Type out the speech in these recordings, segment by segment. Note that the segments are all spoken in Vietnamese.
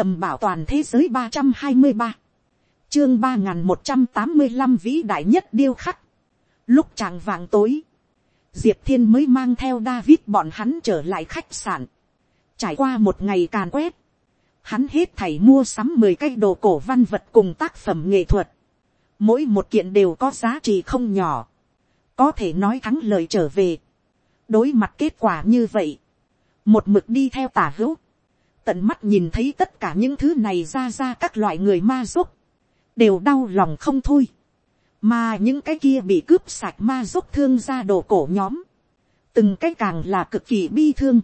tầm bảo toàn thế giới ba trăm hai mươi ba, chương ba n g h n một trăm tám mươi năm vĩ đại nhất điêu khắc. lúc tràng vàng tối, diệp thiên mới mang theo david bọn hắn trở lại khách sạn, trải qua một ngày càn quét, hắn hết thảy mua sắm mười cái đồ cổ văn vật cùng tác phẩm nghệ thuật, mỗi một kiện đều có giá trị không nhỏ, có thể nói thắng lời trở về, đối mặt kết quả như vậy, một mực đi theo tả hữu, tận mắt nhìn thấy tất cả những thứ này ra ra các loại người ma giúp, đều đau lòng không thôi, mà những cái kia bị cướp sạch ma giúp thương ra đồ cổ nhóm, từng cái càng là cực kỳ bi thương,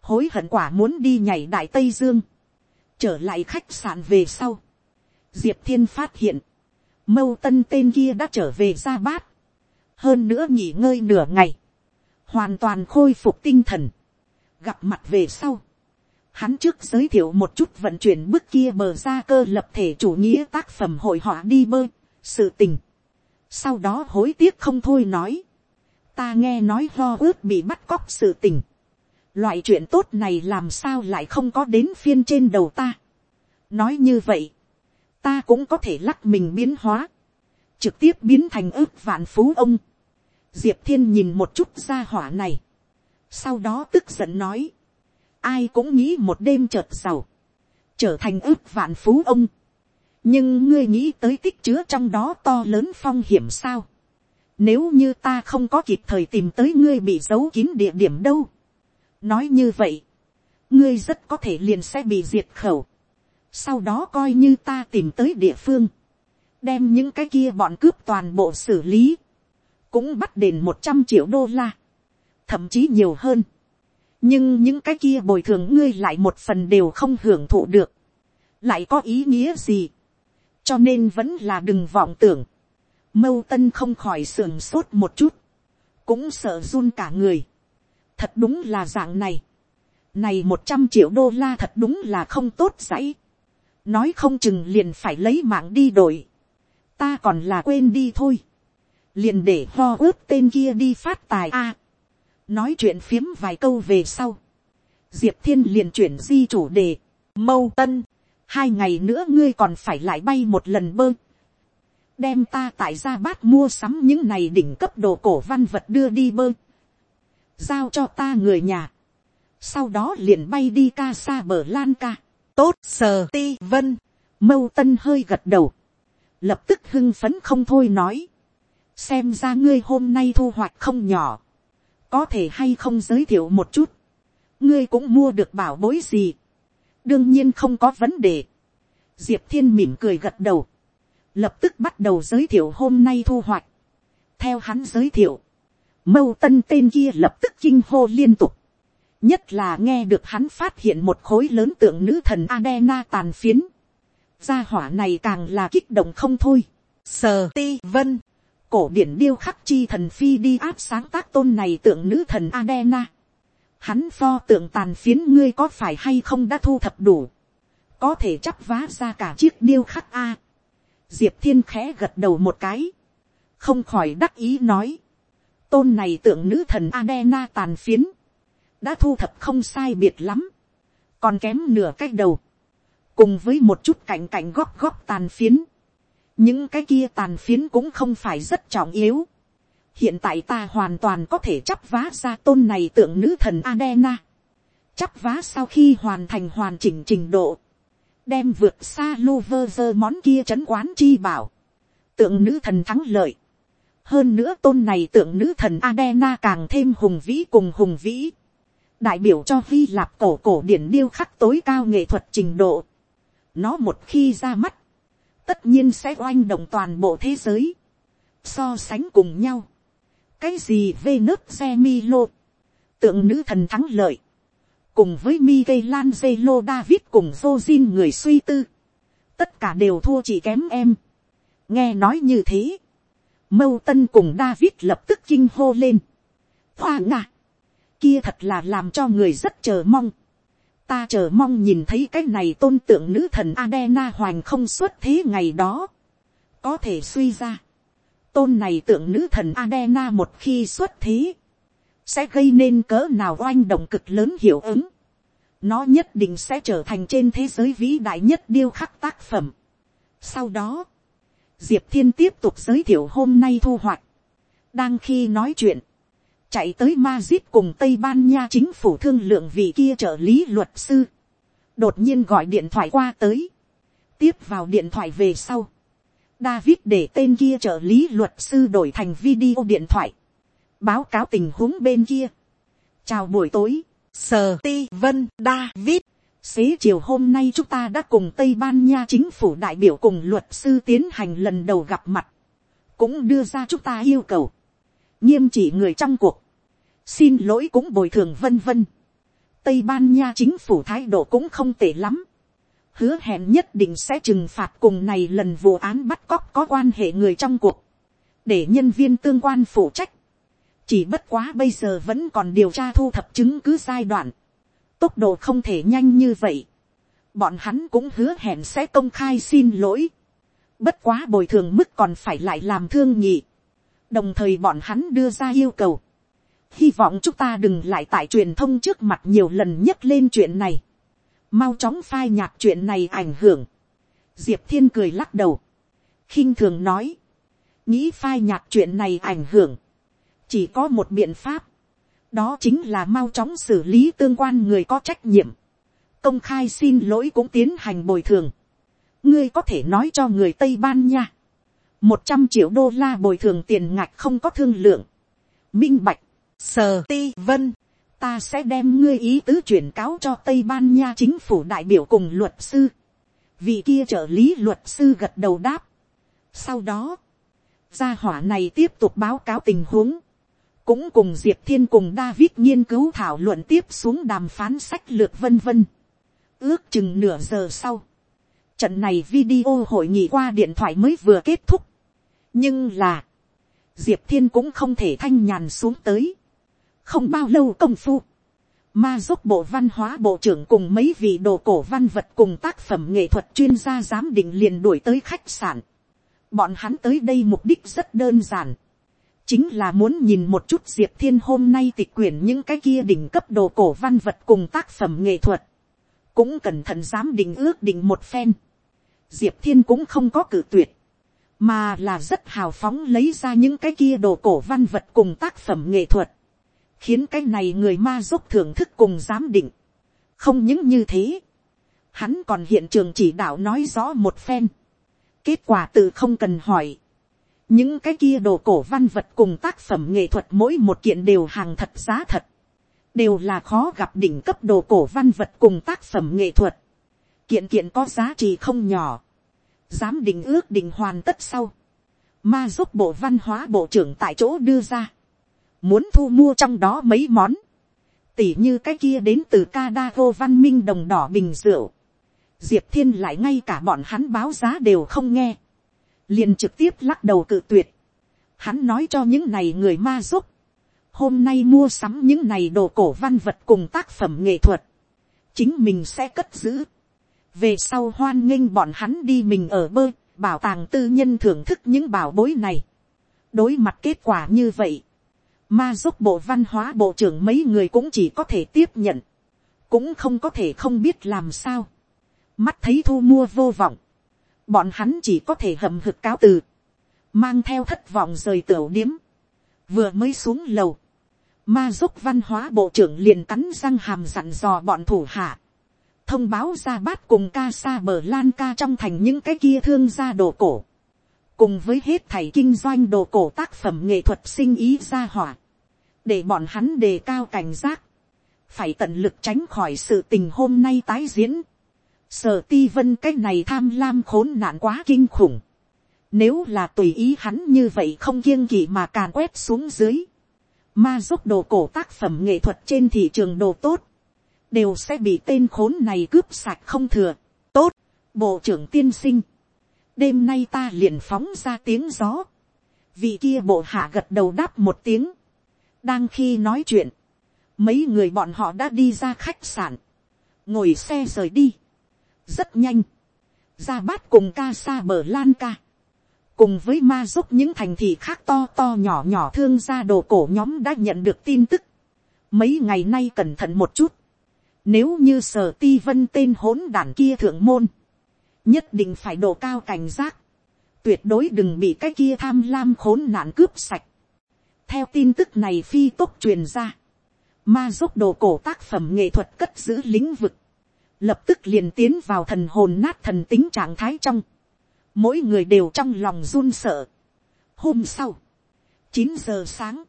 hối hận quả muốn đi nhảy đại tây dương, trở lại khách sạn về sau, diệp thiên phát hiện, mâu tân tên kia đã trở về ra bát, hơn nữa nghỉ ngơi nửa ngày, hoàn toàn khôi phục tinh thần, gặp mặt về sau, Hắn trước giới thiệu một chút vận chuyển bước kia bờ ra cơ lập thể chủ nghĩa tác phẩm hội họa đi bơi, sự tình. Sau đó hối tiếc không thôi nói. Ta nghe nói ho ướt bị bắt cóc sự tình. Loại chuyện tốt này làm sao lại không có đến phiên trên đầu ta. Nói như vậy, ta cũng có thể lắc mình biến hóa. Trực tiếp biến thành ước vạn phú ông. Diệp thiên nhìn một chút ra hỏa này. Sau đó tức giận nói ai cũng nghĩ một đêm chợt giàu, trở thành ước vạn phú ông. nhưng ngươi nghĩ tới tích chứa trong đó to lớn phong hiểm sao. nếu như ta không có kịp thời tìm tới ngươi bị giấu kín địa điểm đâu. nói như vậy, ngươi rất có thể liền sẽ bị diệt khẩu. sau đó coi như ta tìm tới địa phương, đem những cái kia bọn cướp toàn bộ xử lý, cũng bắt đền một trăm triệu đô la, thậm chí nhiều hơn nhưng những cái kia bồi thường ngươi lại một phần đều không hưởng thụ được, lại có ý nghĩa gì, cho nên vẫn là đừng vọng tưởng, mâu tân không khỏi sườn sốt một chút, cũng sợ run cả người, thật đúng là dạng này, này một trăm triệu đô la thật đúng là không tốt dãy, nói không chừng liền phải lấy mạng đi đổi, ta còn là quên đi thôi, liền để ho ướt tên kia đi phát tài a, nói chuyện phiếm vài câu về sau, diệp thiên liền chuyển di chủ đề, mâu tân, hai ngày nữa ngươi còn phải lại bay một lần bơ, đem ta tại gia bát mua sắm những này đỉnh cấp đồ cổ văn vật đưa đi bơ, giao cho ta người nhà, sau đó liền bay đi ca xa bờ lan ca, tốt sờ ti vân, mâu tân hơi gật đầu, lập tức hưng phấn không thôi nói, xem ra ngươi hôm nay thu hoạch không nhỏ, có thể hay không giới thiệu một chút, ngươi cũng mua được bảo bối gì, đương nhiên không có vấn đề, diệp thiên mỉm cười gật đầu, lập tức bắt đầu giới thiệu hôm nay thu hoạch, theo hắn giới thiệu, mâu tân tên kia lập tức kinh hô liên tục, nhất là nghe được hắn phát hiện một khối lớn tượng nữ thần Adena tàn phiến, gia hỏa này càng là kích động không thôi, sờ ti vân, cổ điển điêu khắc chi thần phi đi áp sáng tác tôn này tượng nữ thần Adena. Hắn pho tượng tàn phiến ngươi có phải hay không đã thu thập đủ. Có thể chắp vá ra cả chiếc điêu khắc A. Diệp thiên khẽ gật đầu một cái. Không khỏi đắc ý nói. Tôn này tượng nữ thần Adena tàn phiến. Đã thu thập không sai biệt lắm. Còn kém nửa cách đầu. Cùng với một chút cạnh cạnh góc góc tàn phiến những cái kia tàn phiến cũng không phải rất trọng yếu. hiện tại ta hoàn toàn có thể chắp vá ra tôn này tượng nữ thần Adena. chắp vá sau khi hoàn thành hoàn chỉnh trình độ, đem vượt xa Louvre món kia trấn quán chi bảo, tượng nữ thần thắng lợi. hơn nữa tôn này tượng nữ thần Adena càng thêm hùng vĩ cùng hùng vĩ, đại biểu cho vi lạp cổ cổ điển điêu khắc tối cao nghệ thuật trình độ. nó một khi ra mắt, tất nhiên sẽ oanh động toàn bộ thế giới, so sánh cùng nhau, cái gì vê nước xe mi lô, tượng nữ thần thắng lợi, cùng với Miguel Angelo David cùng Jojin người suy tư, tất cả đều thua chỉ kém em. nghe nói như thế, mâu tân cùng David lập tức kinh hô lên, hoa ngạc kia thật là làm cho người rất chờ mong ta chờ mong nhìn thấy cái này tôn tượng nữ thần Adena hoành không xuất thế ngày đó. Có thể suy ra. Tôn này tượng nữ thần Adena một khi xuất thế. Sẽ gây nên cỡ nào oanh động cực lớn hiệu ứng. nó nhất định sẽ trở thành trên thế giới vĩ đại nhất điêu khắc tác phẩm. Sau đó, diệp thiên tiếp tục giới thiệu hôm nay thu hoạch. đang khi nói chuyện, chạy tới Madrid cùng Tây Ban Nha chính phủ thương lượng vị kia trợ lý luật sư. Đột nhiên gọi điện thoại qua tới. Tiếp vào điện thoại về sau. David để tên kia trợ lý luật sư đổi thành video điện thoại. Báo cáo tình huống bên kia. Chào buổi tối. Sờ Ti Vân David. Xế chiều hôm nay chúng ta đã cùng Tây Ban Nha chính phủ đại biểu cùng luật sư tiến hành lần đầu gặp mặt. Cũng đưa ra chúng ta yêu cầu. Nghiêm chỉ người trong cuộc. Xin lỗi cũng bồi thường vân vân. Tây Ban Nha chính phủ thái độ cũng không tệ lắm. Hứa hẹn nhất định sẽ trừng phạt cùng này lần vụ án bắt cóc có quan hệ người trong cuộc. Để nhân viên tương quan phụ trách. Chỉ bất quá bây giờ vẫn còn điều tra thu thập chứng cứ giai đoạn. Tốc độ không thể nhanh như vậy. Bọn hắn cũng hứa hẹn sẽ công khai xin lỗi. Bất quá bồi thường mức còn phải lại làm thương nhị. Đồng thời bọn hắn đưa ra yêu cầu. Hy vọng chúng ta đừng lại tại truyền thông trước mặt nhiều lần nhắc lên chuyện này, mau chóng phai nhạt chuyện này ảnh hưởng, diệp thiên cười lắc đầu, khinh thường nói, nghĩ phai nhạt chuyện này ảnh hưởng, chỉ có một biện pháp, đó chính là mau chóng xử lý tương quan người có trách nhiệm, công khai xin lỗi cũng tiến hành bồi thường, ngươi có thể nói cho người tây ban nha, một trăm triệu đô la bồi thường tiền ngạch không có thương lượng, minh bạch, Sờ ti vân, ta sẽ đem ngươi ý tứ chuyển cáo cho Tây Ban Nha chính phủ đại biểu cùng luật sư. Vị kia trợ lý luật sư gật đầu đáp. Sau đó, gia hỏa này tiếp tục báo cáo tình huống. Cũng cùng Diệp Thiên cùng David nghiên cứu thảo luận tiếp xuống đàm phán sách lược vân vân. Ước chừng nửa giờ sau. Trận này video hội nghị qua điện thoại mới vừa kết thúc. Nhưng là, Diệp Thiên cũng không thể thanh nhàn xuống tới không bao lâu công phu, ma giúp bộ văn hóa bộ trưởng cùng mấy vị đồ cổ văn vật cùng tác phẩm nghệ thuật chuyên gia giám định liền đuổi tới khách sạn. bọn hắn tới đây mục đích rất đơn giản. chính là muốn nhìn một chút diệp thiên hôm nay tịch quyển những cái kia đỉnh cấp đồ cổ văn vật cùng tác phẩm nghệ thuật. cũng cẩn thận giám định ước định một phen diệp thiên cũng không có cử tuyệt mà là rất hào phóng lấy ra những cái kia đồ cổ văn vật cùng tác phẩm nghệ thuật khiến cái này người ma giúp thưởng thức cùng giám định. không những như thế, hắn còn hiện trường chỉ đạo nói rõ một phen. kết quả tự không cần hỏi. những cái kia đồ cổ văn vật cùng tác phẩm nghệ thuật mỗi một kiện đều hàng thật giá thật. đều là khó gặp đỉnh cấp đồ cổ văn vật cùng tác phẩm nghệ thuật kiện kiện có giá trị không nhỏ. giám định ước định hoàn tất sau. ma giúp bộ văn hóa bộ trưởng tại chỗ đưa ra muốn thu mua trong đó mấy món, tỉ như cái kia đến từ Kadaho văn minh đồng đỏ bình rượu. Diệp thiên lại ngay cả bọn hắn báo giá đều không nghe, liền trực tiếp lắc đầu cự tuyệt. Hắn nói cho những này người ma giúp, hôm nay mua sắm những này đồ cổ văn vật cùng tác phẩm nghệ thuật, chính mình sẽ cất giữ về sau hoan nghênh bọn hắn đi mình ở bơ, bảo tàng tư nhân thưởng thức những bảo bối này. đối mặt kết quả như vậy, Ma giúp bộ văn hóa bộ trưởng mấy người cũng chỉ có thể tiếp nhận. Cũng không có thể không biết làm sao. Mắt thấy thu mua vô vọng. Bọn hắn chỉ có thể hầm hực cáo từ. Mang theo thất vọng rời tiểu điếm. Vừa mới xuống lầu. Ma giúp văn hóa bộ trưởng liền cắn răng hàm dặn dò bọn thủ hạ. Thông báo ra bát cùng ca sa bờ lan ca trong thành những cái kia thương gia đồ cổ cùng với hết thảy kinh doanh đồ cổ tác phẩm nghệ thuật sinh ý ra hỏa, để bọn hắn đề cao cảnh giác, phải tận lực tránh khỏi sự tình hôm nay tái diễn. Sở ti vân cái này tham lam khốn nạn quá kinh khủng. Nếu là tùy ý hắn như vậy không kiêng kỵ mà càn quét xuống dưới. Ma giúp đồ cổ tác phẩm nghệ thuật trên thị trường đồ tốt. Đều sẽ bị tên khốn này cướp sạch không thừa. Tốt, bộ trưởng tiên sinh. Đêm nay ta liền phóng ra tiếng gió, vị kia bộ hạ gật đầu đáp một tiếng, đang khi nói chuyện, mấy người bọn họ đã đi ra khách sạn, ngồi xe rời đi, rất nhanh, ra bát cùng ca xa bờ lan ca, cùng với ma giúp những thành thị khác to to nhỏ nhỏ thương gia đồ cổ nhóm đã nhận được tin tức, mấy ngày nay cẩn thận một chút, nếu như sở ti vân tên hỗn đản kia thượng môn. Nhất định phải độ cao cảnh giác. Tuyệt đối đừng bị cái kia tham lam khốn nạn cướp sạch. Theo tin tức này phi tốc truyền ra. Ma dốc đồ cổ tác phẩm nghệ thuật cất giữ lĩnh vực. Lập tức liền tiến vào thần hồn nát thần tính trạng thái trong. Mỗi người đều trong lòng run sợ. Hôm sau. chín giờ sáng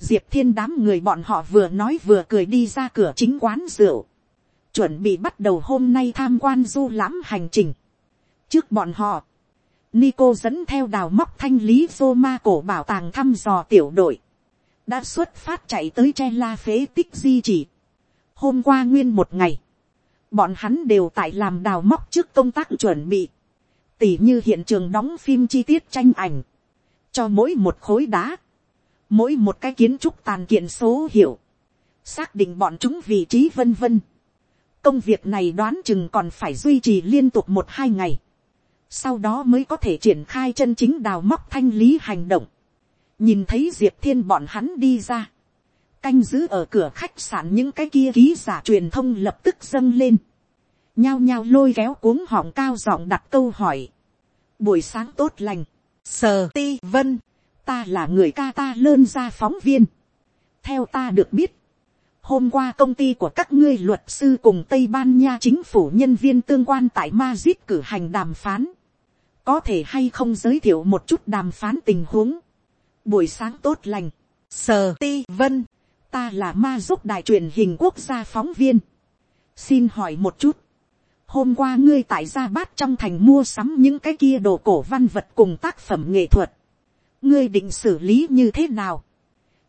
diệp thiên đám người bọn họ vừa nói vừa cười đi ra cửa chính quán rượu, chuẩn bị bắt đầu hôm nay tham quan du lãm hành trình. trước bọn họ, Nico dẫn theo đào móc thanh lý Roma cổ bảo tàng thăm dò tiểu đội. Đã xuất phát chạy tới che la phế tích di chỉ. Hôm qua nguyên một ngày. Bọn hắn đều tại làm đào móc trước công tác chuẩn bị. Tỉ như hiện trường đóng phim chi tiết tranh ảnh. Cho mỗi một khối đá mỗi một cái kiến trúc tàn kiện số hiệu, xác định bọn chúng vị trí vân vân. công việc này đoán chừng còn phải duy trì liên tục một hai ngày, sau đó mới có thể triển khai chân chính đào móc thanh lý hành động, nhìn thấy diệp thiên bọn hắn đi ra, canh giữ ở cửa khách sạn những cái kia ký giả truyền thông lập tức dâng lên, nhao nhao lôi kéo cuống họng cao giọng đặt câu hỏi, buổi sáng tốt lành, sờ ti vân, ta là người ca ta lơn ra phóng viên. theo ta được biết, hôm qua công ty của các ngươi luật sư cùng tây ban nha chính phủ nhân viên tương quan tại madrid cử hành đàm phán. có thể hay không giới thiệu một chút đàm phán tình huống. buổi sáng tốt lành, sờ ti vân, ta là ma giúp đài truyền hình quốc gia phóng viên. xin hỏi một chút, hôm qua ngươi tại gia bát trong thành mua sắm những cái kia đồ cổ văn vật cùng tác phẩm nghệ thuật ngươi định xử lý như thế nào.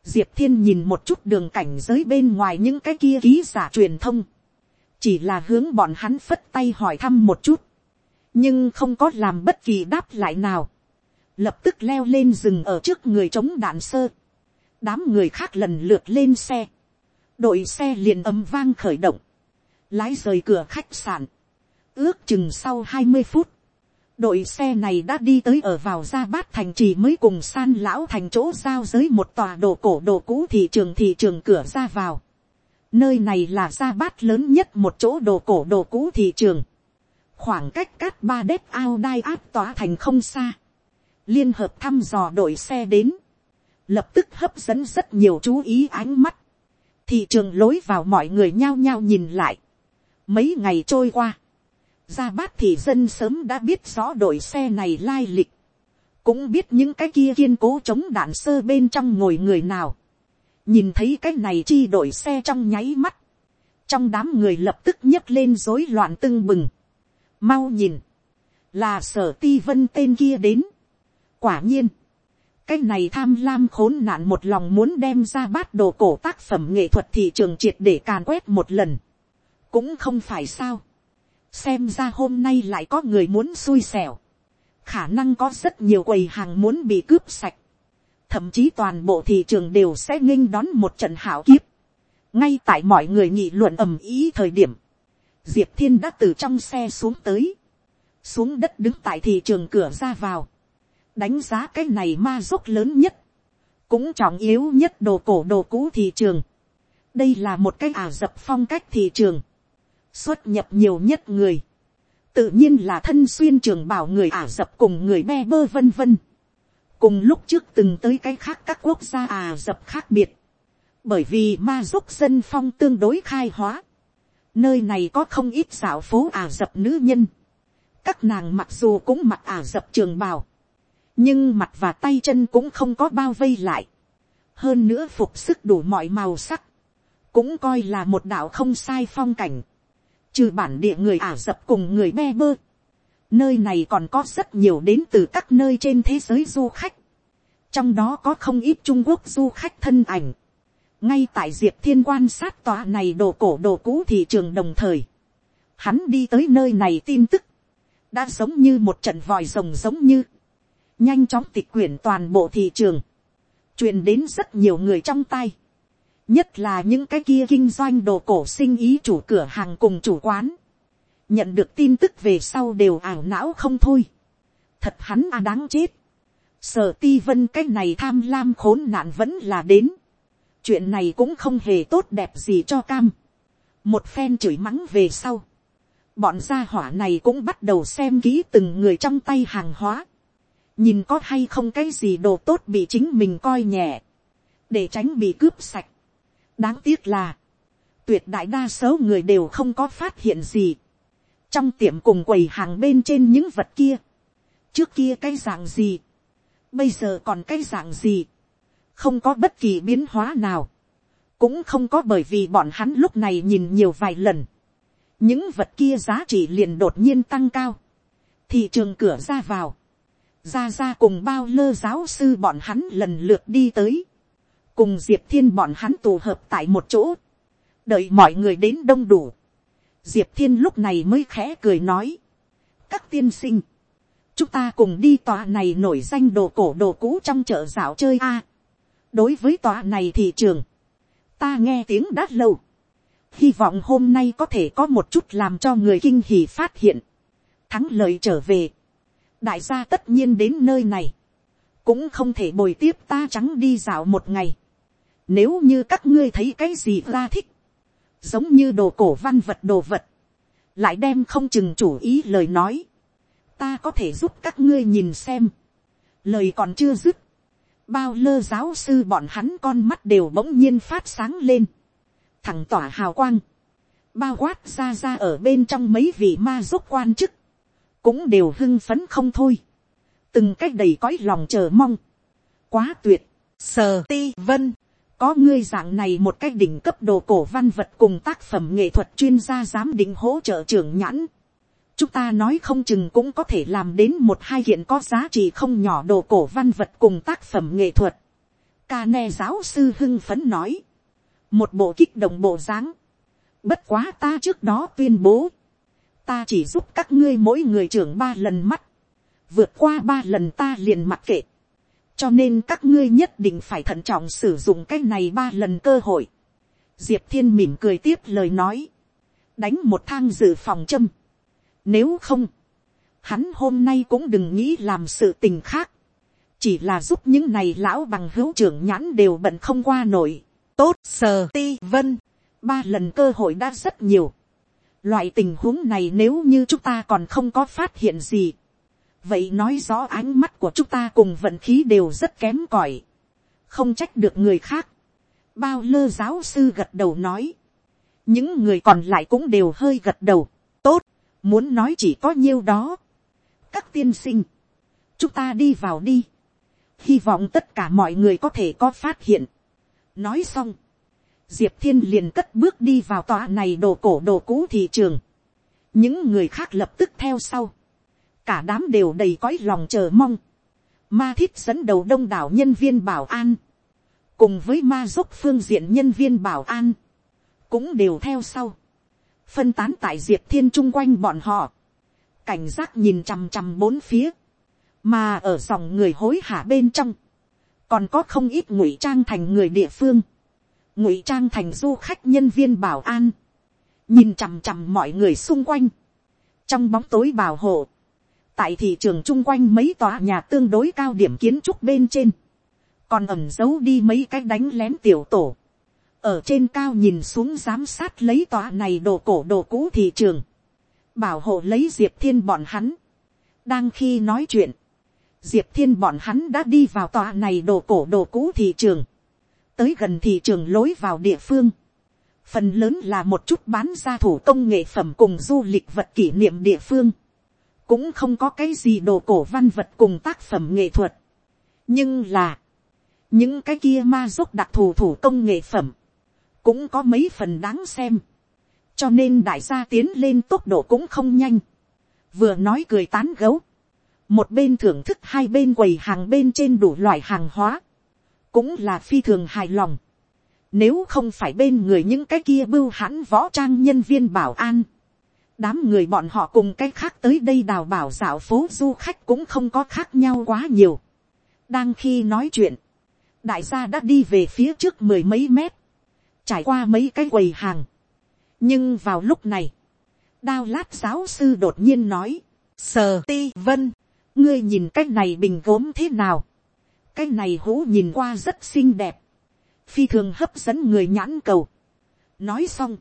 diệp thiên nhìn một chút đường cảnh giới bên ngoài những cái kia ký giả truyền thông. chỉ là hướng bọn hắn phất tay hỏi thăm một chút. nhưng không có làm bất kỳ đáp lại nào. lập tức leo lên rừng ở trước người chống đạn sơ. đám người khác lần lượt lên xe. đội xe liền ấm vang khởi động. lái rời cửa khách sạn. ước chừng sau hai mươi phút đội xe này đã đi tới ở vào gia bát thành trì mới cùng san lão thành chỗ giao giới một tòa đồ cổ đồ cũ thị trường thị trường cửa ra vào. Nơi này là gia bát lớn nhất một chỗ đồ cổ đồ cũ thị trường. Khoảng cách cát ba đếp ao đai áp tỏa thành không xa. Liên hợp thăm dò đội xe đến. Lập tức hấp dẫn rất nhiều chú ý ánh mắt. Thị trường lối vào mọi người nhao nhao nhìn lại. Mấy ngày trôi qua Gia bát thì dân sớm đã biết rõ đội xe này lai lịch. Cũng biết những cái kia kiên cố chống đạn sơ bên trong ngồi người nào. Nhìn thấy cái này chi đội xe trong nháy mắt. Trong đám người lập tức nhấc lên rối loạn tưng bừng. Mau nhìn. Là sở ti vân tên kia đến. Quả nhiên. Cái này tham lam khốn nạn một lòng muốn đem ra bát đồ cổ tác phẩm nghệ thuật thị trường triệt để càn quét một lần. Cũng không phải sao xem ra hôm nay lại có người muốn xui xẻo, khả năng có rất nhiều quầy hàng muốn bị cướp sạch, thậm chí toàn bộ thị trường đều sẽ nghênh đón một trận hảo kiếp, ngay tại mọi người nghị luận ầm ý thời điểm, diệp thiên đã từ trong xe xuống tới, xuống đất đứng tại thị trường cửa ra vào, đánh giá cái này ma dốc lớn nhất, cũng trọng yếu nhất đồ cổ đồ cũ thị trường. đây là một cái ả dập phong cách thị trường, xuất nhập nhiều nhất người, tự nhiên là thân xuyên trường bảo người ả rập cùng người be bơ vân vân. cùng lúc trước từng tới cái khác các quốc gia ả rập khác biệt, bởi vì ma giúp dân phong tương đối khai hóa, nơi này có không ít xảo phố ả rập nữ nhân, các nàng mặc dù cũng mặc ả rập trường bào, nhưng mặt và tay chân cũng không có bao vây lại, hơn nữa phục sức đủ mọi màu sắc, cũng coi là một đạo không sai phong cảnh trừ bản địa người ả rập cùng người be bơ, nơi này còn có rất nhiều đến từ các nơi trên thế giới du khách, trong đó có không ít trung quốc du khách thân ảnh, ngay tại diệp thiên quan sát tòa này đồ cổ đồ cũ thị trường đồng thời, hắn đi tới nơi này tin tức, đã giống như một trận vòi rồng giống như, nhanh chóng tịch quyển toàn bộ thị trường, truyền đến rất nhiều người trong tay, nhất là những cái kia kinh doanh đồ cổ sinh ý chủ cửa hàng cùng chủ quán, nhận được tin tức về sau đều ảo não không thôi, thật hắn à đáng chết, sở ti vân cái này tham lam khốn nạn vẫn là đến, chuyện này cũng không hề tốt đẹp gì cho cam, một phen chửi mắng về sau, bọn gia hỏa này cũng bắt đầu xem kỹ từng người trong tay hàng hóa, nhìn có hay không cái gì đồ tốt bị chính mình coi nhẹ, để tránh bị cướp sạch đáng tiếc là, tuyệt đại đa số người đều không có phát hiện gì, trong tiệm cùng quầy hàng bên trên những vật kia, trước kia cái dạng gì, bây giờ còn cái dạng gì, không có bất kỳ biến hóa nào, cũng không có bởi vì bọn hắn lúc này nhìn nhiều vài lần, những vật kia giá trị liền đột nhiên tăng cao, thị trường cửa ra vào, ra ra cùng bao lơ giáo sư bọn hắn lần lượt đi tới, cùng diệp thiên bọn hắn tụ hợp tại một chỗ, đợi mọi người đến đông đủ, diệp thiên lúc này mới khẽ cười nói, các tiên sinh, chúng ta cùng đi tòa này nổi danh đồ cổ đồ cũ trong chợ dạo chơi a. đối với tòa này thị trường, ta nghe tiếng đã lâu, hy vọng hôm nay có thể có một chút làm cho người kinh hỉ phát hiện, thắng lợi trở về, đại gia tất nhiên đến nơi này, cũng không thể bồi tiếp ta trắng đi dạo một ngày, nếu như các ngươi thấy cái gì ra thích, giống như đồ cổ văn vật đồ vật, lại đem không chừng chủ ý lời nói, ta có thể giúp các ngươi nhìn xem, lời còn chưa dứt, bao lơ giáo sư bọn hắn con mắt đều bỗng nhiên phát sáng lên, thẳng tỏa hào quang, bao quát ra ra ở bên trong mấy vị ma giúp quan chức, cũng đều hưng phấn không thôi, từng cách đầy cõi lòng chờ mong, quá tuyệt, sờ ti vân, có ngươi dạng này một cách đỉnh cấp đồ cổ văn vật cùng tác phẩm nghệ thuật chuyên gia giám định hỗ trợ trưởng nhãn, chúng ta nói không chừng cũng có thể làm đến một hai hiện có giá trị không nhỏ đồ cổ văn vật cùng tác phẩm nghệ thuật. Ca nè giáo sư hưng phấn nói, một bộ kích động bộ dáng. Bất quá ta trước đó tuyên bố, ta chỉ giúp các ngươi mỗi người trưởng ba lần mắt, vượt qua ba lần ta liền mặc kệ cho nên các ngươi nhất định phải thận trọng sử dụng cái này ba lần cơ hội. diệp thiên mỉm cười tiếp lời nói, đánh một thang dự phòng châm nếu không, hắn hôm nay cũng đừng nghĩ làm sự tình khác. Chỉ là giúp những này lão bằng hữu trưởng nhãn đều bận không qua nổi. Tốt sờ ti vân. Ba lần cơ hội đã rất nhiều. Loại tình huống này nếu như chúng ta còn không có phát hiện gì. Vậy nói rõ ánh mắt của chúng ta cùng vận khí đều rất kém cỏi Không trách được người khác. Bao lơ giáo sư gật đầu nói. Những người còn lại cũng đều hơi gật đầu. Tốt, Muốn nói chỉ có nhiêu đó. Các tiên sinh. Chúng ta đi vào đi. Hy vọng tất cả mọi người có thể có phát hiện. Nói xong. Diệp Thiên liền cất bước đi vào tòa này đồ cổ đồ cũ thị trường. Những người khác lập tức theo sau. Cả đám đều đầy cõi lòng chờ mong. Ma thiết dẫn đầu đông đảo nhân viên bảo an. Cùng với ma giúp phương diện nhân viên bảo an. Cũng đều theo sau. Phân tán tại diệp thiên chung quanh bọn họ, cảnh giác nhìn chằm chằm bốn phía, mà ở dòng người hối hả bên trong, còn có không ít ngụy trang thành người địa phương, ngụy trang thành du khách nhân viên bảo an, nhìn chằm chằm mọi người xung quanh, trong bóng tối bảo hộ, tại thị trường chung quanh mấy tòa nhà tương đối cao điểm kiến trúc bên trên, còn ẩm giấu đi mấy cái đánh lén tiểu tổ, ở trên cao nhìn xuống giám sát lấy tòa này đồ cổ đồ cũ thị trường, bảo hộ lấy diệp thiên bọn hắn. đang khi nói chuyện, diệp thiên bọn hắn đã đi vào tòa này đồ cổ đồ cũ thị trường, tới gần thị trường lối vào địa phương. phần lớn là một chút bán ra thủ công nghệ phẩm cùng du lịch vật kỷ niệm địa phương, cũng không có cái gì đồ cổ văn vật cùng tác phẩm nghệ thuật. nhưng là, những cái kia ma dốc đặc thù thủ công nghệ phẩm, cũng có mấy phần đáng xem, cho nên đại gia tiến lên tốc độ cũng không nhanh, vừa nói cười tán gấu, một bên thưởng thức hai bên quầy hàng bên trên đủ loại hàng hóa, cũng là phi thường hài lòng, nếu không phải bên người những cái kia bưu hãn võ trang nhân viên bảo an, đám người bọn họ cùng cái khác tới đây đào bảo dạo phố du khách cũng không có khác nhau quá nhiều. đang khi nói chuyện, đại gia đã đi về phía trước mười mấy mét, trải qua mấy cái quầy hàng. nhưng vào lúc này, đao lát giáo sư đột nhiên nói, sờ ti vân, ngươi nhìn cái này bình gốm thế nào, cái này hũ nhìn qua rất xinh đẹp, phi thường hấp dẫn người nhãn cầu. nói xong,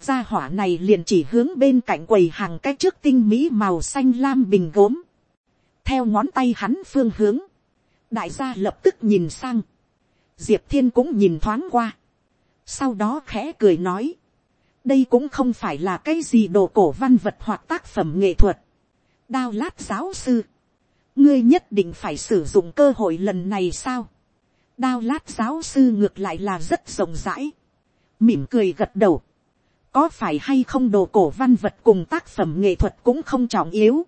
gia hỏa này liền chỉ hướng bên cạnh quầy hàng cái trước tinh mỹ màu xanh lam bình gốm, theo ngón tay hắn phương hướng, đại gia lập tức nhìn sang, diệp thiên cũng nhìn thoáng qua, sau đó khẽ cười nói, đây cũng không phải là cái gì đồ cổ văn vật hoặc tác phẩm nghệ thuật, đao lát giáo sư, ngươi nhất định phải sử dụng cơ hội lần này sao, đao lát giáo sư ngược lại là rất rộng rãi, mỉm cười gật đầu, có phải hay không đồ cổ văn vật cùng tác phẩm nghệ thuật cũng không trọng yếu,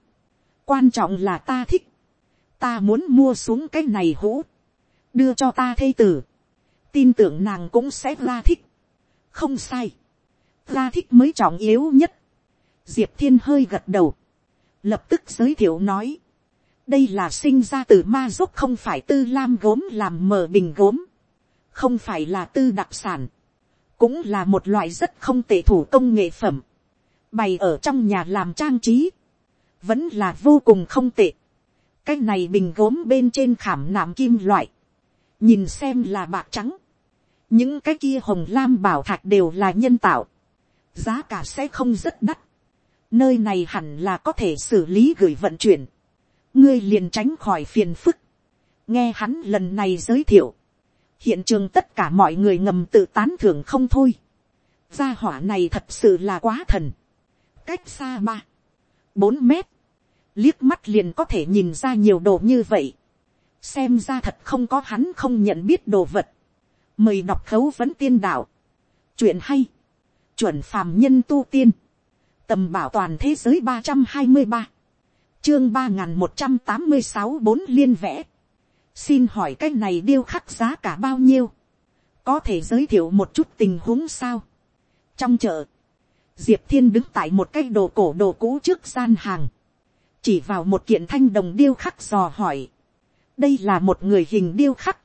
quan trọng là ta thích, ta muốn mua xuống cái này hũ, đưa cho ta thê tử, tin tưởng nàng cũng sẽ ra thích, không sai, ra thích mới trọng yếu nhất, diệp thiên hơi gật đầu, lập tức giới thiệu nói, đây là sinh ra từ ma giúp không phải tư lam gốm làm mờ bình gốm, không phải là tư đặc sản, cũng là một loại rất không tệ thủ công nghệ phẩm, bày ở trong nhà làm trang trí, vẫn là vô cùng không tệ. cái này bình gốm bên trên khảm nạm kim loại, nhìn xem là bạc trắng, những cái kia hồng lam bảo thạch đều là nhân tạo, giá cả sẽ không rất đắt, nơi này hẳn là có thể xử lý gửi vận chuyển, ngươi liền tránh khỏi phiền phức, nghe hắn lần này giới thiệu, hiện trường tất cả mọi người ngầm tự tán thưởng không thôi, gia hỏa này thật sự là quá thần, cách xa ba, bốn mét, liếc mắt liền có thể nhìn ra nhiều đồ như vậy, xem ra thật không có hắn không nhận biết đồ vật, mời đọc khấu vấn tiên đạo, chuyện hay, chuẩn phàm nhân tu tiên, tầm bảo toàn thế giới ba trăm hai mươi ba, chương ba n g h n một trăm tám mươi sáu bốn liên vẽ, xin hỏi cái này điêu khắc giá cả bao nhiêu, có thể giới thiệu một chút tình huống sao. trong chợ, diệp thiên đứng tại một cái đồ cổ đồ cũ trước gian hàng, chỉ vào một kiện thanh đồng điêu khắc dò hỏi, đây là một người hình điêu khắc,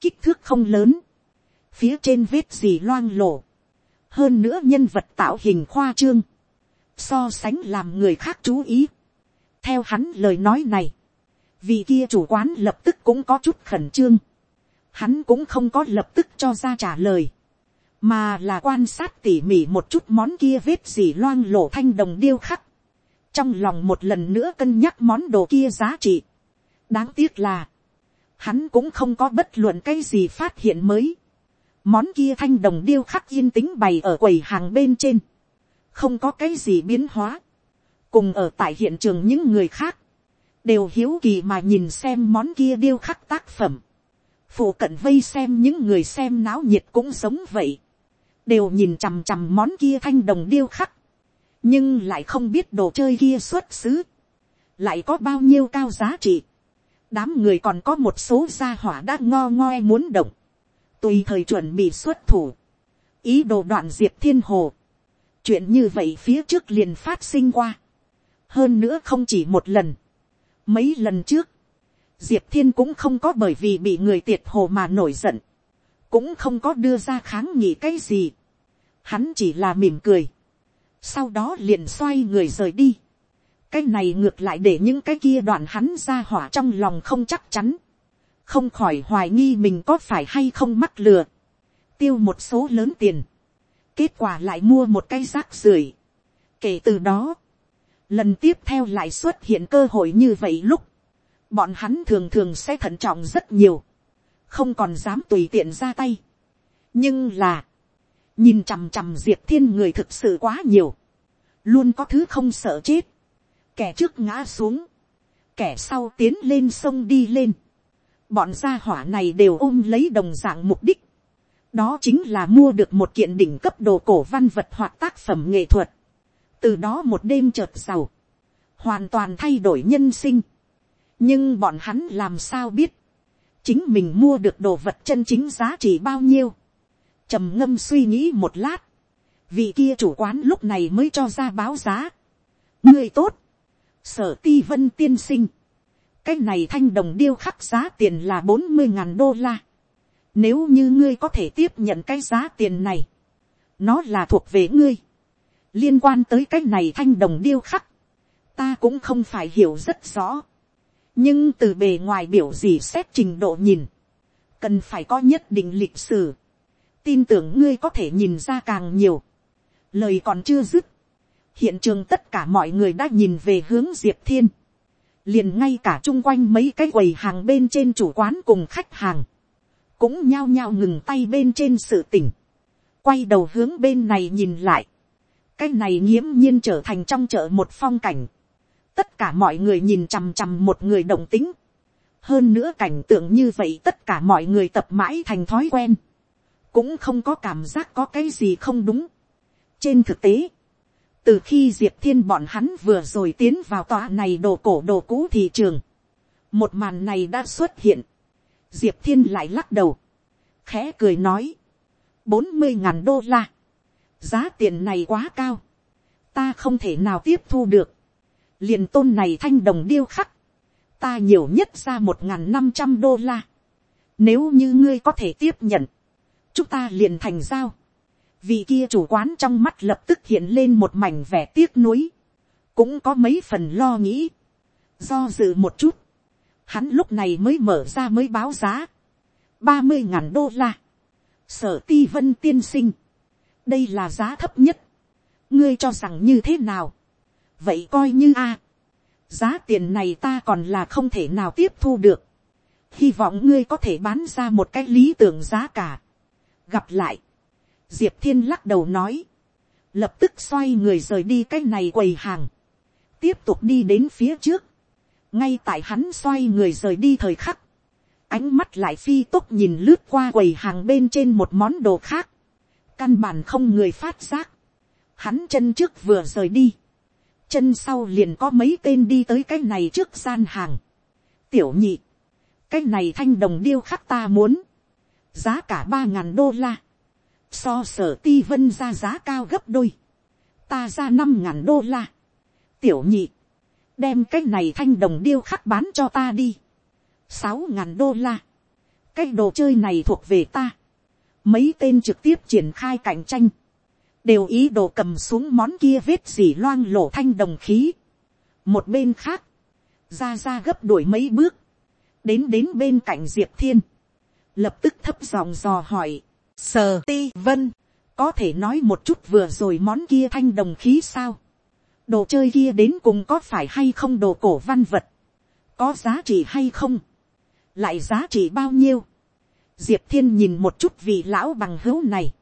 kích thước không lớn, phía trên vết gì loang lổ, hơn nữa nhân vật tạo hình khoa trương, so sánh làm người khác chú ý. theo hắn lời nói này, vị kia chủ quán lập tức cũng có chút khẩn trương. hắn cũng không có lập tức cho ra trả lời, mà là quan sát tỉ mỉ một chút món kia vết gì loang lổ thanh đồng điêu khắc. trong lòng một lần nữa cân nhắc món đồ kia giá trị. đáng tiếc là, hắn cũng không có bất luận cái gì phát hiện mới. món kia thanh đồng điêu khắc yên tĩnh bày ở quầy hàng bên trên không có cái gì biến hóa, cùng ở tại hiện trường những người khác, đều hiếu kỳ mà nhìn xem món kia điêu khắc tác phẩm, phụ cận vây xem những người xem náo nhiệt cũng giống vậy, đều nhìn chằm chằm món kia thanh đồng điêu khắc, nhưng lại không biết đồ chơi kia xuất xứ, lại có bao nhiêu cao giá trị, đám người còn có một số gia hỏa đã ngo ngoe muốn động, tùy thời chuẩn bị xuất thủ, ý đồ đoạn diệt thiên hồ, chuyện như vậy phía trước liền phát sinh qua. hơn nữa không chỉ một lần mấy lần trước, diệp thiên cũng không có bởi vì bị người tiệt hồ mà nổi giận. cũng không có đưa ra kháng nghị cái gì. hắn chỉ là mỉm cười. sau đó liền xoay người rời đi. cái này ngược lại để những cái kia đoạn hắn ra hỏa trong lòng không chắc chắn. không khỏi hoài nghi mình có phải hay không mắc lừa. tiêu một số lớn tiền kết quả lại mua một cái rác rưởi. kể từ đó, lần tiếp theo lại xuất hiện cơ hội như vậy lúc, bọn hắn thường thường sẽ thận trọng rất nhiều, không còn dám tùy tiện ra tay. nhưng là, nhìn chằm chằm diệp thiên người thực sự quá nhiều, luôn có thứ không sợ chết, kẻ trước ngã xuống, kẻ sau tiến lên sông đi lên, bọn gia hỏa này đều ôm lấy đồng dạng mục đích, đó chính là mua được một kiện đỉnh cấp đồ cổ văn vật hoặc tác phẩm nghệ thuật, từ đó một đêm chợt giàu, hoàn toàn thay đổi nhân sinh. nhưng bọn hắn làm sao biết, chính mình mua được đồ vật chân chính giá trị bao nhiêu, trầm ngâm suy nghĩ một lát, vị kia chủ quán lúc này mới cho ra báo giá. người tốt, sở ti vân tiên sinh, cái này thanh đồng điêu khắc giá tiền là bốn mươi ngàn đô la. Nếu như ngươi có thể tiếp nhận cái giá tiền này, nó là thuộc về ngươi. Liên quan tới cái này thanh đồng điêu khắc, ta cũng không phải hiểu rất rõ. Nhưng từ bề ngoài biểu gì xét trình độ nhìn, cần phải có nhất định lịch sử. Tin tưởng ngươi có thể nhìn ra càng nhiều. lời còn chưa dứt, hiện trường tất cả mọi người đã nhìn về hướng diệp thiên, liền ngay cả chung quanh mấy cái quầy hàng bên trên chủ quán cùng khách hàng, cũng nhao nhao ngừng tay bên trên sự tỉnh, quay đầu hướng bên này nhìn lại, cái này nghiễm nhiên trở thành trong chợ một phong cảnh, tất cả mọi người nhìn chằm chằm một người động tính, hơn nữa cảnh tượng như vậy tất cả mọi người tập mãi thành thói quen, cũng không có cảm giác có cái gì không đúng. trên thực tế, từ khi diệp thiên bọn hắn vừa rồi tiến vào tòa này đồ cổ đồ cũ thị trường, một màn này đã xuất hiện, diệp thiên lại lắc đầu, khẽ cười nói, bốn mươi ngàn đô la, giá tiền này quá cao, ta không thể nào tiếp thu được, liền tôn này thanh đồng điêu khắc, ta nhiều nhất ra một ngàn năm trăm đô la, nếu như ngươi có thể tiếp nhận, chúng ta liền thành giao, vị kia chủ quán trong mắt lập tức hiện lên một mảnh vẻ tiếc nuối, cũng có mấy phần lo nghĩ, do dự một chút, hắn lúc này mới mở ra mới báo giá, ba mươi ngàn đô la, sở ti vân tiên sinh, đây là giá thấp nhất, ngươi cho rằng như thế nào, vậy coi như a, giá tiền này ta còn là không thể nào tiếp thu được, hy vọng ngươi có thể bán ra một cái lý tưởng giá cả, gặp lại, diệp thiên lắc đầu nói, lập tức xoay người rời đi cái này quầy hàng, tiếp tục đi đến phía trước, ngay tại hắn xoay người rời đi thời khắc, ánh mắt lại phi tốt nhìn lướt qua quầy hàng bên trên một món đồ khác, căn bản không người phát giác, hắn chân trước vừa rời đi, chân sau liền có mấy tên đi tới cái này trước gian hàng, tiểu nhị, cái này thanh đồng điêu khắc ta muốn, giá cả ba ngàn đô la, so sở ti vân ra giá cao gấp đôi, ta ra năm ngàn đô la, tiểu nhị, đem cái này thanh đồng điêu khắc bán cho ta đi, sáu ngàn đô la, cái đồ chơi này thuộc về ta, mấy tên trực tiếp triển khai cạnh tranh, đều ý đồ cầm xuống món kia vết dỉ loang lổ thanh đồng khí. một bên khác, ra ra gấp đuổi mấy bước, đến đến bên cạnh diệp thiên, lập tức thấp giọng dò hỏi, sờ ti vân, có thể nói một chút vừa rồi món kia thanh đồng khí sao, đồ chơi kia đến cùng có phải hay không đồ cổ văn vật, có giá trị hay không, lại giá trị bao nhiêu, diệp thiên nhìn một chút vị lão bằng hữu này,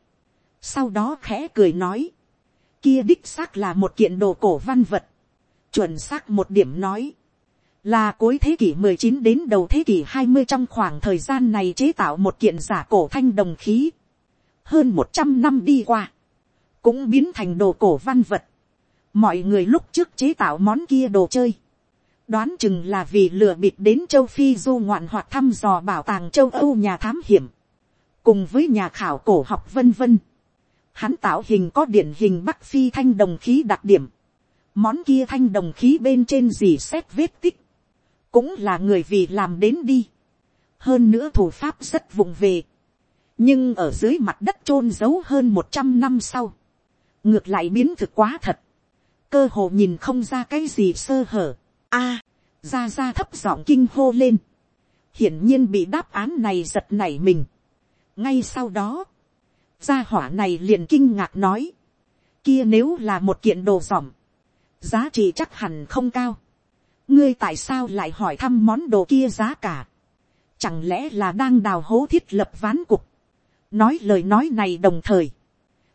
sau đó khẽ cười nói, kia đích xác là một kiện đồ cổ văn vật, chuẩn xác một điểm nói, là cuối thế kỷ 19 đến đầu thế kỷ 20 trong khoảng thời gian này chế tạo một kiện giả cổ thanh đồng khí. Hơn 100 năm đi qua, cũng biến thành đồ cổ văn vật. Mọi người lúc trước chế tạo món kia đồ chơi. Đoán chừng là vì lừa bịp đến châu Phi du ngoạn hoặc thăm dò bảo tàng châu Âu nhà thám hiểm. Cùng với nhà khảo cổ học vân vân. Hắn tạo hình có điển hình Bắc Phi thanh đồng khí đặc điểm. Món kia thanh đồng khí bên trên gì xét vết tích cũng là người vì làm đến đi. hơn nữa thủ pháp rất vụng về. nhưng ở dưới mặt đất chôn giấu hơn một trăm năm sau, ngược lại biến thực quá thật. cơ hồ nhìn không ra cái gì sơ hở a, ra ra thấp giọng kinh hô lên. hiển nhiên bị đáp án này giật nảy mình. ngay sau đó, gia hỏa này liền kinh ngạc nói, kia nếu là một kiện đồ dỏm, giá trị chắc hẳn không cao. Ngươi tại sao lại hỏi thăm món đồ kia giá cả, chẳng lẽ là đang đào hố thiết lập ván cục, nói lời nói này đồng thời,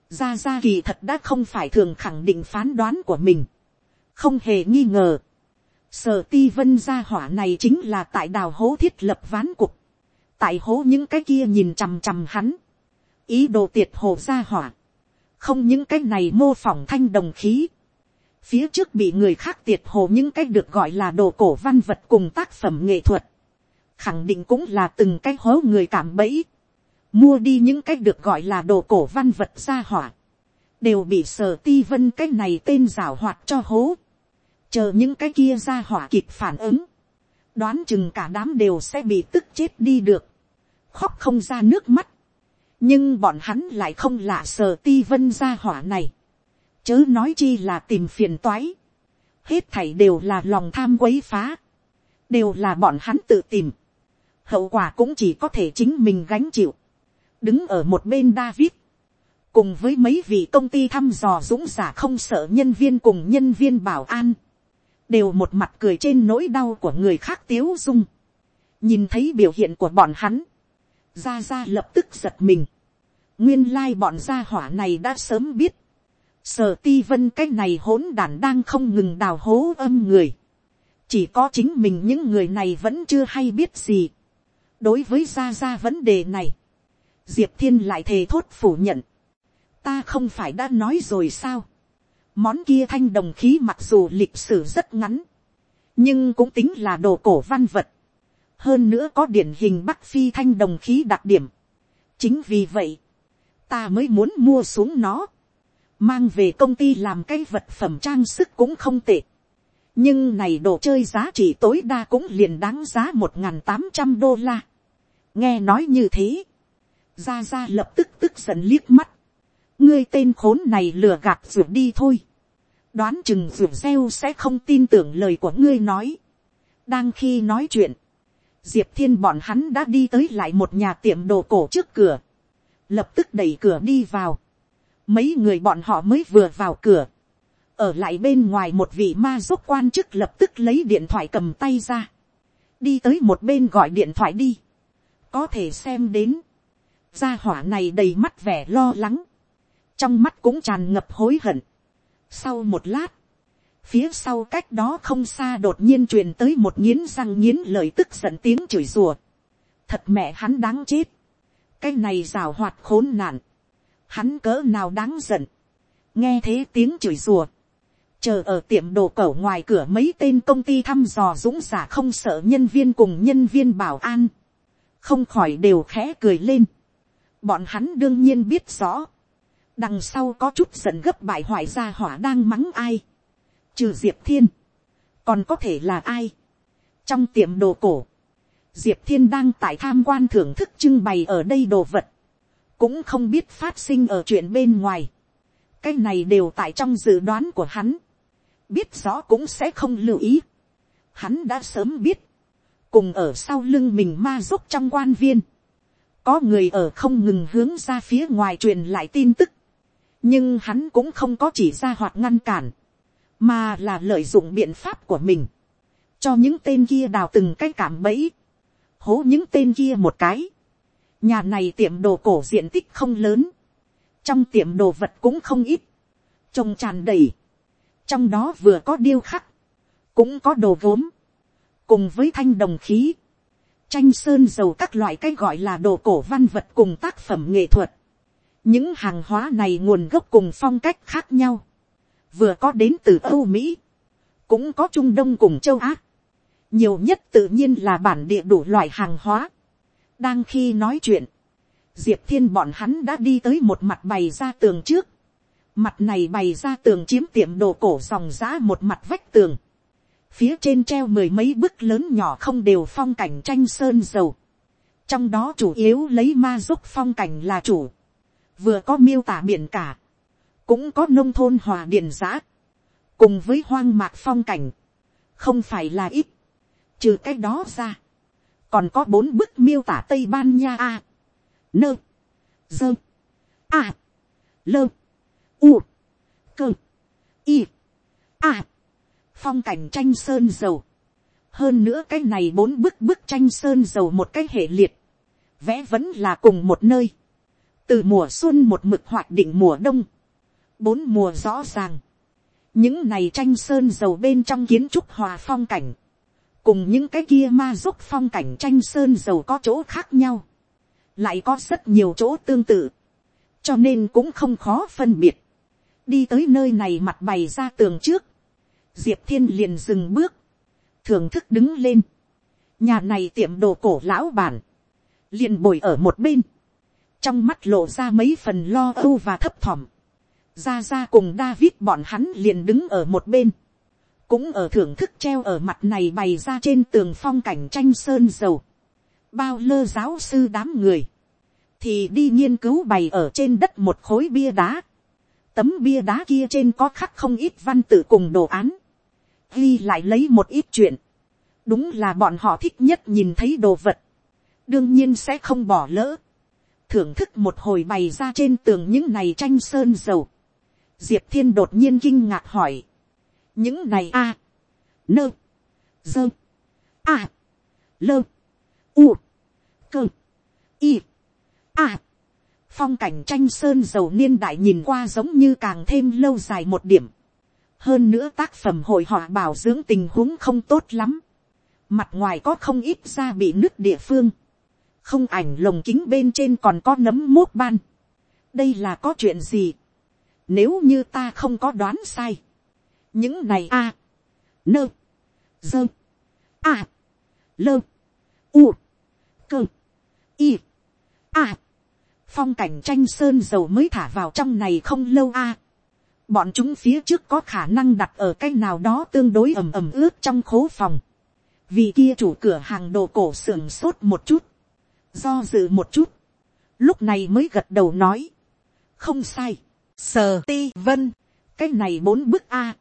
ra ra kỳ thật đã không phải thường khẳng định phán đoán của mình, không hề nghi ngờ, sở ti vân gia hỏa này chính là tại đào hố thiết lập ván cục, tại hố những cái kia nhìn chằm chằm hắn, ý đồ tiệt hồ gia hỏa, không những cái này mô phỏng thanh đồng khí, phía trước bị người khác tiệt hồ những cái được gọi là đồ cổ văn vật cùng tác phẩm nghệ thuật, khẳng định cũng là từng cái hố người cảm bẫy, mua đi những cái được gọi là đồ cổ văn vật gia hỏa, đều bị sở ti vân cái này tên rào hoạt cho hố, chờ những cái kia ra hỏa kịp phản ứng, đoán chừng cả đám đều sẽ bị tức chết đi được, khóc không ra nước mắt, nhưng bọn hắn lại không lạ sở ti vân ra hỏa này, chớ nói chi là tìm phiền toái, hết thảy đều là lòng tham quấy phá, đều là bọn hắn tự tìm, hậu quả cũng chỉ có thể chính mình gánh chịu, đứng ở một bên David, cùng với mấy vị công ty thăm dò dũng giả không sợ nhân viên cùng nhân viên bảo an, đều một mặt cười trên nỗi đau của người khác tiếu dung. nhìn thấy biểu hiện của bọn hắn, ra ra lập tức giật mình. nguyên lai bọn gia hỏa này đã sớm biết, sở ti vân cái này hỗn đản đang không ngừng đào hố âm người. chỉ có chính mình những người này vẫn chưa hay biết gì. đối với gia gia vấn đề này, diệp thiên lại thề thốt phủ nhận. ta không phải đã nói rồi sao món kia thanh đồng khí mặc dù lịch sử rất ngắn, nhưng cũng tính là đồ cổ văn vật. hơn nữa có điển hình bắc phi thanh đồng khí đặc điểm. chính vì vậy, ta mới muốn mua xuống nó mang về công ty làm cái vật phẩm trang sức cũng không tệ. nhưng này đồ chơi giá trị tối đa cũng liền đáng giá một n g h n tám trăm đô la. nghe nói như thế, ra ra lập tức tức giận liếc mắt ngươi tên khốn này lừa gạt ruột đi thôi. đoán chừng ruột reo sẽ không tin tưởng lời của ngươi nói. đang khi nói chuyện, diệp thiên bọn hắn đã đi tới lại một nhà tiệm đồ cổ trước cửa, lập tức đẩy cửa đi vào. Mấy người bọn họ mới vừa vào cửa, ở lại bên ngoài một vị ma giúp quan chức lập tức lấy điện thoại cầm tay ra, đi tới một bên gọi điện thoại đi, có thể xem đến, gia hỏa này đầy mắt vẻ lo lắng, trong mắt cũng tràn ngập hối hận. Sau một lát, phía sau cách đó không xa đột nhiên truyền tới một nghiến răng nghiến lời tức giận tiếng chửi rùa. Thật mẹ hắn đáng chết. Cái này rào hoạt khốn nạn hắn cỡ nào đáng giận, nghe thế tiếng chửi rùa, chờ ở tiệm đồ cẩu ngoài cửa mấy tên công ty thăm dò dũng giả không sợ nhân viên cùng nhân viên bảo an, không khỏi đều khẽ cười lên, bọn hắn đương nhiên biết rõ, đằng sau có chút giận gấp bại hoại gia hỏa đang mắng ai, trừ diệp thiên, còn có thể là ai, trong tiệm đồ cổ, diệp thiên đang tại tham quan thưởng thức trưng bày ở đây đồ vật, cũng không biết phát sinh ở chuyện bên ngoài. cái này đều tại trong dự đoán của hắn. biết rõ cũng sẽ không lưu ý. hắn đã sớm biết. cùng ở sau lưng mình ma giúp trong quan viên. có người ở không ngừng hướng ra phía ngoài truyền lại tin tức nhưng hắn cũng không có chỉ ra hoặc ngăn cản. mà là lợi dụng biện pháp của mình. cho những tên kia đào từng cái cảm bẫy. hố những tên kia một cái nhà này tiệm đồ cổ diện tích không lớn, trong tiệm đồ vật cũng không ít, trông tràn đầy, trong đó vừa có điêu khắc, cũng có đồ gốm, cùng với thanh đồng khí, tranh sơn dầu các loại cái gọi là đồ cổ văn vật cùng tác phẩm nghệ thuật những hàng hóa này nguồn gốc cùng phong cách khác nhau, vừa có đến từ âu mỹ, cũng có trung đông cùng châu á, nhiều nhất tự nhiên là bản địa đủ loại hàng hóa, đang khi nói chuyện, diệp thiên bọn hắn đã đi tới một mặt bày ra tường trước. mặt này bày ra tường chiếm tiệm đồ cổ dòng giã một mặt vách tường. phía trên treo mười mấy bức lớn nhỏ không đều phong cảnh tranh sơn dầu. trong đó chủ yếu lấy ma giúp phong cảnh là chủ vừa có miêu tả biển cả. cũng có nông thôn hòa điền giã. cùng với hoang mạc phong cảnh. không phải là ít. trừ cái đó ra còn có bốn bức miêu tả tây ban nha a, nơ, dơ, a, lơ, u, cơ, y, a, phong cảnh tranh sơn dầu. hơn nữa cái này bốn bức bức tranh sơn dầu một cái hệ liệt, vẽ vẫn là cùng một nơi, từ mùa xuân một mực hoạt định mùa đông, bốn mùa rõ ràng, những này tranh sơn dầu bên trong kiến trúc hòa phong cảnh, cùng những cái kia ma giúp phong cảnh tranh sơn dầu có chỗ khác nhau, lại có rất nhiều chỗ tương tự, cho nên cũng không khó phân biệt. đi tới nơi này mặt bày ra tường trước, diệp thiên liền dừng bước, thưởng thức đứng lên, nhà này tiệm đồ cổ lão bản, liền bồi ở một bên, trong mắt lộ ra mấy phần lo âu và thấp thỏm, ra ra cùng David bọn hắn liền đứng ở một bên, cũng ở thưởng thức treo ở mặt này bày ra trên tường phong cảnh tranh sơn dầu. bao lơ giáo sư đám người, thì đi nghiên cứu bày ở trên đất một khối bia đá. tấm bia đá kia trên có khắc không ít văn tự cùng đồ án. ghi lại lấy một ít chuyện. đúng là bọn họ thích nhất nhìn thấy đồ vật. đương nhiên sẽ không bỏ lỡ thưởng thức một hồi bày ra trên tường những này tranh sơn dầu, diệp thiên đột nhiên kinh ngạc hỏi, những này a, nơ, dơ, a, lơ, u, cơ, y, a, phong cảnh tranh sơn dầu niên đại nhìn qua giống như càng thêm lâu dài một điểm, hơn nữa tác phẩm hội họa bảo dưỡng tình huống không tốt lắm, mặt ngoài có không ít da bị nứt địa phương, không ảnh lồng kính bên trên còn có nấm mốt ban. đây là có chuyện gì. nếu như ta không có đoán sai. những này a, nơ, dơ, a, lơ, u, cơ, y, a. phong cảnh tranh sơn dầu mới thả vào trong này không lâu a. bọn chúng phía trước có khả năng đặt ở cái nào đó tương đối ầm ầm ướt trong khố phòng. vì kia chủ cửa hàng đồ cổ sưởng sốt một chút do dự một chút, lúc này mới gật đầu nói, không sai, sờ ti vân, cái này bốn bức a,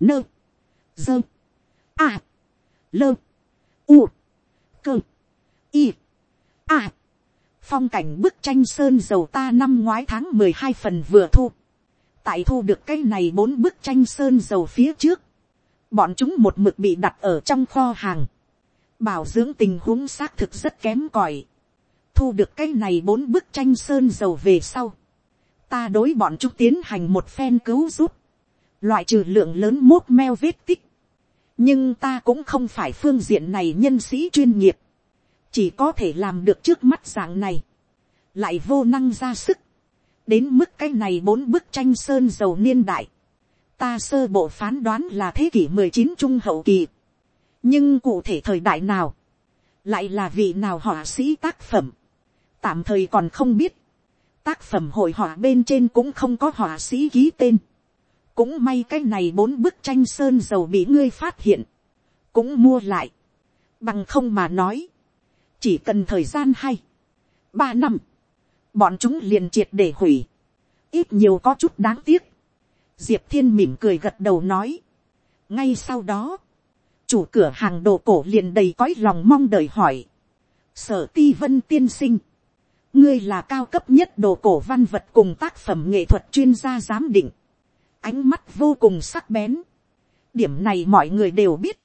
nơ, dơ, a, lơ, u, cơ, y, a, phong cảnh bức tranh sơn dầu ta năm ngoái tháng mười hai phần vừa thu, tại thu được cái này bốn bức tranh sơn dầu phía trước, bọn chúng một mực bị đặt ở trong kho hàng, bảo dưỡng tình huống xác thực rất kém còi, thu được cái này bốn bức tranh sơn dầu về sau, ta đối bọn chúng tiến hành một phen cứu giúp, loại trừ lượng lớn mốt meo vết tích, nhưng ta cũng không phải phương diện này nhân sĩ chuyên nghiệp, chỉ có thể làm được trước mắt dạng này, lại vô năng ra sức, đến mức cái này bốn bức tranh sơn dầu niên đại, ta sơ bộ phán đoán là thế kỷ mười chín trung hậu kỳ, nhưng cụ thể thời đại nào, lại là vị nào họa sĩ tác phẩm, tạm thời còn không biết, tác phẩm hội họa bên trên cũng không có họa sĩ ký tên, cũng may cái này bốn bức tranh sơn dầu bị ngươi phát hiện, cũng mua lại, bằng không mà nói, chỉ cần thời gian hay, ba năm, bọn chúng liền triệt để hủy, ít nhiều có chút đáng tiếc, diệp thiên mỉm cười gật đầu nói, ngay sau đó, chủ cửa hàng đồ cổ liền đầy cõi lòng mong đợi hỏi, sở ti vân tiên sinh, ngươi là cao cấp nhất đồ cổ văn vật cùng tác phẩm nghệ thuật chuyên gia giám định, ánh mắt vô cùng sắc bén, điểm này mọi người đều biết,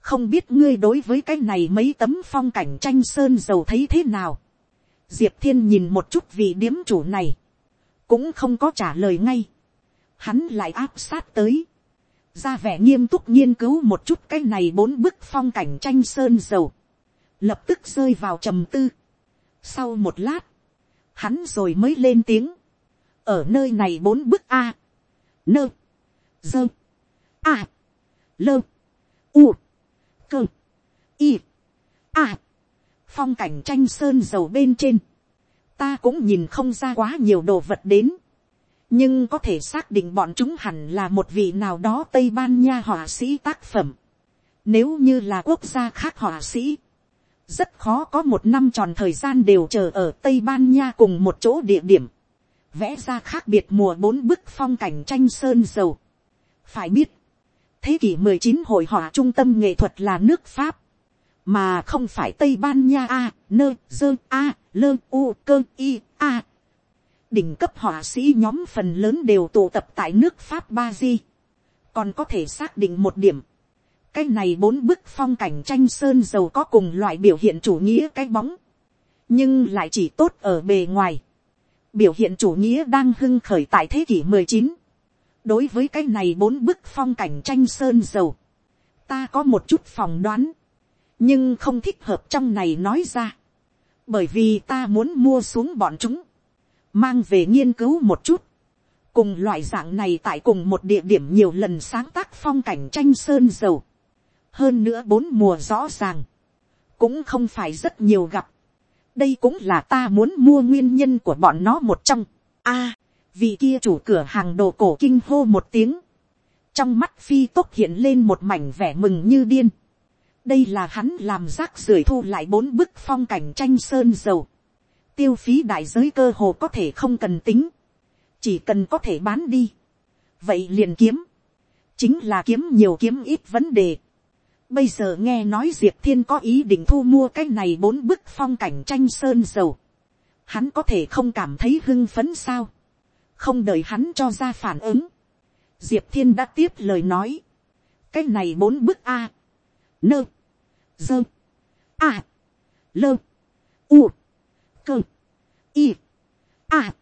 không biết ngươi đối với cái này mấy tấm phong cảnh tranh sơn dầu thấy thế nào, diệp thiên nhìn một chút vị điếm chủ này, cũng không có trả lời ngay, hắn lại áp sát tới, ra vẻ nghiêm túc nghiên cứu một chút cái này bốn bức phong cảnh tranh sơn dầu, lập tức rơi vào trầm tư, sau một lát, hắn rồi mới lên tiếng. Ở nơi này bốn bức A. Nơ. Dơ. A. Lơ. U. Cơ. Y. A. Phong cảnh tranh sơn dầu bên trên. Ta cũng nhìn không ra quá nhiều đồ vật đến. Nhưng có thể xác định bọn chúng hẳn là một vị nào đó Tây Ban Nha họa sĩ tác phẩm. Nếu như là quốc gia khác họa sĩ rất khó có một năm tròn thời gian đều chờ ở tây ban nha cùng một chỗ địa điểm, vẽ ra khác biệt mùa bốn bức phong cảnh tranh sơn dầu. phải biết, thế kỷ mười chín hội họa trung tâm nghệ thuật là nước pháp, mà không phải tây ban nha a, nơ, dơ a, lơ u cơ i a. đỉnh cấp họa sĩ nhóm phần lớn đều tụ tập tại nước pháp ba di, còn có thể xác định một điểm, cái này bốn bức phong cảnh tranh sơn dầu có cùng loại biểu hiện chủ nghĩa cái bóng, nhưng lại chỉ tốt ở bề ngoài. biểu hiện chủ nghĩa đang hưng khởi tại thế kỷ mười chín. đối với cái này bốn bức phong cảnh tranh sơn dầu, ta có một chút phỏng đoán, nhưng không thích hợp trong này nói ra, bởi vì ta muốn mua xuống bọn chúng, mang về nghiên cứu một chút, cùng loại dạng này tại cùng một địa điểm nhiều lần sáng tác phong cảnh tranh sơn dầu, hơn nữa bốn mùa rõ ràng, cũng không phải rất nhiều gặp. đây cũng là ta muốn mua nguyên nhân của bọn nó một trong. a, vì kia chủ cửa hàng đồ cổ kinh hô một tiếng, trong mắt phi tốc hiện lên một mảnh vẻ mừng như điên. đây là hắn làm rác rưởi thu lại bốn bức phong cảnh tranh sơn dầu. tiêu phí đại giới cơ hồ có thể không cần tính, chỉ cần có thể bán đi. vậy liền kiếm, chính là kiếm nhiều kiếm ít vấn đề Bây giờ nghe nói Diệp Thiên có ý định thu mua cái này bốn bức phong cảnh tranh sơn dầu. hắn có thể không cảm thấy hưng phấn sao, không đợi hắn cho ra phản ứng, diệp thiên đã tiếp lời nói, cái này bốn bức a, nơ, dơ, a, lơ, u, cơ, y, a,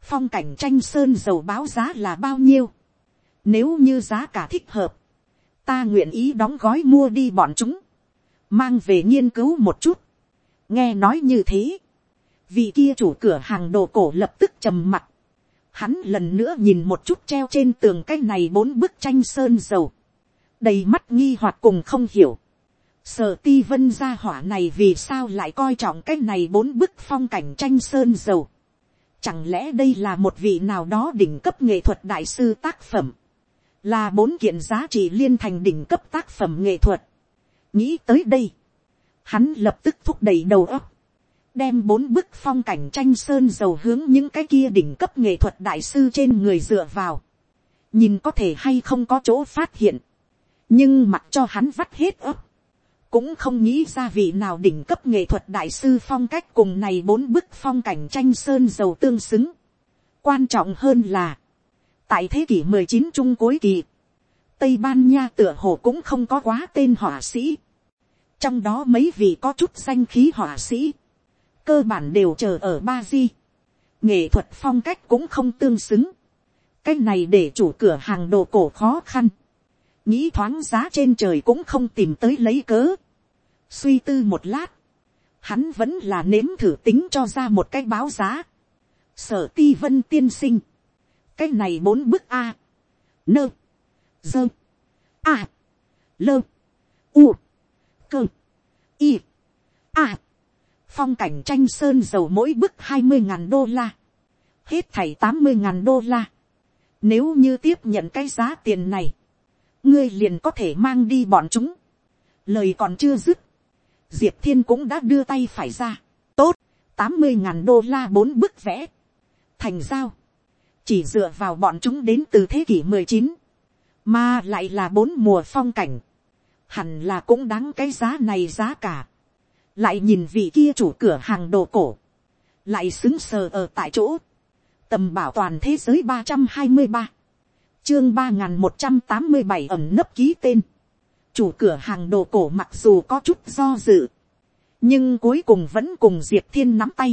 phong cảnh tranh sơn dầu báo giá là bao nhiêu, nếu như giá cả thích hợp, ta nguyện ý đóng gói mua đi bọn chúng, mang về nghiên cứu một chút, nghe nói như thế, vì kia chủ cửa hàng đồ cổ lập tức trầm mặt, hắn lần nữa nhìn một chút treo trên tường cái này bốn bức tranh sơn dầu, đầy mắt nghi hoặc cùng không hiểu, sở ti vân gia hỏa này vì sao lại coi trọng cái này bốn bức phong cảnh tranh sơn dầu, chẳng lẽ đây là một vị nào đó đỉnh cấp nghệ thuật đại sư tác phẩm, là bốn kiện giá trị liên thành đỉnh cấp tác phẩm nghệ thuật, nghĩ tới đây, hắn lập tức thúc đẩy đầu óc, đem bốn bức phong cảnh tranh sơn dầu hướng những cái kia đỉnh cấp nghệ thuật đại sư trên người dựa vào, nhìn có thể hay không có chỗ phát hiện, nhưng mặc cho hắn vắt hết ấp, cũng không nghĩ ra vị nào đỉnh cấp nghệ thuật đại sư phong cách cùng này bốn bức phong cảnh tranh sơn dầu tương xứng. quan trọng hơn là, tại thế kỷ 19 trung cuối kỳ, tây ban nha tựa hồ cũng không có quá tên họa sĩ, trong đó mấy vị có chút danh khí họa sĩ, cơ bản đều chờ ở ba di, nghệ thuật phong cách cũng không tương xứng, cái này để chủ cửa hàng đồ cổ khó khăn, nghĩ thoáng giá trên trời cũng không tìm tới lấy cớ, suy tư một lát, hắn vẫn là nếm thử tính cho ra một cái báo giá, sở ti vân tiên sinh, cái này bốn bức a, nơ, dơ, a, lơ, u, cơ, y, a, phong cảnh tranh sơn dầu mỗi bức hai mươi ngàn đô la, hết thảy tám mươi ngàn đô la. Nếu như tiếp nhận cái giá tiền này, ngươi liền có thể mang đi bọn chúng. Lời còn chưa dứt, diệp thiên cũng đã đưa tay phải ra. Tốt, tám mươi ngàn đô la bốn bức vẽ. Thành giao, chỉ dựa vào bọn chúng đến từ thế kỷ mười chín, mà lại là bốn mùa phong cảnh. Hẳn là cũng đáng cái giá này giá cả. Lại nhìn vị kia chủ cửa hàng đồ cổ, lại xứng sờ ở tại chỗ, tầm bảo toàn thế giới ba trăm hai mươi ba, chương ba n g h n một trăm tám mươi bảy ẩm nấp ký tên, chủ cửa hàng đồ cổ mặc dù có chút do dự, nhưng cuối cùng vẫn cùng diệp thiên nắm tay,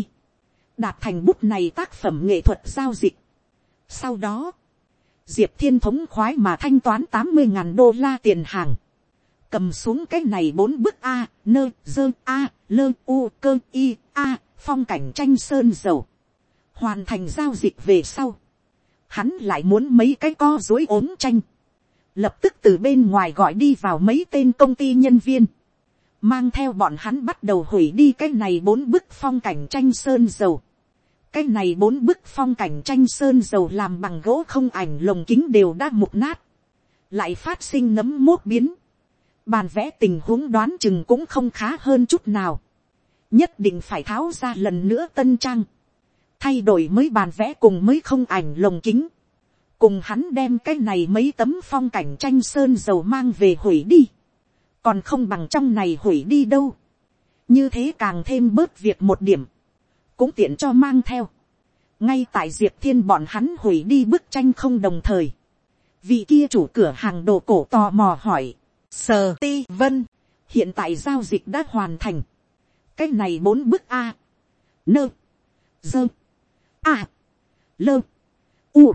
đạt thành bút này tác phẩm nghệ thuật giao dịch sau đó, diệp thiên thống khoái mà thanh toán tám mươi ngàn đô la tiền hàng, cầm xuống cái này bốn bức a, nơ, dơ, a, lơ, u, cơ, y, a, phong cảnh tranh sơn dầu. Hoàn thành giao dịch về sau. Hắn lại muốn mấy cái co dối ốm tranh. Lập tức từ bên ngoài gọi đi vào mấy tên công ty nhân viên. Mang theo bọn hắn bắt đầu hủy đi cái này bốn bức phong cảnh tranh sơn dầu. Cái này bốn bức phong cảnh tranh sơn dầu làm bằng gỗ không ảnh lồng kính đều đã mục nát. Lại phát sinh nấm mốt biến. Bàn vẽ tình huống đoán chừng cũng không khá hơn chút nào, nhất định phải tháo ra lần nữa tân trang, thay đổi mới bàn vẽ cùng mới không ảnh lồng kính, cùng hắn đem cái này mấy tấm phong cảnh tranh sơn dầu mang về hủy đi, còn không bằng trong này hủy đi đâu, như thế càng thêm bớt việc một điểm, cũng tiện cho mang theo, ngay tại diệp thiên bọn hắn hủy đi bức tranh không đồng thời, vị kia chủ cửa hàng đồ cổ tò mò hỏi, Sờ ti vân. Hiện tại giao dịch đã hoàn thành. Cái này bốn bức A. Nơ. Dơ. A. Lơ. U.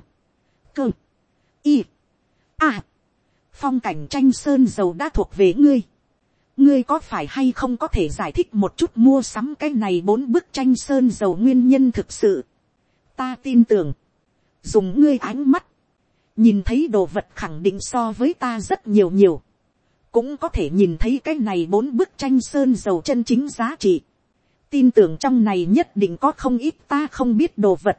Cơ. Y. A. Phong cảnh tranh sơn dầu đã thuộc về ngươi. Ngươi có phải hay không có thể giải thích một chút mua sắm cái này bốn bức tranh sơn dầu nguyên nhân thực sự. Ta tin tưởng. Dùng ngươi ánh mắt. Nhìn thấy đồ vật khẳng định so với ta rất nhiều nhiều cũng có thể nhìn thấy cái này bốn bức tranh sơn dầu chân chính giá trị. tin tưởng trong này nhất định có không ít ta không biết đồ vật.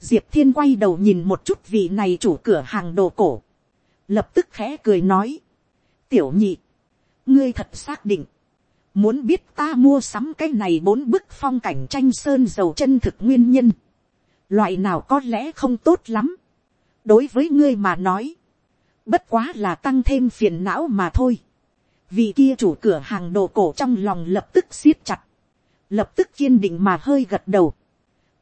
diệp thiên quay đầu nhìn một chút vị này chủ cửa hàng đồ cổ. lập tức khẽ cười nói. tiểu nhị, ngươi thật xác định. muốn biết ta mua sắm cái này bốn bức phong cảnh tranh sơn dầu chân thực nguyên nhân. loại nào có lẽ không tốt lắm. đối với ngươi mà nói bất quá là tăng thêm phiền não mà thôi. vì kia chủ cửa hàng đồ cổ trong lòng lập tức siết chặt, lập tức kiên định mà hơi gật đầu.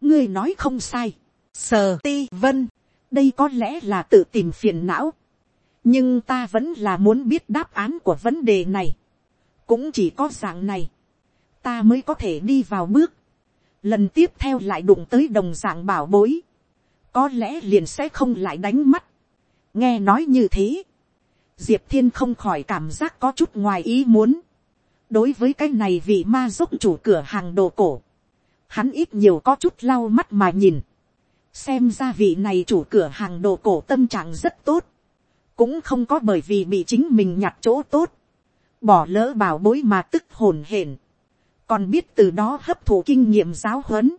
ngươi nói không sai, sờ ti vân, đây có lẽ là tự tìm phiền não, nhưng ta vẫn là muốn biết đáp án của vấn đề này, cũng chỉ có dạng này, ta mới có thể đi vào bước, lần tiếp theo lại đụng tới đồng dạng bảo bối, có lẽ liền sẽ không lại đánh mắt, nghe nói như thế, diệp thiên không khỏi cảm giác có chút ngoài ý muốn, đối với cái này vị ma dốc chủ cửa hàng đồ cổ, hắn ít nhiều có chút lau mắt mà nhìn, xem ra vị này chủ cửa hàng đồ cổ tâm trạng rất tốt, cũng không có bởi vì bị chính mình nhặt chỗ tốt, bỏ lỡ bảo bối mà tức hồn hển, còn biết từ đó hấp thụ kinh nghiệm giáo huấn,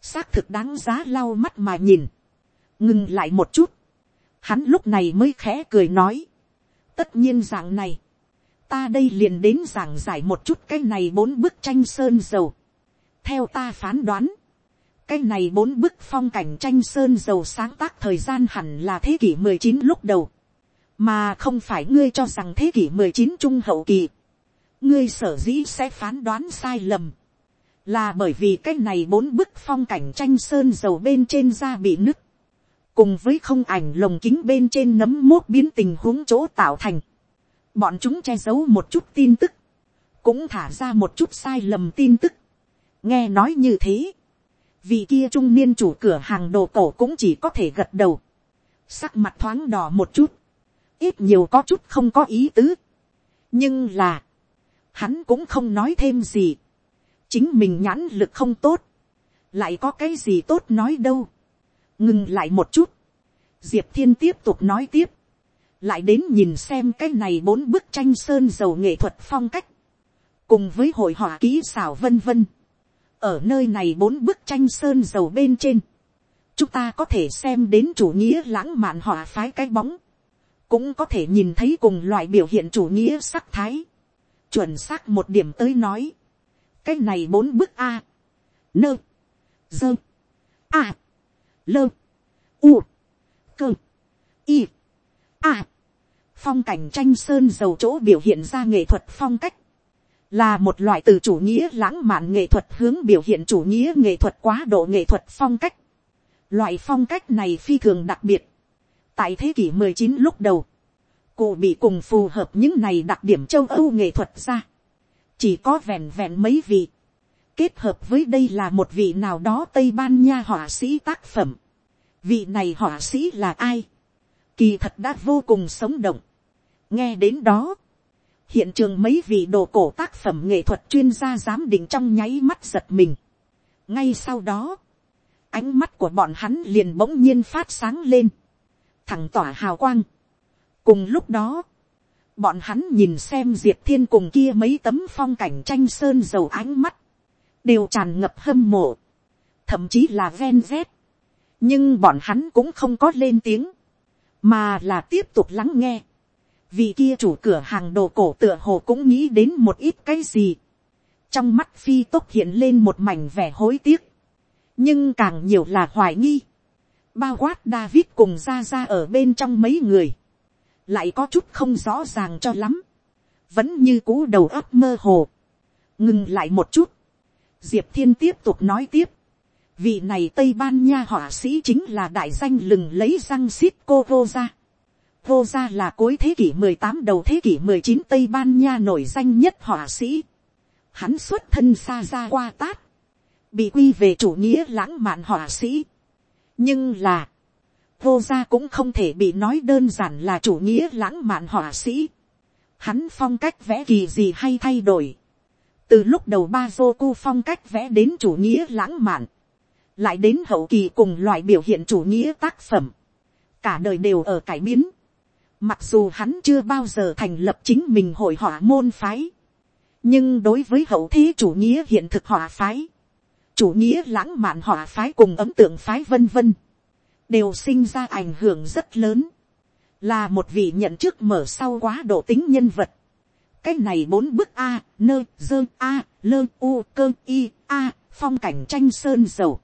xác thực đáng giá lau mắt mà nhìn, ngừng lại một chút, hắn lúc này mới khẽ cười nói, tất nhiên dạng này, ta đây liền đến giảng giải một chút cái này bốn bức tranh sơn dầu. theo ta phán đoán, cái này bốn bức phong cảnh tranh sơn dầu sáng tác thời gian hẳn là thế kỷ mười chín lúc đầu, mà không phải ngươi cho rằng thế kỷ mười chín trung hậu kỳ, ngươi sở dĩ sẽ phán đoán sai lầm, là bởi vì cái này bốn bức phong cảnh tranh sơn dầu bên trên da bị nứt, cùng với không ảnh lồng kính bên trên nấm mốt biến tình huống chỗ tạo thành, bọn chúng che giấu một chút tin tức, cũng thả ra một chút sai lầm tin tức. nghe nói như thế, vì kia trung niên chủ cửa hàng đồ cổ cũng chỉ có thể gật đầu, sắc mặt thoáng đỏ một chút, ít nhiều có chút không có ý tứ. nhưng là, hắn cũng không nói thêm gì, chính mình nhãn lực không tốt, lại có cái gì tốt nói đâu, ngừng lại một chút, diệp thiên tiếp tục nói tiếp, lại đến nhìn xem cái này bốn bức tranh sơn dầu nghệ thuật phong cách, cùng với hội họa ký xảo vân vân. ở nơi này bốn bức tranh sơn dầu bên trên, chúng ta có thể xem đến chủ nghĩa lãng mạn họa phái cái bóng, cũng có thể nhìn thấy cùng loại biểu hiện chủ nghĩa sắc thái, chuẩn xác một điểm tới nói, cái này bốn bức a, nơ, dơ, a, lơ, u, cơ, y, a, phong cảnh tranh sơn dầu chỗ biểu hiện ra nghệ thuật phong cách, là một loại từ chủ nghĩa lãng mạn nghệ thuật hướng biểu hiện chủ nghĩa nghệ thuật quá độ nghệ thuật phong cách. Loại phong cách này phi thường đặc biệt. Tại thế kỷ 19 lúc đầu, cụ bị cùng phù hợp những này đặc điểm châu Âu nghệ thuật ra. Chỉ có vẹn vẹn mấy vị. Kết hợp với đây là một vị nào đó Tây Ban Nha họa sĩ tác phẩm. Vị này họa sĩ là ai? Kỳ thật đã vô cùng sống động nghe đến đó, hiện trường mấy vị đồ cổ tác phẩm nghệ thuật chuyên gia giám định trong nháy mắt giật mình. ngay sau đó, ánh mắt của bọn hắn liền bỗng nhiên phát sáng lên, thẳng tỏa hào quang. cùng lúc đó, bọn hắn nhìn xem diệp thiên cùng kia mấy tấm phong cảnh tranh sơn dầu ánh mắt, đều tràn ngập hâm mộ, thậm chí là ven vét. nhưng bọn hắn cũng không có lên tiếng, mà là tiếp tục lắng nghe vì kia chủ cửa hàng đồ cổ tựa hồ cũng nghĩ đến một ít cái gì. trong mắt phi tốc hiện lên một mảnh vẻ hối tiếc. nhưng càng nhiều là hoài nghi bao quát david cùng ra ra ở bên trong mấy người. lại có chút không rõ ràng cho lắm. vẫn như cú đầu óc mơ hồ. ngừng lại một chút. diệp thiên tiếp tục nói tiếp. vị này tây ban nha họa sĩ chính là đại danh lừng lấy răng xít cô vô ra vô gia là cuối thế kỷ 18 đầu thế kỷ 19 Tây Ban Nha nổi danh nhất họa sĩ. Hắn xuất thân xa ra qua tát. Bị quy về chủ nghĩa lãng mạn họa sĩ. Nhưng là. Vô gia cũng không thể bị nói đơn giản là chủ nghĩa lãng mạn họa sĩ. Hắn phong cách vẽ kỳ gì hay thay đổi. Từ lúc đầu ba dô cu phong cách vẽ đến chủ nghĩa lãng mạn. Lại đến hậu kỳ cùng loại biểu hiện chủ nghĩa tác phẩm. Cả đời đều ở cải biến Mặc dù hắn chưa bao giờ thành lập chính mình hội họa môn phái. Nhưng đối với hậu thế chủ nghĩa hiện thực họa phái. Chủ nghĩa lãng mạn họa phái cùng ấm tượng phái vân vân. Đều sinh ra ảnh hưởng rất lớn. Là một vị nhận trước mở sau quá độ tính nhân vật. Cái này bốn bức A, nơ, dơ, A, lơ, u, cơ, y, A, phong cảnh tranh sơn dầu.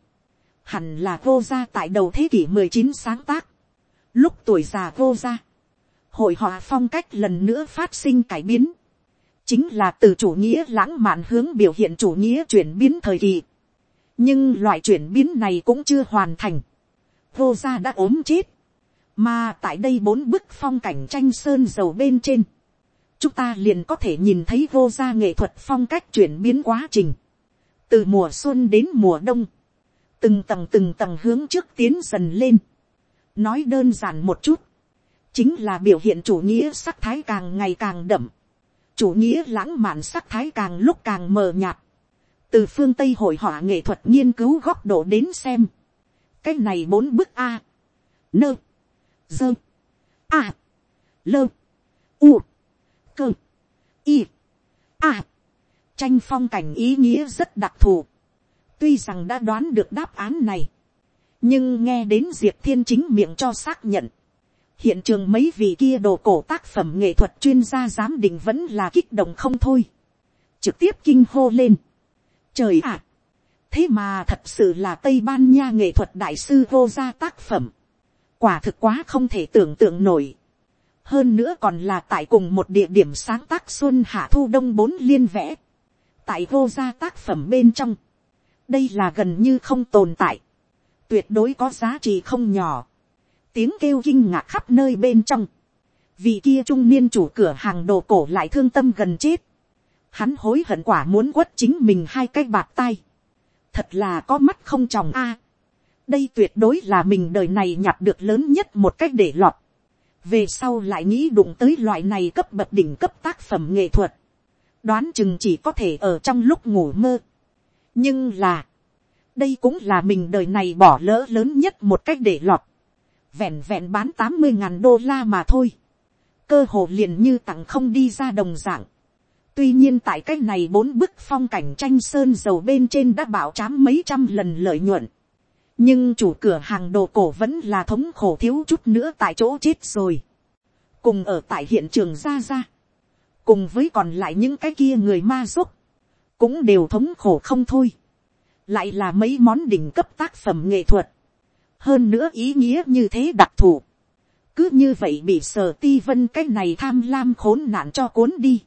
Hẳn là vô gia tại đầu thế kỷ 19 sáng tác. Lúc tuổi già vô gia hội họa phong cách lần nữa phát sinh cải biến, chính là từ chủ nghĩa lãng mạn hướng biểu hiện chủ nghĩa chuyển biến thời kỳ nhưng loại chuyển biến này cũng chưa hoàn thành, vô gia đã ốm chết, mà tại đây bốn bức phong cảnh tranh sơn dầu bên trên, chúng ta liền có thể nhìn thấy vô gia nghệ thuật phong cách chuyển biến quá trình, từ mùa xuân đến mùa đông, từng tầng từng tầng hướng trước tiến dần lên, nói đơn giản một chút, chính là biểu hiện chủ nghĩa sắc thái càng ngày càng đậm, chủ nghĩa lãng mạn sắc thái càng lúc càng mờ nhạt, từ phương tây hội họa nghệ thuật nghiên cứu góc độ đến xem, cái này bốn bức a, nơ, dơ, a, lơ, u, cơ, y, a, tranh phong cảnh ý nghĩa rất đặc thù, tuy rằng đã đoán được đáp án này, nhưng nghe đến diệp thiên chính miệng cho xác nhận, hiện trường mấy vị kia đồ cổ tác phẩm nghệ thuật chuyên gia giám định vẫn là kích động không thôi, trực tiếp kinh hô lên, trời ạ, thế mà thật sự là tây ban nha nghệ thuật đại sư vô gia tác phẩm, quả thực quá không thể tưởng tượng nổi, hơn nữa còn là tại cùng một địa điểm sáng tác xuân hạ thu đông bốn liên vẽ, tại vô gia tác phẩm bên trong, đây là gần như không tồn tại, tuyệt đối có giá trị không nhỏ, tiếng kêu kinh ngạc khắp nơi bên trong, vì kia trung niên chủ cửa hàng đồ cổ lại thương tâm gần chết, hắn hối hận quả muốn quất chính mình hai cái bạt tay, thật là có mắt không tròng a, đây tuyệt đối là mình đời này nhặt được lớn nhất một cách để lọt, về sau lại nghĩ đụng tới loại này cấp bậc đỉnh cấp tác phẩm nghệ thuật, đoán chừng chỉ có thể ở trong lúc ngủ mơ. nhưng là, đây cũng là mình đời này bỏ lỡ lớn nhất một cách để lọt, vẹn vẹn bán tám mươi ngàn đô la mà thôi, cơ hồ liền như tặng không đi ra đồng dạng tuy nhiên tại cái này bốn bức phong cảnh tranh sơn dầu bên trên đã bảo trám mấy trăm lần lợi nhuận, nhưng chủ cửa hàng đồ cổ vẫn là thống khổ thiếu chút nữa tại chỗ chết rồi, cùng ở tại hiện trường ra ra, cùng với còn lại những cái kia người ma giúp, cũng đều thống khổ không thôi, lại là mấy món đỉnh cấp tác phẩm nghệ thuật, hơn nữa ý nghĩa như thế đặc thù, cứ như vậy bị sở ti vân cái này tham lam khốn nạn cho cuốn đi,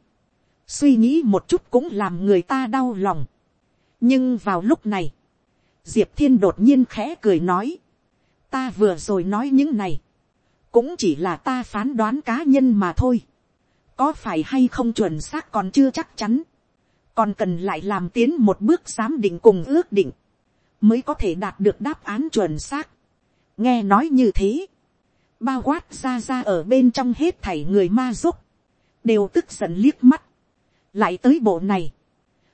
suy nghĩ một chút cũng làm người ta đau lòng, nhưng vào lúc này, diệp thiên đột nhiên khẽ cười nói, ta vừa rồi nói những này, cũng chỉ là ta phán đoán cá nhân mà thôi, có phải hay không chuẩn xác còn chưa chắc chắn, còn cần lại làm tiến một bước giám định cùng ước định, mới có thể đạt được đáp án chuẩn xác. nghe nói như thế, bao quát ra ra ở bên trong hết thảy người ma giúp, đều tức giận liếc mắt, lại tới bộ này,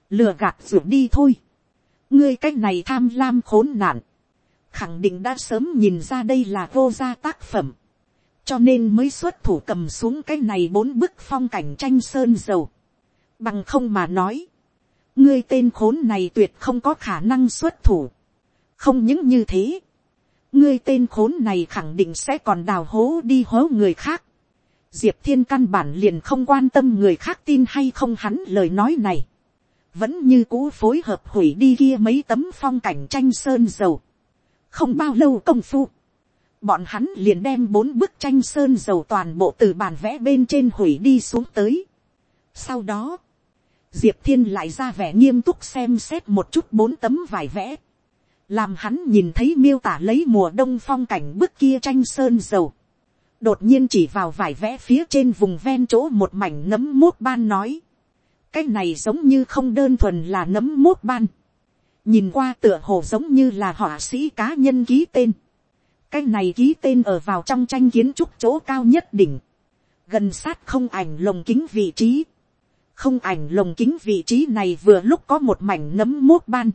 lừa gạt ruột đi thôi, ngươi cái này tham lam khốn nạn, khẳng định đã sớm nhìn ra đây là vô gia tác phẩm, cho nên mới xuất thủ cầm xuống cái này bốn bức phong cảnh tranh sơn dầu, bằng không mà nói, ngươi tên khốn này tuyệt không có khả năng xuất thủ, không những như thế, ngươi tên khốn này khẳng định sẽ còn đào hố đi hố người khác, diệp thiên căn bản liền không quan tâm người khác tin hay không hắn lời nói này, vẫn như cũ phối hợp hủy đi kia mấy tấm phong cảnh tranh sơn dầu. không bao lâu công phu, bọn hắn liền đem bốn bức tranh sơn dầu toàn bộ từ bàn vẽ bên trên hủy đi xuống tới. sau đó, diệp thiên lại ra vẻ nghiêm túc xem xét một chút bốn tấm vải vẽ, làm hắn nhìn thấy miêu tả lấy mùa đông phong cảnh bức kia tranh sơn dầu đột nhiên chỉ vào vải vẽ phía trên vùng ven chỗ một mảnh nấm mốt ban nói, cái này giống như không đơn thuần là nấm mốt ban. nhìn qua tựa hồ giống như là họa sĩ cá nhân ký tên. cái này ký tên ở vào trong tranh kiến trúc chỗ cao nhất đỉnh. gần sát không ảnh lồng kính vị trí. không ảnh lồng kính vị trí này vừa lúc có một mảnh nấm mốt ban.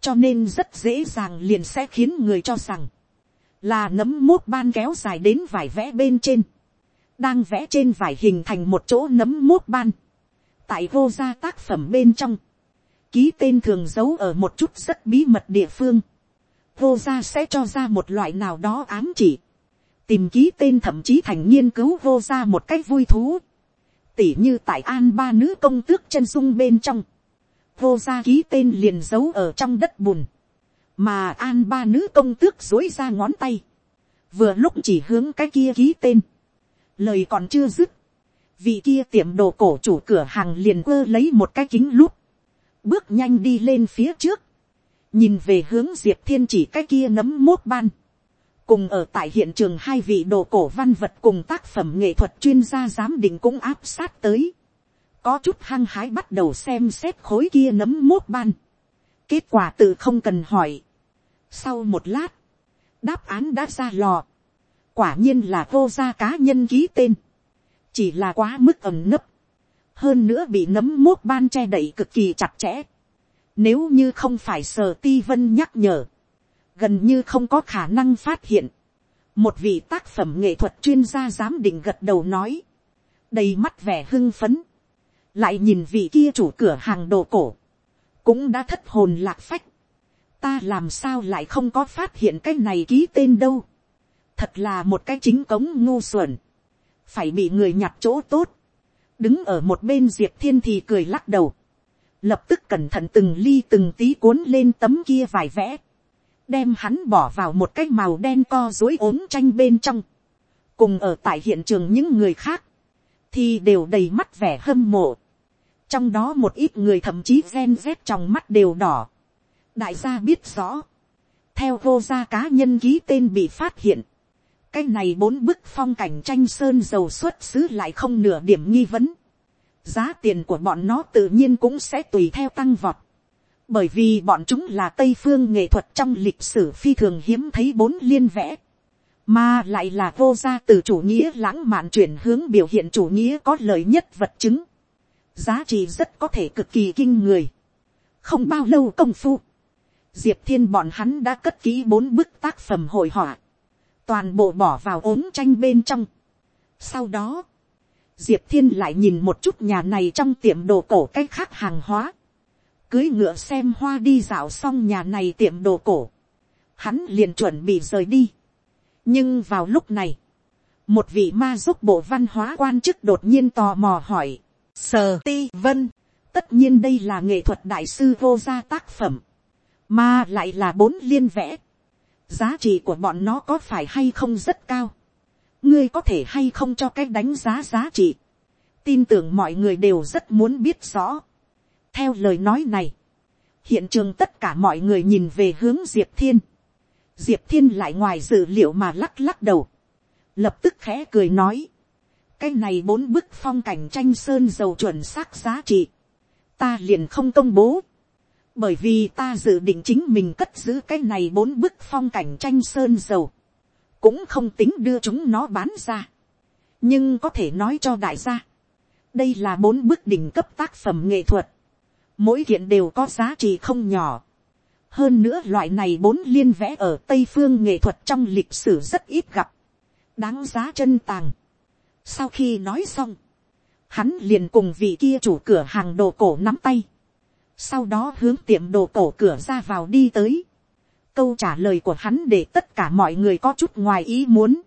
cho nên rất dễ dàng liền sẽ khiến người cho rằng là nấm mốt ban kéo dài đến vải vẽ bên trên, đang vẽ trên vải hình thành một chỗ nấm mốt ban. Tại vô gia tác phẩm bên trong, ký tên thường giấu ở một chút rất bí mật địa phương, vô gia sẽ cho ra một loại nào đó ám chỉ, tìm ký tên thậm chí thành nghiên cứu vô gia một cách vui thú, tỉ như tại an ba nữ công tước chân dung bên trong, vô gia ký tên liền giấu ở trong đất bùn, mà an ba nữ công tước dối ra ngón tay, vừa lúc chỉ hướng cái kia ký tên, lời còn chưa dứt, vì kia tiệm đồ cổ chủ cửa hàng liền quơ lấy một cái kính lúp, bước nhanh đi lên phía trước, nhìn về hướng diệp thiên chỉ cái kia nấm mốt ban, cùng ở tại hiện trường hai vị đồ cổ văn vật cùng tác phẩm nghệ thuật chuyên gia giám định cũng áp sát tới, có chút hăng hái bắt đầu xem xét khối kia nấm mốt ban, kết quả tự không cần hỏi sau một lát, đáp án đã ra lò, quả nhiên là vô gia cá nhân ký tên, chỉ là quá mức ẩm nấp, hơn nữa bị nấm mốt ban che đậy cực kỳ chặt chẽ, nếu như không phải sở ti vân nhắc nhở, gần như không có khả năng phát hiện. Một vị tác phẩm nghệ thuật chuyên gia giám định gật đầu nói, đầy mắt vẻ hưng phấn, lại nhìn vị kia chủ cửa hàng đồ cổ, cũng đã thất hồn lạc phách. Ta làm sao lại không có phát hiện cái này ký tên đâu. Thật là một cái chính cống ngu xuẩn. Phải bị người nhặt chỗ tốt. Đứng ở một bên Diệp Thiên thì cười lắc đầu lập tức cẩn thận từng ly từng tí cuốn lên tấm kia vài vẽ, đem hắn bỏ vào một cái màu đen co dối ốm tranh bên trong, cùng ở tại hiện trường những người khác, thì đều đầy mắt vẻ hâm mộ, trong đó một ít người thậm chí ven rét trong mắt đều đỏ, đại gia biết rõ, theo vô gia cá nhân ký tên bị phát hiện, cái này bốn bức phong cảnh tranh sơn dầu xuất xứ lại không nửa điểm nghi vấn, giá tiền của bọn nó tự nhiên cũng sẽ tùy theo tăng vọt. Bởi vì bọn chúng là Tây phương nghệ thuật trong lịch sử phi thường hiếm thấy bốn liên vẽ. Mà lại là vô gia từ chủ nghĩa lãng mạn chuyển hướng biểu hiện chủ nghĩa có lợi nhất vật chứng. Giá trị rất có thể cực kỳ kinh người. Không bao lâu công phu. Diệp thiên bọn hắn đã cất kỹ bốn bức tác phẩm hội họa. Toàn bộ bỏ vào ốm tranh bên trong. Sau đó diệp thiên lại nhìn một chút nhà này trong tiệm đồ cổ cách khác hàng hóa, cưới ngựa xem hoa đi dạo xong nhà này tiệm đồ cổ, hắn liền chuẩn bị rời đi. nhưng vào lúc này, một vị ma giúp bộ văn hóa quan chức đột nhiên tò mò hỏi, sờ ti vân, tất nhiên đây là nghệ thuật đại sư vô gia tác phẩm, mà lại là bốn liên vẽ, giá trị của bọn nó có phải hay không rất cao, ngươi có thể hay không cho cái đánh giá giá trị. tin tưởng mọi người đều rất muốn biết rõ. theo lời nói này, hiện trường tất cả mọi người nhìn về hướng diệp thiên. diệp thiên lại ngoài dự liệu mà lắc lắc đầu. lập tức khẽ cười nói. cái này bốn bức phong cảnh tranh sơn dầu chuẩn xác giá trị. ta liền không công bố bởi vì ta dự định chính mình cất giữ cái này bốn bức phong cảnh tranh sơn dầu. Cũng không tính đưa chúng nó bán ra, nhưng có thể nói cho đại gia, đây là bốn bức đỉnh cấp tác phẩm nghệ thuật, mỗi kiện đều có giá trị không nhỏ. hơn nữa loại này bốn liên vẽ ở tây phương nghệ thuật trong lịch sử rất ít gặp, đáng giá chân tàng. sau khi nói xong, hắn liền cùng vị kia chủ cửa hàng đồ cổ nắm tay, sau đó hướng tiệm đồ cổ cửa ra vào đi tới, Câu trả lời của hắn để tất cả mọi người có chút ngoài ý muốn.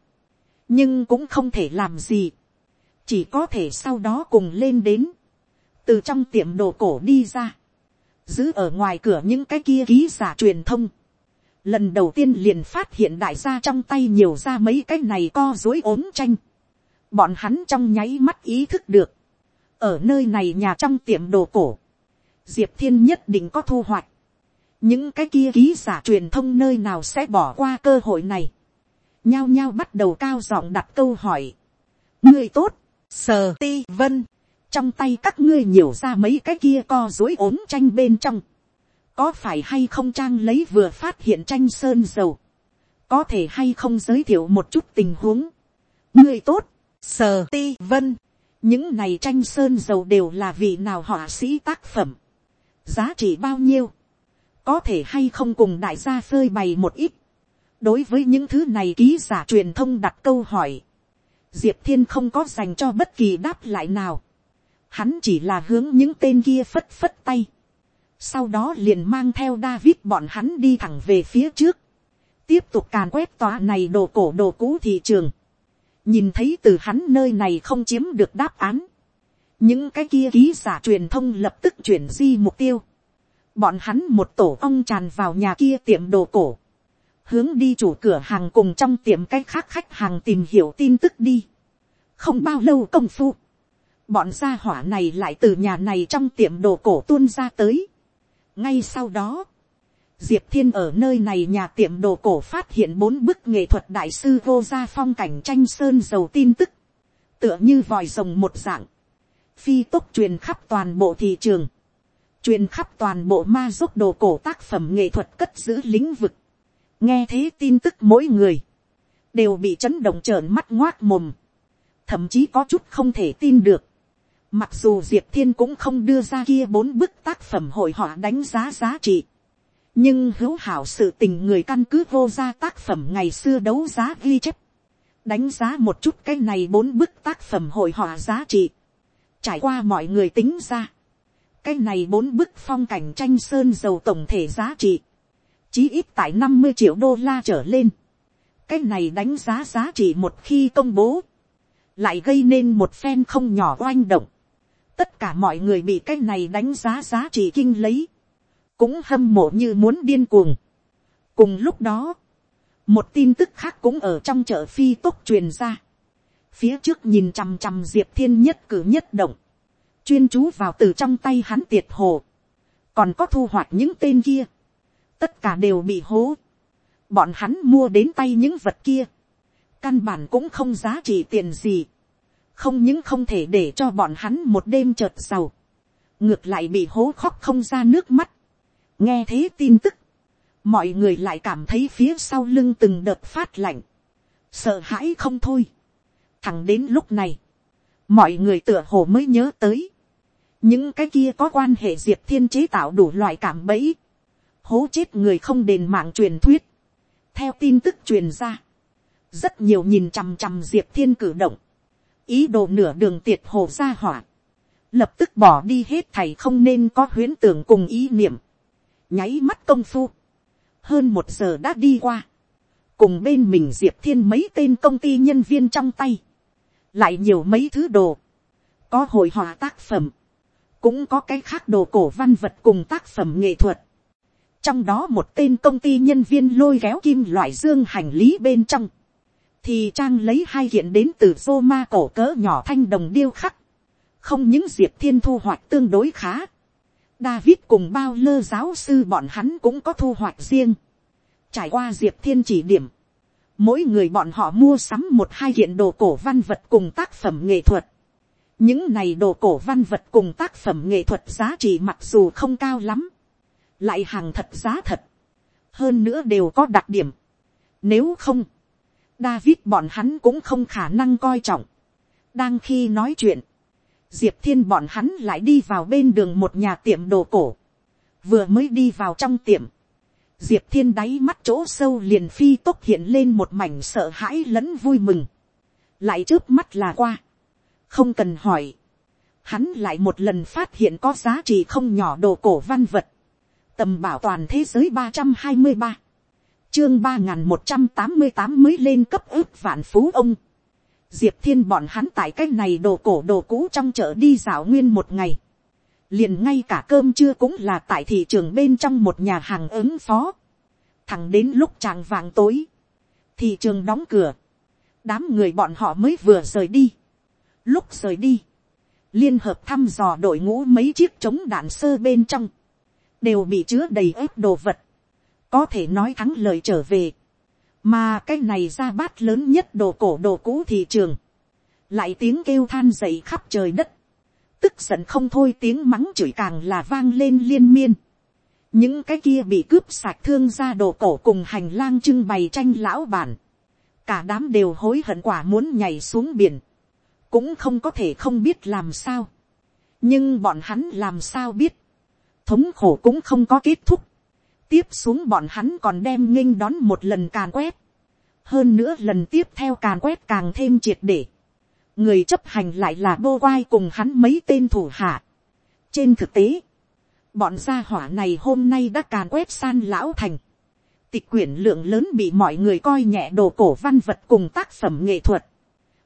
Nhưng cũng không thể làm gì. Chỉ có thể sau đó cùng lên đến. Từ trong tiệm đồ cổ đi ra. Giữ ở ngoài cửa những cái kia ký giả truyền thông. Lần đầu tiên liền phát hiện đại gia trong tay nhiều ra mấy cái này co dối ốm tranh. Bọn hắn trong nháy mắt ý thức được. Ở nơi này nhà trong tiệm đồ cổ. Diệp Thiên nhất định có thu hoạch. Những cái kia ký giả truyền thông nơi nào sẽ bỏ qua cơ hội này, nhao nhao bắt đầu cao giọng đặt câu hỏi, ngươi tốt, sờ ti vân, trong tay các ngươi nhiều ra mấy cái kia co dối ốm tranh bên trong, có phải hay không trang lấy vừa phát hiện tranh sơn dầu, có thể hay không giới thiệu một chút tình huống, ngươi tốt, sờ ti vân, những này tranh sơn dầu đều là vị nào họa sĩ tác phẩm, giá trị bao nhiêu, có thể hay không cùng đại gia phơi bày một ít. đối với những thứ này ký giả truyền thông đặt câu hỏi, diệp thiên không có dành cho bất kỳ đáp lại nào. hắn chỉ là hướng những tên kia phất phất tay. sau đó liền mang theo david bọn hắn đi thẳng về phía trước. tiếp tục càn quét tòa này đồ cổ đồ cũ thị trường. nhìn thấy từ hắn nơi này không chiếm được đáp án những cái kia ký giả truyền thông lập tức chuyển di mục tiêu bọn hắn một tổ ong tràn vào nhà kia tiệm đồ cổ, hướng đi chủ cửa hàng cùng trong tiệm cái khác khách hàng tìm hiểu tin tức đi. không bao lâu công phu, bọn gia hỏa này lại từ nhà này trong tiệm đồ cổ tuôn ra tới. ngay sau đó, Diệp Thiên ở nơi này nhà tiệm đồ cổ phát hiện bốn bức nghệ thuật đại sư vô gia phong cảnh tranh sơn dầu tin tức. Tựa như vòi rồng một dạng. Phi tốc truyền khắp toàn bộ thị trường. Truyền khắp toàn bộ ma giúp đồ cổ tác phẩm nghệ thuật cất giữ lĩnh vực. Nghe thế tin tức mỗi người. Đều bị chấn động trợn mắt ngoác mồm. Thậm chí có chút không thể tin được. Mặc dù Diệp Thiên cũng không đưa ra kia bốn bức tác phẩm hội họa đánh giá giá trị nhưng hữu hảo sự tình người căn cứ vô ra tác phẩm ngày xưa đấu giá ghi chép, đánh giá một chút cái này bốn bức tác phẩm hội họa giá trị, trải qua mọi người tính ra, cái này bốn bức phong cảnh tranh sơn dầu tổng thể giá trị, chí ít tại năm mươi triệu đô la trở lên, cái này đánh giá giá trị một khi công bố, lại gây nên một phen không nhỏ oanh động, tất cả mọi người bị cái này đánh giá giá trị kinh lấy, cũng hâm mộ như muốn điên cuồng. cùng lúc đó, một tin tức khác cũng ở trong chợ phi tốt truyền ra phía trước nhìn chằm chằm diệp thiên nhất cử nhất động, chuyên chú vào từ trong tay hắn tiệt hồ, còn có thu hoạch những tên kia, tất cả đều bị hố, bọn hắn mua đến tay những vật kia, căn bản cũng không giá trị tiền gì, không những không thể để cho bọn hắn một đêm chợt giàu, ngược lại bị hố khóc không ra nước mắt, nghe thế tin tức, mọi người lại cảm thấy phía sau lưng từng đợt phát lạnh, sợ hãi không thôi thẳng đến lúc này, mọi người tựa hồ mới nhớ tới, những cái kia có quan hệ diệp thiên chế tạo đủ loại cảm bẫy, hố chết người không đền mạng truyền thuyết, theo tin tức truyền ra, rất nhiều nhìn chằm chằm diệp thiên cử động, ý đồ nửa đường tiệt hồ ra hỏa, lập tức bỏ đi hết thầy không nên có huyến tưởng cùng ý niệm, nháy mắt công phu, hơn một giờ đã đi qua, cùng bên mình diệp thiên mấy tên công ty nhân viên trong tay, lại nhiều mấy thứ đồ, có hội họa tác phẩm, cũng có cái khác đồ cổ văn vật cùng tác phẩm nghệ thuật. trong đó một tên công ty nhân viên lôi kéo kim loại dương hành lý bên trong, thì trang lấy hai kiện đến từ rô ma cổ cỡ nhỏ thanh đồng điêu khắc, không những diệp thiên thu hoạch tương đối khá, David cùng bao lơ giáo sư bọn hắn cũng có thu hoạch riêng. Trải qua Diệp Thiên chỉ điểm. Mỗi người bọn họ mua sắm một hai kiện đồ cổ văn vật cùng tác phẩm nghệ thuật. Những này đồ cổ văn vật cùng tác phẩm nghệ thuật giá trị mặc dù không cao lắm. Lại hàng thật giá thật. Hơn nữa đều có đặc điểm. Nếu không. David bọn hắn cũng không khả năng coi trọng. Đang khi nói chuyện diệp thiên bọn hắn lại đi vào bên đường một nhà tiệm đồ cổ, vừa mới đi vào trong tiệm, diệp thiên đáy mắt chỗ sâu liền phi tốc hiện lên một mảnh sợ hãi lẫn vui mừng, lại trước mắt là qua, không cần hỏi, hắn lại một lần phát hiện có giá trị không nhỏ đồ cổ văn vật, tầm bảo toàn thế giới ba trăm hai mươi ba, chương ba n g h n một trăm tám mươi tám mới lên cấp ước vạn phú ông, diệp thiên bọn hắn tại cái này đồ cổ đồ cũ trong chợ đi dạo nguyên một ngày liền ngay cả cơm trưa cũng là tại thị trường bên trong một nhà hàng ứng phó. thẳng đến lúc tràng vàng tối, thị trường đóng cửa, đám người bọn họ mới vừa rời đi. lúc rời đi, liên hợp thăm dò đội ngũ mấy chiếc chống đạn sơ bên trong, đều bị chứa đầy ớt đồ vật, có thể nói thắng lời trở về. Mà cái này ra bát lớn nhất đồ cổ đồ cũ thị trường, lại tiếng kêu than dậy khắp trời đất, tức giận không thôi tiếng mắng chửi càng là vang lên liên miên. những cái kia bị cướp sạc thương ra đồ cổ cùng hành lang trưng bày tranh lão bản, cả đám đều hối hận quả muốn nhảy xuống biển, cũng không có thể không biết làm sao, nhưng bọn hắn làm sao biết, thống khổ cũng không có kết thúc, tiếp xuống bọn hắn còn đem nghinh đón một lần càn quét. hơn nữa lần tiếp theo càn quét càng thêm triệt để người chấp hành lại là bô quai cùng hắn mấy tên thủ hạ. trên thực tế, bọn gia hỏa này hôm nay đã càn quét san lão thành. tịch quyển lượng lớn bị mọi người coi nhẹ đồ cổ văn vật cùng tác phẩm nghệ thuật.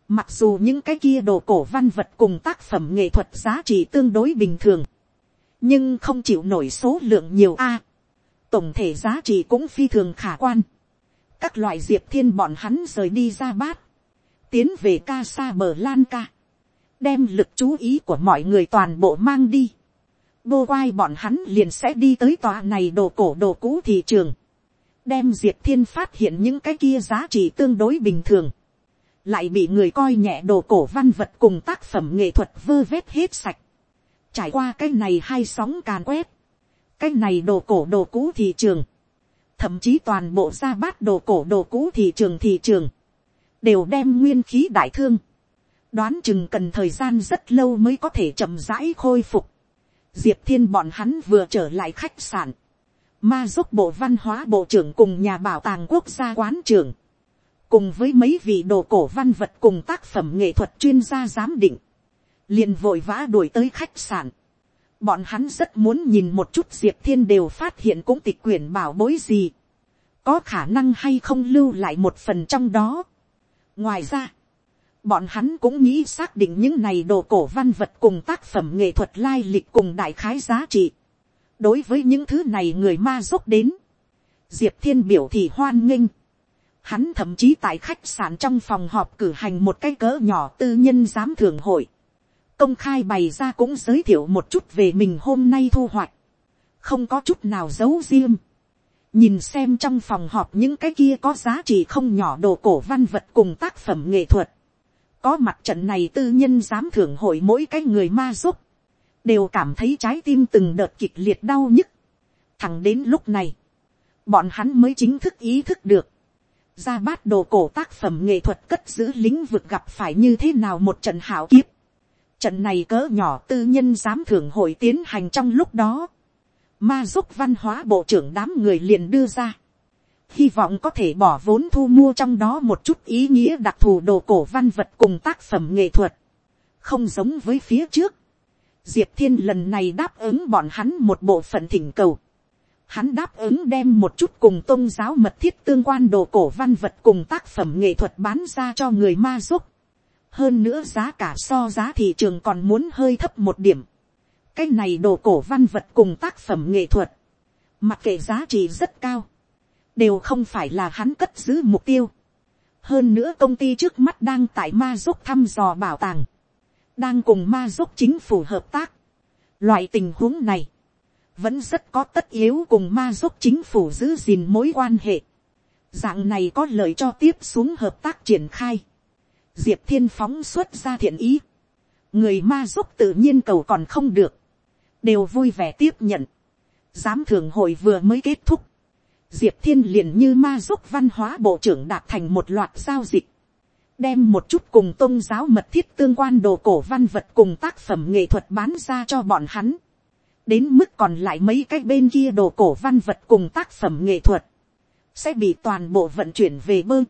Mặc dù những cái kia đồ cổ văn vật cùng tác phẩm nghệ thuật giá trị tương đối bình thường. Nhưng không chịu nổi số lượng nhiều a tổng thể giá trị cũng phi thường khả quan. các loại diệp thiên bọn hắn rời đi ra bát, tiến về ca sa bờ lan ca, đem lực chú ý của mọi người toàn bộ mang đi. bô quai bọn hắn liền sẽ đi tới tòa này đồ cổ đồ cũ thị trường, đem diệp thiên phát hiện những cái kia giá trị tương đối bình thường, lại bị người coi nhẹ đồ cổ văn vật cùng tác phẩm nghệ thuật vơ vét hết sạch, trải qua cái này hai sóng càn quét, cái này đồ cổ đồ cũ thị trường, thậm chí toàn bộ ra bát đồ cổ đồ cũ thị trường thị trường, đều đem nguyên khí đại thương, đoán chừng cần thời gian rất lâu mới có thể chậm rãi khôi phục. diệp thiên bọn hắn vừa trở lại khách sạn, ma giúp bộ văn hóa bộ trưởng cùng nhà bảo tàng quốc gia quán trưởng, cùng với mấy vị đồ cổ văn vật cùng tác phẩm nghệ thuật chuyên gia giám định, liền vội vã đuổi tới khách sạn. Bọn hắn rất muốn nhìn một chút diệp thiên đều phát hiện cũng tịch quyển bảo bối gì, có khả năng hay không lưu lại một phần trong đó ngoài ra, bọn hắn cũng nghĩ xác định những này đồ cổ văn vật cùng tác phẩm nghệ thuật lai lịch cùng đại khái giá trị. đối với những thứ này người ma dốc đến, diệp thiên biểu thì hoan nghênh. hắn thậm chí tại khách sạn trong phòng họp cử hành một cái cỡ nhỏ tư nhân giám thường hội. công khai bày ra cũng giới thiệu một chút về mình hôm nay thu hoạch. không có chút nào giấu riêng nhìn xem trong phòng họp những cái kia có giá trị không nhỏ đồ cổ văn vật cùng tác phẩm nghệ thuật có mặt trận này tư nhân dám thưởng hội mỗi cái người ma giúp, đều cảm thấy trái tim từng đợt kịch liệt đau nhức. Thẳng đến lúc này, bọn hắn mới chính thức ý thức được, ra bát đồ cổ tác phẩm nghệ thuật cất giữ lĩnh vực gặp phải như thế nào một trận hảo kiếp. Trận này cỡ nhỏ tư nhân dám thưởng hội tiến hành trong lúc đó. Ma giúp văn hóa bộ trưởng đám người liền đưa ra hy vọng có thể bỏ vốn thu mua trong đó một chút ý nghĩa đặc thù đồ cổ văn vật cùng tác phẩm nghệ thuật, không giống với phía trước. Diệp thiên lần này đáp ứng bọn hắn một bộ phận thỉnh cầu. Hắn đáp ứng đem một chút cùng tôn giáo mật thiết tương quan đồ cổ văn vật cùng tác phẩm nghệ thuật bán ra cho người ma giúp. Hơn nữa giá cả so giá thị trường còn muốn hơi thấp một điểm. Cái này đồ cổ văn vật cùng tác phẩm nghệ thuật. Mặc kệ giá trị rất cao đều không phải là hắn cất giữ mục tiêu. hơn nữa công ty trước mắt đang tại ma giúp thăm dò bảo tàng, đang cùng ma giúp chính phủ hợp tác. loại tình huống này, vẫn rất có tất yếu cùng ma giúp chính phủ giữ gìn mối quan hệ. dạng này có lợi cho tiếp xuống hợp tác triển khai. diệp thiên phóng xuất ra thiện ý. người ma giúp tự nhiên cầu còn không được đều vui vẻ tiếp nhận. giám thường hội vừa mới kết thúc. Diệp thiên liền như ma giúp văn hóa bộ trưởng đạt thành một loạt giao dịch, đem một chút cùng tôn giáo mật thiết tương quan đồ cổ văn vật cùng tác phẩm nghệ thuật bán ra cho bọn hắn, đến mức còn lại mấy cái bên kia đồ cổ văn vật cùng tác phẩm nghệ thuật, sẽ bị toàn bộ vận chuyển về bơ.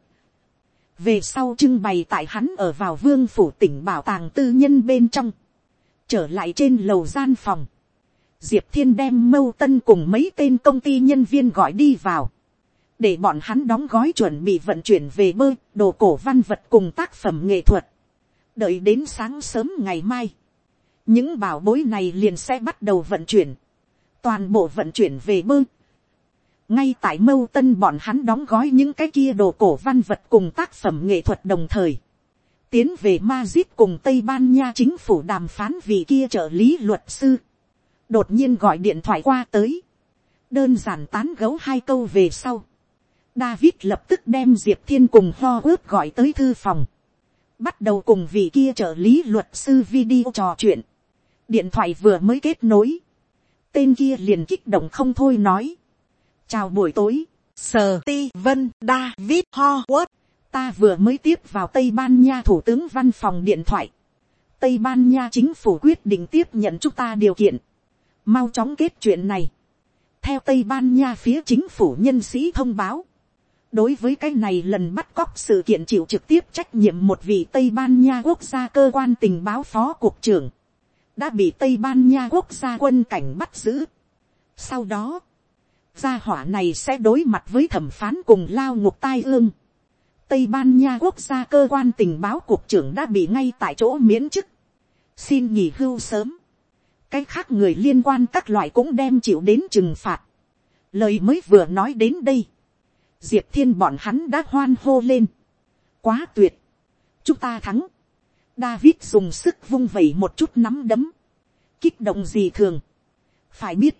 về sau trưng bày tại hắn ở vào vương phủ tỉnh bảo tàng tư nhân bên trong, trở lại trên lầu gian phòng, diệp thiên đem mâu tân cùng mấy tên công ty nhân viên gọi đi vào, để bọn hắn đóng gói chuẩn bị vận chuyển về bơ, đồ cổ văn vật cùng tác phẩm nghệ thuật. đợi đến sáng sớm ngày mai, những bảo bối này liền sẽ bắt đầu vận chuyển, toàn bộ vận chuyển về bơ. ngay tại mâu tân bọn hắn đóng gói những cái kia đồ cổ văn vật cùng tác phẩm nghệ thuật đồng thời, tiến về Madrid cùng Tây Ban Nha chính phủ đàm phán vì kia trợ lý luật sư đột nhiên gọi điện thoại qua tới, đơn giản tán gấu hai câu về sau, David lập tức đem diệp thiên cùng ho ướp gọi tới thư phòng, bắt đầu cùng vị kia trợ lý luật sư video trò chuyện, điện thoại vừa mới kết nối, tên kia liền kích động không thôi nói, chào buổi tối, sờ ti vân david ho howard ta vừa mới tiếp vào tây ban nha thủ tướng văn phòng điện thoại, tây ban nha chính phủ quyết định tiếp nhận chúng ta điều kiện, mau chóng kết chuyện này. theo tây ban nha phía chính phủ nhân sĩ thông báo, đối với cái này lần bắt cóc sự kiện chịu trực tiếp trách nhiệm một vị tây ban nha quốc gia cơ quan tình báo phó cục trưởng, đã bị tây ban nha quốc gia quân cảnh bắt giữ. sau đó, gia hỏa này sẽ đối mặt với thẩm phán cùng lao ngục tai ương. tây ban nha quốc gia cơ quan tình báo cục trưởng đã bị ngay tại chỗ miễn chức, xin nghỉ hưu sớm cái khác người liên quan các loại cũng đem chịu đến trừng phạt. lời mới vừa nói đến đây, diệp thiên bọn hắn đã hoan hô lên. quá tuyệt, chúng ta thắng. David dùng sức vung vẩy một chút nắm đấm, kích động gì thường. phải biết,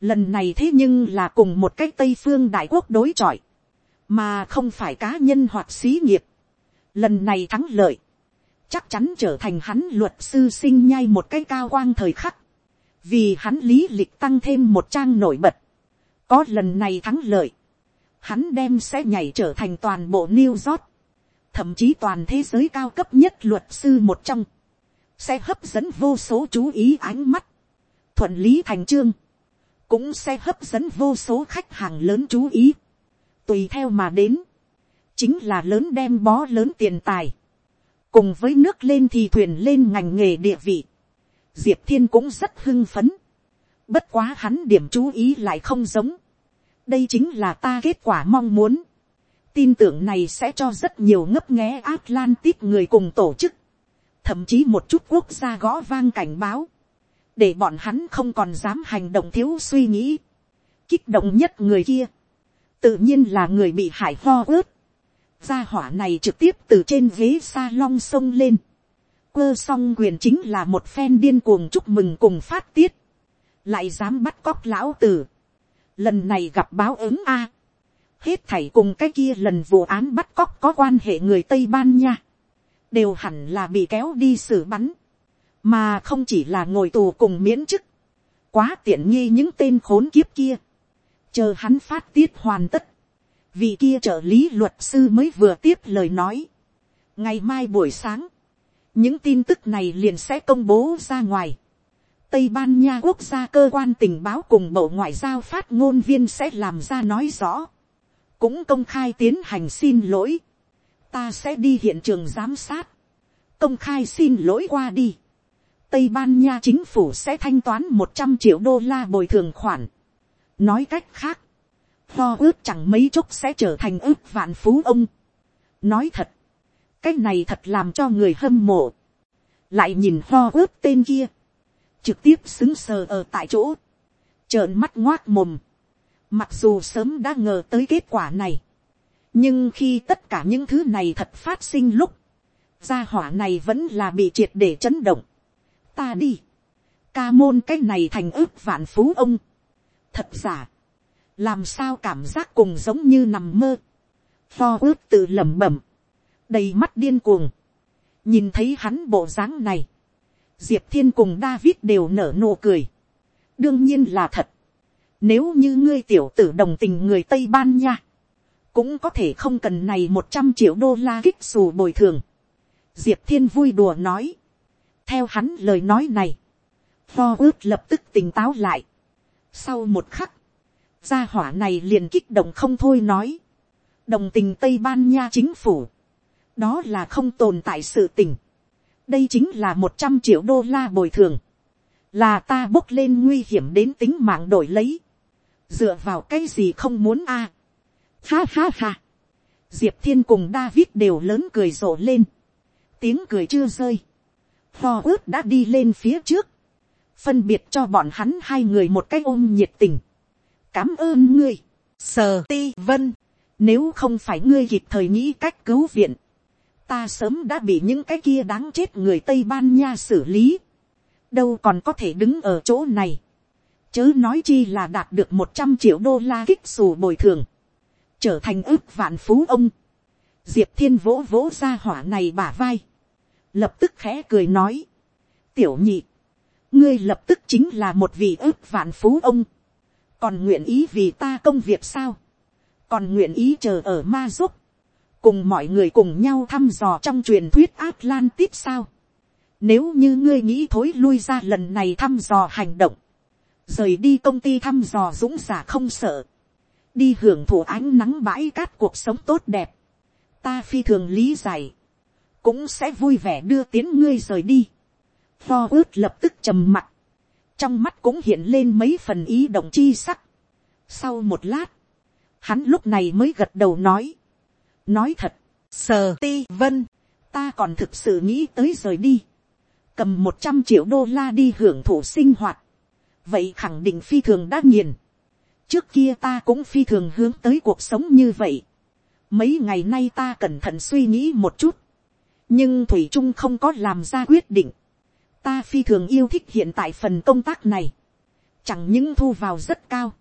lần này thế nhưng là cùng một cái tây phương đại quốc đối chọi, mà không phải cá nhân hoặc xí nghiệp. lần này thắng lợi, chắc chắn trở thành hắn luật sư sinh nhai một cái cao quang thời khắc, vì hắn lý lịch tăng thêm một trang nổi bật, có lần này thắng lợi, hắn đem sẽ nhảy trở thành toàn bộ New York, thậm chí toàn thế giới cao cấp nhất luật sư một trong, sẽ hấp dẫn vô số chú ý ánh mắt, thuận lý thành trương, cũng sẽ hấp dẫn vô số khách hàng lớn chú ý, tùy theo mà đến, chính là lớn đem bó lớn tiền tài, cùng với nước lên thì thuyền lên ngành nghề địa vị, diệp thiên cũng rất hưng phấn, bất quá hắn điểm chú ý lại không giống, đây chính là ta kết quả mong muốn, tin tưởng này sẽ cho rất nhiều ngấp nghé Atlantis người cùng tổ chức, thậm chí một chút quốc gia gõ vang cảnh báo, để bọn hắn không còn dám hành động thiếu suy nghĩ, kích động nhất người kia, tự nhiên là người bị hại ho ướt, gia hỏa này trực tiếp từ trên ghế sa long sông lên, quơ song quyền chính là một phen điên cuồng chúc mừng cùng phát tiết, lại dám bắt cóc lão tử, lần này gặp báo ứng a, hết thảy cùng cái kia lần vụ án bắt cóc có quan hệ người tây ban nha, đều hẳn là bị kéo đi xử bắn, mà không chỉ là ngồi tù cùng miễn chức, quá tiện nghi những tên khốn kiếp kia, chờ hắn phát tiết hoàn tất, vì kia trợ lý luật sư mới vừa tiếp lời nói, ngày mai buổi sáng, những tin tức này liền sẽ công bố ra ngoài, Tây Ban Nha quốc gia cơ quan tình báo cùng bộ ngoại giao phát ngôn viên sẽ làm ra nói rõ. Cũng công khai tiến hành xin lỗi. Ta sẽ đi hiện trường giám sát. Công khai xin lỗi qua đi. Tây Ban Nha chính phủ sẽ thanh toán một trăm triệu đô la bồi thường khoản. Nói cách khác. Lo ước chẳng mấy chốc sẽ trở thành ước vạn phú ông. Nói thật. Cái này thật làm cho người hâm mộ. Lại nhìn lo ước tên kia trực tiếp xứng sờ ở tại chỗ, trợn mắt ngoác mồm, mặc dù sớm đã ngờ tới kết quả này, nhưng khi tất cả những thứ này thật phát sinh lúc, gia hỏa này vẫn là bị triệt để chấn động. ta đi, ca môn cái này thành ước vạn phú ông, thật giả, làm sao cảm giác cùng giống như nằm mơ, pho ước tự lẩm bẩm, đầy mắt điên cuồng, nhìn thấy hắn bộ dáng này, diệp thiên cùng david đều nở nụ cười. đương nhiên là thật. nếu như ngươi tiểu tử đồng tình người tây ban nha, cũng có thể không cần này một trăm triệu đô la kích xù bồi thường. diệp thiên vui đùa nói. theo hắn lời nói này, pho ước lập tức tỉnh táo lại. sau một khắc, gia hỏa này liền kích động không thôi nói. đồng tình tây ban nha chính phủ. đó là không tồn tại sự tình. Đây chính là một trăm triệu đô la bồi thường, là ta bốc lên nguy hiểm đến tính mạng đổi lấy, dựa vào cái gì không muốn a. Ha ha ha, diệp thiên cùng david đều lớn cười rộ lên, tiếng cười chưa rơi, pho ướt đã đi lên phía trước, phân biệt cho bọn hắn hai người một cái ôm nhiệt tình, cảm ơn ngươi, sờ ti vân, nếu không phải ngươi kịp thời nghĩ cách cứu viện, ta sớm đã bị những cái kia đáng chết người tây ban nha xử lý, đâu còn có thể đứng ở chỗ này, chớ nói chi là đạt được một trăm triệu đô la kích xù bồi thường, trở thành ước vạn phú ông, diệp thiên vỗ vỗ ra hỏa này bả vai, lập tức khẽ cười nói, tiểu nhị, ngươi lập tức chính là một vị ước vạn phú ông, còn nguyện ý vì ta công việc sao, còn nguyện ý chờ ở ma giúp, cùng mọi người cùng nhau thăm dò trong truyền thuyết Atlantis sao. Nếu như ngươi nghĩ thối lui ra lần này thăm dò hành động, rời đi công ty thăm dò dũng giả không sợ, đi hưởng thụ ánh nắng bãi cát cuộc sống tốt đẹp, ta phi thường lý giải, cũng sẽ vui vẻ đưa tiến ngươi rời đi. Pho ướt lập tức trầm mặt, trong mắt cũng hiện lên mấy phần ý động chi sắc. Sau một lát, hắn lúc này mới gật đầu nói, nói thật, sờ ti vân, ta còn thực sự nghĩ tới rời đi, cầm một trăm triệu đô la đi hưởng thụ sinh hoạt, vậy khẳng định phi thường đã nghiền, trước kia ta cũng phi thường hướng tới cuộc sống như vậy, mấy ngày nay ta cẩn thận suy nghĩ một chút, nhưng thủy trung không có làm ra quyết định, ta phi thường yêu thích hiện tại phần công tác này, chẳng những thu vào rất cao,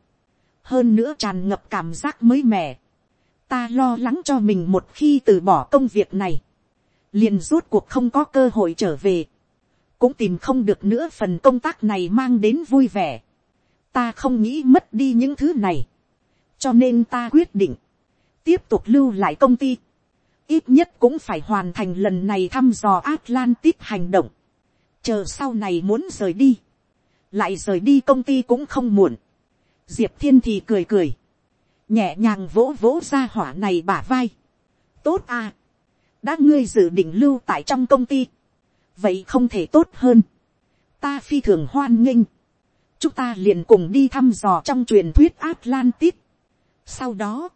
hơn nữa tràn ngập cảm giác mới mẻ. ta lo lắng cho mình một khi từ bỏ công việc này, liền rút cuộc không có cơ hội trở về, cũng tìm không được nữa phần công tác này mang đến vui vẻ. ta không nghĩ mất đi những thứ này, cho nên ta quyết định, tiếp tục lưu lại công ty, ít nhất cũng phải hoàn thành lần này thăm dò Atlantis hành động, chờ sau này muốn rời đi, lại rời đi công ty cũng không muộn, diệp thiên thì cười cười, nhẹ nhàng vỗ vỗ ra hỏa này bả vai, tốt à, đã ngươi dự định lưu tại trong công ty, vậy không thể tốt hơn, ta phi thường hoan nghênh, chúng ta liền cùng đi thăm dò trong truyền thuyết Atlantis. Sau đó,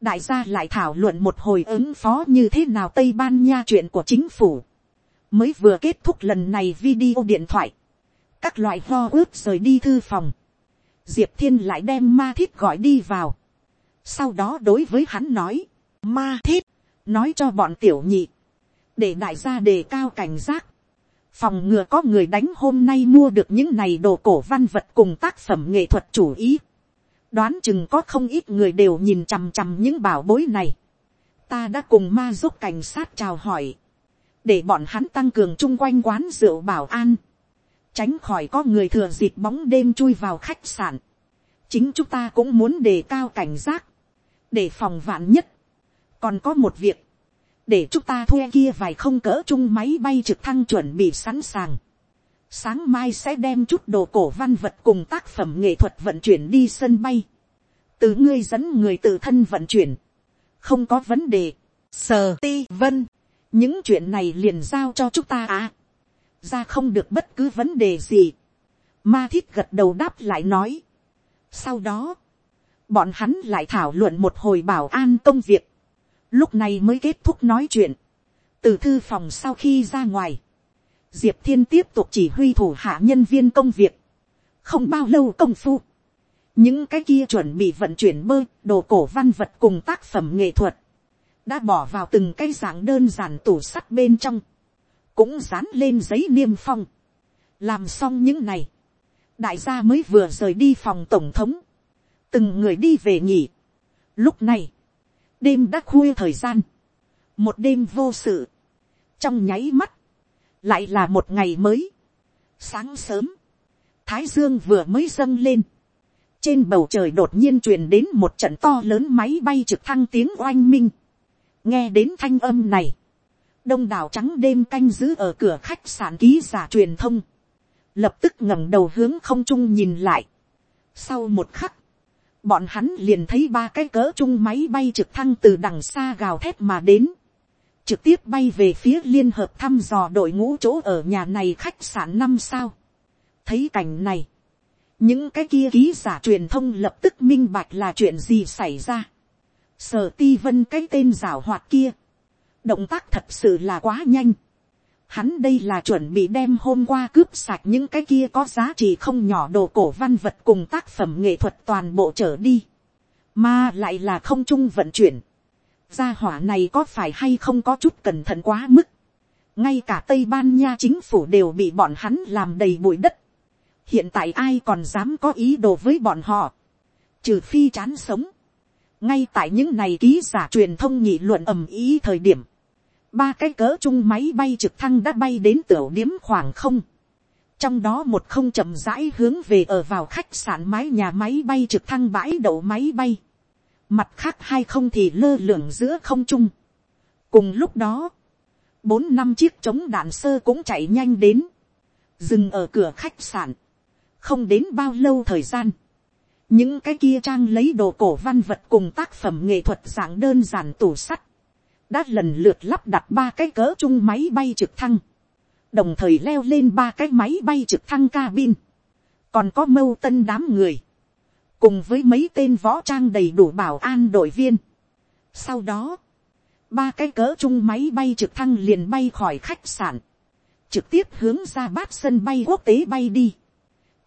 đại gia lại thảo luận một hồi ứng phó như thế nào Tây Ban Nha chuyện của chính phủ. Mới vừa kết thúc lần này video điện thoại. Các loại ho ướt rời đi thư phòng. Diệp Thiên lại đem ma thiết gọi đi vào. Sau đó đối với hắn nói. Ma thiết. Nói cho bọn tiểu nhị. Để đại gia đề cao cảnh giác. Phòng ngừa có người đánh hôm nay mua được những này đồ cổ văn vật cùng tác phẩm nghệ thuật chủ ý đoán chừng có không ít người đều nhìn chằm chằm những bảo bối này. ta đã cùng ma giúp cảnh sát chào hỏi, để bọn hắn tăng cường chung quanh quán rượu bảo an, tránh khỏi có người thừa dịp bóng đêm chui vào khách sạn. chính chúng ta cũng muốn đề cao cảnh giác, để phòng vạn nhất. còn có một việc, để chúng ta thuê kia vài không cỡ chung máy bay trực thăng chuẩn bị sẵn sàng. Sáng mai sẽ đem chút đồ cổ văn vật cùng tác phẩm nghệ thuật vận chuyển đi sân bay, từ ngươi dẫn người tự thân vận chuyển, không có vấn đề, sờ ti vân, những chuyện này liền giao cho chúng ta à, ra không được bất cứ vấn đề gì, ma thiết gật đầu đáp lại nói, sau đó, bọn hắn lại thảo luận một hồi bảo an công việc, lúc này mới kết thúc nói chuyện, từ thư phòng sau khi ra ngoài, diệp thiên tiếp tục chỉ huy thủ hạ nhân viên công việc. không bao lâu công phu, những cái kia chuẩn bị vận chuyển bơi đồ cổ văn vật cùng tác phẩm nghệ thuật, đã bỏ vào từng cái dạng đơn giản tủ sắt bên trong, cũng dán lên giấy niêm phong. làm xong những này, đại gia mới vừa rời đi phòng tổng thống, từng người đi về nghỉ. lúc này, đêm đã khuya thời gian, một đêm vô sự, trong nháy mắt, lại là một ngày mới. sáng sớm, thái dương vừa mới dâng lên, trên bầu trời đột nhiên truyền đến một trận to lớn máy bay trực thăng tiếng oanh minh nghe đến thanh âm này, đông đảo trắng đêm canh giữ ở cửa khách sạn ký giả truyền thông, lập tức ngẩng đầu hướng không trung nhìn lại. sau một khắc, bọn hắn liền thấy ba cái cỡ chung máy bay trực thăng từ đằng xa gào thét mà đến trực tiếp bay về phía liên hợp thăm dò đội ngũ chỗ ở nhà này khách sạn năm sao. thấy cảnh này, những cái kia ký giả truyền thông lập tức minh bạch là chuyện gì xảy ra sở ti vân cái tên rào hoạt kia, động tác thật sự là quá nhanh. Hắn đây là chuẩn bị đem hôm qua cướp sạch những cái kia có giá trị không nhỏ đồ cổ văn vật cùng tác phẩm nghệ thuật toàn bộ trở đi. Mà lại là không chung vận chuyển gia hỏa này có phải hay không có chút cẩn thận quá mức. ngay cả tây ban nha chính phủ đều bị bọn hắn làm đầy bụi đất. hiện tại ai còn dám có ý đồ với bọn họ. trừ phi chán sống ngay tại những này ký giả truyền thông nghị luận ầm ý thời điểm. ba cái cỡ chung máy bay trực thăng đã bay đến tiểu điếm khoảng không. trong đó một không chậm rãi hướng về ở vào khách sạn mái nhà máy bay trực thăng bãi đậu máy bay mặt khác hai không thì lơ lửng giữa không trung. cùng lúc đó, bốn năm chiếc chống đạn sơ cũng chạy nhanh đến, dừng ở cửa khách sạn, không đến bao lâu thời gian, những cái kia trang lấy đồ cổ văn vật cùng tác phẩm nghệ thuật dạng đơn giản tủ sắt, đã lần lượt lắp đặt ba cái cỡ chung máy bay trực thăng, đồng thời leo lên ba cái máy bay trực thăng cabin, còn có mâu tân đám người, cùng với mấy tên võ trang đầy đủ bảo an đội viên. Sau đó, ba cái cỡ chung máy bay trực thăng liền bay khỏi khách sạn, trực tiếp hướng ra bát sân bay quốc tế bay đi.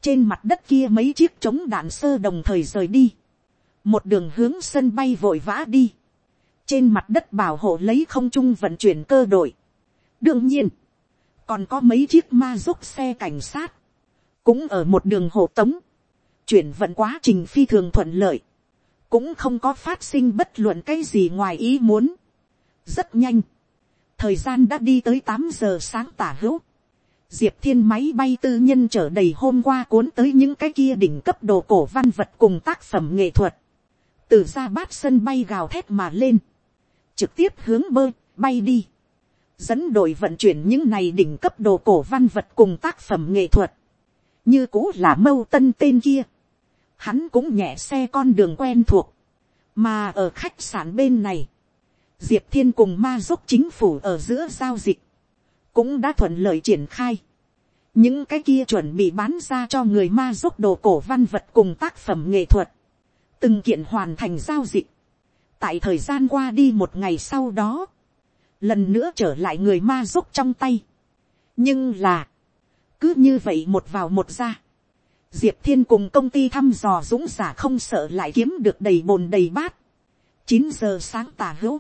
Trên mặt đất kia mấy chiếc chống đạn sơ đồng thời rời đi. Một đường hướng sân bay vội vã đi. Trên mặt đất bảo hộ lấy không trung vận chuyển cơ đội. Đương nhiên, còn có mấy chiếc ma giúp xe cảnh sát. Cũng ở một đường hộ tống chuyển vận quá trình phi thường thuận lợi, cũng không có phát sinh bất luận cái gì ngoài ý muốn. rất nhanh, thời gian đã đi tới tám giờ sáng tả hữu, diệp thiên máy bay tư nhân chở đầy hôm qua cuốn tới những cái kia đỉnh cấp đồ cổ văn vật cùng tác phẩm nghệ thuật, từ ra bát sân bay gào thét mà lên, trực tiếp hướng bơi, bay đi, dẫn đội vận chuyển những này đỉnh cấp đồ cổ văn vật cùng tác phẩm nghệ thuật, như cũ là mâu tân tên kia, hắn cũng nhẹ xe con đường quen thuộc, mà ở khách sạn bên này, diệp thiên cùng ma giúp chính phủ ở giữa giao dịch, cũng đã thuận lợi triển khai. những cái kia chuẩn bị bán ra cho người ma giúp đồ cổ văn vật cùng tác phẩm nghệ thuật, từng kiện hoàn thành giao dịch. tại thời gian qua đi một ngày sau đó, lần nữa trở lại người ma giúp trong tay. nhưng là, cứ như vậy một vào một ra, diệp thiên cùng công ty thăm dò dũng giả không sợ lại kiếm được đầy bồn đầy bát. chín giờ sáng tà hữu,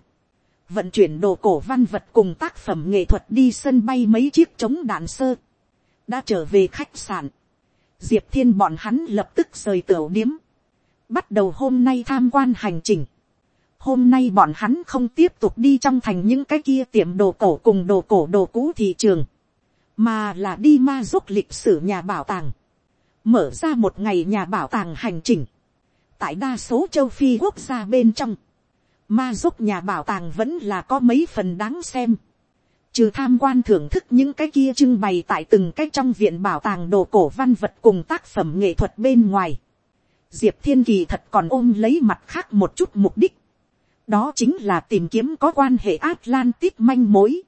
vận chuyển đồ cổ văn vật cùng tác phẩm nghệ thuật đi sân bay mấy chiếc chống đạn sơ, đã trở về khách sạn. diệp thiên bọn hắn lập tức rời tửu điếm, bắt đầu hôm nay tham quan hành trình. hôm nay bọn hắn không tiếp tục đi trong thành những cái kia tiệm đồ cổ cùng đồ cổ đồ cũ thị trường, mà là đi ma giúp lịch sử nhà bảo tàng, mở ra một ngày nhà bảo tàng hành trình, tại đa số châu phi quốc gia bên trong, ma giúp nhà bảo tàng vẫn là có mấy phần đáng xem, trừ tham quan thưởng thức những cái kia trưng bày tại từng cái trong viện bảo tàng đồ cổ văn vật cùng tác phẩm nghệ thuật bên ngoài, diệp thiên kỳ thật còn ôm lấy mặt khác một chút mục đích, đó chính là tìm kiếm có quan hệ Atlantis manh mối,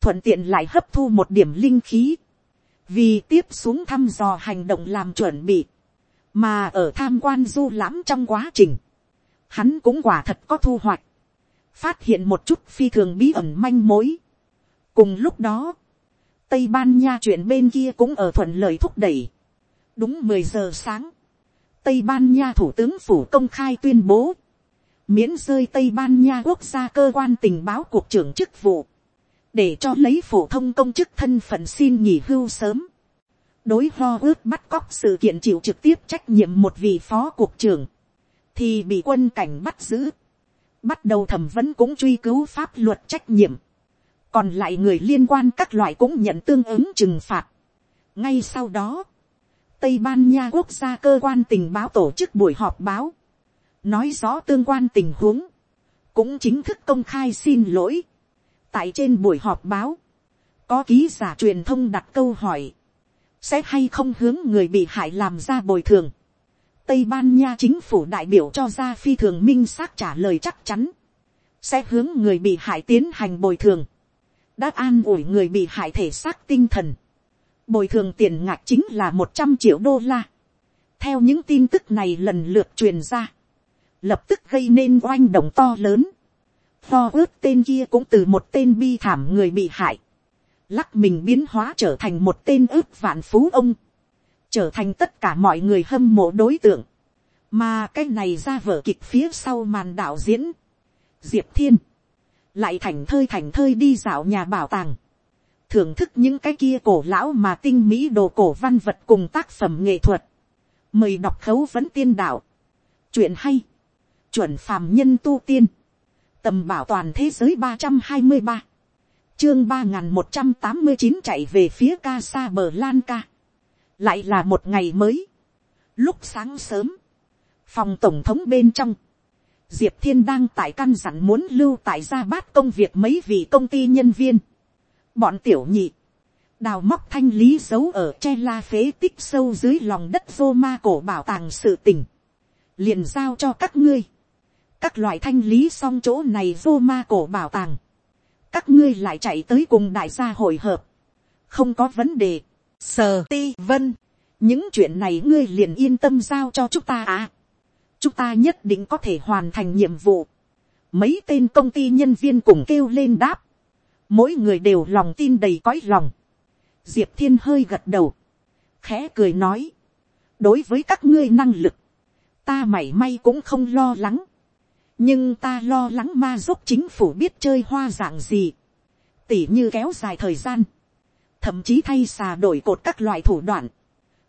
thuận tiện lại hấp thu một điểm linh khí, vì tiếp xuống thăm dò hành động làm chuẩn bị, mà ở tham quan du lãm trong quá trình, hắn cũng quả thật có thu hoạch, phát hiện một chút phi thường bí ẩn manh mối. cùng lúc đó, tây ban nha chuyện bên kia cũng ở thuận lợi thúc đẩy. đúng mười giờ sáng, tây ban nha thủ tướng phủ công khai tuyên bố, miễn rơi tây ban nha quốc gia cơ quan tình báo cuộc trưởng chức vụ, để cho lấy phổ thông công chức thân phận xin nghỉ hưu sớm. đối ho ước bắt cóc sự kiện chịu trực tiếp trách nhiệm một vị phó cục trưởng, thì bị quân cảnh bắt giữ, bắt đầu thẩm vấn cũng truy cứu pháp luật trách nhiệm, còn lại người liên quan các loại cũng nhận tương ứng trừng phạt. ngay sau đó, tây ban nha quốc gia cơ quan tình báo tổ chức buổi họp báo, nói rõ tương quan tình huống, cũng chính thức công khai xin lỗi. tại trên buổi họp báo, có ký giả truyền thông đặt câu hỏi, sẽ hay không hướng người bị hại làm ra bồi thường. Tây Ban Nha chính phủ đại biểu cho ra phi thường minh xác trả lời chắc chắn. Sẽ hướng người bị hại tiến hành bồi thường. Đã an ủi người bị hại thể xác tinh thần. Bồi thường tiền ngạc chính là một trăm triệu đô la. Theo những tin tức này lần lượt truyền ra. Lập tức gây nên oanh động to lớn. Tho ước tên kia cũng từ một tên bi thảm người bị hại. Lắc mình biến hóa trở thành một tên ước vạn phú ông trở thành tất cả mọi người hâm mộ đối tượng, mà cái này ra vở kịch phía sau màn đạo diễn, diệp thiên, lại thành thơi thành thơi đi dạo nhà bảo tàng, thưởng thức những cái kia cổ lão mà tinh mỹ đồ cổ văn vật cùng tác phẩm nghệ thuật, mời đọc khấu vẫn tiên đạo, chuyện hay, chuẩn phàm nhân tu tiên, tầm bảo toàn thế giới ba trăm hai mươi ba, chương ba n g h n một trăm tám mươi chín chạy về phía ca xa bờ lan ca, lại là một ngày mới. Lúc sáng sớm, phòng tổng thống bên trong, diệp thiên đang tại căn dặn muốn lưu tại gia bát công việc mấy vị công ty nhân viên. bọn tiểu nhị, đào móc thanh lý giấu ở che la phế tích sâu dưới lòng đất vô ma cổ bảo tàng sự tình. liền giao cho các ngươi. các loại thanh lý xong chỗ này vô ma cổ bảo tàng. các ngươi lại chạy tới cùng đại gia hội hợp. không có vấn đề Sờ, ti, vân. Những chuyện này ngươi liền yên tâm giao cho chúng ta à. Chúng ta nhất định có thể hoàn thành nhiệm vụ. Mấy tên công ty nhân viên cùng kêu lên đáp. Mỗi người đều lòng tin đầy cõi lòng. Diệp thiên hơi gật đầu. Khẽ cười nói. Đối với các ngươi năng lực. Ta mảy may cũng không lo lắng. Nhưng ta lo lắng ma giúp chính phủ biết chơi hoa dạng gì. Tỉ như kéo dài thời gian thậm chí thay xà đổi cột các loại thủ đoạn,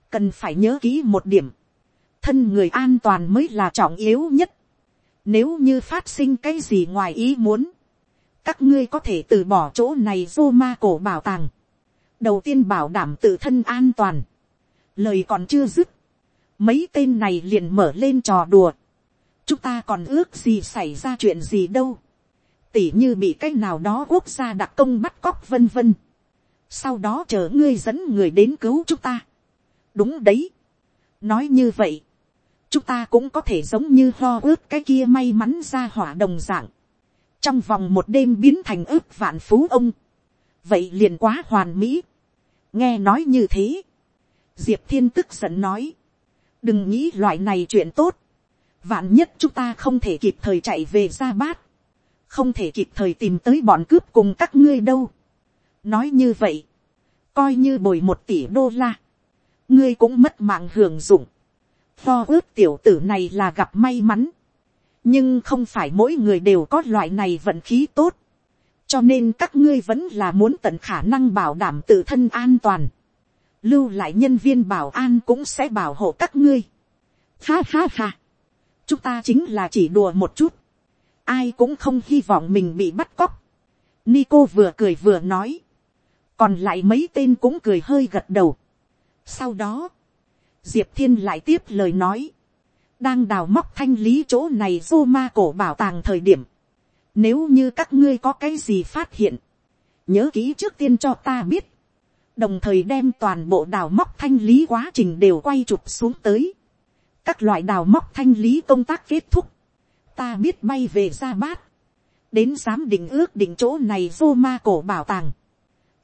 cần phải nhớ kỹ một điểm, thân người an toàn mới là trọng yếu nhất. Nếu như phát sinh cái gì ngoài ý muốn, các ngươi có thể từ bỏ chỗ này vô ma cổ bảo tàng. đầu tiên bảo đảm tự thân an toàn. lời còn chưa dứt, mấy tên này liền mở lên trò đùa. chúng ta còn ước gì xảy ra chuyện gì đâu. tỉ như bị cái nào đó quốc gia đặc công bắt cóc vân vân sau đó chờ ngươi dẫn người đến cứu chúng ta. đúng đấy. nói như vậy, chúng ta cũng có thể giống như lo ước cái kia may mắn ra hỏa đồng dạng trong vòng một đêm biến thành ước vạn phú ông, vậy liền quá hoàn mỹ. nghe nói như thế, diệp thiên tức giận nói, đừng nghĩ loại này chuyện tốt, vạn nhất chúng ta không thể kịp thời chạy về ra bát, không thể kịp thời tìm tới bọn cướp cùng các ngươi đâu nói như vậy, coi như bồi một tỷ đô la, ngươi cũng mất mạng hưởng dụng. Pho ước tiểu tử này là gặp may mắn nhưng không phải mỗi người đều có loại này vận khí tốt, cho nên các ngươi vẫn là muốn tận khả năng bảo đảm tự thân an toàn, lưu lại nhân viên bảo an cũng sẽ bảo hộ các ngươi. Ha ha ha, chúng ta chính là chỉ đùa một chút, ai cũng không hy vọng mình bị bắt cóc. Nico vừa cười vừa nói, còn lại mấy tên cũng cười hơi gật đầu. Sau đó, diệp thiên lại tiếp lời nói, đang đào móc thanh lý chỗ này vô ma cổ bảo tàng thời điểm. Nếu như các ngươi có cái gì phát hiện, nhớ kỹ trước tiên cho ta biết. Đồng thời đem toàn bộ đào móc thanh lý quá trình đều quay chụp xuống tới. Các loại đào móc thanh lý công tác kết thúc. Ta biết bay về ra bát. Đến giám định ước định chỗ này vô ma cổ bảo tàng.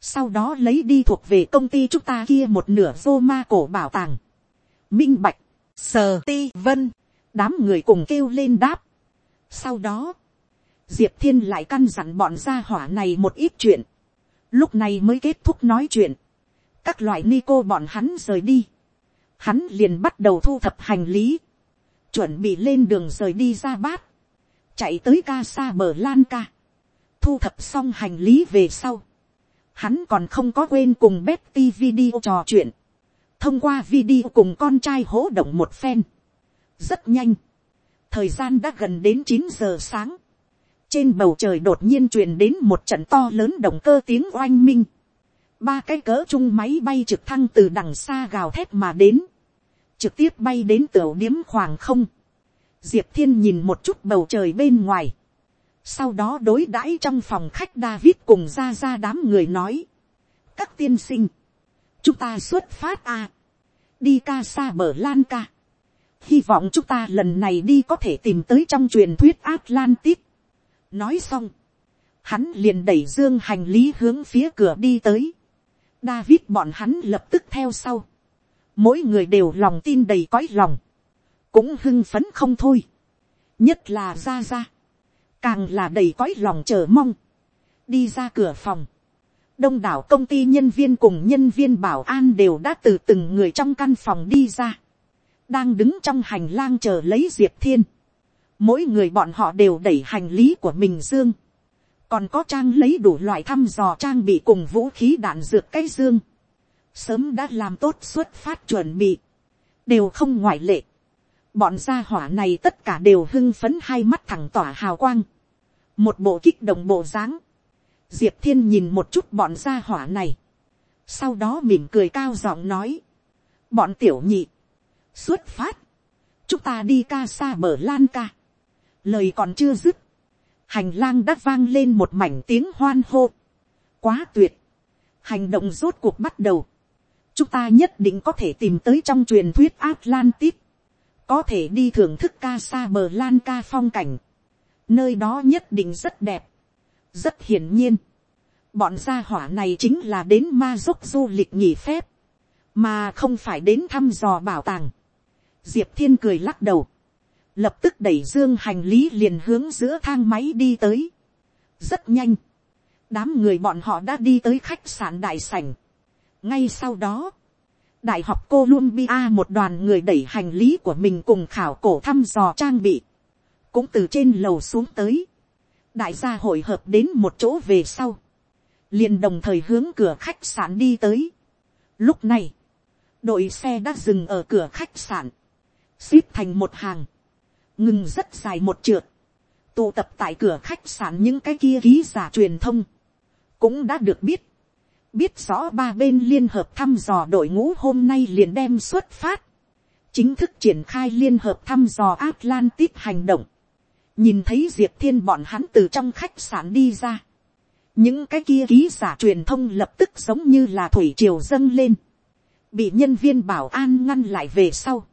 Sau đó lấy đi thuộc về công ty chúng ta kia một nửa vô ma cổ bảo tàng. Minh Bạch sờ ti vân, đám người cùng kêu lên đáp. sau đó, diệp thiên lại căn dặn bọn gia hỏa này một ít chuyện, lúc này mới kết thúc nói chuyện, các loại ni cô bọn hắn rời đi, hắn liền bắt đầu thu thập hành lý, chuẩn bị lên đường rời đi ra bát, chạy tới ca xa bờ lan ca, thu thập xong hành lý về sau, hắn còn không có quên cùng Betty video trò chuyện, thông qua video cùng con trai hỗ động một phen. rất nhanh, thời gian đã gần đến chín giờ sáng, trên bầu trời đột nhiên truyền đến một trận to lớn động cơ tiếng oanh minh, ba cái cỡ chung máy bay trực thăng từ đằng xa gào thét mà đến, trực tiếp bay đến tiểu điếm khoảng không, diệp thiên nhìn một chút bầu trời bên ngoài, sau đó đối đãi trong phòng khách David cùng ra ra đám người nói. Các tiên sinh, chúng ta xuất phát à. đi ca xa bờ lan ca. hy vọng chúng ta lần này đi có thể tìm tới trong truyền thuyết atlantis. nói xong, hắn liền đẩy dương hành lý hướng phía cửa đi tới. david bọn hắn lập tức theo sau. mỗi người đều lòng tin đầy cõi lòng. cũng hưng phấn không thôi. nhất là ra ra càng là đầy cõi lòng chờ mong. đi ra cửa phòng đông đảo công ty nhân viên cùng nhân viên bảo an đều đã từ từng người trong căn phòng đi ra, đang đứng trong hành lang chờ lấy diệp thiên. mỗi người bọn họ đều đẩy hành lý của mình dương, còn có trang lấy đủ loại thăm dò trang bị cùng vũ khí đạn dược cái dương, sớm đã làm tốt xuất phát chuẩn bị, đều không ngoại lệ. bọn gia hỏa này tất cả đều hưng phấn hai mắt thẳng tỏa hào quang, một bộ kích động bộ dáng, diệp thiên nhìn một chút bọn gia hỏa này, sau đó mỉm cười cao giọng nói, bọn tiểu nhị, xuất phát, chúng ta đi ca xa bờ lan ca, lời còn chưa dứt, hành lang đã vang lên một mảnh tiếng hoan hô, quá tuyệt, hành động rốt cuộc bắt đầu, chúng ta nhất định có thể tìm tới trong truyền thuyết Atlantis, có thể đi thưởng thức ca xa bờ lan ca phong cảnh, nơi đó nhất định rất đẹp, rất hiển nhiên, bọn gia hỏa này chính là đến ma giúp du lịch nghỉ phép, mà không phải đến thăm dò bảo tàng. diệp thiên cười lắc đầu, lập tức đẩy dương hành lý liền hướng giữa thang máy đi tới. rất nhanh, đám người bọn họ đã đi tới khách sạn đại sảnh. ngay sau đó, đại học Columbia một đoàn người đẩy hành lý của mình cùng khảo cổ thăm dò trang bị, cũng từ trên lầu xuống tới. Đại gia hội hợp đến một chỗ về sau, liền đồng thời hướng cửa khách sạn đi tới. Lúc này, đội xe đã dừng ở cửa khách sạn, xếp thành một hàng, ngừng rất dài một trượt, tụ tập tại cửa khách sạn những cái kia ký giả truyền thông, cũng đã được biết, biết rõ ba bên liên hợp thăm dò đội ngũ hôm nay liền đem xuất phát, chính thức triển khai liên hợp thăm dò Atlantis hành động, nhìn thấy diệp thiên bọn hắn từ trong khách sạn đi ra, những cái kia ký giả truyền thông lập tức giống như là thủy triều dâng lên, bị nhân viên bảo an ngăn lại về sau,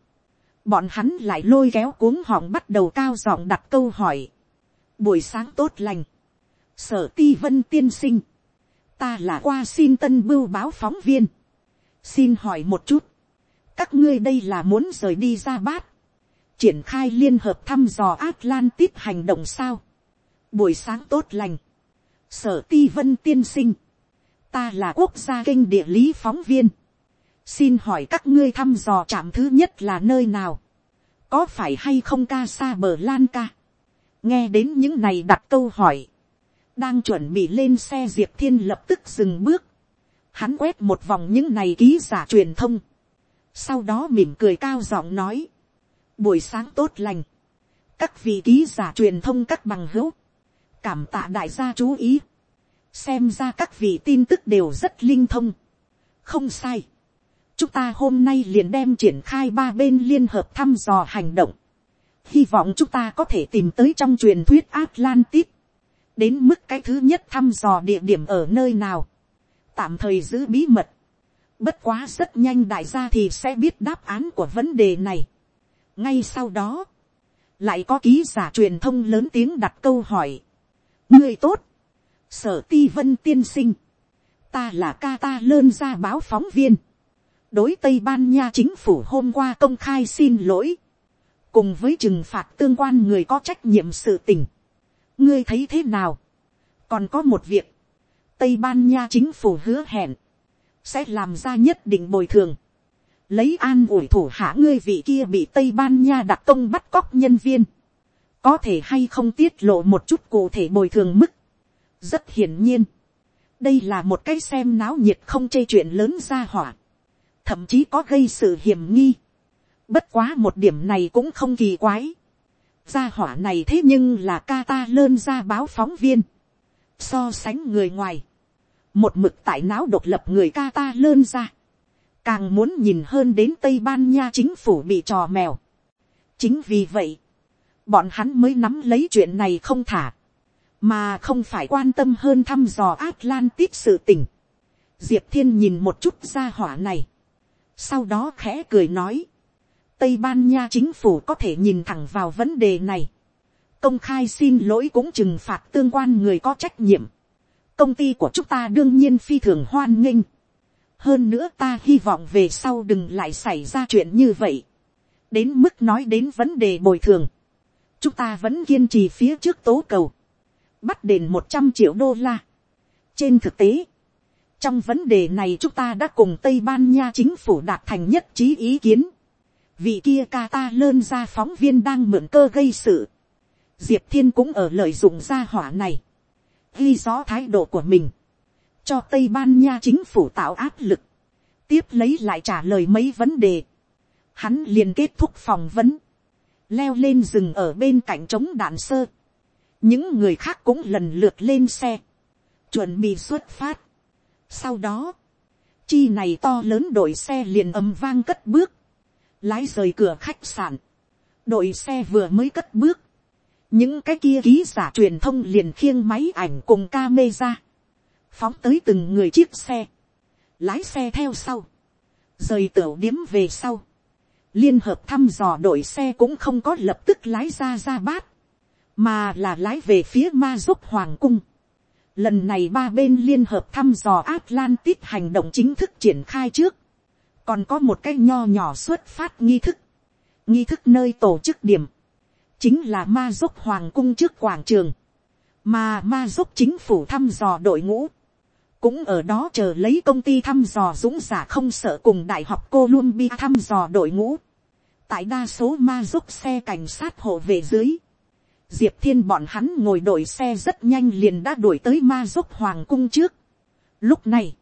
bọn hắn lại lôi kéo cuống họng bắt đầu cao giọng đặt câu hỏi, buổi sáng tốt lành, sở ti vân tiên sinh, ta là qua xin tân bưu báo phóng viên, xin hỏi một chút, các ngươi đây là muốn rời đi ra bát, triển khai liên hợp thăm dò Atlantis hành động sao, buổi sáng tốt lành, sở ti vân tiên sinh, ta là quốc gia kênh địa lý phóng viên, xin hỏi các ngươi thăm dò trạm thứ nhất là nơi nào, có phải hay không ca xa bờ lan ca, nghe đến những này đặt câu hỏi, đang chuẩn bị lên xe diệp thiên lập tức dừng bước, hắn quét một vòng những này ký giả truyền thông, sau đó mỉm cười cao giọng nói, buổi sáng tốt lành, các vị ký giả truyền thông các bằng hữu, cảm tạ đại gia chú ý, xem ra các vị tin tức đều rất linh thông, không sai, chúng ta hôm nay liền đem triển khai ba bên liên hợp thăm dò hành động, hy vọng chúng ta có thể tìm tới trong truyền thuyết Atlantis, đến mức cái thứ nhất thăm dò địa điểm ở nơi nào, tạm thời giữ bí mật, bất quá rất nhanh đại gia thì sẽ biết đáp án của vấn đề này ngay sau đó, lại có ký giả truyền thông lớn tiếng đặt câu hỏi, người tốt, sở ti vân tiên sinh, ta là ca ta lơn ra báo phóng viên, đối tây ban nha chính phủ hôm qua công khai xin lỗi, cùng với trừng phạt tương quan người có trách nhiệm sự tình. ngươi thấy thế nào, còn có một việc, tây ban nha chính phủ hứa hẹn, sẽ làm ra nhất định bồi thường, lấy an ủi thủ hạ ngươi vị kia bị tây ban nha đặc công bắt cóc nhân viên, có thể hay không tiết lộ một chút cụ thể bồi thường mức. rất hiển nhiên, đây là một cái xem náo nhiệt không chê chuyện lớn ra hỏa, thậm chí có gây sự hiểm nghi. bất quá một điểm này cũng không kỳ quái. gia hỏa này thế nhưng là ca ta lơn ra báo phóng viên, so sánh người ngoài, một mực tại não độc lập người ca ta lơn ra, càng muốn nhìn hơn đến tây ban nha chính phủ bị trò mèo. chính vì vậy, bọn hắn mới nắm lấy chuyện này không thả, mà không phải quan tâm hơn thăm dò Atlantis sự tình. Diệp thiên nhìn một chút ra hỏa này, sau đó khẽ cười nói, tây ban nha chính phủ có thể nhìn thẳng vào vấn đề này, công khai xin lỗi cũng trừng phạt tương quan người có trách nhiệm, công ty của chúng ta đương nhiên phi thường hoan nghênh, hơn nữa ta hy vọng về sau đừng lại xảy ra chuyện như vậy, đến mức nói đến vấn đề bồi thường, chúng ta vẫn kiên trì phía trước tố cầu, bắt đền một trăm triệu đô la. trên thực tế, trong vấn đề này chúng ta đã cùng tây ban nha chính phủ đạt thành nhất trí ý kiến. vị kia ca ta lơn ra phóng viên đang mượn cơ gây sự. diệp thiên cũng ở lợi dụng gia hỏa này. ghi rõ thái độ của mình cho tây ban nha chính phủ tạo áp lực. tiếp lấy lại trả lời mấy vấn đề. hắn liền kết thúc phỏng vấn. leo lên rừng ở bên cạnh trống đạn sơ. những người khác cũng lần lượt lên xe. chuẩn bị xuất phát sau đó, chi này to lớn đội xe liền ầm vang cất bước, lái rời cửa khách sạn, đội xe vừa mới cất bước, những cái kia ký giả truyền thông liền khiêng máy ảnh cùng ca mê ra, phóng tới từng người chiếc xe, lái xe theo sau, rời tửu điếm về sau, liên hợp thăm dò đội xe cũng không có lập tức lái ra ra bát, mà là lái về phía ma giúp hoàng cung. Lần này ba bên liên hợp thăm dò Atlantis hành động chính thức triển khai trước. Còn có một cái nho nhỏ xuất phát nghi thức. Nghi thức nơi tổ chức điểm. Chính là ma dốc hoàng cung trước quảng trường. Mà ma dốc chính phủ thăm dò đội ngũ. Cũng ở đó chờ lấy công ty thăm dò dũng giả không sợ cùng Đại học Columbia thăm dò đội ngũ. Tại đa số ma giúp xe cảnh sát hộ về dưới. Diệp thiên bọn hắn ngồi đội xe rất nhanh liền đã đuổi tới ma giúp hoàng cung trước. lúc này,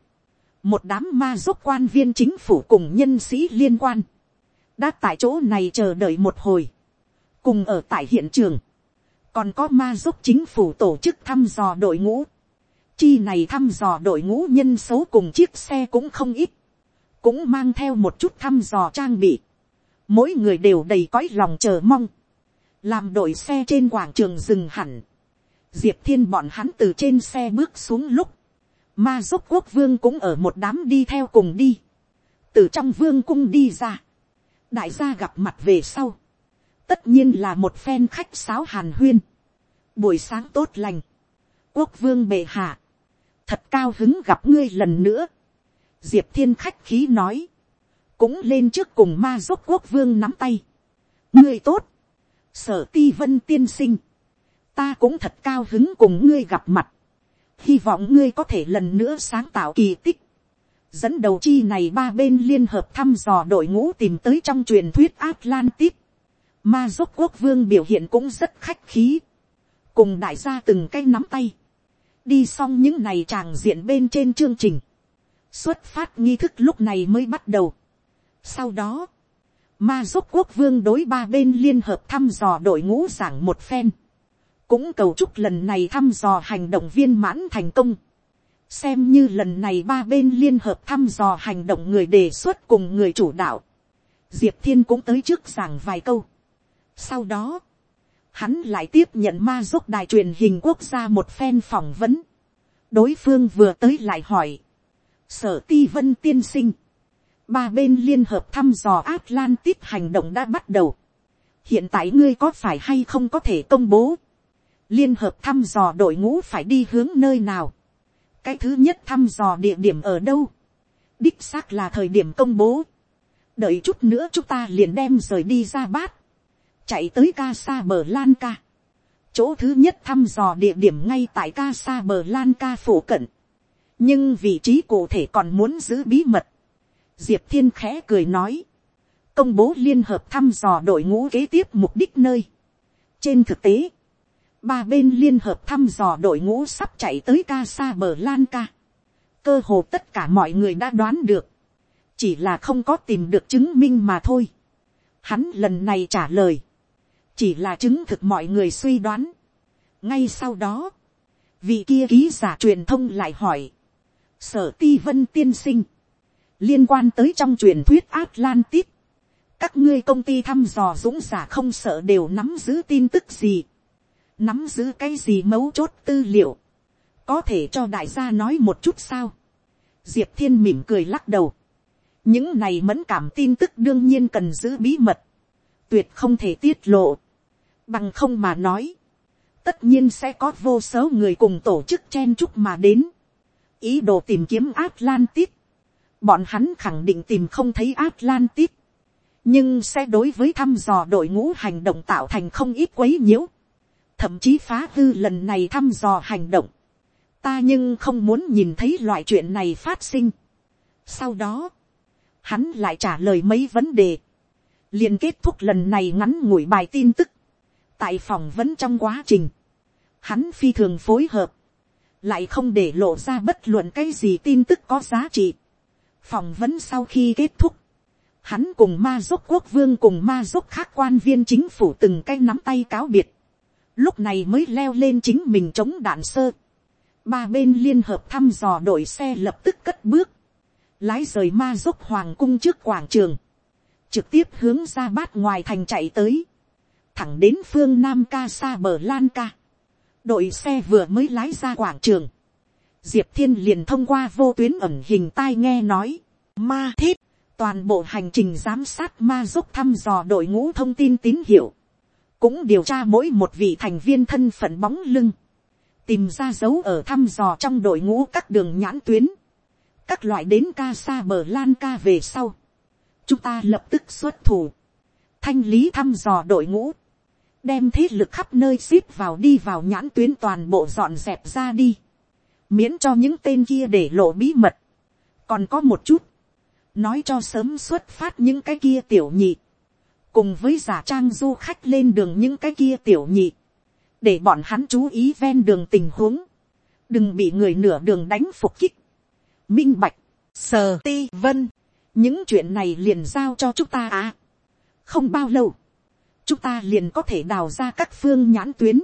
một đám ma giúp quan viên chính phủ cùng nhân sĩ liên quan, đã tại chỗ này chờ đợi một hồi, cùng ở tại hiện trường, còn có ma giúp chính phủ tổ chức thăm dò đội ngũ, chi này thăm dò đội ngũ nhân số cùng chiếc xe cũng không ít, cũng mang theo một chút thăm dò trang bị, mỗi người đều đầy cõi lòng chờ mong, làm đội xe trên quảng trường dừng hẳn, diệp thiên bọn hắn từ trên xe bước xuống lúc, ma giúp quốc vương cũng ở một đám đi theo cùng đi, từ trong vương cung đi ra, đại gia gặp mặt về sau, tất nhiên là một phen khách sáo hàn huyên, buổi sáng tốt lành, quốc vương bệ hạ, thật cao hứng gặp ngươi lần nữa, diệp thiên khách khí nói, cũng lên trước cùng ma giúp quốc vương nắm tay, ngươi tốt, sở ti vân tiên sinh, ta cũng thật cao hứng cùng ngươi gặp mặt, hy vọng ngươi có thể lần nữa sáng tạo kỳ tích, dẫn đầu chi này ba bên liên hợp thăm dò đội ngũ tìm tới trong truyền thuyết Atlantis. Ma giúp quốc vương biểu hiện cũng rất khách khí. Cùng đại gia từng cái nắm tay. Đi xong những này tràng diện bên trên chương trình. Xuất phát nghi thức lúc này mới bắt đầu. Sau đó, ma giúp quốc vương đối ba bên liên hợp thăm dò đội ngũ giảng một phen. Cũng cầu chúc lần này thăm dò hành động viên mãn thành công xem như lần này ba bên liên hợp thăm dò hành động người đề xuất cùng người chủ đạo. Diệp thiên cũng tới trước giảng vài câu. sau đó, hắn lại tiếp nhận ma giúp đài truyền hình quốc gia một phen phỏng vấn. đối phương vừa tới lại hỏi. sở ti vân tiên sinh. ba bên liên hợp thăm dò atlantis hành động đã bắt đầu. hiện tại ngươi có phải hay không có thể công bố. liên hợp thăm dò đội ngũ phải đi hướng nơi nào cái thứ nhất thăm dò địa điểm ở đâu, đích xác là thời điểm công bố, đợi chút nữa chúng ta liền đem rời đi ra bát, chạy tới ca sa bờ lan ca, chỗ thứ nhất thăm dò địa điểm ngay tại ca sa bờ lan ca phổ cận, nhưng vị trí cụ thể còn muốn giữ bí mật, diệp thiên khẽ cười nói, công bố liên hợp thăm dò đội ngũ kế tiếp mục đích nơi. trên thực tế, ba bên liên hợp thăm dò đội ngũ sắp chạy tới ca sa bờ lan ca. cơ hồ tất cả mọi người đã đoán được, chỉ là không có tìm được chứng minh mà thôi. hắn lần này trả lời, chỉ là chứng thực mọi người suy đoán. ngay sau đó, vị kia ký giả truyền thông lại hỏi, sở ti vân tiên sinh, liên quan tới trong truyền thuyết Atlantis, các ngươi công ty thăm dò dũng giả không sợ đều nắm giữ tin tức gì nắm giữ cái gì mấu chốt tư liệu, có thể cho đại gia nói một chút sao. diệp thiên mỉm cười lắc đầu. những này mẫn cảm tin tức đương nhiên cần giữ bí mật, tuyệt không thể tiết lộ, bằng không mà nói, tất nhiên sẽ có vô số người cùng tổ chức chen chúc mà đến, ý đồ tìm kiếm Atlantis, bọn hắn khẳng định tìm không thấy Atlantis, nhưng sẽ đối với thăm dò đội ngũ hành động tạo thành không ít quấy nhiễu thậm chí phá hư lần này thăm dò hành động. Ta nhưng không muốn nhìn thấy loại chuyện này phát sinh. Sau đó, hắn lại trả lời mấy vấn đề liền kết thúc lần này ngắn ngủi bài tin tức. Tại phòng vẫn trong quá trình, hắn phi thường phối hợp, lại không để lộ ra bất luận cái gì tin tức có giá trị. Phòng vấn sau khi kết thúc, hắn cùng ma giúp quốc vương cùng ma giúp khác quan viên chính phủ từng cái nắm tay cáo biệt lúc này mới leo lên chính mình chống đạn sơ. ba bên liên hợp thăm dò đội xe lập tức cất bước, lái rời ma giúp hoàng cung trước quảng trường, trực tiếp hướng ra bát ngoài thành chạy tới, thẳng đến phương nam ca xa bờ lan ca. đội xe vừa mới lái ra quảng trường, diệp thiên liền thông qua vô tuyến ẩn hình tai nghe nói, ma thiết, toàn bộ hành trình giám sát ma giúp thăm dò đội ngũ thông tin tín hiệu, cũng điều tra mỗi một vị thành viên thân phận bóng lưng, tìm ra dấu ở thăm dò trong đội ngũ các đường nhãn tuyến, các loại đến ca xa bờ lan ca về sau, chúng ta lập tức xuất thủ, thanh lý thăm dò đội ngũ, đem thế lực khắp nơi ship vào đi vào nhãn tuyến toàn bộ dọn dẹp ra đi, miễn cho những tên kia để lộ bí mật, còn có một chút, nói cho sớm xuất phát những cái kia tiểu nhị, cùng với giả trang du khách lên đường những cái kia tiểu nhị, để bọn hắn chú ý ven đường tình huống, đừng bị người nửa đường đánh phục kích, minh bạch, sờ ti vân, những chuyện này liền giao cho chúng ta à. không bao lâu, chúng ta liền có thể đào ra các phương nhãn tuyến.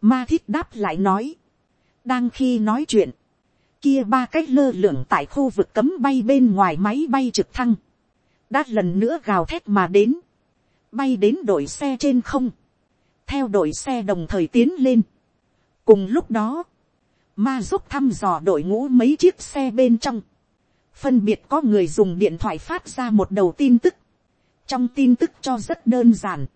Ma thiết đáp lại nói, đang khi nói chuyện, kia ba cái lơ lửng tại khu vực cấm bay bên ngoài máy bay trực thăng, đã lần nữa gào thét mà đến, bay đến đội xe trên không, theo đội xe đồng thời tiến lên. cùng lúc đó, ma giúp thăm dò đội ngũ mấy chiếc xe bên trong, phân biệt có người dùng điện thoại phát ra một đầu tin tức, trong tin tức cho rất đơn giản,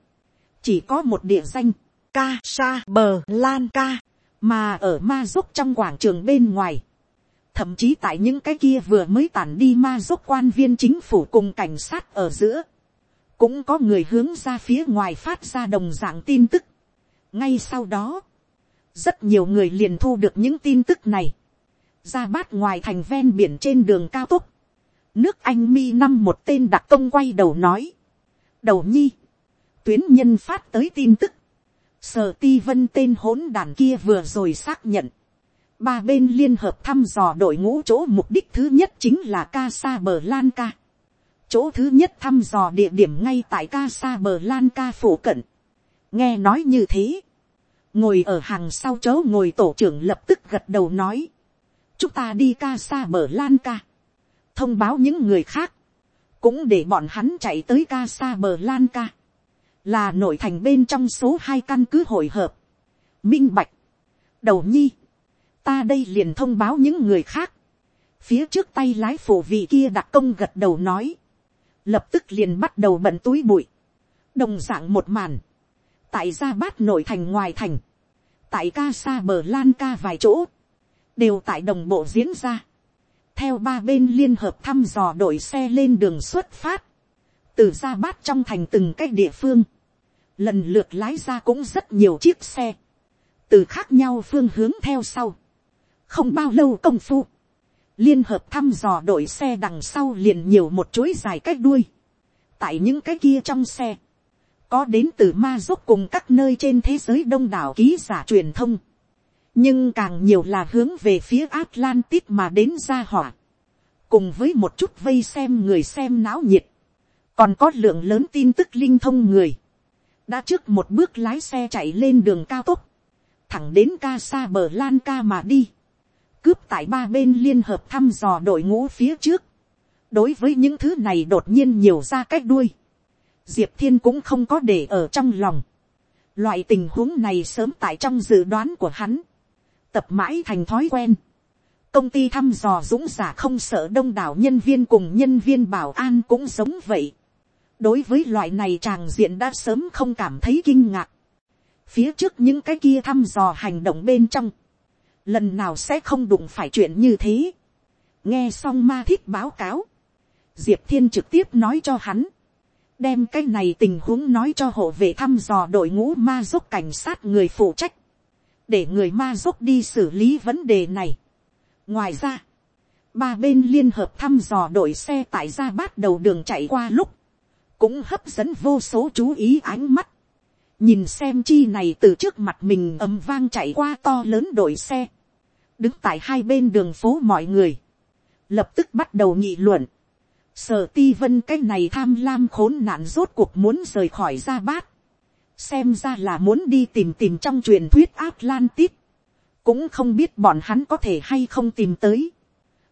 chỉ có một địa danh, ca sa bờ lan ca, mà ở ma giúp trong quảng trường bên ngoài, thậm chí tại những cái kia vừa mới tản đi ma giúp quan viên chính phủ cùng cảnh sát ở giữa, cũng có người hướng ra phía ngoài phát ra đồng dạng tin tức. ngay sau đó, rất nhiều người liền thu được những tin tức này, ra bát ngoài thành ven biển trên đường cao tốc, nước anh mi năm một tên đặc công quay đầu nói, đầu nhi, tuyến nhân phát tới tin tức, sở ti vân tên hỗn đàn kia vừa rồi xác nhận, ba bên liên hợp thăm dò đội ngũ chỗ mục đích thứ nhất chính là ca sa bờ lan ca, chỗ thứ nhất thăm dò địa điểm ngay tại ca sa bờ lan ca phổ cận, nghe nói như thế, ngồi ở hàng sau chớ ngồi tổ trưởng lập tức gật đầu nói, chúng ta đi ca xa mở lan ca, thông báo những người khác, cũng để bọn hắn chạy tới ca xa bờ lan ca, là nội thành bên trong số hai căn cứ hội hợp, minh bạch, đầu nhi, ta đây liền thông báo những người khác, phía trước tay lái phổ vị kia đặc công gật đầu nói, lập tức liền bắt đầu bận túi bụi, đồng d ạ n g một màn, tại gia bát nội thành ngoài thành, tại ca xa bờ lan ca vài chỗ, đều tại đồng bộ diễn ra. theo ba bên liên hợp thăm dò đội xe lên đường xuất phát, từ ra bát trong thành từng cái địa phương, lần lượt lái ra cũng rất nhiều chiếc xe, từ khác nhau phương hướng theo sau. không bao lâu công phu, liên hợp thăm dò đội xe đằng sau liền nhiều một chuỗi dài cách đuôi. tại những cái kia trong xe, có đến từ ma giúp cùng các nơi trên thế giới đông đảo ký giả truyền thông nhưng càng nhiều là hướng về phía Atlantis mà đến ra hỏa, cùng với một chút vây xem người xem náo nhiệt, còn có lượng lớn tin tức linh thông người, đã trước một bước lái xe chạy lên đường cao tốc, thẳng đến ca xa bờ lan ca mà đi, cướp tại ba bên liên hợp thăm dò đội ngũ phía trước, đối với những thứ này đột nhiên nhiều ra cách đuôi, diệp thiên cũng không có để ở trong lòng, loại tình huống này sớm tại trong dự đoán của hắn, tập mãi thành thói quen. công ty thăm dò dũng giả không sợ đông đảo nhân viên cùng nhân viên bảo an cũng giống vậy. đối với loại này tràng diện đã sớm không cảm thấy kinh ngạc. phía trước những cái kia thăm dò hành động bên trong, lần nào sẽ không đụng phải chuyện như thế. nghe xong ma thích báo cáo, diệp thiên trực tiếp nói cho hắn, đem cái này tình huống nói cho hộ vệ thăm dò đội ngũ ma giúp cảnh sát người phụ trách để người ma dốc đi xử lý vấn đề này. ngoài ra, ba bên liên hợp thăm dò đội xe tại ra bát đầu đường chạy qua lúc, cũng hấp dẫn vô số chú ý ánh mắt. nhìn xem chi này từ trước mặt mình ầm vang chạy qua to lớn đội xe, đứng tại hai bên đường phố mọi người, lập tức bắt đầu nghị luận. Sở ti vân cái này tham lam khốn nạn rốt cuộc muốn rời khỏi ra bát xem ra là muốn đi tìm tìm trong truyền thuyết Atlantis, cũng không biết bọn hắn có thể hay không tìm tới,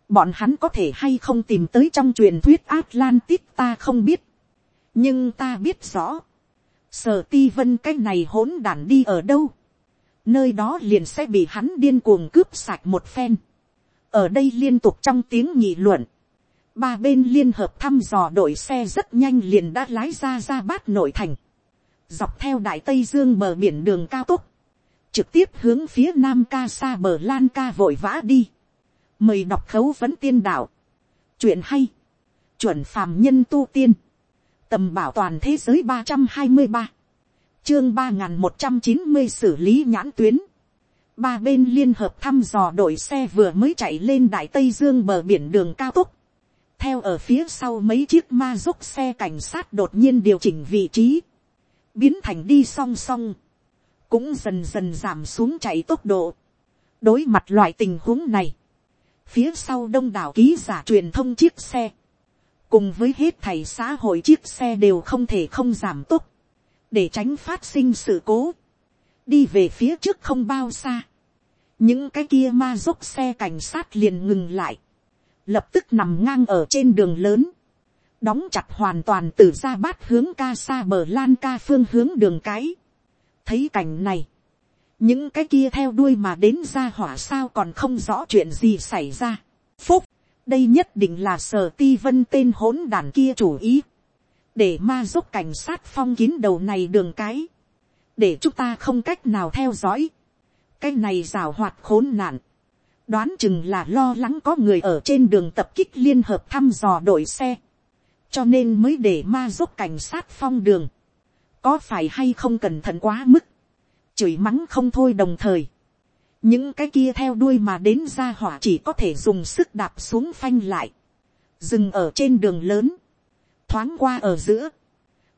bọn hắn có thể hay không tìm tới trong truyền thuyết Atlantis ta không biết, nhưng ta biết rõ, sở ti vân cái này hỗn đản đi ở đâu, nơi đó liền sẽ bị hắn điên cuồng cướp sạch một phen, ở đây liên tục trong tiếng nhị luận, ba bên liên hợp thăm dò đội xe rất nhanh liền đã lái ra ra bát nội thành, dọc theo đại tây dương bờ biển đường cao tốc, trực tiếp hướng phía nam ca xa bờ lan ca vội vã đi, mời đọc khấu vấn tiên đạo, chuyện hay, chuẩn phàm nhân tu tiên, tầm bảo toàn thế giới ba trăm hai mươi ba, chương ba n g h n một trăm chín mươi xử lý nhãn tuyến, ba bên liên hợp thăm dò đội xe vừa mới chạy lên đại tây dương bờ biển đường cao tốc, theo ở phía sau mấy chiếc ma giúp xe cảnh sát đột nhiên điều chỉnh vị trí, biến thành đi song song, cũng dần dần giảm xuống chạy tốc độ. đối mặt loại tình huống này, phía sau đông đảo ký giả truyền thông chiếc xe, cùng với hết thầy xã hội chiếc xe đều không thể không giảm tốc, để tránh phát sinh sự cố, đi về phía trước không bao xa, những cái kia ma dốc xe cảnh sát liền ngừng lại, lập tức nằm ngang ở trên đường lớn, đóng chặt hoàn toàn từ ra bát hướng ca xa bờ lan ca phương hướng đường cái. thấy cảnh này, những cái kia theo đuôi mà đến ra hỏa sao còn không rõ chuyện gì xảy ra. phúc, đây nhất định là sở ti vân tên hỗn đàn kia chủ ý, để ma giúp cảnh sát phong kín đầu này đường cái, để chúng ta không cách nào theo dõi, cái này rào hoạt khốn nạn, đoán chừng là lo lắng có người ở trên đường tập kích liên hợp thăm dò đội xe, cho nên mới để ma giúp cảnh sát phong đường, có phải hay không cẩn thận quá mức, chửi mắng không thôi đồng thời, những cái kia theo đuôi mà đến ra hỏa chỉ có thể dùng sức đạp xuống phanh lại, dừng ở trên đường lớn, thoáng qua ở giữa,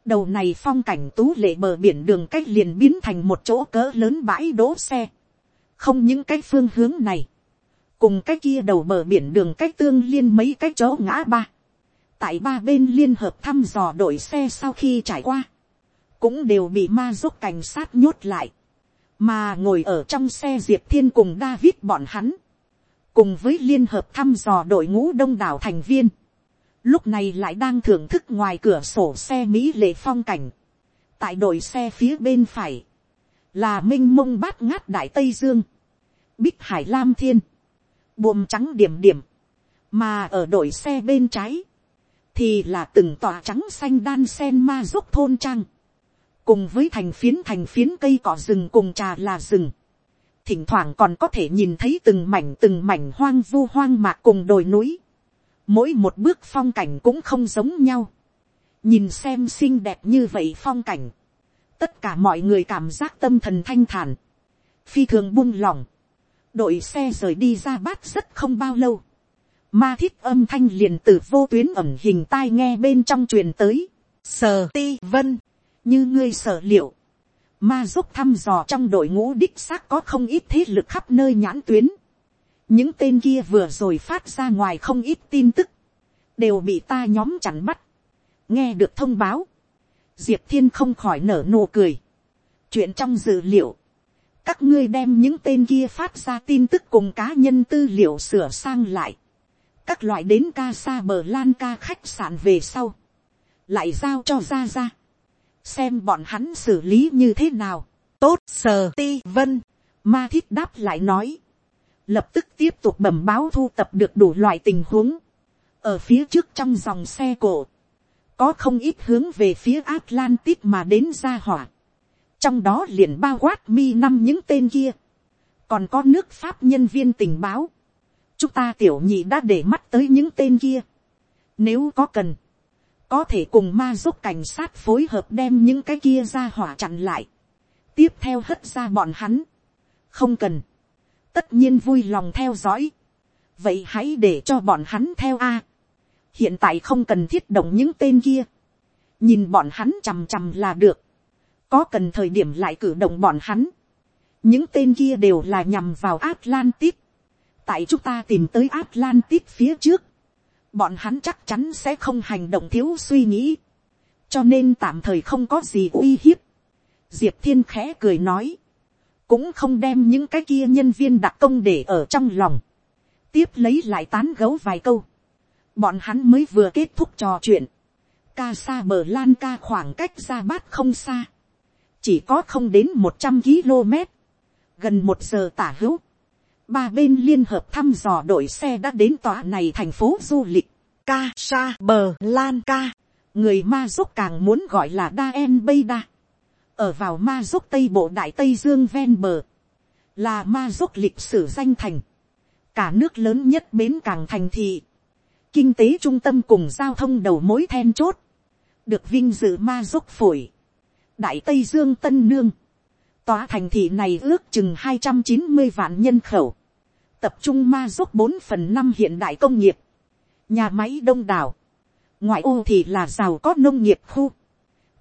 đầu này phong cảnh tú lệ bờ biển đường cách liền biến thành một chỗ cỡ lớn bãi đỗ xe, không những cái phương hướng này, cùng cái kia đầu bờ biển đường cách tương liên mấy cái chỗ ngã ba, tại ba bên liên hợp thăm dò đội xe sau khi trải qua, cũng đều bị ma giúp cảnh sát nhốt lại, mà ngồi ở trong xe diệp thiên cùng david bọn hắn, cùng với liên hợp thăm dò đội ngũ đông đảo thành viên, lúc này lại đang thưởng thức ngoài cửa sổ xe mỹ lệ phong cảnh, tại đội xe phía bên phải, là m i n h mông bát ngát đại tây dương, bích hải lam thiên, buồm trắng điểm điểm, mà ở đội xe bên trái, thì là từng tòa trắng xanh đan sen ma giúp thôn trang, cùng với thành phiến thành phiến cây cỏ rừng cùng trà là rừng, thỉnh thoảng còn có thể nhìn thấy từng mảnh từng mảnh hoang vu hoang mạc cùng đồi núi, mỗi một bước phong cảnh cũng không giống nhau, nhìn xem xinh đẹp như vậy phong cảnh, tất cả mọi người cảm giác tâm thần thanh thản, phi thường buông lỏng, đội xe rời đi ra bát rất không bao lâu, ma thiết âm thanh liền từ vô tuyến ẩm hình tai nghe bên trong truyền tới, sờ ti vân như ngươi sở liệu, ma giúp thăm dò trong đội ngũ đích xác có không ít thế lực khắp nơi nhãn tuyến. những tên kia vừa rồi phát ra ngoài không ít tin tức, đều bị ta nhóm chặn bắt. nghe được thông báo, diệp thiên không khỏi nở nụ cười. chuyện trong dữ liệu, các ngươi đem những tên kia phát ra tin tức cùng cá nhân tư liệu sửa sang lại các loại đến ca xa bờ lan ca khách sạn về sau, lại giao cho ra ra xem bọn hắn xử lý như thế nào. tốt sờ ti vân, ma thiết đáp lại nói, lập tức tiếp tục bẩm báo thu tập được đủ loại tình huống, ở phía trước trong dòng xe cổ, có không ít hướng về phía Atlantis mà đến ra hỏa, trong đó liền bao quát mi năm những tên kia, còn có nước pháp nhân viên tình báo, chúng ta tiểu nhị đã để mắt tới những tên kia, nếu có cần, có thể cùng ma giúp cảnh sát phối hợp đem những cái kia ra hỏa chặn lại, tiếp theo hất ra bọn hắn, không cần, tất nhiên vui lòng theo dõi, vậy hãy để cho bọn hắn theo a, hiện tại không cần thiết động những tên kia, nhìn bọn hắn chằm chằm là được, có cần thời điểm lại cử động bọn hắn, những tên kia đều là nhằm vào Atlantis, tại chúng ta tìm tới Atlantis phía trước, bọn hắn chắc chắn sẽ không hành động thiếu suy nghĩ, cho nên tạm thời không có gì uy hiếp. diệp thiên khẽ cười nói, cũng không đem những cái kia nhân viên đặc công để ở trong lòng, tiếp lấy lại tán gấu vài câu, bọn hắn mới vừa kết thúc trò chuyện, ca xa bờ lan ca khoảng cách ra bát không xa, chỉ có không đến một trăm km, gần một giờ tả hữu, ba bên liên hợp thăm dò đội xe đã đến tòa này thành phố du lịch, ca sa bờ lan ca, người ma giúp càng muốn gọi là đa en bây đa, ở vào ma giúp tây bộ đại tây dương ven bờ, là ma giúp lịch sử danh thành, cả nước lớn nhất bến càng thành thị, kinh tế trung tâm cùng giao thông đầu mối then chốt, được vinh dự ma giúp phổi, đại tây dương tân nương, tòa thành thị này ước chừng hai trăm chín mươi vạn nhân khẩu, tập trung ma giúp bốn phần năm hiện đại công nghiệp, nhà máy đông đảo, ngoại ô thì là giàu có nông nghiệp khu,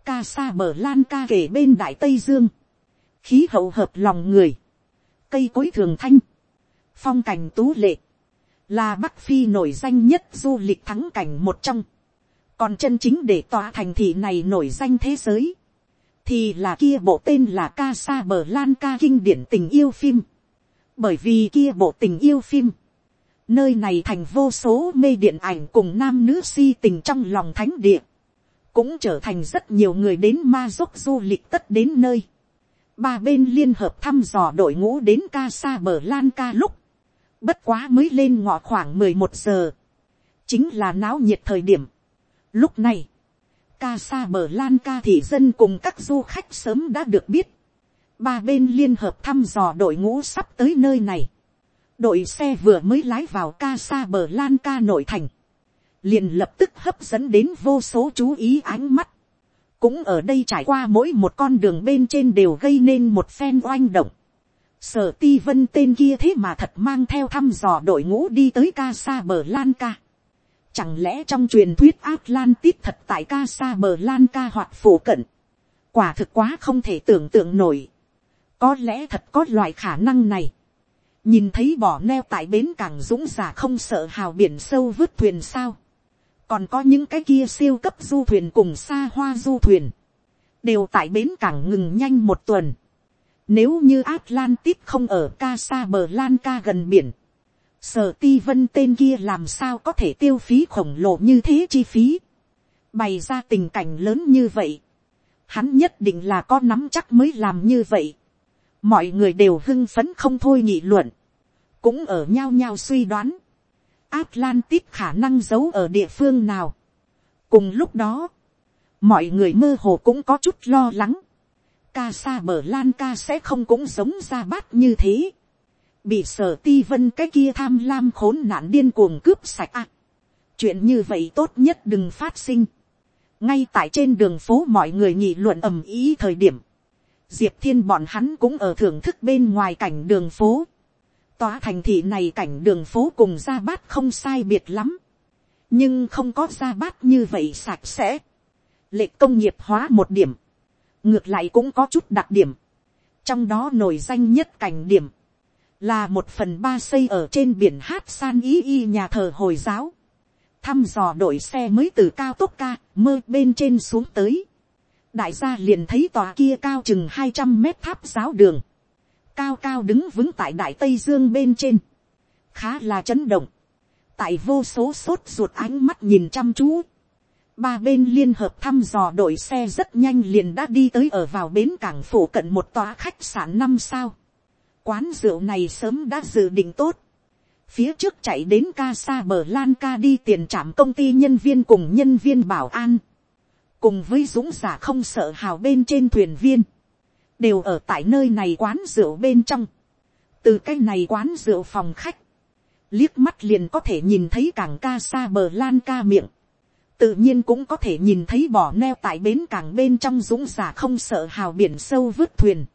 ca sa bờ lan ca kể bên đại tây dương, khí hậu hợp lòng người, cây cối thường thanh, phong cảnh tú lệ, là bắc phi nổi danh nhất du lịch thắng cảnh một trong, còn chân chính để tòa thành thị này nổi danh thế giới, thì là kia bộ tên là ca sa bờ lan ca kinh điển tình yêu phim, bởi vì kia bộ tình yêu phim, nơi này thành vô số mê điện ảnh cùng nam nữ si tình trong lòng thánh địa, cũng trở thành rất nhiều người đến ma dốc du lịch tất đến nơi. Ba bên liên hợp thăm dò đội ngũ đến ca xa bờ lan ca lúc, bất quá mới lên ngọ khoảng mười một giờ, chính là náo nhiệt thời điểm. Lúc này, ca xa bờ lan ca thị dân cùng các du khách sớm đã được biết, ba bên liên hợp thăm dò đội ngũ sắp tới nơi này. đội xe vừa mới lái vào ca xa bờ lan ca nội thành, liền lập tức hấp dẫn đến vô số chú ý ánh mắt. cũng ở đây trải qua mỗi một con đường bên trên đều gây nên một phen oanh động. sở ti vân tên kia thế mà thật mang theo thăm dò đội ngũ đi tới ca xa bờ lan ca. chẳng lẽ trong truyền thuyết atlantis thật tại ca xa bờ lan ca hoặc phổ cận. quả thực quá không thể tưởng tượng nổi có lẽ thật có loại khả năng này nhìn thấy bỏ neo tại bến cảng dũng giả không sợ hào biển sâu vứt thuyền sao còn có những cái kia siêu cấp du thuyền cùng xa hoa du thuyền, đều tại bến cảng ngừng nhanh một tuần. Nếu như Atlantis không ở ca xa bờ lan ca gần biển, sở ti vân tên kia làm sao có thể tiêu phí khổng lồ như thế chi phí, bày ra tình cảnh lớn như vậy, hắn nhất định là có nắm chắc mới làm như vậy mọi người đều hưng phấn không thôi nghị luận, cũng ở nhau nhau suy đoán, Atlantis khả năng giấu ở địa phương nào. Cùng lúc đó, mọi người mơ hồ cũng có chút lo lắng. Ca sa bờ lan ca sẽ không cũng sống ra bát như thế. Bị sở ti vân cái kia tham lam khốn nạn điên cuồng cướp sạch à. Chuyện như vậy tốt nhất đừng phát sinh. Ngay tại trên đường phố mọi người nghị luận ầm ý thời điểm. Diệp thiên bọn hắn cũng ở thưởng thức bên ngoài cảnh đường phố Tòa thành thị này cảnh đường phố cùng ra bát không sai biệt lắm. Nhưng không có ra bát như vậy sạch sẽ. Lệ công nghiệp hóa một điểm. Ngược lại cũng có chút đặc điểm. Trong đó nổi danh nhất cảnh điểm. Là một phần ba xây ở trên biển hát san ý y nhà thờ Hồi giáo. Thăm dò đội xe mới từ cao tốc ca, mơ bên trên xuống tới. Đại gia liền thấy tòa kia cao chừng hai trăm mét tháp giáo đường cao cao đứng vững tại đại tây dương bên trên, khá là chấn động, tại vô số sốt ruột ánh mắt nhìn chăm chú, ba bên liên hợp thăm dò đội xe rất nhanh liền đã đi tới ở vào bến cảng phủ cận một tòa khách sạn năm sao. Quán rượu này sớm đã dự định tốt. Phía trước chạy đến ca sa bờ lan ca đi tiền trạm công ty nhân viên cùng nhân viên bảo an. Cùng với dũng giả không sợ hào bên trên thuyền viên đều ở tại nơi này quán rượu bên trong, từ cái này quán rượu phòng khách, liếc mắt liền có thể nhìn thấy cảng ca xa bờ lan ca miệng, tự nhiên cũng có thể nhìn thấy bỏ neo tại bến cảng bên trong dũng giả không sợ hào biển sâu vứt thuyền,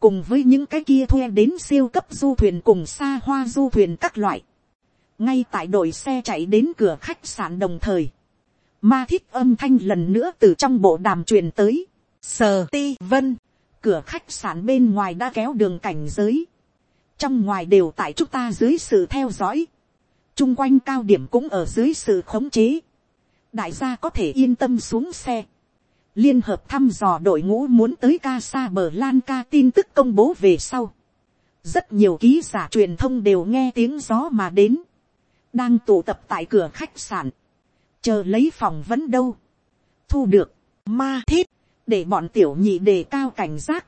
cùng với những cái kia thuê đến siêu cấp du thuyền cùng xa hoa du thuyền các loại, ngay tại đội xe chạy đến cửa khách sạn đồng thời, ma thiết âm thanh lần nữa từ trong bộ đàm truyền tới, sờ ti vân, cửa khách sạn bên ngoài đã kéo đường cảnh giới. Trong ngoài đều tại chúng ta dưới sự theo dõi. Trung quanh cao điểm cũng ở dưới sự khống chế. Đại gia có thể yên tâm xuống xe. Liên hợp thăm dò đội ngũ muốn tới ca sa bờ lan ca tin tức công bố về sau. Rất nhiều ký giả truyền thông đều nghe tiếng gió mà đến. Đang tụ tập tại cửa khách sạn. Chờ lấy phòng vẫn đâu. Thu được. Ma thiết để bọn tiểu nhị đề cao cảnh giác,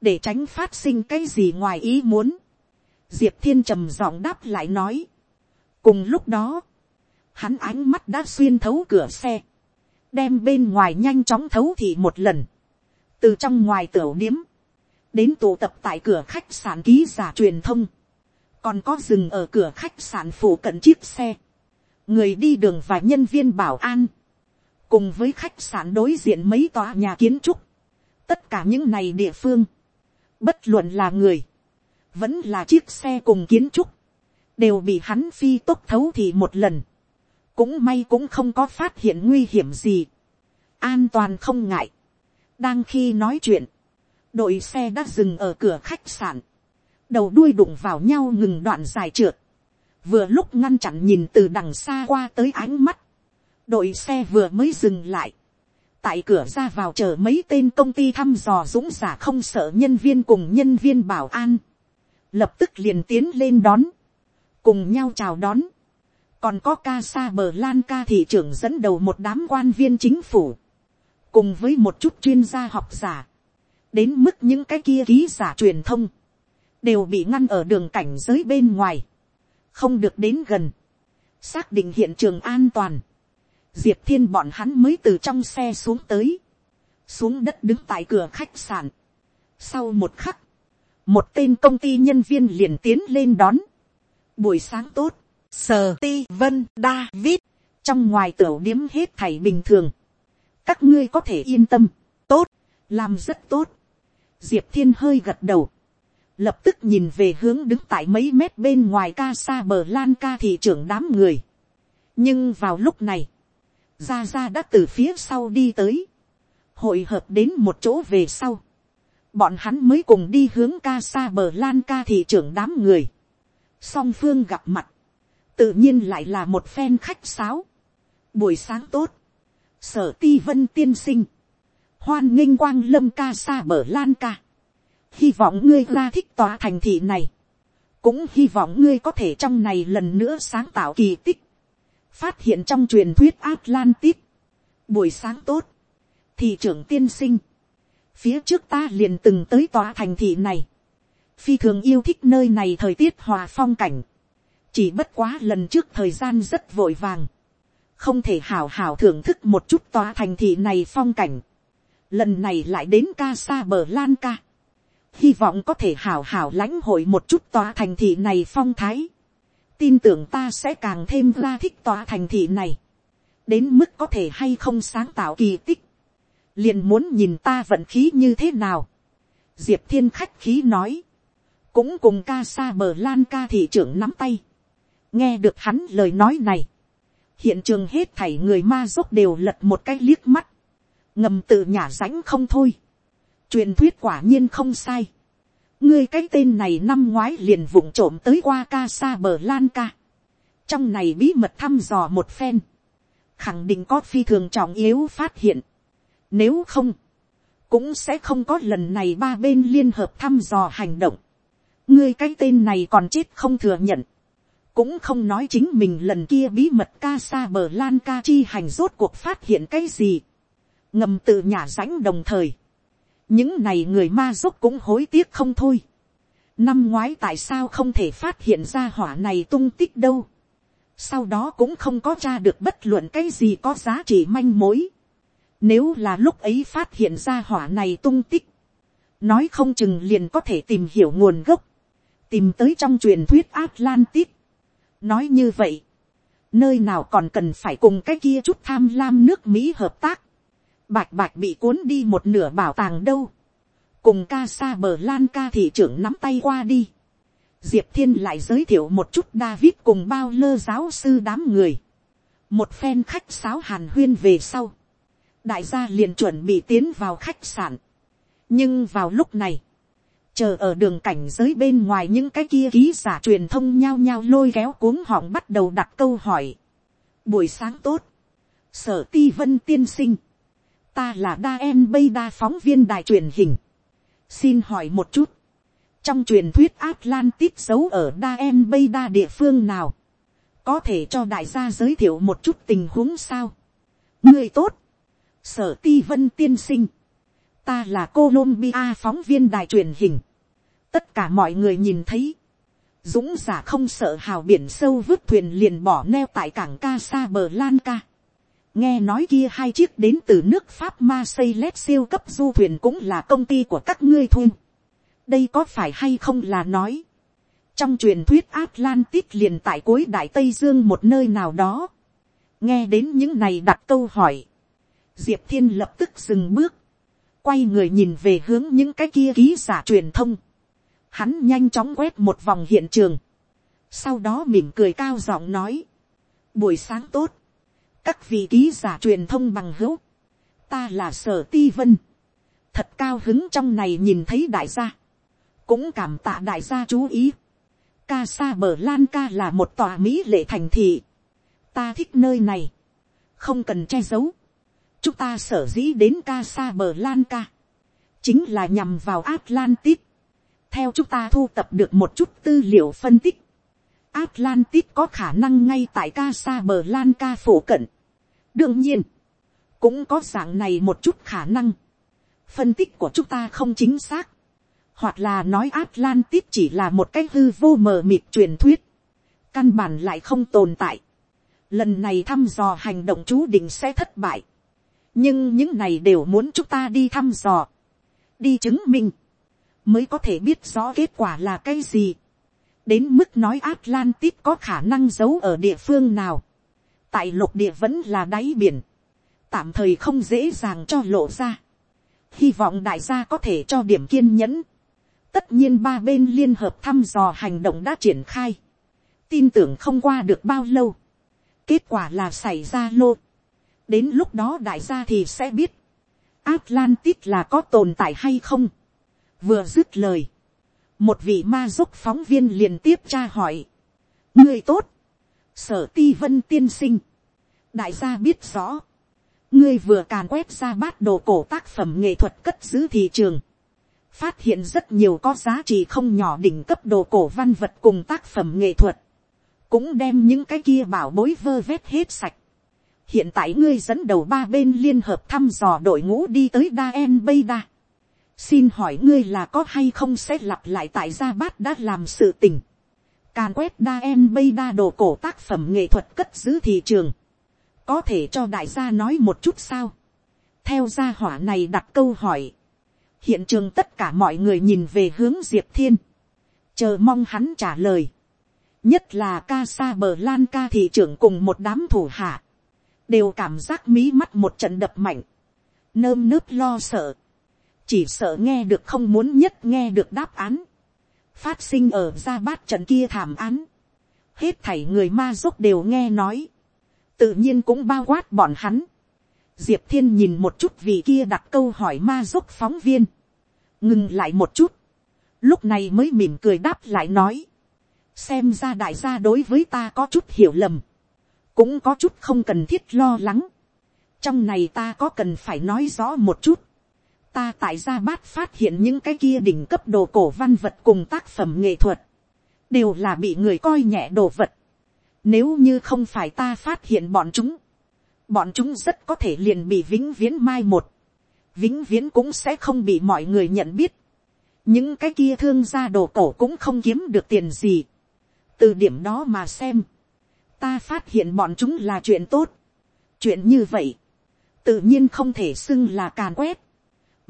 để tránh phát sinh cái gì ngoài ý muốn. Diệp thiên trầm giọng đáp lại nói. cùng lúc đó, hắn ánh mắt đã xuyên thấu cửa xe, đem bên ngoài nhanh chóng thấu thị một lần, từ trong ngoài tiểu điếm, đến tụ tập tại cửa khách sạn ký giả truyền thông, còn có dừng ở cửa khách sạn phủ cận chiếc xe, người đi đường và nhân viên bảo an, cùng với khách sạn đối diện mấy tòa nhà kiến trúc, tất cả những này địa phương, bất luận là người, vẫn là chiếc xe cùng kiến trúc, đều bị hắn phi tốc thấu thì một lần, cũng may cũng không có phát hiện nguy hiểm gì, an toàn không ngại, đang khi nói chuyện, đội xe đã dừng ở cửa khách sạn, đầu đuôi đụng vào nhau ngừng đoạn dài trượt, vừa lúc ngăn chặn nhìn từ đằng xa qua tới ánh mắt, đội xe vừa mới dừng lại, tại cửa ra vào chờ mấy tên công ty thăm dò dũng giả không sợ nhân viên cùng nhân viên bảo an, lập tức liền tiến lên đón, cùng nhau chào đón, còn có ca sa bờ lan ca thị trưởng dẫn đầu một đám quan viên chính phủ, cùng với một chút chuyên gia học giả, đến mức những cái kia ký giả truyền thông, đều bị ngăn ở đường cảnh giới bên ngoài, không được đến gần, xác định hiện trường an toàn, diệp thiên bọn hắn mới từ trong xe xuống tới, xuống đất đứng tại cửa khách sạn. sau một khắc, một tên công ty nhân viên liền tiến lên đón. buổi sáng tốt, Sờ ti vân đa vít. trong ngoài tiểu điếm hết thảy bình thường. các ngươi có thể yên tâm, tốt, làm rất tốt. diệp thiên hơi gật đầu, lập tức nhìn về hướng đứng tại mấy mét bên ngoài ca xa bờ lan ca thị trưởng đám người. nhưng vào lúc này, ra ra đã từ phía sau đi tới, hội hợp đến một chỗ về sau, bọn hắn mới cùng đi hướng ca xa bờ lan ca thị trưởng đám người, song phương gặp mặt, tự nhiên lại là một phen khách sáo, buổi sáng tốt, sở ti vân tiên sinh, hoan nghênh quang lâm ca xa bờ lan ca, hy vọng ngươi ra thích tòa thành thị này, cũng hy vọng ngươi có thể trong này lần nữa sáng tạo kỳ tích, phát hiện trong truyền thuyết Atlantis. Buổi sáng tốt, thị trưởng tiên sinh, phía trước ta liền từng tới tòa thành thị này, phi thường yêu thích nơi này thời tiết hòa phong cảnh, chỉ bất quá lần trước thời gian rất vội vàng, không thể hào hào thưởng thức một chút tòa thành thị này phong cảnh, lần này lại đến ca xa bờ lan ca, hy vọng có thể hào hào lãnh hội một chút tòa thành thị này phong thái, tin tưởng ta sẽ càng thêm ra thích tòa thành thị này, đến mức có thể hay không sáng tạo kỳ tích, liền muốn nhìn ta vận khí như thế nào. diệp thiên khách khí nói, cũng cùng ca sa bờ lan ca thị trưởng nắm tay, nghe được hắn lời nói này, hiện trường hết thảy người ma dốc đều lật một cái liếc mắt, ngầm tự nhả rãnh không thôi, truyền thuyết quả nhiên không sai, ngươi cái tên này năm ngoái liền vụng trộm tới qua ca xa bờ lan ca. trong này bí mật thăm dò một phen. khẳng định có phi thường trọng yếu phát hiện. nếu không, cũng sẽ không có lần này ba bên liên hợp thăm dò hành động. ngươi cái tên này còn chết không thừa nhận. cũng không nói chính mình lần kia bí mật ca xa bờ lan ca chi hành rốt cuộc phát hiện cái gì. ngầm tự nhả rãnh đồng thời những này người ma dốc cũng hối tiếc không thôi. năm ngoái tại sao không thể phát hiện ra hỏa này tung tích đâu. sau đó cũng không có tra được bất luận cái gì có giá trị manh mối. nếu là lúc ấy phát hiện ra hỏa này tung tích, nói không chừng liền có thể tìm hiểu nguồn gốc, tìm tới trong truyền thuyết Atlantis. nói như vậy, nơi nào còn cần phải cùng cái kia chút tham lam nước mỹ hợp tác bạch bạch bị cuốn đi một nửa bảo tàng đâu, cùng ca sa bờ lan ca thị trưởng nắm tay qua đi, diệp thiên lại giới thiệu một chút david cùng bao lơ giáo sư đám người, một phen khách sáo hàn huyên về sau, đại gia liền chuẩn bị tiến vào khách sạn, nhưng vào lúc này, chờ ở đường cảnh giới bên ngoài những cái kia ký giả truyền thông nhao nhao lôi kéo cuống họng bắt đầu đặt câu hỏi. Buổi sáng tốt, sở ti vân tiên sinh, ta là đa em bây đa phóng viên đài truyền hình. xin hỏi một chút, trong truyền thuyết Atlantis giấu ở đa em bây đa địa phương nào, có thể cho đại gia giới thiệu một chút tình huống sao. người tốt, sở ti vân tiên sinh, ta là Colombia phóng viên đài truyền hình, tất cả mọi người nhìn thấy, dũng giả không sợ hào biển sâu vứt thuyền liền bỏ neo tại cảng ca sa bờ lan ca nghe nói kia hai chiếc đến từ nước pháp ma xây lét siêu cấp du thuyền cũng là công ty của các ngươi thuê. đây có phải hay không là nói. trong truyền thuyết atlantis liền tại cuối đại tây dương một nơi nào đó. nghe đến những này đặt câu hỏi. diệp thiên lập tức dừng bước. quay người nhìn về hướng những cái kia ký giả truyền thông. hắn nhanh chóng quét một vòng hiện trường. sau đó mỉm cười cao giọng nói. buổi sáng tốt các vị ký giả truyền thông bằng hữu, ta là sở ti vân, thật cao hứng trong này nhìn thấy đại gia, cũng cảm tạ đại gia chú ý, ca sa bờ lan ca là một tòa mỹ lệ thành thị, ta thích nơi này, không cần che giấu, chúng ta sở dĩ đến ca sa bờ lan ca, chính là nhằm vào Atlantis. theo chúng ta thu tập được một chút tư liệu phân tích, Atlantis có khả năng ngay tại ca sa bờ lan ca phổ cận. đương nhiên, cũng có dạng này một chút khả năng. phân tích của chúng ta không chính xác, hoặc là nói Atlantis chỉ là một cái hư vô mờ mịt truyền thuyết, căn bản lại không tồn tại. lần này thăm dò hành động chú định sẽ thất bại, nhưng những này đều muốn chúng ta đi thăm dò, đi chứng minh, mới có thể biết rõ kết quả là cái gì đến mức nói Atlantis có khả năng giấu ở địa phương nào, tại lục địa vẫn là đáy biển, tạm thời không dễ dàng cho lộ ra. hy vọng đại gia có thể cho điểm kiên nhẫn. tất nhiên ba bên liên hợp thăm dò hành động đã triển khai. tin tưởng không qua được bao lâu. kết quả là xảy ra lô. đến lúc đó đại gia thì sẽ biết. Atlantis là có tồn tại hay không. vừa dứt lời một vị ma giúp phóng viên liền tiếp tra hỏi. ngươi tốt. sở ti vân tiên sinh. đại gia biết rõ ngươi vừa càn quét ra bát đồ cổ tác phẩm nghệ thuật cất giữ thị trường, phát hiện rất nhiều có giá trị không nhỏ đỉnh cấp đồ cổ văn vật cùng tác phẩm nghệ thuật, cũng đem những cái kia bảo bối vơ vét hết sạch. hiện tại ngươi dẫn đầu ba bên liên hợp thăm dò đội ngũ đi tới Daen en đa xin hỏi ngươi là có hay không sẽ lặp lại tại gia bát đã làm sự tình. càn quét đa en bây đa đồ cổ tác phẩm nghệ thuật cất giữ thị trường có thể cho đại gia nói một chút sao. theo gia hỏa này đặt câu hỏi. hiện trường tất cả mọi người nhìn về hướng diệp thiên. chờ mong hắn trả lời. nhất là ca sa bờ lan ca thị trưởng cùng một đám thủ hạ. đều cảm giác mí mắt một trận đập mạnh. nơm nớp lo sợ chỉ sợ nghe được không muốn nhất nghe được đáp án. phát sinh ở gia bát trận kia thảm án. hết thảy người ma dốc đều nghe nói. Tự nhiên cũng bao quát bọn hắn. diệp thiên nhìn một chút vì kia đặt câu hỏi ma dốc phóng viên, ngừng lại một chút, lúc này mới mỉm cười đáp lại nói, xem ra đại gia đối với ta có chút hiểu lầm, cũng có chút không cần thiết lo lắng, trong này ta có cần phải nói rõ một chút, ta tại gia bát phát hiện những cái kia đỉnh cấp đồ cổ văn vật cùng tác phẩm nghệ thuật, đều là bị người coi nhẹ đồ vật, nếu như không phải ta phát hiện bọn chúng, bọn chúng rất có thể liền bị vĩnh viễn mai một, vĩnh viễn cũng sẽ không bị mọi người nhận biết. những cái kia thương gia đồ cổ cũng không kiếm được tiền gì. từ điểm đó mà xem, ta phát hiện bọn chúng là chuyện tốt. chuyện như vậy, tự nhiên không thể xưng là càn quét,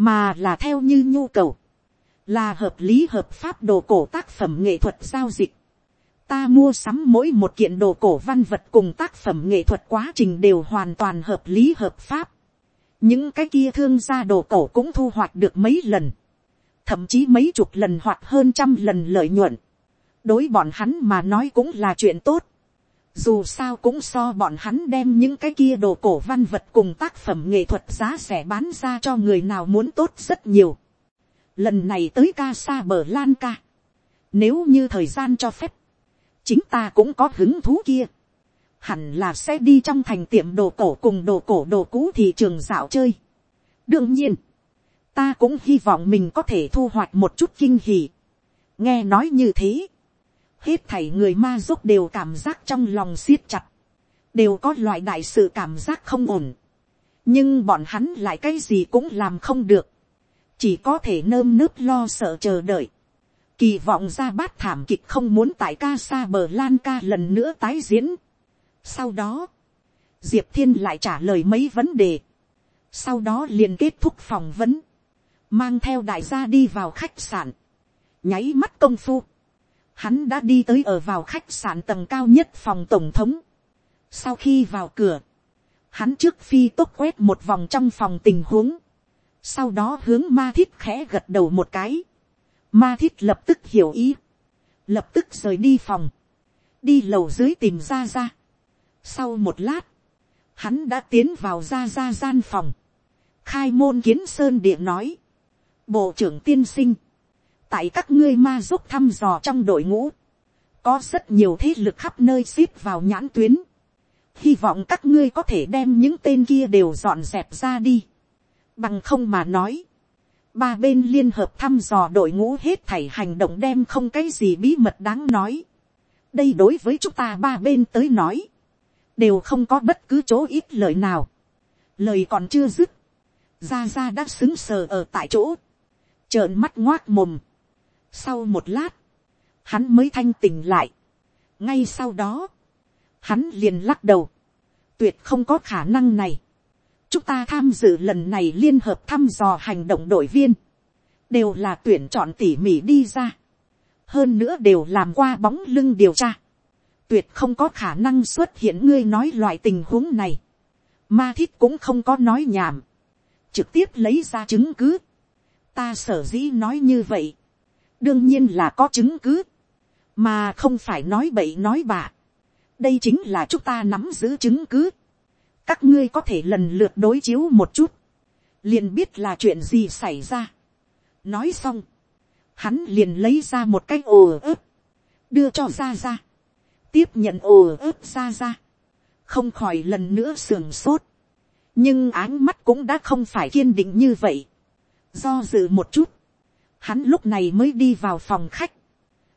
mà là theo như nhu cầu, là hợp lý hợp pháp đồ cổ tác phẩm nghệ thuật giao dịch ta mua sắm mỗi một kiện đồ cổ văn vật cùng tác phẩm nghệ thuật quá trình đều hoàn toàn hợp lý hợp pháp. những cái kia thương gia đồ cổ cũng thu hoạch được mấy lần, thậm chí mấy chục lần hoặc hơn trăm lần lợi nhuận. đối bọn hắn mà nói cũng là chuyện tốt dù sao cũng so bọn hắn đem những cái kia đồ cổ văn vật cùng tác phẩm nghệ thuật giá rẻ bán ra cho người nào muốn tốt rất nhiều. lần này tới ca xa bờ lan ca. nếu như thời gian cho phép chính ta cũng có hứng thú kia. hẳn là sẽ đi trong thành tiệm đồ cổ cùng đồ cổ đồ cũ thị trường dạo chơi. đương nhiên, ta cũng hy vọng mình có thể thu hoạch một chút kinh hỉ. nghe nói như thế, hết thảy người ma giúp đều cảm giác trong lòng siết chặt, đều có loại đại sự cảm giác không ổn. nhưng bọn hắn lại cái gì cũng làm không được, chỉ có thể nơm nớp lo sợ chờ đợi kỳ vọng ra bát thảm kịch không muốn tại ca xa bờ lan ca lần nữa tái diễn. sau đó, diệp thiên lại trả lời mấy vấn đề. sau đó liền kết thúc phỏng vấn, mang theo đại gia đi vào khách sạn, nháy mắt công phu hắn đã đi tới ở vào khách sạn tầng cao nhất phòng tổng thống. sau khi vào cửa, hắn trước phi tốt quét một vòng trong phòng tình huống, sau đó hướng ma thiết khẽ gật đầu một cái Ma thiết lập tức hiểu ý. Lập tức rời đi phòng. Đi lầu dưới tìm ra ra. Sau một lát. Hắn đã tiến vào ra ra gian phòng. Khai môn kiến sơn địa nói. Bộ trưởng tiên sinh. Tại các ngươi ma giúp thăm dò trong đội ngũ. Có rất nhiều thế lực khắp nơi ship vào nhãn tuyến. hy vọng các ngươi có thể đem những tên kia đều dọn dẹp ra đi. bằng không mà nói, ba bên liên hợp thăm dò đội ngũ hết thảy hành động đem không cái gì bí mật đáng nói. đây đối với chúng ta ba bên tới nói, đều không có bất cứ chỗ ít lời nào. lời còn chưa dứt, ra ra đã xứng sờ ở tại chỗ, trợn mắt ngoác mồm sau một lát, hắn mới thanh tỉnh lại. ngay sau đó, hắn liền lắc đầu, tuyệt không có khả năng này. chúng ta tham dự lần này liên hợp thăm dò hành động đội viên, đều là tuyển chọn tỉ mỉ đi ra, hơn nữa đều làm qua bóng lưng điều tra, tuyệt không có khả năng xuất hiện ngươi nói loại tình huống này, ma thích cũng không có nói nhảm, trực tiếp lấy ra chứng cứ, ta sở dĩ nói như vậy, đương nhiên là có chứng cứ, mà không phải nói bậy nói bạ. đây chính là chúng ta nắm giữ chứng cứ. các ngươi có thể lần lượt đối chiếu một chút, liền biết là chuyện gì xảy ra. nói xong, hắn liền lấy ra một cái ồ ớt, đưa cho ra ra, tiếp nhận ồ ớt ra ra, không khỏi lần nữa sườn sốt, nhưng áng mắt cũng đã không phải kiên định như vậy, do dự một chút, hắn lúc này mới đi vào phòng khách,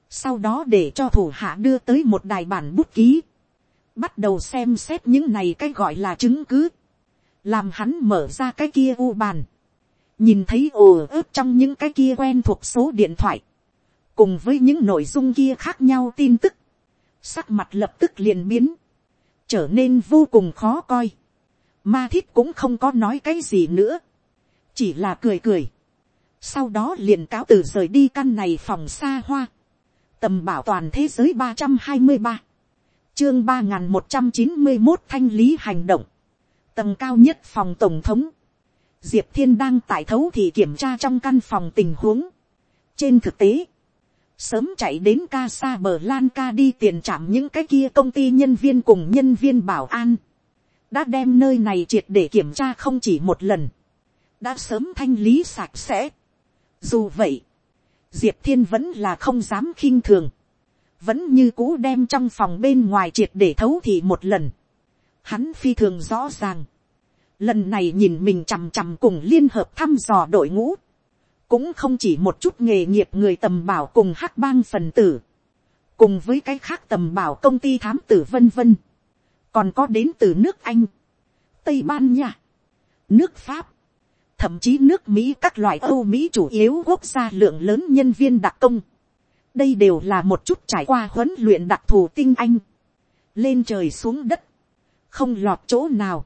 sau đó để cho thủ hạ đưa tới một đài bản bút ký, bắt đầu xem xét những này cái gọi là chứng cứ, làm hắn mở ra cái kia u bàn, nhìn thấy ồ ướp trong những cái kia quen thuộc số điện thoại, cùng với những nội dung kia khác nhau tin tức, sắc mặt lập tức liền biến, trở nên vô cùng khó coi. Ma thiết cũng không có nói cái gì nữa, chỉ là cười cười, sau đó liền cáo từ rời đi căn này phòng xa hoa, tầm bảo toàn thế giới ba trăm hai mươi ba, chương ba n một trăm chín mươi một thanh lý hành động, tầng cao nhất phòng tổng thống, diệp thiên đang tại thấu thì kiểm tra trong căn phòng tình huống. trên thực tế, sớm chạy đến ca xa bờ lan ca đi tiền trảm những cái kia công ty nhân viên cùng nhân viên bảo an, đã đem nơi này triệt để kiểm tra không chỉ một lần, đã sớm thanh lý sạch sẽ dù vậy, diệp thiên vẫn là không dám khinh thường, vẫn như cũ đem trong phòng bên ngoài triệt để thấu thì một lần. Hắn phi thường rõ ràng, lần này nhìn mình chằm chằm cùng liên hợp thăm dò đội ngũ, cũng không chỉ một chút nghề nghiệp người tầm bảo cùng hắc bang phần tử, cùng với cái khác tầm bảo công ty thám tử vân vân, còn có đến từ nước anh, tây ban nha, nước pháp, thậm chí nước mỹ các loại âu mỹ chủ yếu quốc gia lượng lớn nhân viên đặc công. đây đều là một chút trải qua huấn luyện đặc thù tinh anh. lên trời xuống đất, không lọt chỗ nào,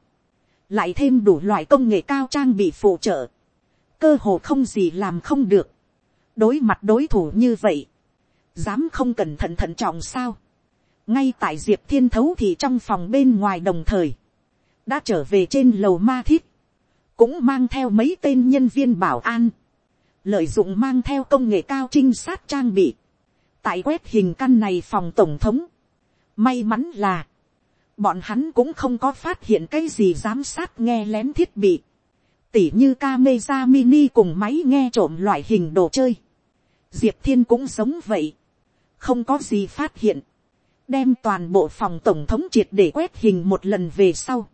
lại thêm đủ loại công nghệ cao trang bị phụ trợ, cơ hồ không gì làm không được. đối mặt đối thủ như vậy, dám không cẩn thận thận trọng sao. ngay tại diệp thiên thấu thì trong phòng bên ngoài đồng thời, đã trở về trên lầu ma thiết, cũng mang theo mấy tên nhân viên bảo an, lợi dụng mang theo công nghệ cao trinh sát trang bị, tại quét hình căn này phòng tổng thống. May mắn là, bọn hắn cũng không có phát hiện cái gì giám sát nghe lén thiết bị, tỉ như camera mini cùng máy nghe trộm loại hình đồ chơi. Diệp thiên cũng sống vậy, không có gì phát hiện, đem toàn bộ phòng tổng thống triệt để quét hình một lần về sau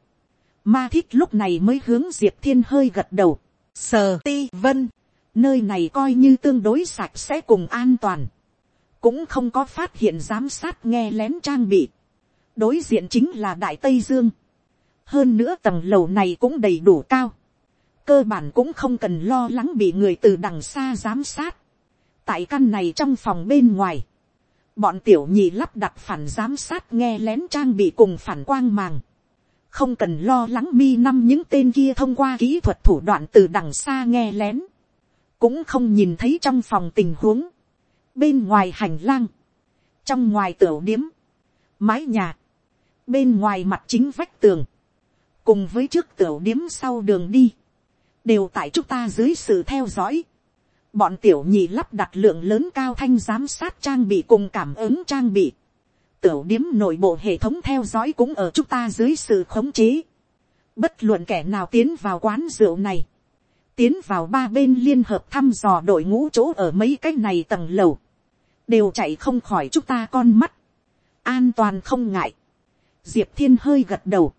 Ma Thích lúc này mới hướng Diệp Thiên hơi gật đầu. Sờ ti vân. Nơi này coi như tương đối sạch sẽ cùng an toàn. Cũng không có phát hiện giám sát nghe lén trang bị. Đối diện chính là Đại Tây Dương. Hơn nữa tầng lầu này cũng đầy đủ cao. Cơ bản cũng không cần lo lắng bị người từ đằng xa giám sát. Tại căn này trong phòng bên ngoài. Bọn tiểu nhị lắp đặt phản giám sát nghe lén trang bị cùng phản quang màng không cần lo lắng mi năm những tên kia thông qua kỹ thuật thủ đoạn từ đằng xa nghe lén, cũng không nhìn thấy trong phòng tình huống, bên ngoài hành lang, trong ngoài tửu điếm, mái nhà, bên ngoài mặt chính vách tường, cùng với trước tửu điếm sau đường đi, đều tại chúng ta dưới sự theo dõi. Bọn tiểu nhị lắp đặt lượng lớn cao thanh giám sát trang bị cùng cảm ứng trang bị tiểu điếm nội bộ hệ thống theo dõi cũng ở chúng ta dưới sự khống chế. Bất luận kẻ nào tiến vào quán rượu này. Tiến vào ba bên liên hợp thăm dò đội ngũ chỗ ở mấy cái này tầng lầu. Đều chạy không khỏi chúng ta con mắt. An toàn không ngại. diệp thiên hơi gật đầu,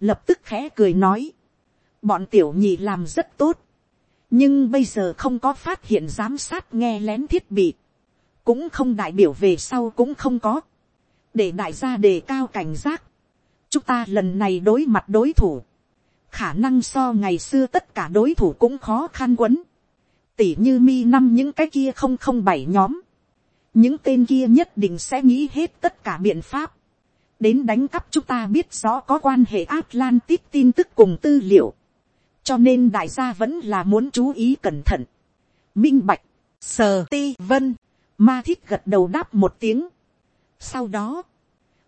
lập tức khẽ cười nói, bọn tiểu nhị làm rất tốt, nhưng bây giờ không có phát hiện giám sát nghe lén thiết bị, cũng không đại biểu về sau cũng không có, để đại gia đề cao cảnh giác, chúng ta lần này đối mặt đối thủ, khả năng so ngày xưa tất cả đối thủ cũng khó khăn quấn, tỉ như mi năm những cái kia không không bảy nhóm, những tên kia nhất định sẽ nghĩ hết tất cả biện pháp, đến đánh cắp chúng ta biết rõ có quan hệ Atlantis tin tức cùng tư liệu, cho nên đại gia vẫn là muốn chú ý cẩn thận, minh bạch, sờ ti vân, ma thích gật đầu đáp một tiếng, sau đó,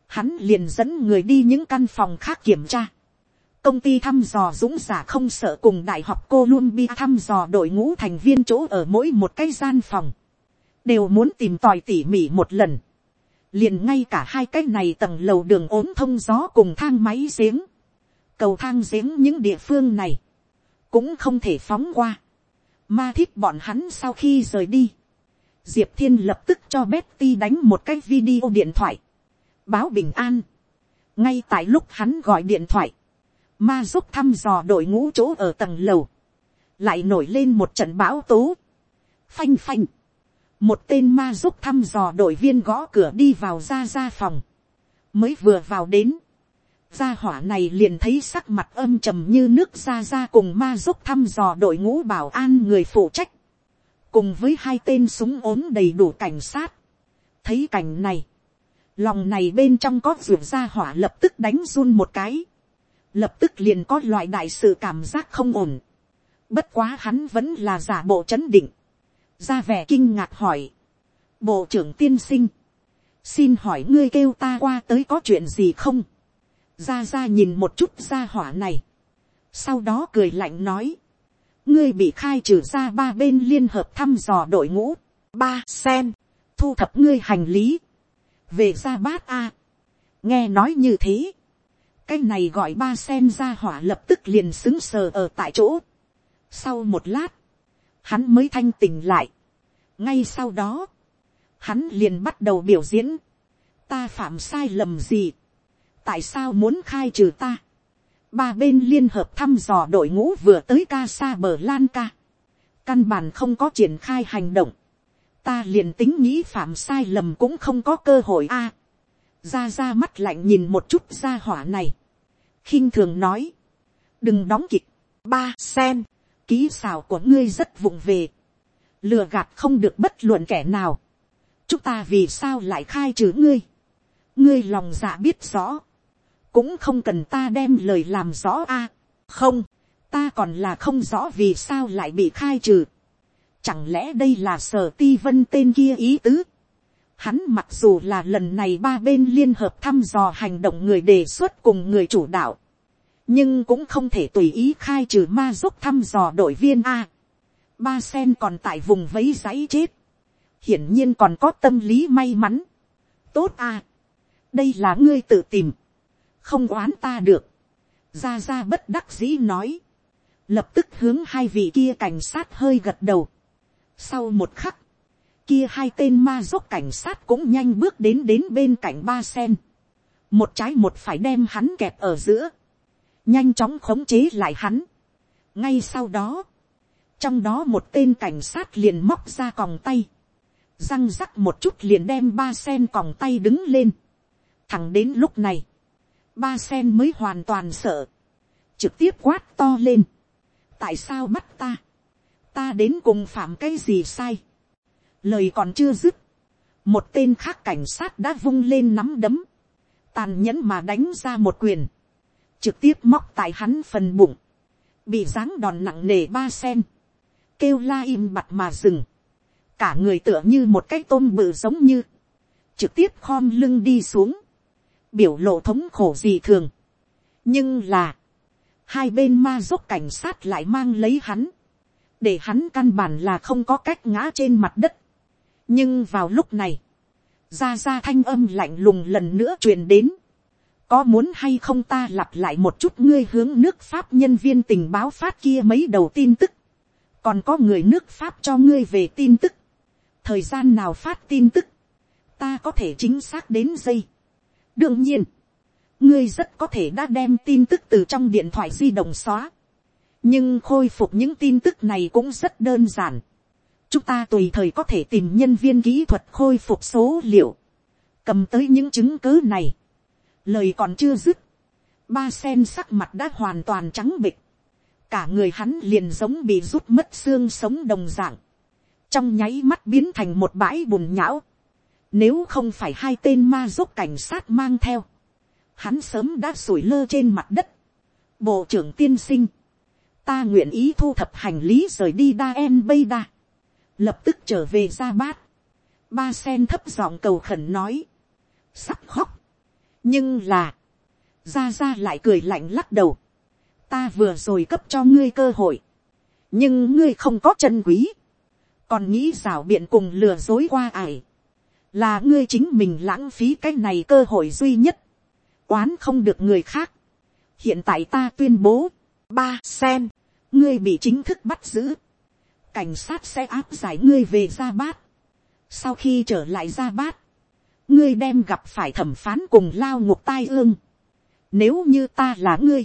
hắn liền dẫn người đi những căn phòng khác kiểm tra, công ty thăm dò dũng giả không sợ cùng đại học Columbia thăm dò đội ngũ thành viên chỗ ở mỗi một cái gian phòng. Đều muốn tìm tòi tỉ mỉ một lần. Liền ngay cả hai cái này tầng lầu đường ốm thông gió cùng thang máy giếng. Cầu thang giếng những địa phương này. Cũng không thể phóng qua. Ma thích bọn hắn sau khi rời đi. Diệp Thiên lập tức cho Betty đánh một cái video điện thoại. Báo bình an. Ngay tại lúc hắn gọi điện thoại ma giúp thăm dò đội ngũ chỗ ở tầng lầu, lại nổi lên một trận bão tố, phanh phanh, một tên ma giúp thăm dò đội viên gõ cửa đi vào ra ra phòng, mới vừa vào đến, gia hỏa này liền thấy sắc mặt âm trầm như nước. Ra ra cùng ma giúp thăm dò đội ngũ bảo an người phụ trách, cùng với hai tên súng ốm đầy đủ cảnh sát, thấy cảnh này, lòng này bên trong có ruột gia hỏa lập tức đánh run một cái, lập tức liền có loại đại sự cảm giác không ổn. Bất quá hắn vẫn là giả bộ chấn định. Ra vẻ kinh ngạc hỏi. Bộ trưởng tiên sinh. Xin hỏi ngươi kêu ta qua tới có chuyện gì không? Ra ra nhìn một chút ra hỏa này. Sau đó cười lạnh nói. Ngươi bị khai trừ ra ba bên liên hợp thăm dò đội ngũ. Ba sen. Thu thập ngươi hành lý. Về ra bát A. Nghe nói như thế cái này gọi ba sen ra hỏa lập tức liền xứng sờ ở tại chỗ. sau một lát, hắn mới thanh tỉnh lại. ngay sau đó, hắn liền bắt đầu biểu diễn. ta phạm sai lầm gì. tại sao muốn khai trừ ta ba bên liên hợp thăm dò đội ngũ vừa tới ca xa bờ lan ca. căn bản không có triển khai hành động. ta liền tính nghĩ phạm sai lầm cũng không có cơ hội a. Ra ra mắt lạnh nhìn một chút ra hỏa này, khinh thường nói, đừng đóng kịch, ba sen, ký xào của ngươi rất vụng về, lừa gạt không được bất luận kẻ nào, chúng ta vì sao lại khai trừ ngươi, ngươi lòng dạ biết rõ, cũng không cần ta đem lời làm rõ a, à, không, ta còn là không rõ vì sao lại bị khai trừ, chẳng lẽ đây là sở ti vân tên kia ý tứ, Hắn mặc dù là lần này ba bên liên hợp thăm dò hành động người đề xuất cùng người chủ đạo. Nhưng cũng không thể tùy ý khai trừ ma giúp thăm dò đội viên A. Ba sen còn tại vùng vấy giấy chết. Hiển nhiên còn có tâm lý may mắn. Tốt A. Đây là ngươi tự tìm. Không oán ta được. Ra ra bất đắc dĩ nói. Lập tức hướng hai vị kia cảnh sát hơi gật đầu. Sau một khắc, kia hai tên ma dốc cảnh sát cũng nhanh bước đến đến bên cạnh ba sen. Một trái một phải đem hắn kẹp ở giữa. Nhanh chóng khống chế lại hắn. Ngay sau đó. Trong đó một tên cảnh sát liền móc ra còng tay. Răng rắc một chút liền đem ba sen còng tay đứng lên. Thẳng đến lúc này. Ba sen mới hoàn toàn sợ. Trực tiếp quát to lên. Tại sao bắt ta? Ta đến cùng phạm cái gì sai? lời còn chưa dứt, một tên khác cảnh sát đã vung lên nắm đấm, tàn nhẫn mà đánh ra một quyền, trực tiếp móc tại hắn phần bụng, bị dáng đòn nặng nề ba sen, kêu la im bặt mà dừng, cả người tựa như một cái tôm bự giống như, trực tiếp khom lưng đi xuống, biểu lộ thống khổ gì thường. nhưng là, hai bên ma giúp cảnh sát lại mang lấy hắn, để hắn căn bản là không có cách ngã trên mặt đất, nhưng vào lúc này, ra ra thanh âm lạnh lùng lần nữa truyền đến. có muốn hay không ta lặp lại một chút ngươi hướng nước pháp nhân viên tình báo phát kia mấy đầu tin tức. còn có người nước pháp cho ngươi về tin tức. thời gian nào phát tin tức, ta có thể chính xác đến giây đương nhiên, ngươi rất có thể đã đem tin tức từ trong điện thoại di động xóa, nhưng khôi phục những tin tức này cũng rất đơn giản. chúng ta tùy thời có thể tìm nhân viên kỹ thuật khôi phục số liệu, cầm tới những chứng cứ này, lời còn chưa dứt, ba sen sắc mặt đã hoàn toàn trắng bịch, cả người hắn liền giống bị rút mất xương sống đồng dạng, trong nháy mắt biến thành một bãi bùn nhão, nếu không phải hai tên ma giúp cảnh sát mang theo, hắn sớm đã sủi lơ trên mặt đất. Bộ trưởng tiên sinh, ta nguyện ý thu thập hành lý rời đi đa en bây đa, lập tức trở về ra bát. Ba sen thấp giọng cầu khẩn nói, sắp khóc, nhưng là, ra ra lại cười lạnh lắc đầu, ta vừa rồi cấp cho ngươi cơ hội, nhưng ngươi không có chân quý, còn nghĩ rảo biện cùng lừa dối qua ải, là ngươi chính mình lãng phí cái này cơ hội duy nhất, oán không được người khác. hiện tại ta tuyên bố, ba sen, ngươi bị chính thức bắt giữ, cảnh sát sẽ áp giải ngươi về ra bát. sau khi trở lại ra bát, ngươi đem gặp phải thẩm phán cùng lao ngục tai ương. nếu như ta là ngươi,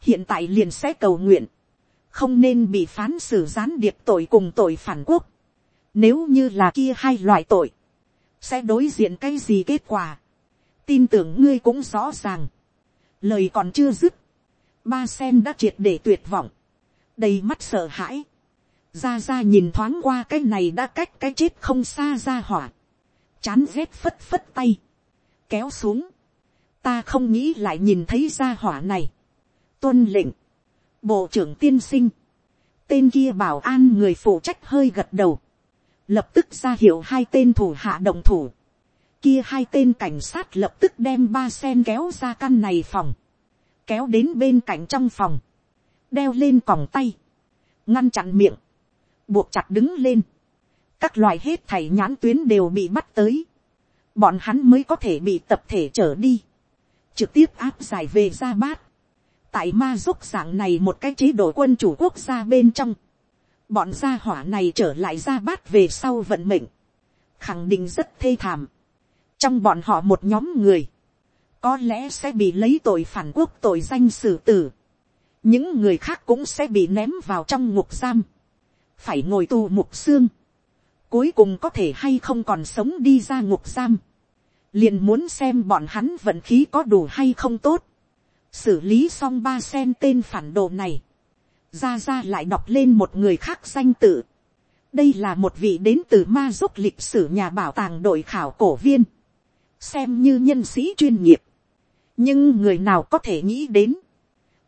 hiện tại liền sẽ cầu nguyện, không nên bị phán xử gián điệp tội cùng tội phản quốc. Nếu như là kia hai loại tội, sẽ đối diện cái gì kết quả. Tin tưởng ngươi cũng rõ ràng. lời còn chưa dứt, ba sen đã triệt để tuyệt vọng, đầy mắt sợ hãi, ra ra nhìn thoáng qua cái này đã cách cái chết không xa ra hỏa, chán rét phất phất tay, kéo xuống, ta không nghĩ lại nhìn thấy ra hỏa này, tuân lệnh, bộ trưởng tiên sinh, tên kia bảo an người phụ trách hơi gật đầu, lập tức ra hiệu hai tên thủ hạ đồng thủ, kia hai tên cảnh sát lập tức đem ba sen kéo ra căn này phòng, kéo đến bên cạnh trong phòng, đeo lên còng tay, ngăn chặn miệng, buộc chặt đứng lên, các loại hết thảy nhãn tuyến đều bị bắt tới, bọn hắn mới có thể bị tập thể trở đi, trực tiếp áp giải về ra bát, tại ma giúp dạng này một cái chế độ quân chủ quốc gia bên trong, bọn gia hỏa này trở lại ra bát về sau vận mệnh, khẳng định rất thê thảm, trong bọn họ một nhóm người, có lẽ sẽ bị lấy tội phản quốc tội danh xử tử. những người khác cũng sẽ bị ném vào trong ngục giam, phải ngồi tù mục xương, cuối cùng có thể hay không còn sống đi ra ngục giam, liền muốn xem bọn hắn vận khí có đủ hay không tốt, xử lý xong ba sen tên phản đồ này, ra ra lại đọc lên một người khác danh tự, đây là một vị đến từ ma giúp lịch sử nhà bảo tàng đội khảo cổ viên, xem như nhân sĩ chuyên nghiệp, nhưng người nào có thể nghĩ đến,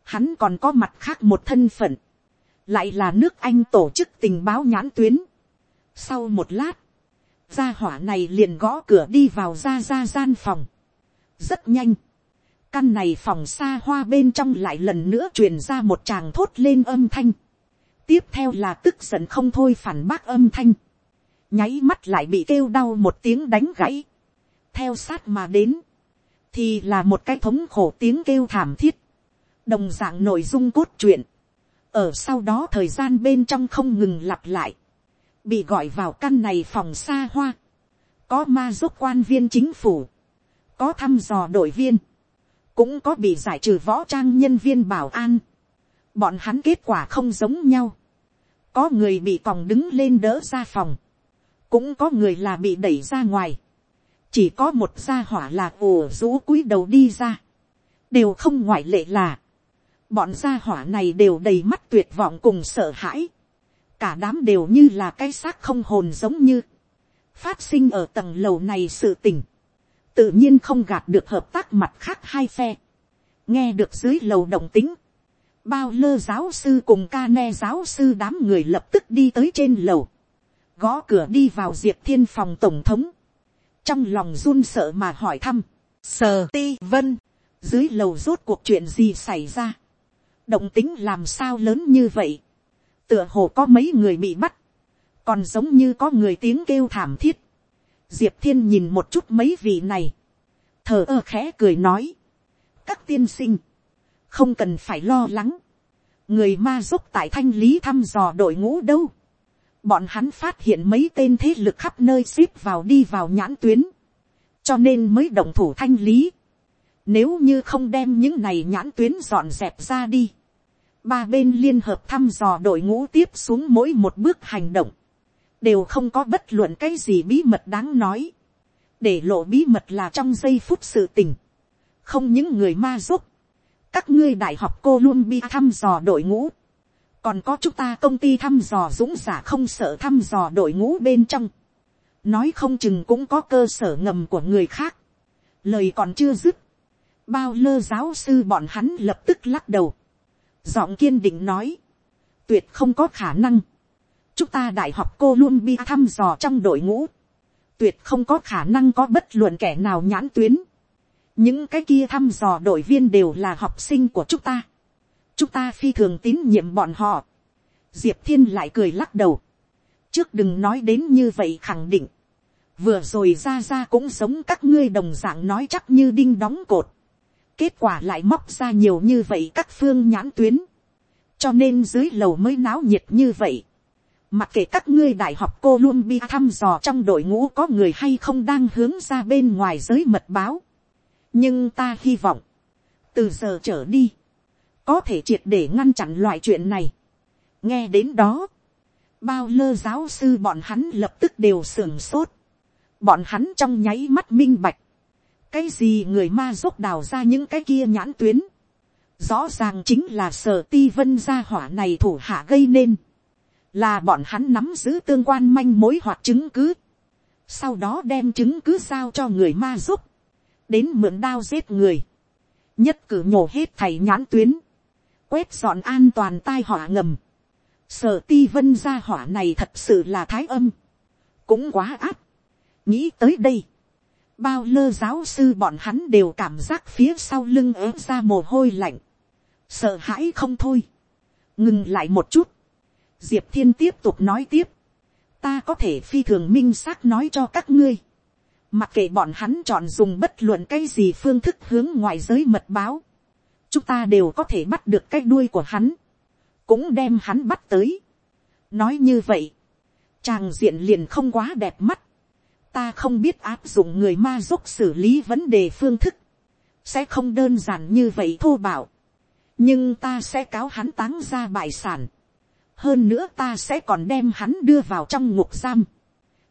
hắn còn có mặt khác một thân phận, lại là nước anh tổ chức tình báo nhãn tuyến. sau một lát, gia hỏa này liền gõ cửa đi vào ra ra gian phòng, rất nhanh, căn này phòng xa hoa bên trong lại lần nữa truyền ra một tràng thốt lên âm thanh, tiếp theo là tức giận không thôi phản bác âm thanh, nháy mắt lại bị kêu đau một tiếng đánh gãy, theo sát mà đến, thì là một cái thống khổ tiếng kêu thảm thiết, đồng d ạ n g nội dung cốt truyện, ở sau đó thời gian bên trong không ngừng lặp lại, bị gọi vào căn này phòng xa hoa, có ma giúp quan viên chính phủ, có thăm dò đội viên, cũng có bị giải trừ võ trang nhân viên bảo an, bọn hắn kết quả không giống nhau, có người bị còng đứng lên đỡ ra phòng, cũng có người là bị đẩy ra ngoài, chỉ có một gia hỏa là ồ rũ cúi đầu đi ra, đều không ngoại lệ là, bọn gia hỏa này đều đầy mắt tuyệt vọng cùng sợ hãi, cả đám đều như là cái xác không hồn giống như, phát sinh ở tầng lầu này sự tình, tự nhiên không gạt được hợp tác mặt khác hai phe, nghe được dưới lầu đồng tính, bao lơ giáo sư cùng ca ne giáo sư đám người lập tức đi tới trên lầu, gõ cửa đi vào diệp thiên phòng tổng thống, trong lòng run sợ mà hỏi thăm, sờ ti vân, dưới lầu rốt cuộc chuyện gì xảy ra, động tính làm sao lớn như vậy, tựa hồ có mấy người bị bắt, còn giống như có người tiếng kêu thảm thiết, diệp thiên nhìn một chút mấy vị này, thờ ơ khẽ cười nói, các tiên sinh, không cần phải lo lắng, người ma giúp tại thanh lý thăm dò đội ngũ đâu, bọn hắn phát hiện mấy tên thế lực khắp nơi ship vào đi vào nhãn tuyến, cho nên mới động thủ thanh lý. Nếu như không đem những này nhãn tuyến dọn dẹp ra đi. Ba bên liên hợp thăm dò đội ngũ tiếp xuống mỗi một bước hành động. Đều không có bất luận cái gì bí mật đáng nói. Để lộ bí mật là trong giây phút sự tình. Không những người ma giúp. Các ngươi đại học cô luôn bi thăm dò đội ngũ. Còn có chúng ta công ty thăm dò dũng giả không sợ thăm dò đội ngũ bên trong. Nói không chừng cũng có cơ sở ngầm của người khác. Lời còn chưa dứt bao lơ giáo sư bọn hắn lập tức lắc đầu, giọng kiên định nói, tuyệt không có khả năng, chúng ta đại học cô luôn bi thăm dò trong đội ngũ, tuyệt không có khả năng có bất luận kẻ nào nhãn tuyến, những cái kia thăm dò đội viên đều là học sinh của chúng ta, chúng ta phi thường tín nhiệm bọn họ, diệp thiên lại cười lắc đầu, trước đừng nói đến như vậy khẳng định, vừa rồi ra ra cũng sống các ngươi đồng d ạ n g nói chắc như đinh đóng cột, kết quả lại móc ra nhiều như vậy các phương nhãn tuyến, cho nên dưới lầu mới náo nhiệt như vậy. Mặc kệ các ngươi đại học Columbia thăm dò trong đội ngũ có người hay không đang hướng ra bên ngoài giới mật báo. Nhưng ta hy vọng, từ giờ trở đi, có thể triệt để ngăn chặn loại chuyện này. nghe đến đó, bao lơ giáo sư bọn hắn lập tức đều sưởng sốt. bọn hắn trong nháy mắt minh bạch, cái gì người ma dốc đào ra những cái kia nhãn tuyến, rõ ràng chính là sở ti vân gia hỏa này thủ hạ gây nên, là bọn hắn nắm giữ tương quan manh mối hoặc chứng cứ, sau đó đem chứng cứ giao cho người ma giúp, đến mượn đao giết người, nhất cử nhổ hết thầy nhãn tuyến, quét dọn an toàn tai họa ngầm, sở ti vân gia hỏa này thật sự là thái âm, cũng quá áp, nghĩ tới đây, bao lơ giáo sư bọn hắn đều cảm giác phía sau lưng ớ ra mồ hôi lạnh, sợ hãi không thôi, ngừng lại một chút, diệp thiên tiếp tục nói tiếp, ta có thể phi thường minh xác nói cho các ngươi, mặc kệ bọn hắn chọn dùng bất luận cái gì phương thức hướng ngoại giới mật báo, chúng ta đều có thể bắt được cái đuôi của hắn, cũng đem hắn bắt tới. nói như vậy, chàng diện liền không quá đẹp mắt, ta không biết áp dụng người ma giúp xử lý vấn đề phương thức, sẽ không đơn giản như vậy thô bảo, nhưng ta sẽ cáo hắn táng ra bại sản, hơn nữa ta sẽ còn đem hắn đưa vào trong ngục giam,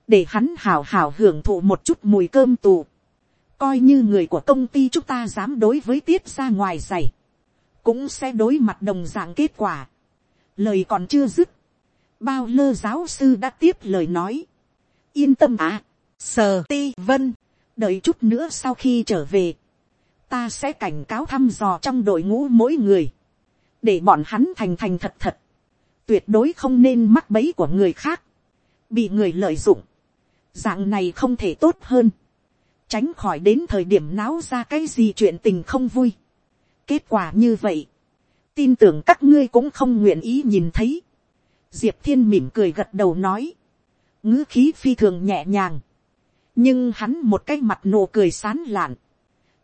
để hắn hào hào hưởng thụ một chút mùi cơm tù, coi như người của công ty chúng ta dám đối với tiết ra ngoài giày, cũng sẽ đối mặt đồng dạng kết quả. Lời còn chưa dứt, bao lơ giáo sư đã tiếp lời nói, yên tâm à, Sờ ti vân, đợi chút nữa sau khi trở về, ta sẽ cảnh cáo thăm dò trong đội ngũ mỗi người, để bọn hắn thành thành thật thật, tuyệt đối không nên mắc bẫy của người khác, bị người lợi dụng, dạng này không thể tốt hơn, tránh khỏi đến thời điểm náo ra cái gì chuyện tình không vui. kết quả như vậy, tin tưởng các ngươi cũng không nguyện ý nhìn thấy. diệp thiên mỉm cười gật đầu nói, ngữ khí phi thường nhẹ nhàng, nhưng hắn một cái mặt nụ cười sán lạn,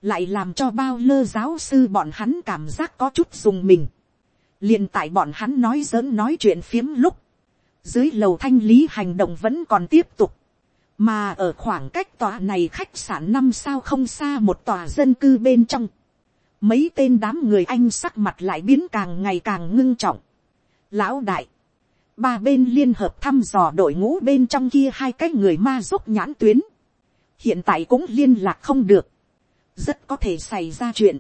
lại làm cho bao lơ giáo sư bọn hắn cảm giác có chút dùng mình liền tại bọn hắn nói giỡn nói chuyện phiếm lúc, dưới lầu thanh lý hành động vẫn còn tiếp tục, mà ở khoảng cách tòa này khách sạn năm sao không xa một tòa dân cư bên trong, mấy tên đám người anh sắc mặt lại biến càng ngày càng ngưng trọng. Lão đại, ba bên liên hợp thăm dò đội ngũ bên trong kia hai cái người ma giúp nhãn tuyến, hiện tại cũng liên lạc không được, rất có thể xảy ra chuyện.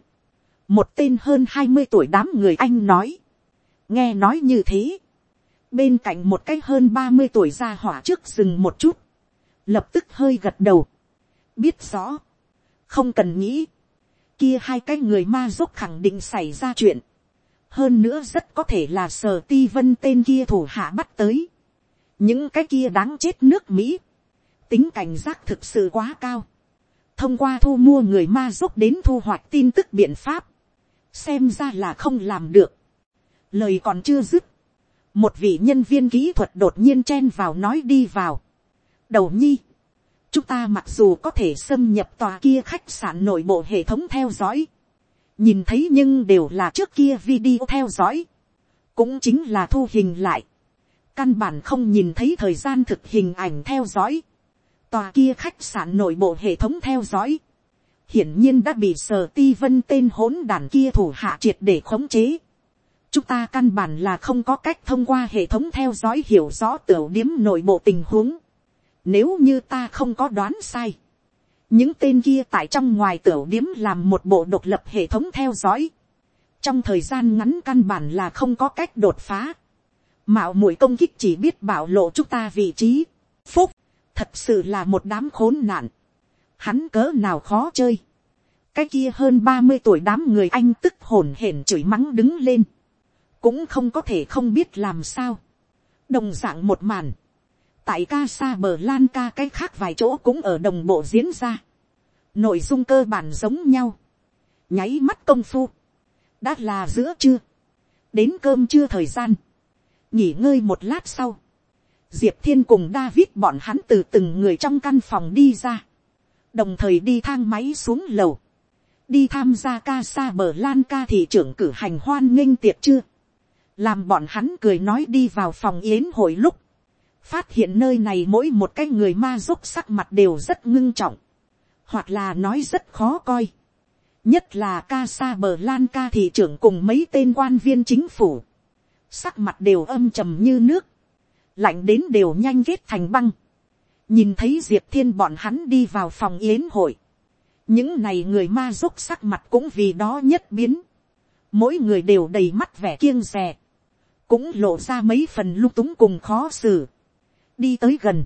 một tên hơn hai mươi tuổi đám người anh nói, nghe nói như thế, bên cạnh một cái hơn ba mươi tuổi ra hỏa trước dừng một chút, lập tức hơi gật đầu, biết rõ, không cần nghĩ, kia hai cái người ma dốc khẳng định xảy ra chuyện, hơn nữa rất có thể là sở ti vân tên kia thủ hạ bắt tới, những cái kia đáng chết nước mỹ, tính cảnh giác thực sự quá cao. thông qua thu mua người ma dốc đến thu hoạch tin tức biện pháp, xem ra là không làm được lời còn chưa dứt, một vị nhân viên kỹ thuật đột nhiên chen vào nói đi vào. đầu nhi, chúng ta mặc dù có thể xâm nhập tòa kia khách sạn nội bộ hệ thống theo dõi, nhìn thấy nhưng đều là trước kia video theo dõi, cũng chính là thu hình lại, căn bản không nhìn thấy thời gian thực hình ảnh theo dõi, tòa kia khách sạn nội bộ hệ thống theo dõi, hiển nhiên đã bị sờ ti vân tên hỗn đàn kia thủ hạ triệt để khống chế chúng ta căn bản là không có cách thông qua hệ thống theo dõi hiểu rõ tiểu điếm nội bộ tình huống. nếu như ta không có đoán sai, những tên kia tại trong ngoài tiểu điếm làm một bộ độc lập hệ thống theo dõi. trong thời gian ngắn căn bản là không có cách đột phá. mạo muội công kích chỉ biết bảo lộ chúng ta vị trí. phúc, thật sự là một đám khốn nạn hắn cỡ nào khó chơi. cái kia hơn ba mươi tuổi đám người anh tức hổn hển chửi mắng đứng lên cũng không có thể không biết làm sao. đồng d ạ n g một màn. tại ca xa bờ lan ca cái khác vài chỗ cũng ở đồng bộ diễn ra. nội dung cơ bản giống nhau. nháy mắt công phu. đã là giữa trưa. đến cơm trưa thời gian. nghỉ ngơi một lát sau. Diệp Thiên cùng David bọn hắn từ từng người trong căn phòng đi ra đồng thời đi thang máy xuống lầu, đi tham gia ca sa bờ lan ca thị trưởng cử hành hoan nghênh tiệc chưa, làm bọn hắn cười nói đi vào phòng yến hội lúc, phát hiện nơi này mỗi một cái người ma giúp sắc mặt đều rất ngưng trọng, hoặc là nói rất khó coi, nhất là ca sa bờ lan ca thị trưởng cùng mấy tên quan viên chính phủ, sắc mặt đều âm trầm như nước, lạnh đến đều nhanh ghét thành băng, nhìn thấy diệp thiên bọn hắn đi vào phòng yến hội, những này người ma giúp sắc mặt cũng vì đó nhất biến, mỗi người đều đầy mắt vẻ kiêng rè, cũng lộ ra mấy phần lung túng cùng khó xử, đi tới gần,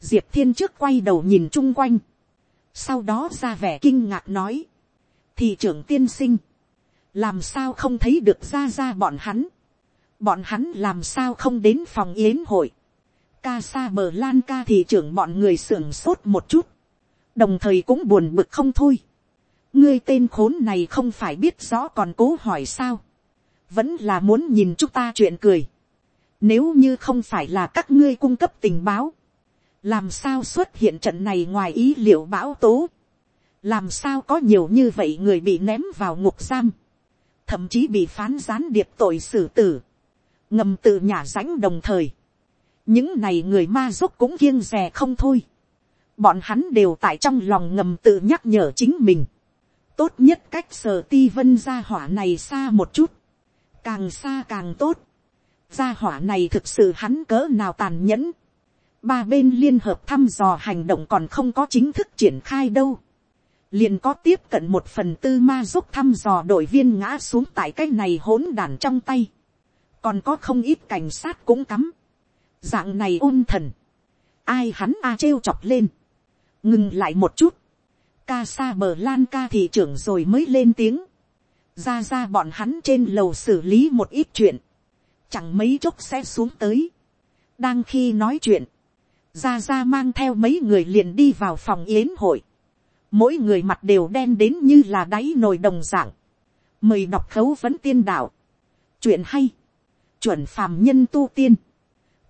diệp thiên trước quay đầu nhìn chung quanh, sau đó ra vẻ kinh ngạc nói, thị trưởng tiên sinh, làm sao không thấy được ra ra bọn hắn, bọn hắn làm sao không đến phòng yến hội, ca sa bờ lan ca thị trưởng bọn người sưởng sốt một chút, đồng thời cũng buồn bực không thôi. ngươi tên khốn này không phải biết rõ còn cố hỏi sao, vẫn là muốn nhìn chúng ta chuyện cười. Nếu như không phải là các ngươi cung cấp tình báo, làm sao xuất hiện trận này ngoài ý liệu bão tố, làm sao có nhiều như vậy người bị ném vào ngục giam, thậm chí bị phán gián điệp tội xử tử, ngầm tự nhả rãnh đồng thời, những này người ma giúp cũng kiêng rè không thôi. bọn hắn đều tại trong lòng ngầm tự nhắc nhở chính mình. tốt nhất cách sở ti vân ra hỏa này xa một chút càng xa càng tốt. gia hỏa này thực sự hắn cỡ nào tàn nhẫn. ba bên liên hợp thăm dò hành động còn không có chính thức triển khai đâu. liền có tiếp cận một phần tư ma giúp thăm dò đội viên ngã xuống tại cái này hỗn đàn trong tay. còn có không ít cảnh sát cũng cắm dạng này ôn thần, ai hắn a trêu chọc lên, ngừng lại một chút, ca sa bờ lan ca thị trưởng rồi mới lên tiếng, ra ra bọn hắn trên lầu xử lý một ít chuyện, chẳng mấy chốc sẽ xuống tới, đang khi nói chuyện, ra ra mang theo mấy người liền đi vào phòng yến hội, mỗi người mặt đều đen đến như là đáy nồi đồng dạng, mời đọc khấu vấn tiên đạo, chuyện hay, chuẩn phàm nhân tu tiên,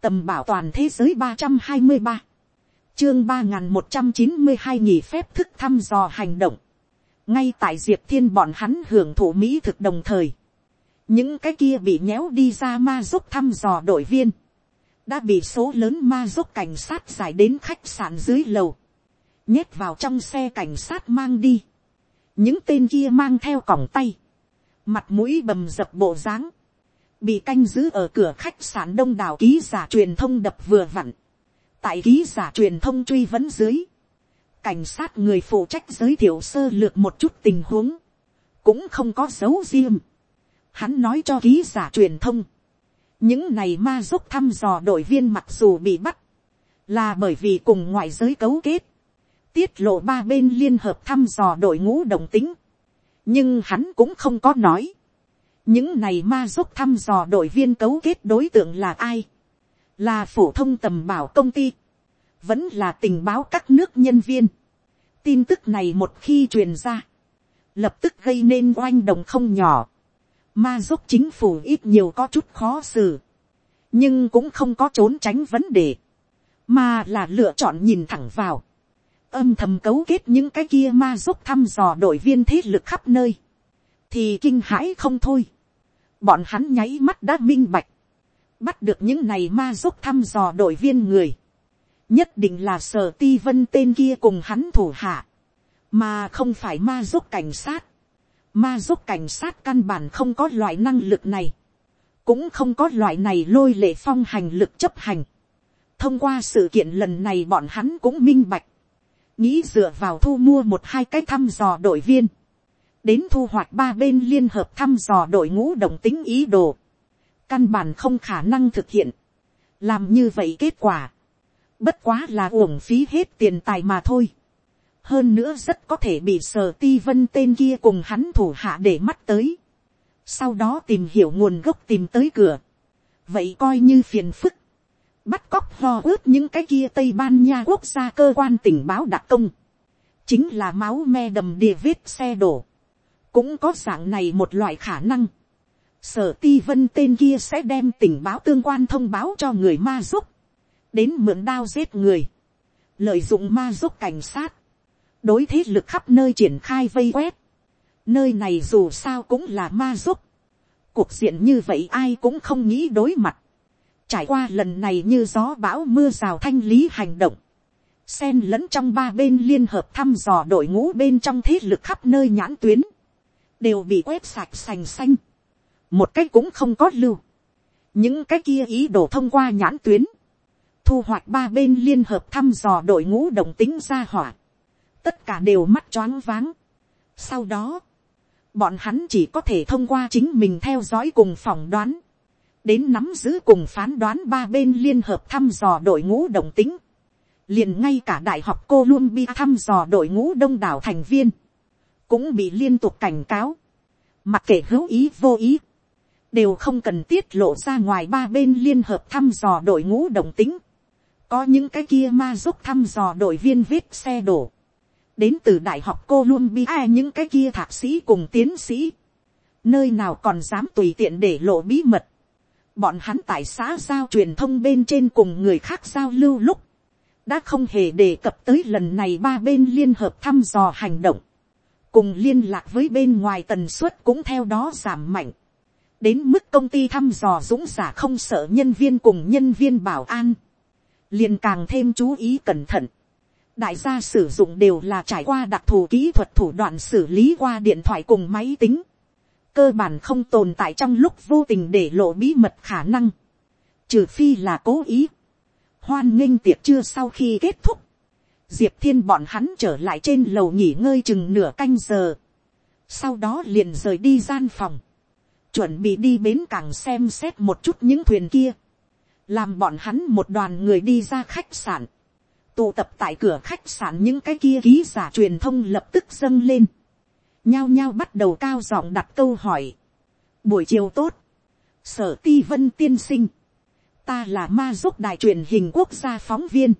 tầm bảo toàn thế giới ba trăm hai mươi ba, chương ba n một trăm chín mươi hai nghỉ phép thức thăm dò hành động, ngay tại diệp thiên bọn hắn hưởng thụ mỹ thực đồng thời, những cái kia bị nhéo đi ra ma giúp thăm dò đội viên, đã bị số lớn ma giúp cảnh sát giải đến khách sạn dưới lầu, nhét vào trong xe cảnh sát mang đi, những tên kia mang theo còng tay, mặt mũi bầm dập bộ dáng, bị canh giữ ở cửa khách sạn đông đảo ký giả truyền thông đập vừa vặn, tại ký giả truyền thông truy vấn dưới, cảnh sát người phụ trách giới thiệu sơ lược một chút tình huống, cũng không có dấu riêng. Hắn nói cho ký giả truyền thông, những này ma giúp thăm dò đội viên mặc dù bị bắt, là bởi vì cùng ngoại giới cấu kết, tiết lộ ba bên liên hợp thăm dò đội ngũ đồng tính, nhưng hắn cũng không có nói, những này ma giúp thăm dò đội viên cấu kết đối tượng là ai, là phổ thông tầm bảo công ty, vẫn là tình báo các nước nhân viên. tin tức này một khi truyền ra, lập tức gây nên oanh động không nhỏ. ma giúp chính phủ ít nhiều có chút khó xử, nhưng cũng không có trốn tránh vấn đề, mà là lựa chọn nhìn thẳng vào, âm thầm cấu kết những cái kia ma giúp thăm dò đội viên thế lực khắp nơi, thì kinh hãi không thôi. Bọn hắn nháy mắt đã minh bạch, bắt được những này ma giúp thăm dò đội viên người, nhất định là sở ti vân tên kia cùng hắn thủ hạ, mà không phải ma giúp cảnh sát. Ma giúp cảnh sát căn bản không có loại năng lực này, cũng không có loại này lôi lệ phong hành lực chấp hành. thông qua sự kiện lần này bọn hắn cũng minh bạch, nghĩ dựa vào thu mua một hai cái thăm dò đội viên, đến thu hoạch ba bên liên hợp thăm dò đội ngũ đồng tính ý đồ, căn bản không khả năng thực hiện, làm như vậy kết quả, bất quá là uổng phí hết tiền tài mà thôi, hơn nữa rất có thể bị sở ti vân tên kia cùng hắn thủ hạ để mắt tới, sau đó tìm hiểu nguồn gốc tìm tới cửa, vậy coi như phiền phức, bắt cóc ho ướt những cái kia tây ban nha quốc gia cơ quan tình báo đặc công, chính là máu me đầm đìa vết xe đổ, cũng có dạng này một loại khả năng, sở ti vân tên kia sẽ đem tình báo tương quan thông báo cho người ma giúp, đến mượn đao giết người, lợi dụng ma giúp cảnh sát, đối thế lực khắp nơi triển khai vây quét, nơi này dù sao cũng là ma giúp, cuộc diện như vậy ai cũng không nghĩ đối mặt, trải qua lần này như gió bão mưa rào thanh lý hành động, xen lẫn trong ba bên liên hợp thăm dò đội ngũ bên trong thế lực khắp nơi nhãn tuyến, đều bị quét sạch sành xanh, một cách cũng không có lưu, những cái kia ý đồ thông qua nhãn tuyến, thu hoạch ba bên liên hợp thăm dò đội ngũ đồng tính ra hỏa, tất cả đều mắt choáng váng. Sau đó, bọn hắn chỉ có thể thông qua chính mình theo dõi cùng phỏng đoán, đến nắm giữ cùng phán đoán ba bên liên hợp thăm dò đội ngũ đồng tính, liền ngay cả đại học Columbia thăm dò đội ngũ đông đảo thành viên, cũng bị liên tục cảnh cáo, mặc kệ hữu ý vô ý, đều không cần tiết lộ ra ngoài ba bên liên hợp thăm dò đội ngũ đồng tính, có những cái kia ma giúp thăm dò đội viên viết xe đổ, đến từ đại học Columbia những cái kia thạc sĩ cùng tiến sĩ, nơi nào còn dám tùy tiện để lộ bí mật, bọn hắn tại xã giao truyền thông bên trên cùng người khác giao lưu lúc, đã không hề đề cập tới lần này ba bên liên hợp thăm dò hành động, cùng liên lạc với bên ngoài tần suất cũng theo đó giảm mạnh, đến mức công ty thăm dò dũng giả không sợ nhân viên cùng nhân viên bảo an, liền càng thêm chú ý cẩn thận. đại gia sử dụng đều là trải qua đặc thù kỹ thuật thủ đoạn xử lý qua điện thoại cùng máy tính, cơ bản không tồn tại trong lúc vô tình để lộ bí mật khả năng, trừ phi là cố ý. hoan nghênh tiệc chưa sau khi kết thúc, diệp thiên bọn hắn trở lại trên lầu nghỉ ngơi chừng nửa canh giờ, sau đó liền rời đi gian phòng, chuẩn bị đi bến cảng xem xét một chút những thuyền kia, làm bọn hắn một đoàn người đi ra khách sạn, tụ tập tại cửa khách sạn những cái kia ký giả truyền thông lập tức dâng lên, nhao nhao bắt đầu cao giọng đặt câu hỏi. buổi chiều tốt, sở ti vân tiên sinh, ta là ma giúp đài truyền hình quốc gia phóng viên,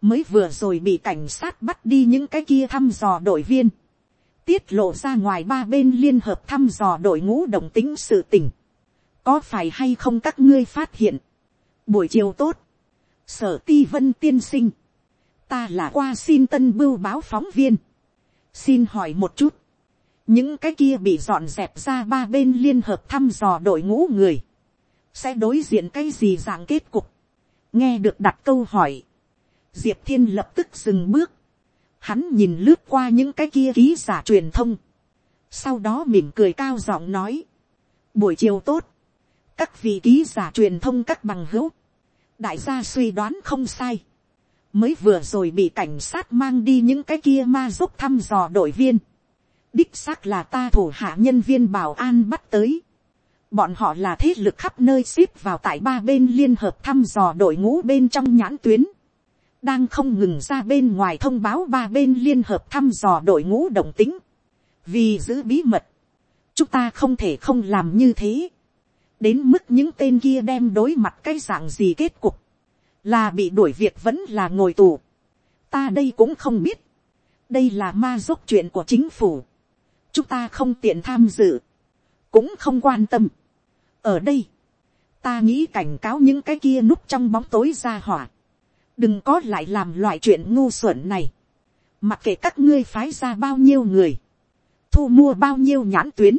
mới vừa rồi bị cảnh sát bắt đi những cái kia thăm dò đội viên, tiết lộ ra ngoài ba bên liên hợp thăm dò đội ngũ đồng tính sự tỉnh, có phải hay không các ngươi phát hiện, buổi chiều tốt, sở ti vân tiên sinh, ta là qua xin tân bưu báo phóng viên, xin hỏi một chút, những cái kia bị dọn dẹp ra ba bên liên hợp thăm dò đội ngũ người, sẽ đối diện cái gì dạng kết cục, nghe được đặt câu hỏi, diệp thiên lập tức dừng bước, hắn nhìn lướt qua những cái kia ký giả truyền thông, sau đó mỉm cười cao giọng nói, buổi chiều tốt, các vị ký giả truyền thông các bằng hữu, đại gia suy đoán không sai, mới vừa rồi bị cảnh sát mang đi những cái kia ma giúp thăm dò đội viên, đích xác là ta thủ hạ nhân viên bảo an bắt tới, bọn họ là thế lực khắp nơi ship vào tại ba bên liên hợp thăm dò đội ngũ bên trong nhãn tuyến, đang không ngừng ra bên ngoài thông báo ba bên liên hợp thăm dò đội ngũ đồng tính, vì giữ bí mật, chúng ta không thể không làm như thế, đến mức những tên kia đem đối mặt cái dạng gì kết cục, là bị đuổi việc vẫn là ngồi tù, ta đây cũng không biết, đây là ma dốc chuyện của chính phủ, chúng ta không tiện tham dự, cũng không quan tâm. ở đây, ta nghĩ cảnh cáo những cái kia núp trong bóng tối ra hỏa, đừng có lại làm loại chuyện ngu xuẩn này, mặc kệ các ngươi phái ra bao nhiêu người, thu mua bao nhiêu nhãn tuyến,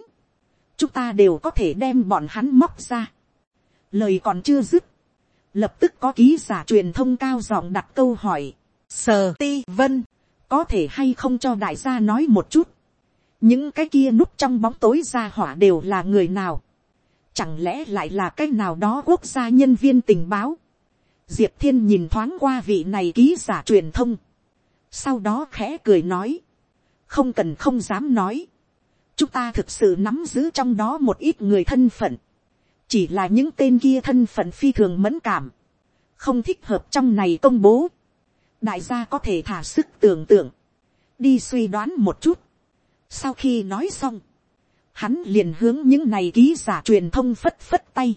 chúng ta đều có thể đem bọn hắn móc ra. lời còn chưa dứt, lập tức có ký giả truyền thông cao giọng đặt câu hỏi, sờ ti vân, có thể hay không cho đại gia nói một chút, những cái kia núp trong bóng tối ra hỏa đều là người nào, chẳng lẽ lại là cái nào đó quốc gia nhân viên tình báo, diệp thiên nhìn thoáng qua vị này ký giả truyền thông, sau đó khẽ cười nói, không cần không dám nói, chúng ta thực sự nắm giữ trong đó một ít người thân phận, chỉ là những tên kia thân phận phi thường mẫn cảm, không thích hợp trong này công bố, đại gia có thể thả sức tưởng tượng, đi suy đoán một chút. sau khi nói xong, hắn liền hướng những này ký giả truyền thông phất phất tay,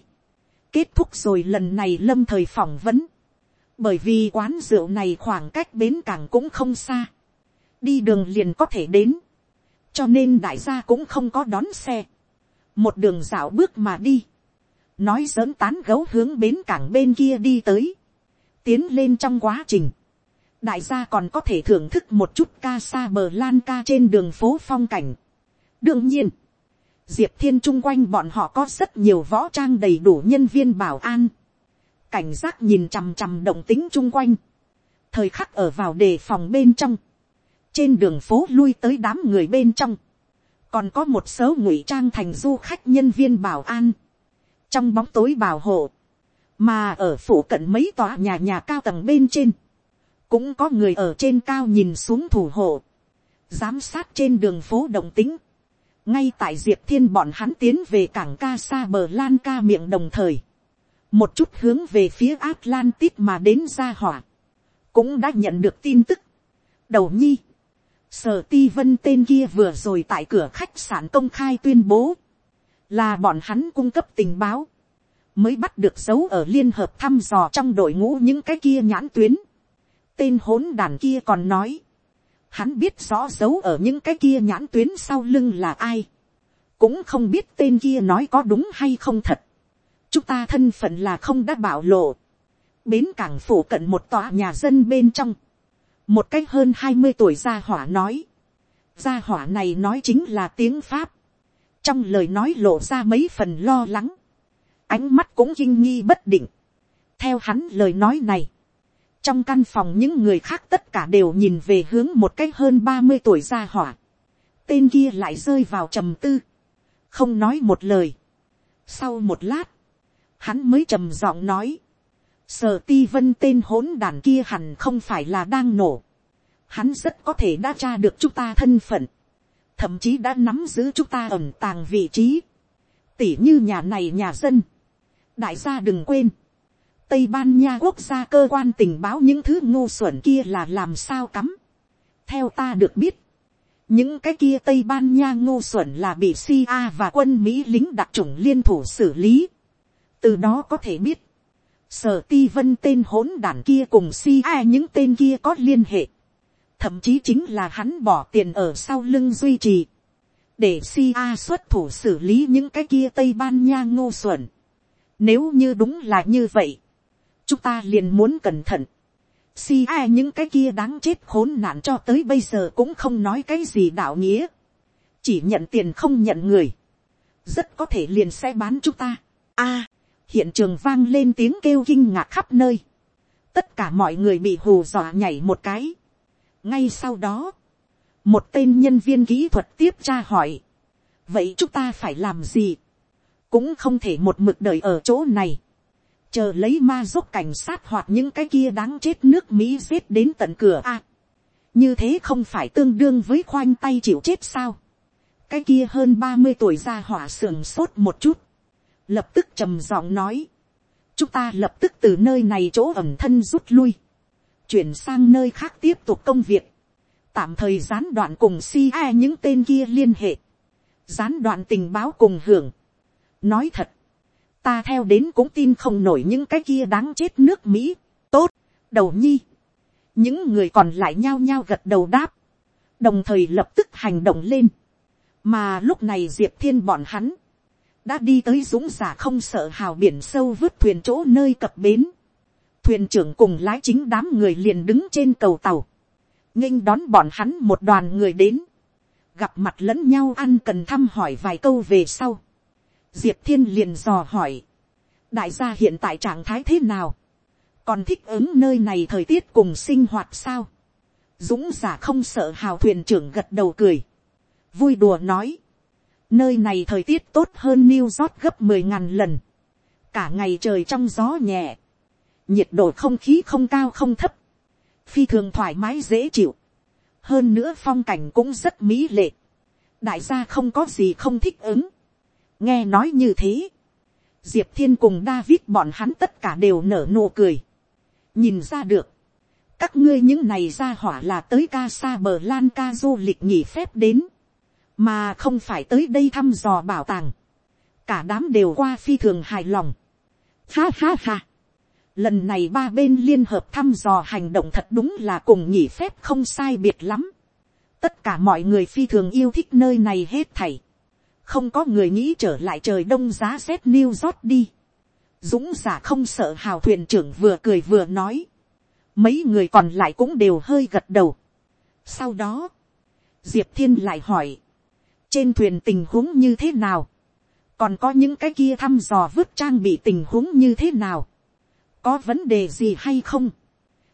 kết thúc rồi lần này lâm thời phỏng vấn, bởi vì quán rượu này khoảng cách bến cảng cũng không xa, đi đường liền có thể đến, cho nên đại gia cũng không có đón xe, một đường dạo bước mà đi, nói dẫn tán gấu hướng bến cảng bên kia đi tới, tiến lên trong quá trình, đại gia còn có thể thưởng thức một chút ca xa bờ lan ca trên đường phố phong cảnh. đương nhiên, diệp thiên chung quanh bọn họ có rất nhiều võ trang đầy đủ nhân viên bảo an, cảnh giác nhìn chằm chằm động tính chung quanh, thời khắc ở vào đề phòng bên trong, trên đường phố lui tới đám người bên trong, còn có một số ngụy trang thành du khách nhân viên bảo an, trong bóng tối bảo hộ, mà ở phủ cận mấy tòa nhà nhà cao tầng bên trên, cũng có người ở trên cao nhìn xuống thủ hộ, giám sát trên đường phố đồng tính, ngay tại diệp thiên bọn hắn tiến về cảng ca xa bờ lan ca miệng đồng thời, một chút hướng về phía Atlantis mà đến ra hỏa, cũng đã nhận được tin tức. đầu nhi, sở ti vân tên kia vừa rồi tại cửa khách sạn công khai tuyên bố, là bọn hắn cung cấp tình báo, mới bắt được dấu ở liên hợp thăm dò trong đội ngũ những cái kia nhãn tuyến. Tên hỗn đàn kia còn nói, hắn biết rõ dấu ở những cái kia nhãn tuyến sau lưng là ai, cũng không biết tên kia nói có đúng hay không thật. chúng ta thân phận là không đã bảo lộ. bến cảng phủ cận một tòa nhà dân bên trong, một cách hơn hai mươi tuổi gia hỏa nói, gia hỏa này nói chính là tiếng pháp, trong lời nói lộ ra mấy phần lo lắng, ánh mắt cũng kinh nghi bất định. theo hắn lời nói này, trong căn phòng những người khác tất cả đều nhìn về hướng một cách hơn ba mươi tuổi gia hỏa. tên kia lại rơi vào trầm tư, không nói một lời. sau một lát, hắn mới trầm giọng nói, sở ti vân tên hỗn đàn kia hẳn không phải là đang nổ. hắn rất có thể đã tra được chúng ta thân phận, thậm chí đã nắm giữ chúng ta ẩm tàng vị trí, tỉ như nhà này nhà dân đại gia đừng quên, tây ban nha quốc gia cơ quan tình báo những thứ ngu xuẩn kia là làm sao cắm. theo ta được biết, những cái kia tây ban nha ngu xuẩn là bị cia và quân mỹ lính đặc chủng liên thủ xử lý. từ đó có thể biết, sở ti vân tên hỗn đản kia cùng cia những tên kia có liên hệ. thậm chí chính là hắn bỏ tiền ở sau lưng duy trì. để cia xuất thủ xử lý những cái kia tây ban nha Ngô xuẩn nếu như đúng là như vậy, chúng ta liền muốn cẩn thận. Si A những cái kia đáng chết khốn nạn cho tới bây giờ cũng không nói cái gì đạo nghĩa. Chỉ nhận tiền không nhận người. Rất có thể liền sẽ bán chúng ta. a hiện trường vang lên tiếng kêu kinh ngạc khắp nơi. Tất cả mọi người bị hù dọa nhảy một cái. Ngay sau đó, một tên nhân viên kỹ thuật tiếp tra hỏi. Vậy chúng ta phải làm gì? cũng không thể một mực đợi ở chỗ này, chờ lấy ma giúp cảnh sát hoặc những cái kia đáng chết nước mỹ giết đến tận cửa a. như thế không phải tương đương với khoanh tay chịu chết sao. cái kia hơn ba mươi tuổi ra hỏa sườn sốt một chút, lập tức trầm giọng nói, chúng ta lập tức từ nơi này chỗ ẩm thân rút lui, chuyển sang nơi khác tiếp tục công việc, tạm thời gián đoạn cùng si ai những tên kia liên hệ, gián đoạn tình báo cùng hưởng, nói thật, ta theo đến cũng tin không nổi những cái kia đáng chết nước mỹ, tốt, đầu nhi, những người còn lại nhao nhao gật đầu đáp, đồng thời lập tức hành động lên, mà lúc này diệp thiên bọn hắn, đã đi tới dũng giả không sợ hào biển sâu vứt thuyền chỗ nơi cập bến, thuyền trưởng cùng lái chính đám người liền đứng trên cầu tàu, nghênh đón bọn hắn một đoàn người đến, gặp mặt lẫn nhau ăn cần thăm hỏi vài câu về sau, diệp thiên liền dò hỏi, đại gia hiện tại trạng thái thế nào, còn thích ứng nơi này thời tiết cùng sinh hoạt sao, dũng giả không sợ hào thuyền trưởng gật đầu cười, vui đùa nói, nơi này thời tiết tốt hơn New York gấp mười ngàn lần, cả ngày trời trong gió nhẹ, nhiệt độ không khí không cao không thấp, phi thường thoải mái dễ chịu, hơn nữa phong cảnh cũng rất mỹ lệ, đại gia không có gì không thích ứng, nghe nói như thế, diệp thiên cùng david bọn hắn tất cả đều nở nụ cười, nhìn ra được, các ngươi những này ra hỏa là tới ca xa bờ lan ca du lịch nghỉ phép đến, mà không phải tới đây thăm dò bảo tàng, cả đám đều qua phi thường hài lòng. Ha ha ha, lần này ba bên liên hợp thăm dò hành động thật đúng là cùng nghỉ phép không sai biệt lắm, tất cả mọi người phi thường yêu thích nơi này hết thảy, không có người nghĩ trở lại trời đông giá rét new york đi, dũng giả không sợ hào thuyền trưởng vừa cười vừa nói, mấy người còn lại cũng đều hơi gật đầu. sau đó, diệp thiên lại hỏi, trên thuyền tình huống như thế nào, còn có những cái kia thăm dò vứt trang bị tình huống như thế nào, có vấn đề gì hay không,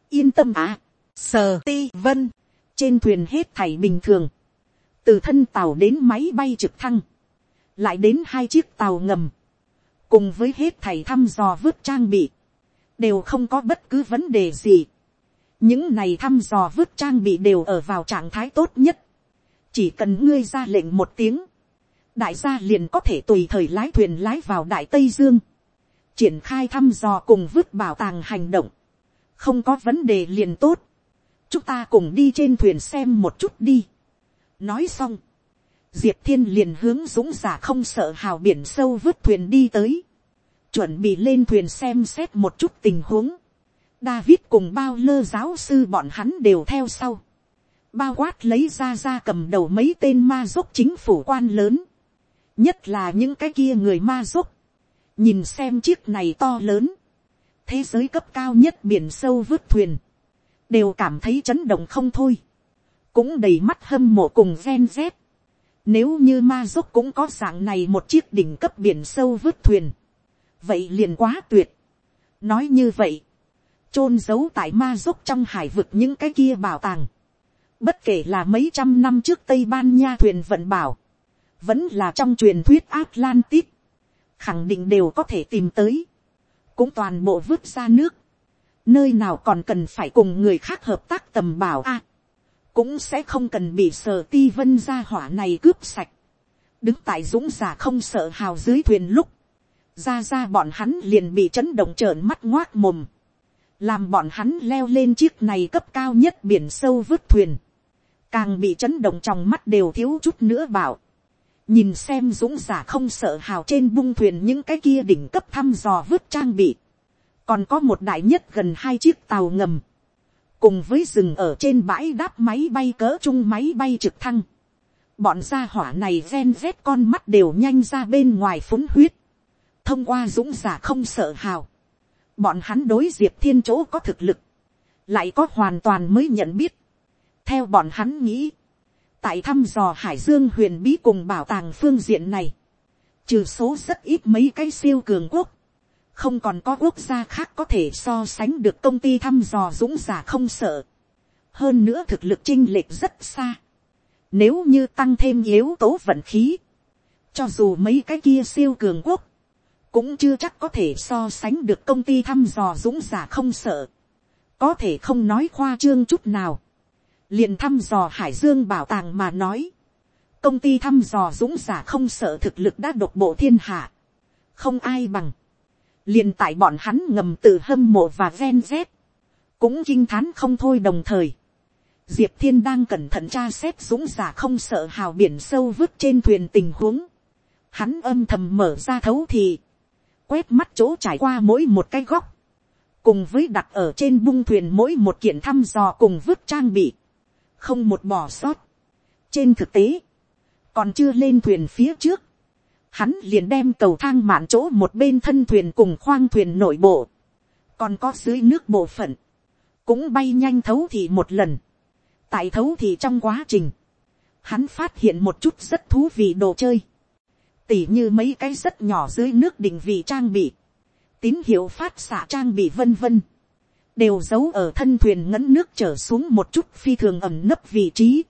yên tâm à, sờ ti vân, trên thuyền hết thảy bình thường, từ thân tàu đến máy bay trực thăng, lại đến hai chiếc tàu ngầm, cùng với hết thảy thăm dò vứt trang bị, đều không có bất cứ vấn đề gì. những này thăm dò vứt trang bị đều ở vào trạng thái tốt nhất chỉ cần ngươi ra lệnh một tiếng, đại gia liền có thể tùy thời lái thuyền lái vào đại tây dương, triển khai thăm dò cùng vứt bảo tàng hành động, không có vấn đề liền tốt. chúng ta cùng đi trên thuyền xem một chút đi. nói xong, diệp thiên liền hướng dũng giả không sợ hào biển sâu vứt thuyền đi tới chuẩn bị lên thuyền xem xét một chút tình huống. David cùng bao lơ giáo sư bọn hắn đều theo sau. Bao quát lấy ra ra cầm đầu mấy tên ma dốc chính phủ quan lớn. Nhất là những cái kia người ma dốc. Nhìn xem chiếc này to lớn. Thế giới cấp cao nhất biển sâu vứt thuyền. Đều cảm thấy chấn động không thôi. Cũng đầy mắt hâm mộ cùng gen dép. Nếu như ma dốc cũng có dạng này một chiếc đỉnh cấp biển sâu vứt thuyền vậy liền quá tuyệt. nói như vậy, chôn giấu tại ma dốc trong hải vực những cái kia bảo tàng bất kể là mấy trăm năm trước tây ban nha thuyền vận bảo, vẫn là trong truyền thuyết atlantis, khẳng định đều có thể tìm tới, cũng toàn bộ vứt ra nước, nơi nào còn cần phải cùng người khác hợp tác tầm bảo a, cũng sẽ không cần bị sở ti vân ra hỏa này cướp sạch, đứng tại dũng giả không sợ hào dưới thuyền lúc, ra ra bọn hắn liền bị chấn động trợn mắt ngoác mồm, làm bọn hắn leo lên chiếc này cấp cao nhất biển sâu vứt thuyền, càng bị chấn động trong mắt đều thiếu chút nữa bảo, nhìn xem dũng giả không sợ hào trên bung thuyền những cái kia đỉnh cấp thăm dò vứt trang bị, còn có một đại nhất gần hai chiếc tàu ngầm, cùng với rừng ở trên bãi đáp máy bay cỡ chung máy bay trực thăng, bọn gia hỏa này ven vét con mắt đều nhanh ra bên ngoài phúng huyết, thông qua dũng giả không sợ hào, bọn hắn đối diệp thiên chỗ có thực lực, lại có hoàn toàn mới nhận biết theo bọn hắn nghĩ, tại thăm dò hải dương huyền bí cùng bảo tàng phương diện này, trừ số rất ít mấy cái siêu cường quốc, không còn có quốc gia khác có thể so sánh được công ty thăm dò dũng giả không sợ. hơn nữa thực lực chinh lệch rất xa. nếu như tăng thêm yếu tố vận khí, cho dù mấy cái kia siêu cường quốc, cũng chưa chắc có thể so sánh được công ty thăm dò dũng giả không sợ, có thể không nói khoa trương chút nào, liền thăm dò hải dương bảo tàng mà nói, công ty thăm dò dũng giả không sợ thực lực đã độc bộ thiên hạ, không ai bằng, liền tại bọn hắn ngầm từ hâm mộ và ven rét, cũng kinh thán không thôi đồng thời, diệp thiên đang cẩn thận tra xét dũng giả không sợ hào biển sâu vứt trên thuyền tình huống, hắn âm thầm mở ra thấu thì, quét mắt chỗ trải qua mỗi một cái góc, cùng với đặt ở trên bung thuyền mỗi một kiện thăm dò cùng vứt trang bị, không một bỏ sót. trên thực tế, còn chưa lên thuyền phía trước, hắn liền đem cầu thang mạn chỗ một bên thân thuyền cùng khoang thuyền nội bộ, còn có dưới nước bộ phận, cũng bay nhanh thấu thì một lần. tại thấu thì trong quá trình, hắn phát hiện một chút rất thú vị đồ chơi tỉ như mấy cái rất nhỏ dưới nước định vị trang bị, tín hiệu phát xạ trang bị vân vân, đều giấu ở thân thuyền ngấn nước trở xuống một chút phi thường ẩm nấp vị trí.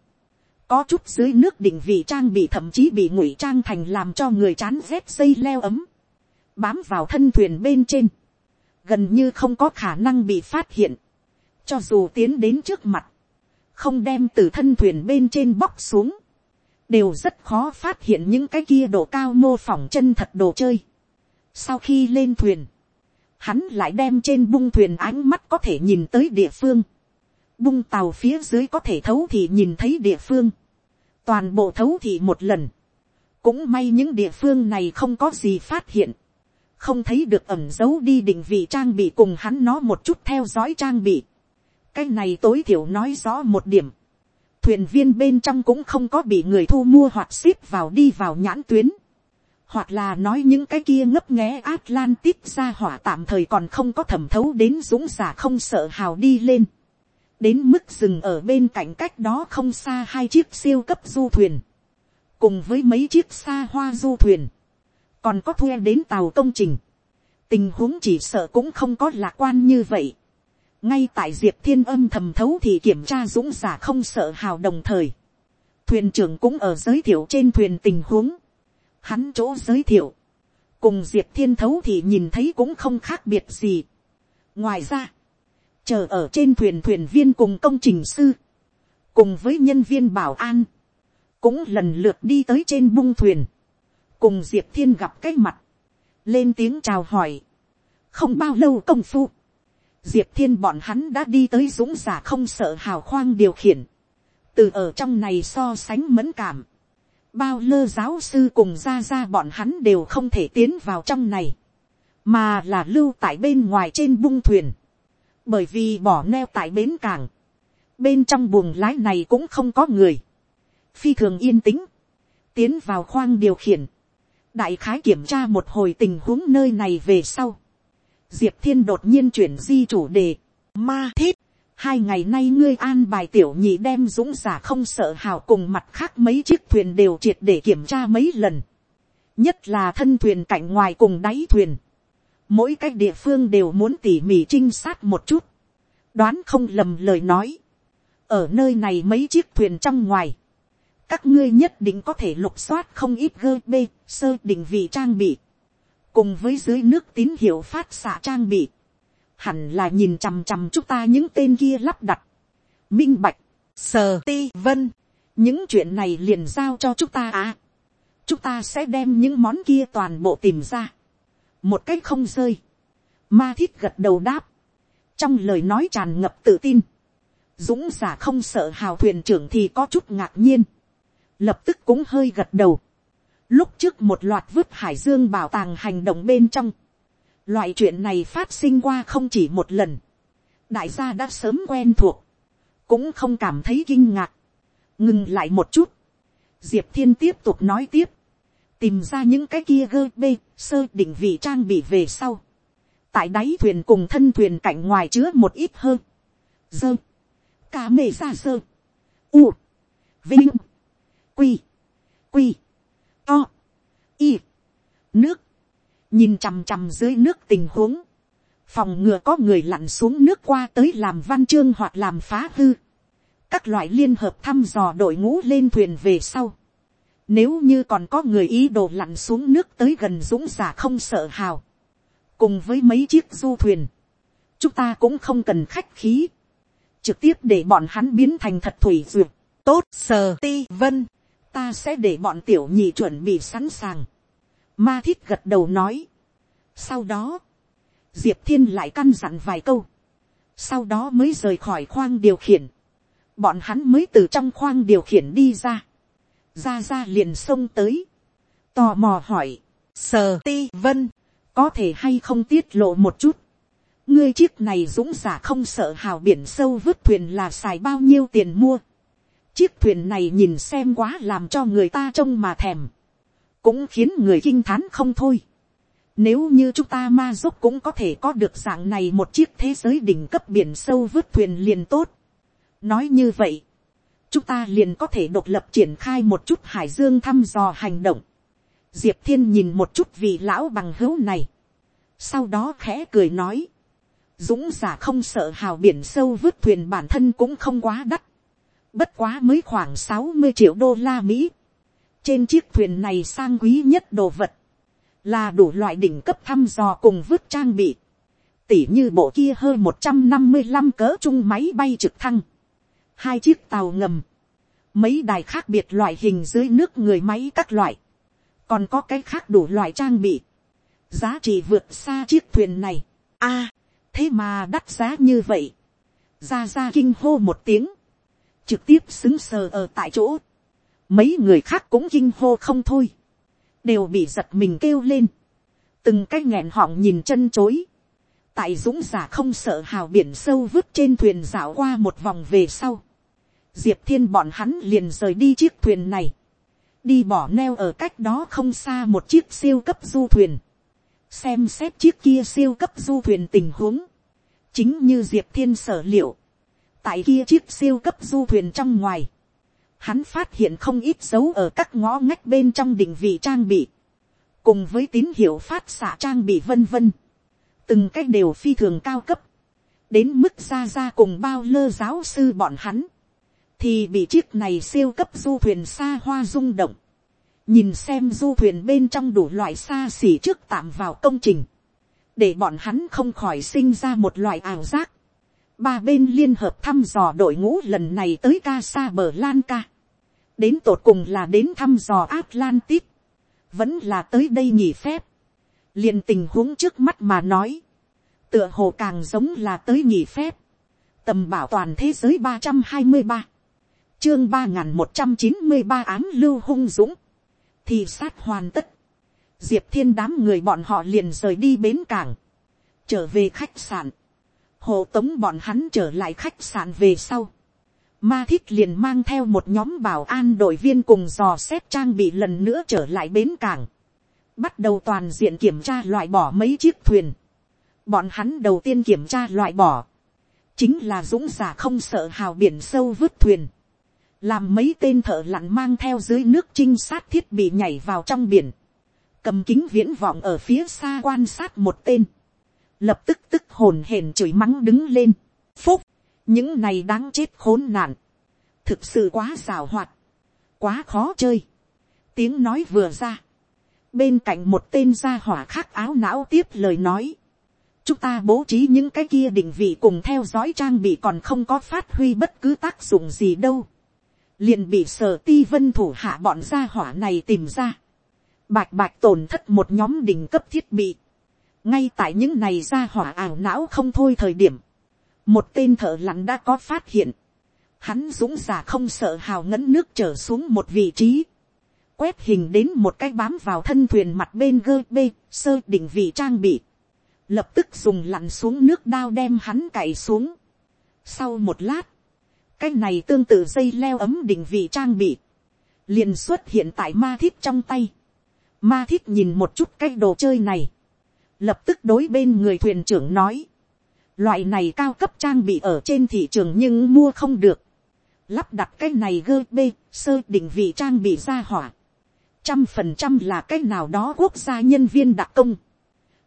có chút dưới nước định vị trang bị thậm chí bị ngụy trang thành làm cho người chán rét dây leo ấm, bám vào thân thuyền bên trên, gần như không có khả năng bị phát hiện, cho dù tiến đến trước mặt, không đem từ thân thuyền bên trên bóc xuống, đều rất khó phát hiện những cái kia độ cao mô phỏng chân thật đồ chơi. Sau khi lên thuyền, hắn lại đem trên bung thuyền ánh mắt có thể nhìn tới địa phương. Bung tàu phía dưới có thể thấu thì nhìn thấy địa phương. Toàn bộ thấu thì một lần. Cũng may những địa phương này không có gì phát hiện. Không thấy được ẩm dấu đi định vị trang bị cùng hắn nó một chút theo dõi trang bị. Cái này tối thiểu nói rõ một điểm. Thuyền viên bên trong cũng không có bị người thu mua hoặc ship vào đi vào nhãn tuyến hoặc là nói những cái kia ngấp nghé Atlantis ra hỏa tạm thời còn không có thẩm thấu đến dũng giả không sợ hào đi lên. Đến mức dừng ở bên cạnh cách đó không xa hai chiếc siêu cấp du thuyền. Cùng với mấy chiếc xa hoa du thuyền. Còn có thuê đến tàu công trình. Tình huống chỉ sợ cũng không có lạc quan như vậy. Ngay tại Diệp Thiên âm thầm thấu thì kiểm tra dũng giả không sợ hào đồng thời. Thuyền trưởng cũng ở giới thiệu trên thuyền tình huống hắn chỗ giới thiệu, cùng diệp thiên thấu thì nhìn thấy cũng không khác biệt gì. ngoài ra, chờ ở trên thuyền thuyền viên cùng công trình sư, cùng với nhân viên bảo an, cũng lần lượt đi tới trên bung thuyền, cùng diệp thiên gặp cái mặt, lên tiếng chào hỏi, không bao lâu công phu, diệp thiên bọn hắn đã đi tới dũng giả không sợ hào khoang điều khiển, từ ở trong này so sánh mẫn cảm, bao lơ giáo sư cùng ra ra bọn hắn đều không thể tiến vào trong này, mà là lưu tại bên ngoài trên bung thuyền, bởi vì bỏ neo tại bến cảng, bên trong buồng lái này cũng không có người, phi thường yên tĩnh, tiến vào khoang điều khiển, đại khái kiểm tra một hồi tình huống nơi này về sau, diệp thiên đột nhiên chuyển di chủ đề, ma thiết, hai ngày nay ngươi an bài tiểu nhị đem dũng giả không sợ hào cùng mặt khác mấy chiếc thuyền đều triệt để kiểm tra mấy lần. nhất là thân thuyền cạnh ngoài cùng đáy thuyền. mỗi cái địa phương đều muốn tỉ mỉ trinh sát một chút. đoán không lầm lời nói. ở nơi này mấy chiếc thuyền trong ngoài. các ngươi nhất định có thể lục soát không ít gơ bê, sơ định vị trang bị. cùng với dưới nước tín hiệu phát xạ trang bị hẳn là nhìn chằm chằm chúng ta những tên kia lắp đặt, minh bạch, sờ ti vân, những chuyện này liền giao cho chúng ta à. chúng ta sẽ đem những món kia toàn bộ tìm ra, một cách không rơi, ma thiết gật đầu đáp, trong lời nói tràn ngập tự tin, dũng giả không sợ hào thuyền trưởng thì có chút ngạc nhiên, lập tức cũng hơi gật đầu, lúc trước một loạt vứt hải dương bảo tàng hành động bên trong, Loại chuyện này phát sinh qua không chỉ một lần. Đại gia đã sớm quen thuộc. Cũng không cảm thấy kinh ngạc. Ngừng lại một chút. Diệp Thiên tiếp tục nói tiếp. Tìm ra những cái kia gơ bê, sơ định vị trang bị về sau. Tại đáy thuyền cùng thân thuyền cạnh ngoài chứa một ít hơn. Dơ. Cá mê ra sơ. U. Vinh. Quy. Quy. To. Y. Nước nhìn chằm chằm dưới nước tình huống, phòng ngừa có người lặn xuống nước qua tới làm văn chương hoặc làm phá hư, các loại liên hợp thăm dò đội ngũ lên thuyền về sau, nếu như còn có người ý đồ lặn xuống nước tới gần dũng giả không sợ hào, cùng với mấy chiếc du thuyền, chúng ta cũng không cần khách khí, trực tiếp để bọn hắn biến thành thật thủy duyệt, tốt sờ ti vân, ta sẽ để bọn tiểu nhị chuẩn bị sẵn sàng, Ma thiết gật đầu nói. Sau đó, Diệp Thiên lại căn dặn vài câu. Sau đó mới rời khỏi khoang điều khiển. Bọn hắn mới từ trong khoang điều khiển đi ra. Ra ra liền xông tới. Tò mò hỏi. Sờ ti vân. Có thể hay không tiết lộ một chút. Ngươi chiếc này dũng giả không sợ hào biển sâu vứt thuyền là xài bao nhiêu tiền mua. Chiếc thuyền này nhìn xem quá làm cho người ta trông mà thèm cũng khiến người kinh thán không thôi. Nếu như chúng ta ma giúp cũng có thể có được dạng này một chiếc thế giới đỉnh cấp biển sâu vứt thuyền liền tốt. Nói như vậy, chúng ta liền có thể độc lập triển khai một chút hải dương thăm dò hành động. Diệp thiên nhìn một chút vị lão bằng hữu này. Sau đó khẽ cười nói. dũng giả không sợ hào biển sâu vứt thuyền bản thân cũng không quá đắt, bất quá mới khoảng sáu mươi triệu đô la mỹ trên chiếc thuyền này sang quý nhất đồ vật, là đủ loại đỉnh cấp thăm dò cùng vứt trang bị, tỉ như bộ kia hơn một trăm năm mươi 155 cỡ chung máy bay trực thăng, hai chiếc tàu ngầm, mấy đài khác biệt loại hình dưới nước người máy các loại, còn có cái khác đủ loại trang bị, giá trị vượt xa chiếc thuyền này. a, à, thế mà đắt giá như vậy, ra ra kinh hô một tiếng, trực tiếp xứng sờ ở tại chỗ, mấy người khác cũng kinh hô không thôi, đều bị giật mình kêu lên, từng cái nghẹn họng nhìn chân chối, tại dũng giả không sợ hào biển sâu vứt trên thuyền dạo qua một vòng về sau, diệp thiên bọn hắn liền rời đi chiếc thuyền này, đi bỏ neo ở cách đó không xa một chiếc siêu cấp du thuyền, xem xét chiếc kia siêu cấp du thuyền tình huống, chính như diệp thiên sở liệu, tại kia chiếc siêu cấp du thuyền trong ngoài, hắn phát hiện không ít dấu ở các ngõ ngách bên trong định vị trang bị, cùng với tín hiệu phát xạ trang bị vân vân, từng cách đều phi thường cao cấp, đến mức ra ra cùng bao lơ giáo sư bọn hắn, thì bị chiếc này siêu cấp du thuyền xa hoa rung động, nhìn xem du thuyền bên trong đủ loại xa xỉ trước tạm vào công trình, để bọn hắn không khỏi sinh ra một loại ảo giác. Ba bên liên hợp thăm dò đội ngũ lần này tới ca sa bờ Lan ca. Đến tột cùng là đến thăm dò Atlantis. Vẫn là tới đây nghỉ phép. liền tình huống trước mắt mà nói. Tựa hồ càng giống là tới nghỉ phép. Tầm bảo toàn thế giới ba trăm hai mươi ba Chương ba một trăm chín mươi ba án lưu hung dũng. Thì sát hoàn tất diệp thiên đám người bọn họ liền rời đi bến cảng, trở về khách sạn, hộ tống bọn hắn trở lại khách sạn về sau. Ma thích liền mang theo một nhóm bảo an đội viên cùng dò xét trang bị lần nữa trở lại bến cảng, bắt đầu toàn diện kiểm tra loại bỏ mấy chiếc thuyền. Bọn hắn đầu tiên kiểm tra loại bỏ, chính là dũng giả không sợ hào biển sâu vứt thuyền, làm mấy tên thợ lặn mang theo dưới nước trinh sát thiết bị nhảy vào trong biển, cầm kính viễn vọng ở phía xa quan sát một tên, lập tức tức hồn hển chửi mắng đứng lên, phúc, những này đáng chết khốn nạn, thực sự quá xào hoạt, quá khó chơi, tiếng nói vừa ra, bên cạnh một tên gia hỏa khác áo não tiếp lời nói, chúng ta bố trí những cái kia định vị cùng theo dõi trang bị còn không có phát huy bất cứ tác dụng gì đâu, liền bị sở ti vân thủ hạ bọn gia hỏa này tìm ra, bạch bạch tổn thất một nhóm đỉnh cấp thiết bị, ngay tại những này ra hỏa ảo não không thôi thời điểm, một tên thợ lặn đã có phát hiện, hắn dũng giả không sợ hào ngấn nước trở xuống một vị trí, quét hình đến một cái bám vào thân thuyền mặt bên gơ bê sơ đỉnh vị trang bị, lập tức dùng lặn xuống nước đao đem hắn cày xuống. Sau một lát, cái này tương tự dây leo ấm đỉnh vị trang bị, liền xuất hiện tại ma thiết trong tay. Ma thiết nhìn một chút cái đồ chơi này. Lập tức đối bên người thuyền trưởng nói. Loại này cao cấp trang bị ở trên thị trường nhưng mua không được. Lắp đặt cái này gơ bê, sơ định vị trang bị ra hỏa. Trăm phần trăm là cái nào đó quốc gia nhân viên đặc công.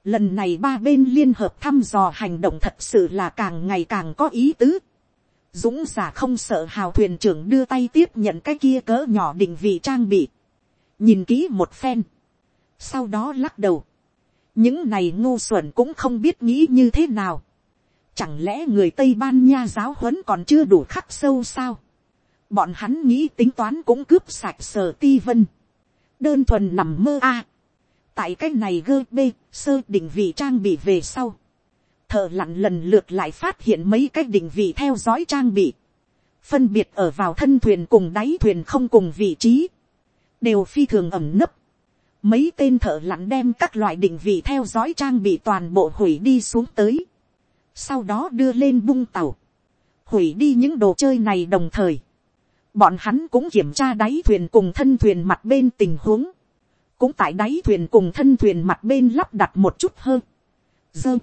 Lần này ba bên liên hợp thăm dò hành động thật sự là càng ngày càng có ý tứ. Dũng giả không sợ hào thuyền trưởng đưa tay tiếp nhận cái kia cỡ nhỏ định vị trang bị. Nhìn kỹ một phen sau đó lắc đầu, những này ngu xuẩn cũng không biết nghĩ như thế nào, chẳng lẽ người tây ban nha giáo huấn còn chưa đủ khắc sâu sao, bọn hắn nghĩ tính toán cũng cướp sạch sở ti vân, đơn thuần nằm mơ a, tại cái này gơ bê sơ định vị trang bị về sau, thợ lặn lần lượt lại phát hiện mấy cái định vị theo dõi trang bị, phân biệt ở vào thân thuyền cùng đáy thuyền không cùng vị trí, đều phi thường ẩm nấp, mấy tên thợ lặn đem các loại định vị theo dõi trang bị toàn bộ hủy đi xuống tới, sau đó đưa lên bung tàu, hủy đi những đồ chơi này đồng thời, bọn hắn cũng kiểm tra đáy thuyền cùng thân thuyền mặt bên tình huống, cũng tại đáy thuyền cùng thân thuyền mặt bên lắp đặt một chút hơn, dơ,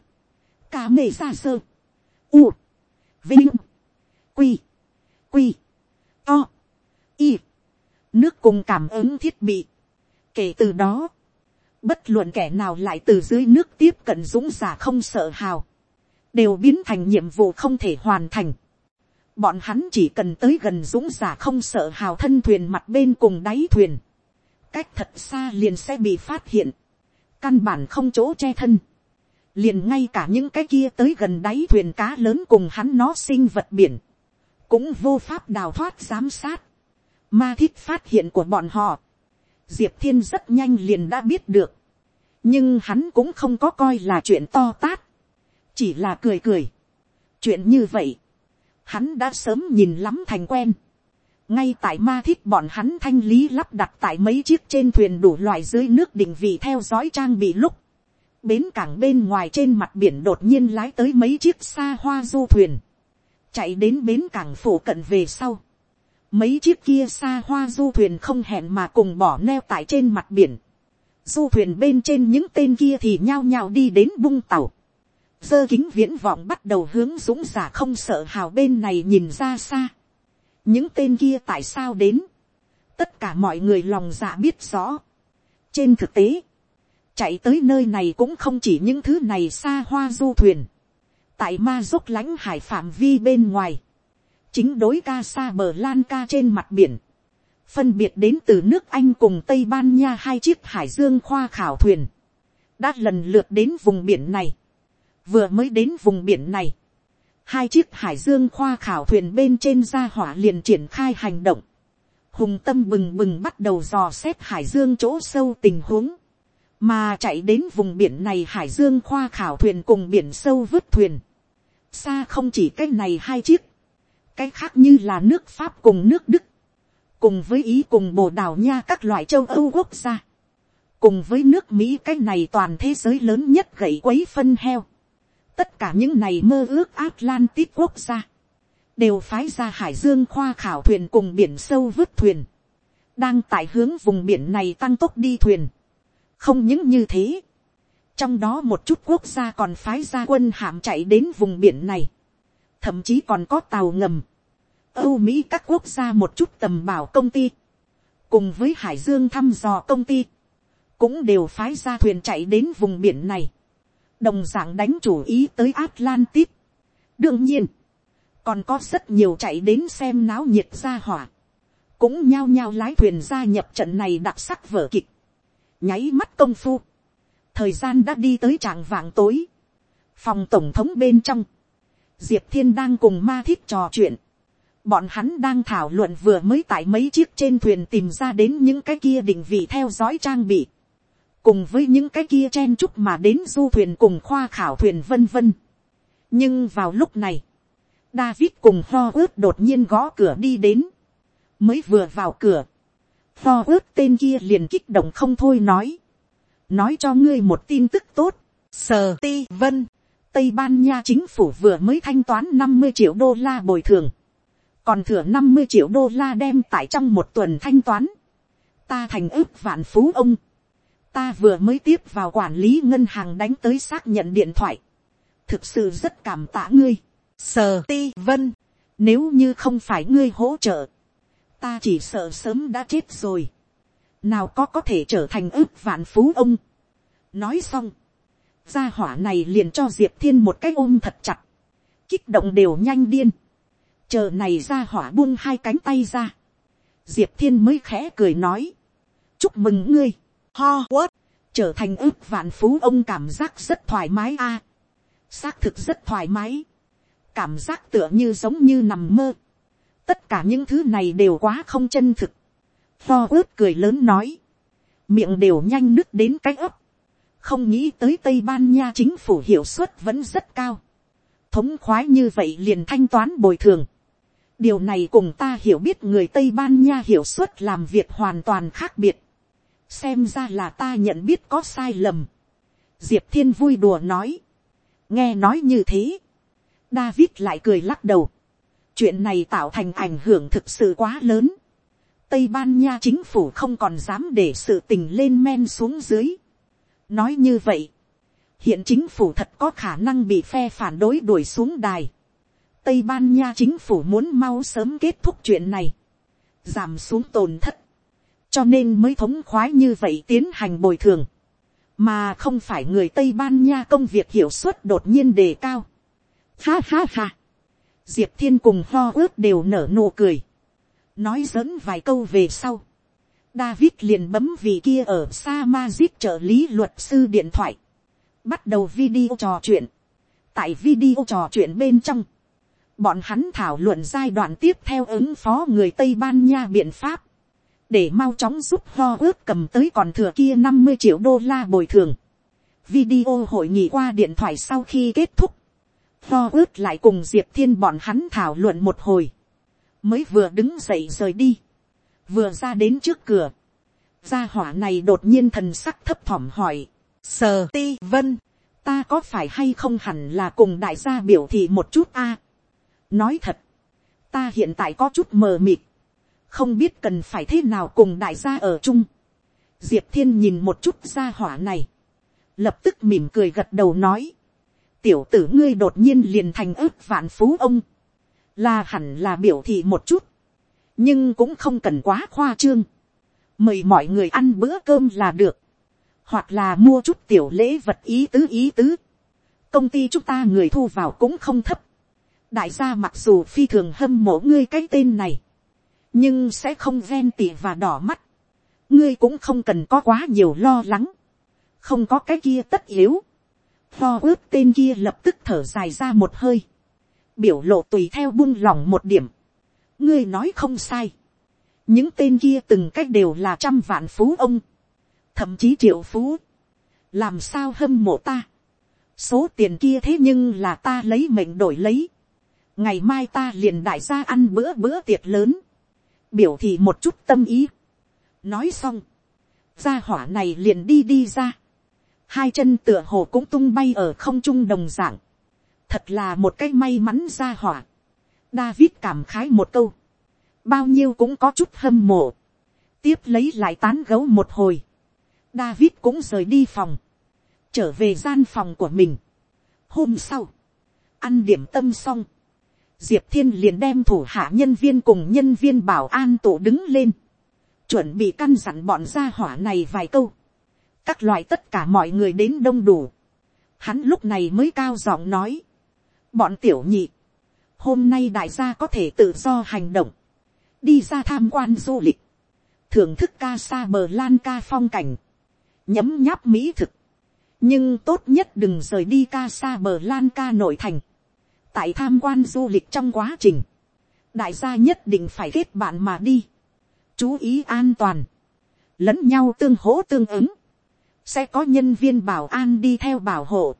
ca mê xa sơ, u, vinh, quy, quy, to, y, nước cùng cảm ứng thiết bị, Kể từ đó, bất luận kẻ nào lại từ dưới nước tiếp cận dũng giả không sợ hào, đều biến thành nhiệm vụ không thể hoàn thành. Bọn hắn chỉ cần tới gần dũng giả không sợ hào thân thuyền mặt bên cùng đáy thuyền. Cách thật xa liền sẽ bị phát hiện. Căn bản không chỗ che thân. Liền ngay cả những cái kia tới gần đáy thuyền cá lớn cùng hắn nó sinh vật biển. Cũng vô pháp đào thoát giám sát. Ma thích phát hiện của bọn họ. Diệp Thiên rất nhanh liền đã biết được. Nhưng hắn cũng không có coi là chuyện to tát. Chỉ là cười cười. Chuyện như vậy, hắn đã sớm nhìn lắm thành quen. ngay tại ma thiết bọn hắn thanh lý lắp đặt tại mấy chiếc trên thuyền đủ loại dưới nước định vị theo dõi trang bị lúc. bến cảng bên ngoài trên mặt biển đột nhiên lái tới mấy chiếc xa hoa du thuyền. chạy đến bến cảng phủ cận về sau mấy chiếc kia xa hoa du thuyền không hẹn mà cùng bỏ neo tại trên mặt biển. du thuyền bên trên những tên kia thì nhao nhao đi đến bung tàu Dơ kính viễn vọng bắt đầu hướng dũng giả không sợ hào bên này nhìn ra xa. những tên kia tại sao đến. tất cả mọi người lòng dạ biết rõ. trên thực tế, chạy tới nơi này cũng không chỉ những thứ này xa hoa du thuyền. tại ma dốc lãnh hải phạm vi bên ngoài, chính đối ca sa bờ lan ca trên mặt biển, phân biệt đến từ nước anh cùng tây ban nha hai chiếc hải dương khoa khảo thuyền, đã lần lượt đến vùng biển này. Vừa mới đến vùng biển này, hai chiếc hải dương khoa khảo thuyền bên trên ra hỏa liền triển khai hành động, hùng tâm bừng bừng bắt đầu dò xét hải dương chỗ sâu tình huống, mà chạy đến vùng biển này hải dương khoa khảo thuyền cùng biển sâu vứt thuyền, xa không chỉ cái này hai chiếc, cái khác như là nước pháp cùng nước đức, cùng với ý cùng bồ đào nha các loại châu âu quốc gia, cùng với nước mỹ cái này toàn thế giới lớn nhất gậy quấy phân heo, tất cả những này mơ ước Atlantis quốc gia, đều phái ra hải dương khoa khảo thuyền cùng biển sâu vứt thuyền, đang tại hướng vùng biển này tăng tốc đi thuyền. không những như thế, trong đó một chút quốc gia còn phái ra quân hạm chạy đến vùng biển này, thậm chí còn có tàu ngầm, âu mỹ các quốc gia một chút tầm bảo công ty, cùng với hải dương thăm dò công ty, cũng đều phái ra thuyền chạy đến vùng biển này. Đồng dạng đánh chủ ý tới Atlantis. đương nhiên, còn có rất nhiều chạy đến xem náo nhiệt ra hỏa, cũng nhao nhao lái thuyền gia nhập trận này đặc sắc vở kịch, nháy mắt công phu, thời gian đã đi tới trạng vạng tối, phòng tổng thống bên trong, diệp thiên đang cùng ma thiết trò chuyện, bọn hắn đang thảo luận vừa mới tại mấy chiếc trên thuyền tìm ra đến những cái kia định vị theo dõi trang bị, cùng với những cái kia chen chúc mà đến du thuyền cùng khoa khảo thuyền vân vân. nhưng vào lúc này, David cùng Tho ướt đột nhiên gõ cửa đi đến, mới vừa vào cửa, Tho ướt tên kia liền kích động không thôi nói, nói cho ngươi một tin tức tốt, sờ ti vân, tây ban nha chính phủ vừa mới thanh toán năm mươi triệu đô la bồi thường, còn thừa năm mươi triệu đô la đem tại trong một tuần thanh toán, ta thành ước vạn phú ông, ta vừa mới tiếp vào quản lý ngân hàng đánh tới xác nhận điện thoại, thực sự rất cảm tạ ngươi, sờ ti vân, nếu như không phải ngươi hỗ trợ, ta chỉ sợ sớm đã chết rồi, nào có có thể trở thành ước vạn phú ông. nói xong, gia hỏa này liền cho diệp thiên một cái ôm thật chặt, kích động đều nhanh điên, chờ này gia hỏa buông hai cánh tay ra, diệp thiên mới khẽ cười nói, chúc mừng ngươi, ho what, trở thành ước vạn phú ông cảm giác rất thoải mái a. xác thực rất thoải mái. cảm giác tựa như giống như nằm mơ. tất cả những thứ này đều quá không chân thực. ho ướt cười lớn nói. miệng đều nhanh nứt đến cái ấp không nghĩ tới tây ban nha chính phủ hiệu suất vẫn rất cao. thống khoái như vậy liền thanh toán bồi thường. điều này cùng ta hiểu biết người tây ban nha hiệu suất làm việc hoàn toàn khác biệt xem ra là ta nhận biết có sai lầm. diệp thiên vui đùa nói. nghe nói như thế. david lại cười lắc đầu. chuyện này tạo thành ảnh hưởng thực sự quá lớn. tây ban nha chính phủ không còn dám để sự tình lên men xuống dưới nói như vậy, hiện chính phủ thật có khả năng bị phe phản đối đuổi xuống đài. Tây Ban Nha chính phủ muốn mau sớm kết thúc chuyện này, giảm xuống tổn thất, cho nên mới thống khoái như vậy tiến hành bồi thường, mà không phải người tây ban nha công việc hiệu suất đột nhiên đề cao. Ha ha ha. Diệp thiên cùng ho ướt đều nở nụ cười. nói dẫn vài câu về sau. David liền bấm vị kia ở sa giết trợ lý luật sư điện thoại. Bắt đầu video trò chuyện. Tại video trò chuyện bên trong. Bọn hắn thảo luận giai đoạn tiếp theo ứng phó người Tây Ban Nha biện pháp. Để mau chóng giúp ho ước cầm tới còn thừa kia năm mươi triệu đô la bồi thường. Video hội nghị qua điện thoại sau khi kết thúc. Ho ước lại cùng Diệp Thiên bọn hắn thảo luận một hồi. Mới vừa đứng dậy rời đi vừa ra đến trước cửa, gia hỏa này đột nhiên thần sắc thấp thỏm hỏi, sờ ti vân, ta có phải hay không hẳn là cùng đại gia biểu thị một chút a. nói thật, ta hiện tại có chút mờ mịt, không biết cần phải thế nào cùng đại gia ở chung. diệp thiên nhìn một chút gia hỏa này, lập tức mỉm cười gật đầu nói, tiểu tử ngươi đột nhiên liền thành ước vạn phú ông, là hẳn là biểu thị một chút, nhưng cũng không cần quá khoa trương, mời mọi người ăn bữa cơm là được, hoặc là mua chút tiểu lễ vật ý tứ ý tứ, công ty chúng ta người thu vào cũng không thấp, đại gia mặc dù phi thường hâm mộ ngươi cái tên này, nhưng sẽ không ven tỉ và đỏ mắt, ngươi cũng không cần có quá nhiều lo lắng, không có cái kia tất yếu, lo ước tên kia lập tức thở dài ra một hơi, biểu lộ tùy theo buông lỏng một điểm, ngươi nói không sai. những tên kia từng cách đều là trăm vạn phú ông, thậm chí triệu phú. làm sao hâm mộ ta. số tiền kia thế nhưng là ta lấy mệnh đổi lấy. ngày mai ta liền đại gia ăn bữa bữa tiệc lớn. biểu thị một chút tâm ý. nói xong, gia hỏa này liền đi đi ra. hai chân tựa hồ cũng tung bay ở không trung đồng dạng. thật là một cái may mắn gia hỏa David cảm khái một câu. Bao nhiêu cũng có chút hâm mộ. Tiếp lấy lại tán gấu một hồi. David cũng rời đi phòng. Trở về gian phòng của mình. Hôm sau. Ăn điểm tâm xong. Diệp Thiên liền đem thủ hạ nhân viên cùng nhân viên bảo an tổ đứng lên. Chuẩn bị căn dặn bọn gia hỏa này vài câu. Các loại tất cả mọi người đến đông đủ. Hắn lúc này mới cao giọng nói. Bọn tiểu nhị hôm nay đại gia có thể tự do hành động, đi ra tham quan du lịch, thưởng thức ca sa bờ lan ca phong cảnh, nhấm nháp mỹ thực, nhưng tốt nhất đừng rời đi ca sa bờ lan ca nội thành, tại tham quan du lịch trong quá trình, đại gia nhất định phải kết bạn mà đi, chú ý an toàn, lẫn nhau tương hỗ tương ứng, sẽ có nhân viên bảo an đi theo bảo hộ,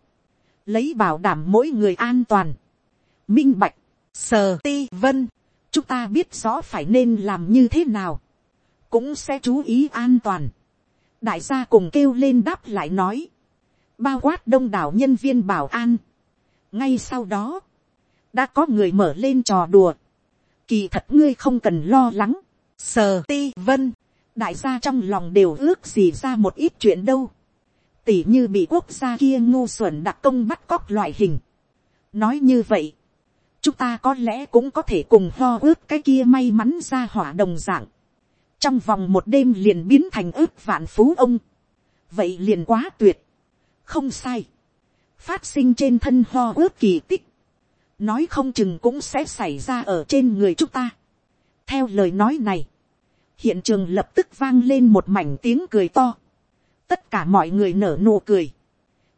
lấy bảo đảm mỗi người an toàn, minh bạch, Sờ ti vân, chúng ta biết rõ phải nên làm như thế nào, cũng sẽ chú ý an toàn. đại gia cùng kêu lên đáp lại nói, bao quát đông đảo nhân viên bảo an. ngay sau đó, đã có người mở lên trò đùa, kỳ thật ngươi không cần lo lắng, sờ ti vân, đại gia trong lòng đều ước gì ra một ít chuyện đâu, tỉ như bị quốc gia kia ngu xuẩn đặc công bắt cóc loại hình. nói như vậy, chúng ta có lẽ cũng có thể cùng ho ước cái kia may mắn ra hỏa đồng dạng. trong vòng một đêm liền biến thành ước vạn phú ông. vậy liền quá tuyệt. không sai. phát sinh trên thân ho ước kỳ tích. nói không chừng cũng sẽ xảy ra ở trên người chúng ta. theo lời nói này, hiện trường lập tức vang lên một mảnh tiếng cười to. tất cả mọi người nở nụ cười.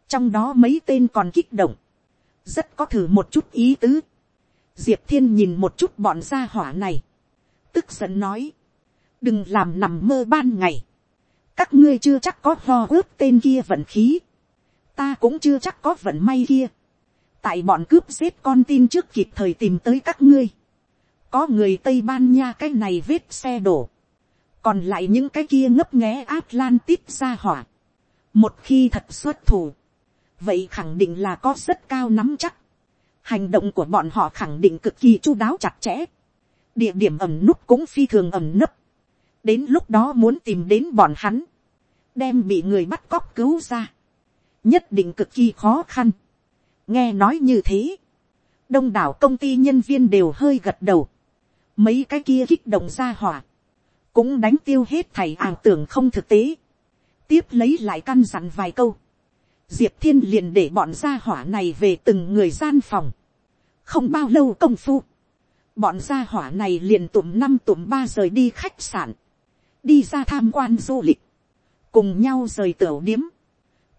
trong đó mấy tên còn kích động. rất có thử một chút ý tứ diệp thiên nhìn một chút bọn gia hỏa này, tức giận nói, đừng làm nằm mơ ban ngày, các ngươi chưa chắc có lo ướp tên kia vận khí, ta cũng chưa chắc có vận may kia, tại bọn cướp giết con tin trước kịp thời tìm tới các ngươi, có người tây ban nha cái này vết xe đổ, còn lại những cái kia ngấp nghé atlantis ra hỏa, một khi thật xuất thủ, vậy khẳng định là có rất cao nắm chắc, hành động của bọn họ khẳng định cực kỳ chu đáo chặt chẽ, địa điểm ẩm núp cũng phi thường ẩm nấp, đến lúc đó muốn tìm đến bọn hắn, đem bị người bắt cóc cứu ra, nhất định cực kỳ khó khăn. nghe nói như thế, đông đảo công ty nhân viên đều hơi gật đầu, mấy cái kia kích động ra hỏa, cũng đánh tiêu hết thầy ảo tưởng không thực tế, tiếp lấy lại căn dặn vài câu, diệp thiên liền để bọn gia hỏa này về từng người gian phòng, không bao lâu công phu, bọn gia hỏa này liền tụm năm tụm ba rời đi khách sạn, đi ra tham quan du lịch, cùng nhau rời tửu điếm,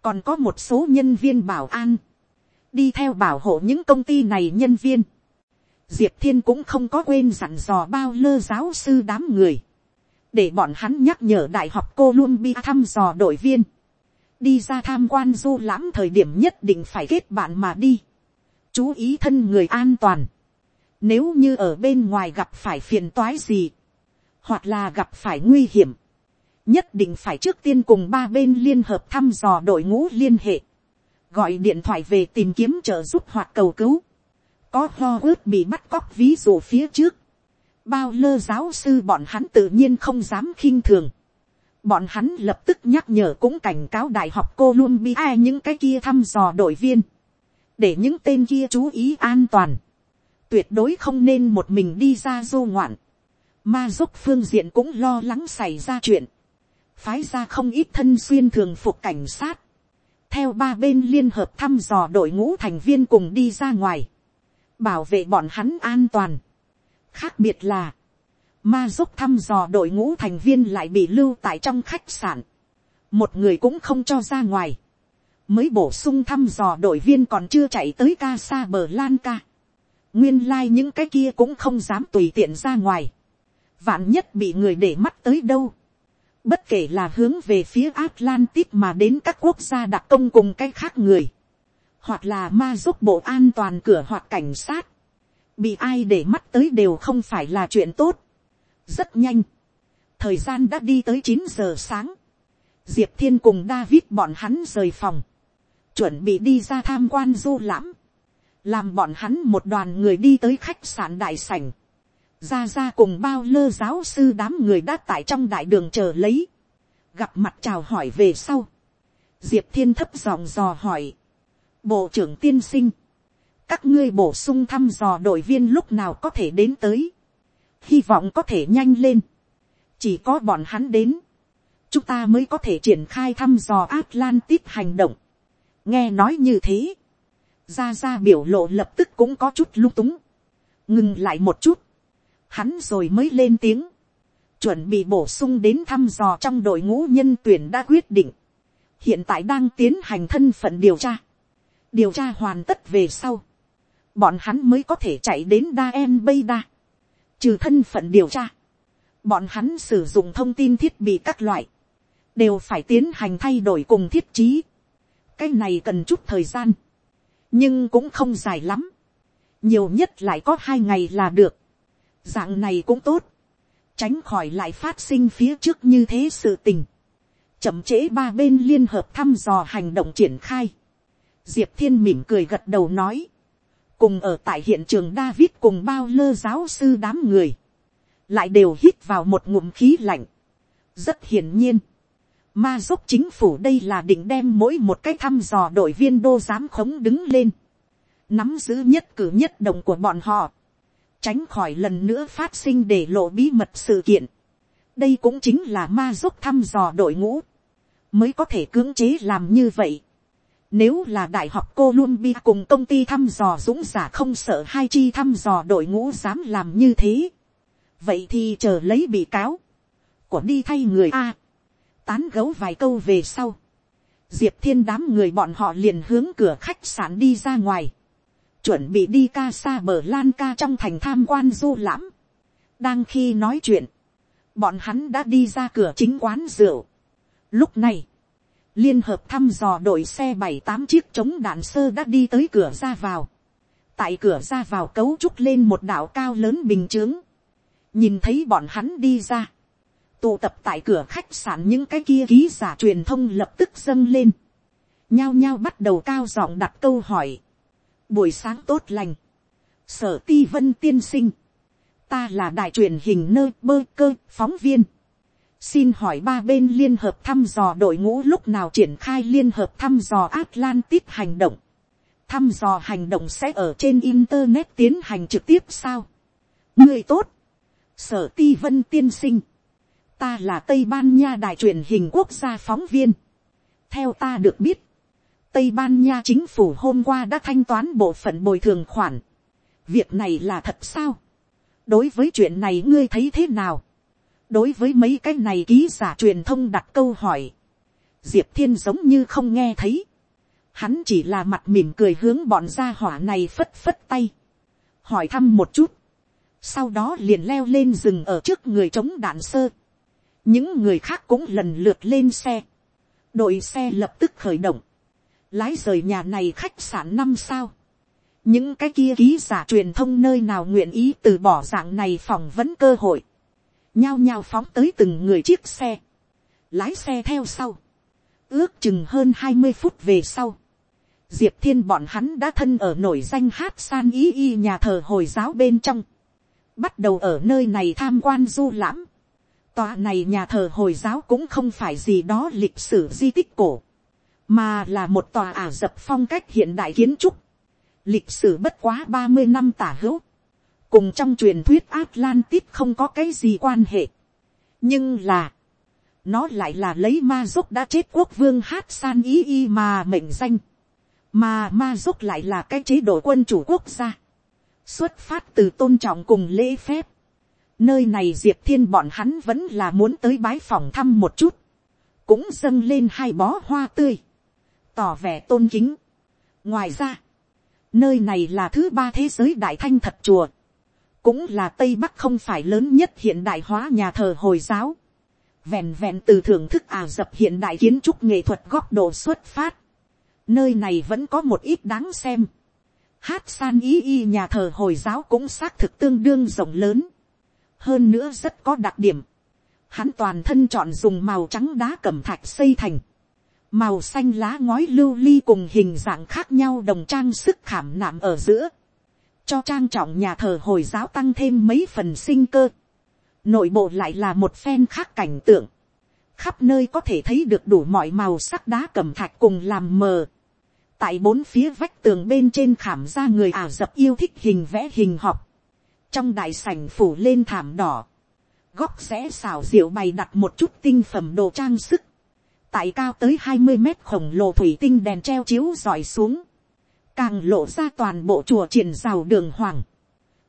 còn có một số nhân viên bảo an, đi theo bảo hộ những công ty này nhân viên. Diệp thiên cũng không có quên dặn dò bao lơ giáo sư đám người, để bọn hắn nhắc nhở đại học Columbia thăm dò đội viên, đi ra tham quan du lãm thời điểm nhất định phải kết bạn mà đi, chú ý thân người an toàn, nếu như ở bên ngoài gặp phải phiền toái gì, hoặc là gặp phải nguy hiểm, nhất định phải trước tiên cùng ba bên liên hợp thăm dò đội ngũ liên hệ, gọi điện thoại về tìm kiếm trợ giúp hoặc cầu cứu, có ho ướt bị bắt cóc ví dụ phía trước, bao lơ giáo sư bọn hắn tự nhiên không dám khinh thường, bọn hắn lập tức nhắc nhở cũng cảnh cáo đại học Columbia những cái kia thăm dò đội viên, để những tên kia chú ý an toàn, tuyệt đối không nên một mình đi ra du ngoạn, ma giúp phương diện cũng lo lắng xảy ra chuyện, phái ra không ít thân xuyên thường phục cảnh sát, theo ba bên liên hợp thăm dò đội ngũ thành viên cùng đi ra ngoài, bảo vệ bọn hắn an toàn. khác biệt là, ma giúp thăm dò đội ngũ thành viên lại bị lưu tại trong khách sạn, một người cũng không cho ra ngoài, mới bổ sung thăm dò đội viên còn chưa chạy tới ca xa bờ lan ca. nguyên lai、like、những cái kia cũng không dám tùy tiện ra ngoài, vạn nhất bị người để mắt tới đâu, Bất kể là hướng về phía Atlantis mà đến các quốc gia đặc công cùng cái khác người. Hoặc là ma giúp bộ an toàn cửa hoặc cảnh sát. Bị ai để mắt tới đều không phải là chuyện tốt. Rất nhanh. Thời gian đã đi tới chín giờ sáng. Diệp Thiên cùng David bọn hắn rời phòng. Chuẩn bị đi ra tham quan du lãm. Làm bọn hắn một đoàn người đi tới khách sạn đại sảnh ra ra cùng bao lơ giáo sư đám người đã tại trong đại đường chờ lấy, gặp mặt chào hỏi về sau, diệp thiên thấp giọng dò hỏi, bộ trưởng tiên sinh, các ngươi bổ sung thăm dò đội viên lúc nào có thể đến tới, hy vọng có thể nhanh lên, chỉ có bọn hắn đến, chúng ta mới có thể triển khai thăm dò Atlantis hành động. nghe nói như thế, ra ra biểu lộ lập tức cũng có chút lung túng, ngừng lại một chút, hắn rồi mới lên tiếng, chuẩn bị bổ sung đến thăm dò trong đội ngũ nhân tuyển đã quyết định, hiện tại đang tiến hành thân phận điều tra, điều tra hoàn tất về sau, bọn hắn mới có thể chạy đến đa en bây đa, trừ thân phận điều tra, bọn hắn sử dụng thông tin thiết bị các loại, đều phải tiến hành thay đổi cùng thiết trí, cái này cần chút thời gian, nhưng cũng không dài lắm, nhiều nhất lại có hai ngày là được, dạng này cũng tốt, tránh khỏi lại phát sinh phía trước như thế sự tình, chậm trễ ba bên liên hợp thăm dò hành động triển khai, diệp thiên mỉm cười gật đầu nói, cùng ở tại hiện trường David cùng bao lơ giáo sư đám người, lại đều hít vào một ngụm khí lạnh. rất hiển nhiên, ma giúp chính phủ đây là định đem mỗi một cái thăm dò đội viên đô giám khống đứng lên, nắm giữ nhất cử nhất động của bọn họ, tránh khỏi lần nữa phát sinh để lộ bí mật sự kiện. đây cũng chính là ma giúp thăm dò đội ngũ, mới có thể cưỡng chế làm như vậy. Nếu là đại học Columbia cùng công ty thăm dò dũng giả không sợ hai chi thăm dò đội ngũ dám làm như thế. Vậy thì chờ lấy bị cáo. Của đi thay người A. Tán gấu vài câu về sau. Diệp thiên đám người bọn họ liền hướng cửa khách sạn đi ra ngoài chuẩn bị đi ca xa bờ lan ca trong thành tham quan du lãm. đang khi nói chuyện, bọn hắn đã đi ra cửa chính quán rượu. lúc này, liên hợp thăm dò đội xe bảy tám chiếc chống đạn sơ đã đi tới cửa ra vào. tại cửa ra vào cấu trúc lên một đảo cao lớn bình chướng. nhìn thấy bọn hắn đi ra. tụ tập tại cửa khách sạn những cái kia ký giả truyền thông lập tức dâng lên. nhao nhao bắt đầu cao giọng đặt câu hỏi buổi sáng tốt lành. Sở ti vân tiên sinh. Ta là đài truyền hình nơi bơ cơ phóng viên. Xin hỏi ba bên liên hợp thăm dò đội ngũ lúc nào triển khai liên hợp thăm dò Atlantis hành động. Thăm dò hành động sẽ ở trên Internet tiến hành trực tiếp sao? Người tốt. Sở ti vân tiên sinh. Ta là Tây Ban Nha đài truyền hình quốc gia phóng viên. Theo ta được biết Tây Ban Nha chính phủ hôm qua đã thanh toán bộ phận bồi thường khoản. việc này là thật sao, đối với chuyện này ngươi thấy thế nào, đối với mấy cái này ký giả truyền thông đặt câu hỏi, diệp thiên giống như không nghe thấy, hắn chỉ là mặt mỉm cười hướng bọn gia hỏa này phất phất tay, hỏi thăm một chút, sau đó liền leo lên rừng ở trước người chống đạn sơ, những người khác cũng lần lượt lên xe, đội xe lập tức khởi động, lái rời nhà này khách sạn năm sao, những cái kia ký giả truyền thông nơi nào nguyện ý từ bỏ dạng này phỏng vấn cơ hội, nhao nhao phóng tới từng người chiếc xe, lái xe theo sau, ước chừng hơn hai mươi phút về sau, diệp thiên bọn hắn đã thân ở nổi danh hát san ý y nhà thờ hồi giáo bên trong, bắt đầu ở nơi này tham quan du lãm, tòa này nhà thờ hồi giáo cũng không phải gì đó lịch sử di tích cổ, mà là một tòa ả dập phong cách hiện đại kiến trúc, lịch sử bất quá ba mươi năm tả hữu, cùng trong truyền thuyết Atlantis không có cái gì quan hệ. nhưng là, nó lại là lấy ma dốc đã chết quốc vương hát san ý y mà mệnh danh, mà ma dốc lại là cái chế độ quân chủ quốc gia, xuất phát từ tôn trọng cùng lễ phép. nơi này diệp thiên bọn hắn vẫn là muốn tới bái phòng thăm một chút, cũng dâng lên hai bó hoa tươi, tỏ vẻ tôn kính. ngoài ra, nơi này là thứ ba thế giới đại thanh thật chùa, cũng là tây bắc không phải lớn nhất hiện đại hóa nhà thờ hồi giáo, vẹn vẹn từ thưởng thức ả dập hiện đại kiến trúc nghệ thuật góc độ xuất phát, nơi này vẫn có một ít đáng xem. Hát san ý y nhà thờ hồi giáo cũng xác thực tương đương rộng lớn, hơn nữa rất có đặc điểm. Hắn toàn thân chọn dùng màu trắng đá cẩm thạch xây thành, màu xanh lá ngói lưu ly cùng hình dạng khác nhau đồng trang sức khảm nạm ở giữa cho trang trọng nhà thờ hồi giáo tăng thêm mấy phần sinh cơ. Nội bộ lại là một phen khác cảnh tượng. Khắp nơi có thể thấy được đủ mọi màu sắc đá cẩm thạch cùng làm mờ. Tại bốn phía vách tường bên trên khảm ra người ả dập yêu thích hình vẽ hình học. Trong đại sảnh phủ lên thảm đỏ. Góc sẽ xào diệu bày đặt một chút tinh phẩm đồ trang sức. Tại cao tới hai mươi mét khổng lồ thủy tinh đèn treo chiếu dọi xuống càng lộ ra toàn bộ chùa triển rào đường hoàng.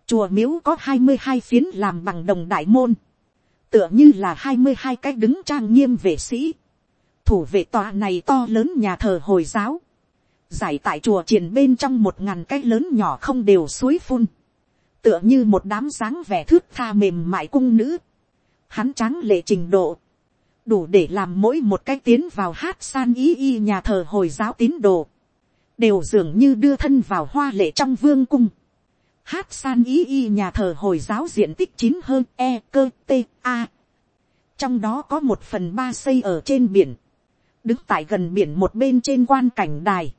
Chùa miếu có hai mươi hai phiến làm bằng đồng đại môn, tựa như là hai mươi hai cái đứng trang nghiêm vệ sĩ. Thủ vệ tòa này to lớn nhà thờ hồi giáo. Giải tại chùa triển bên trong một ngàn cái lớn nhỏ không đều suối phun. Tựa như một đám dáng vẻ thước tha mềm mại cung nữ. Hắn trắng lệ trình độ. Đủ để làm mỗi một cái tiến vào hát san ý y nhà thờ hồi giáo tín đồ đều dường như đưa thân vào hoa lệ trong vương cung. Hát san ý y nhà thờ hồi giáo diện tích chín hơn e cơ t a. Trong đó có một phần ba xây ở trên biển. Đứng tại gần biển một bên trên quan cảnh đài.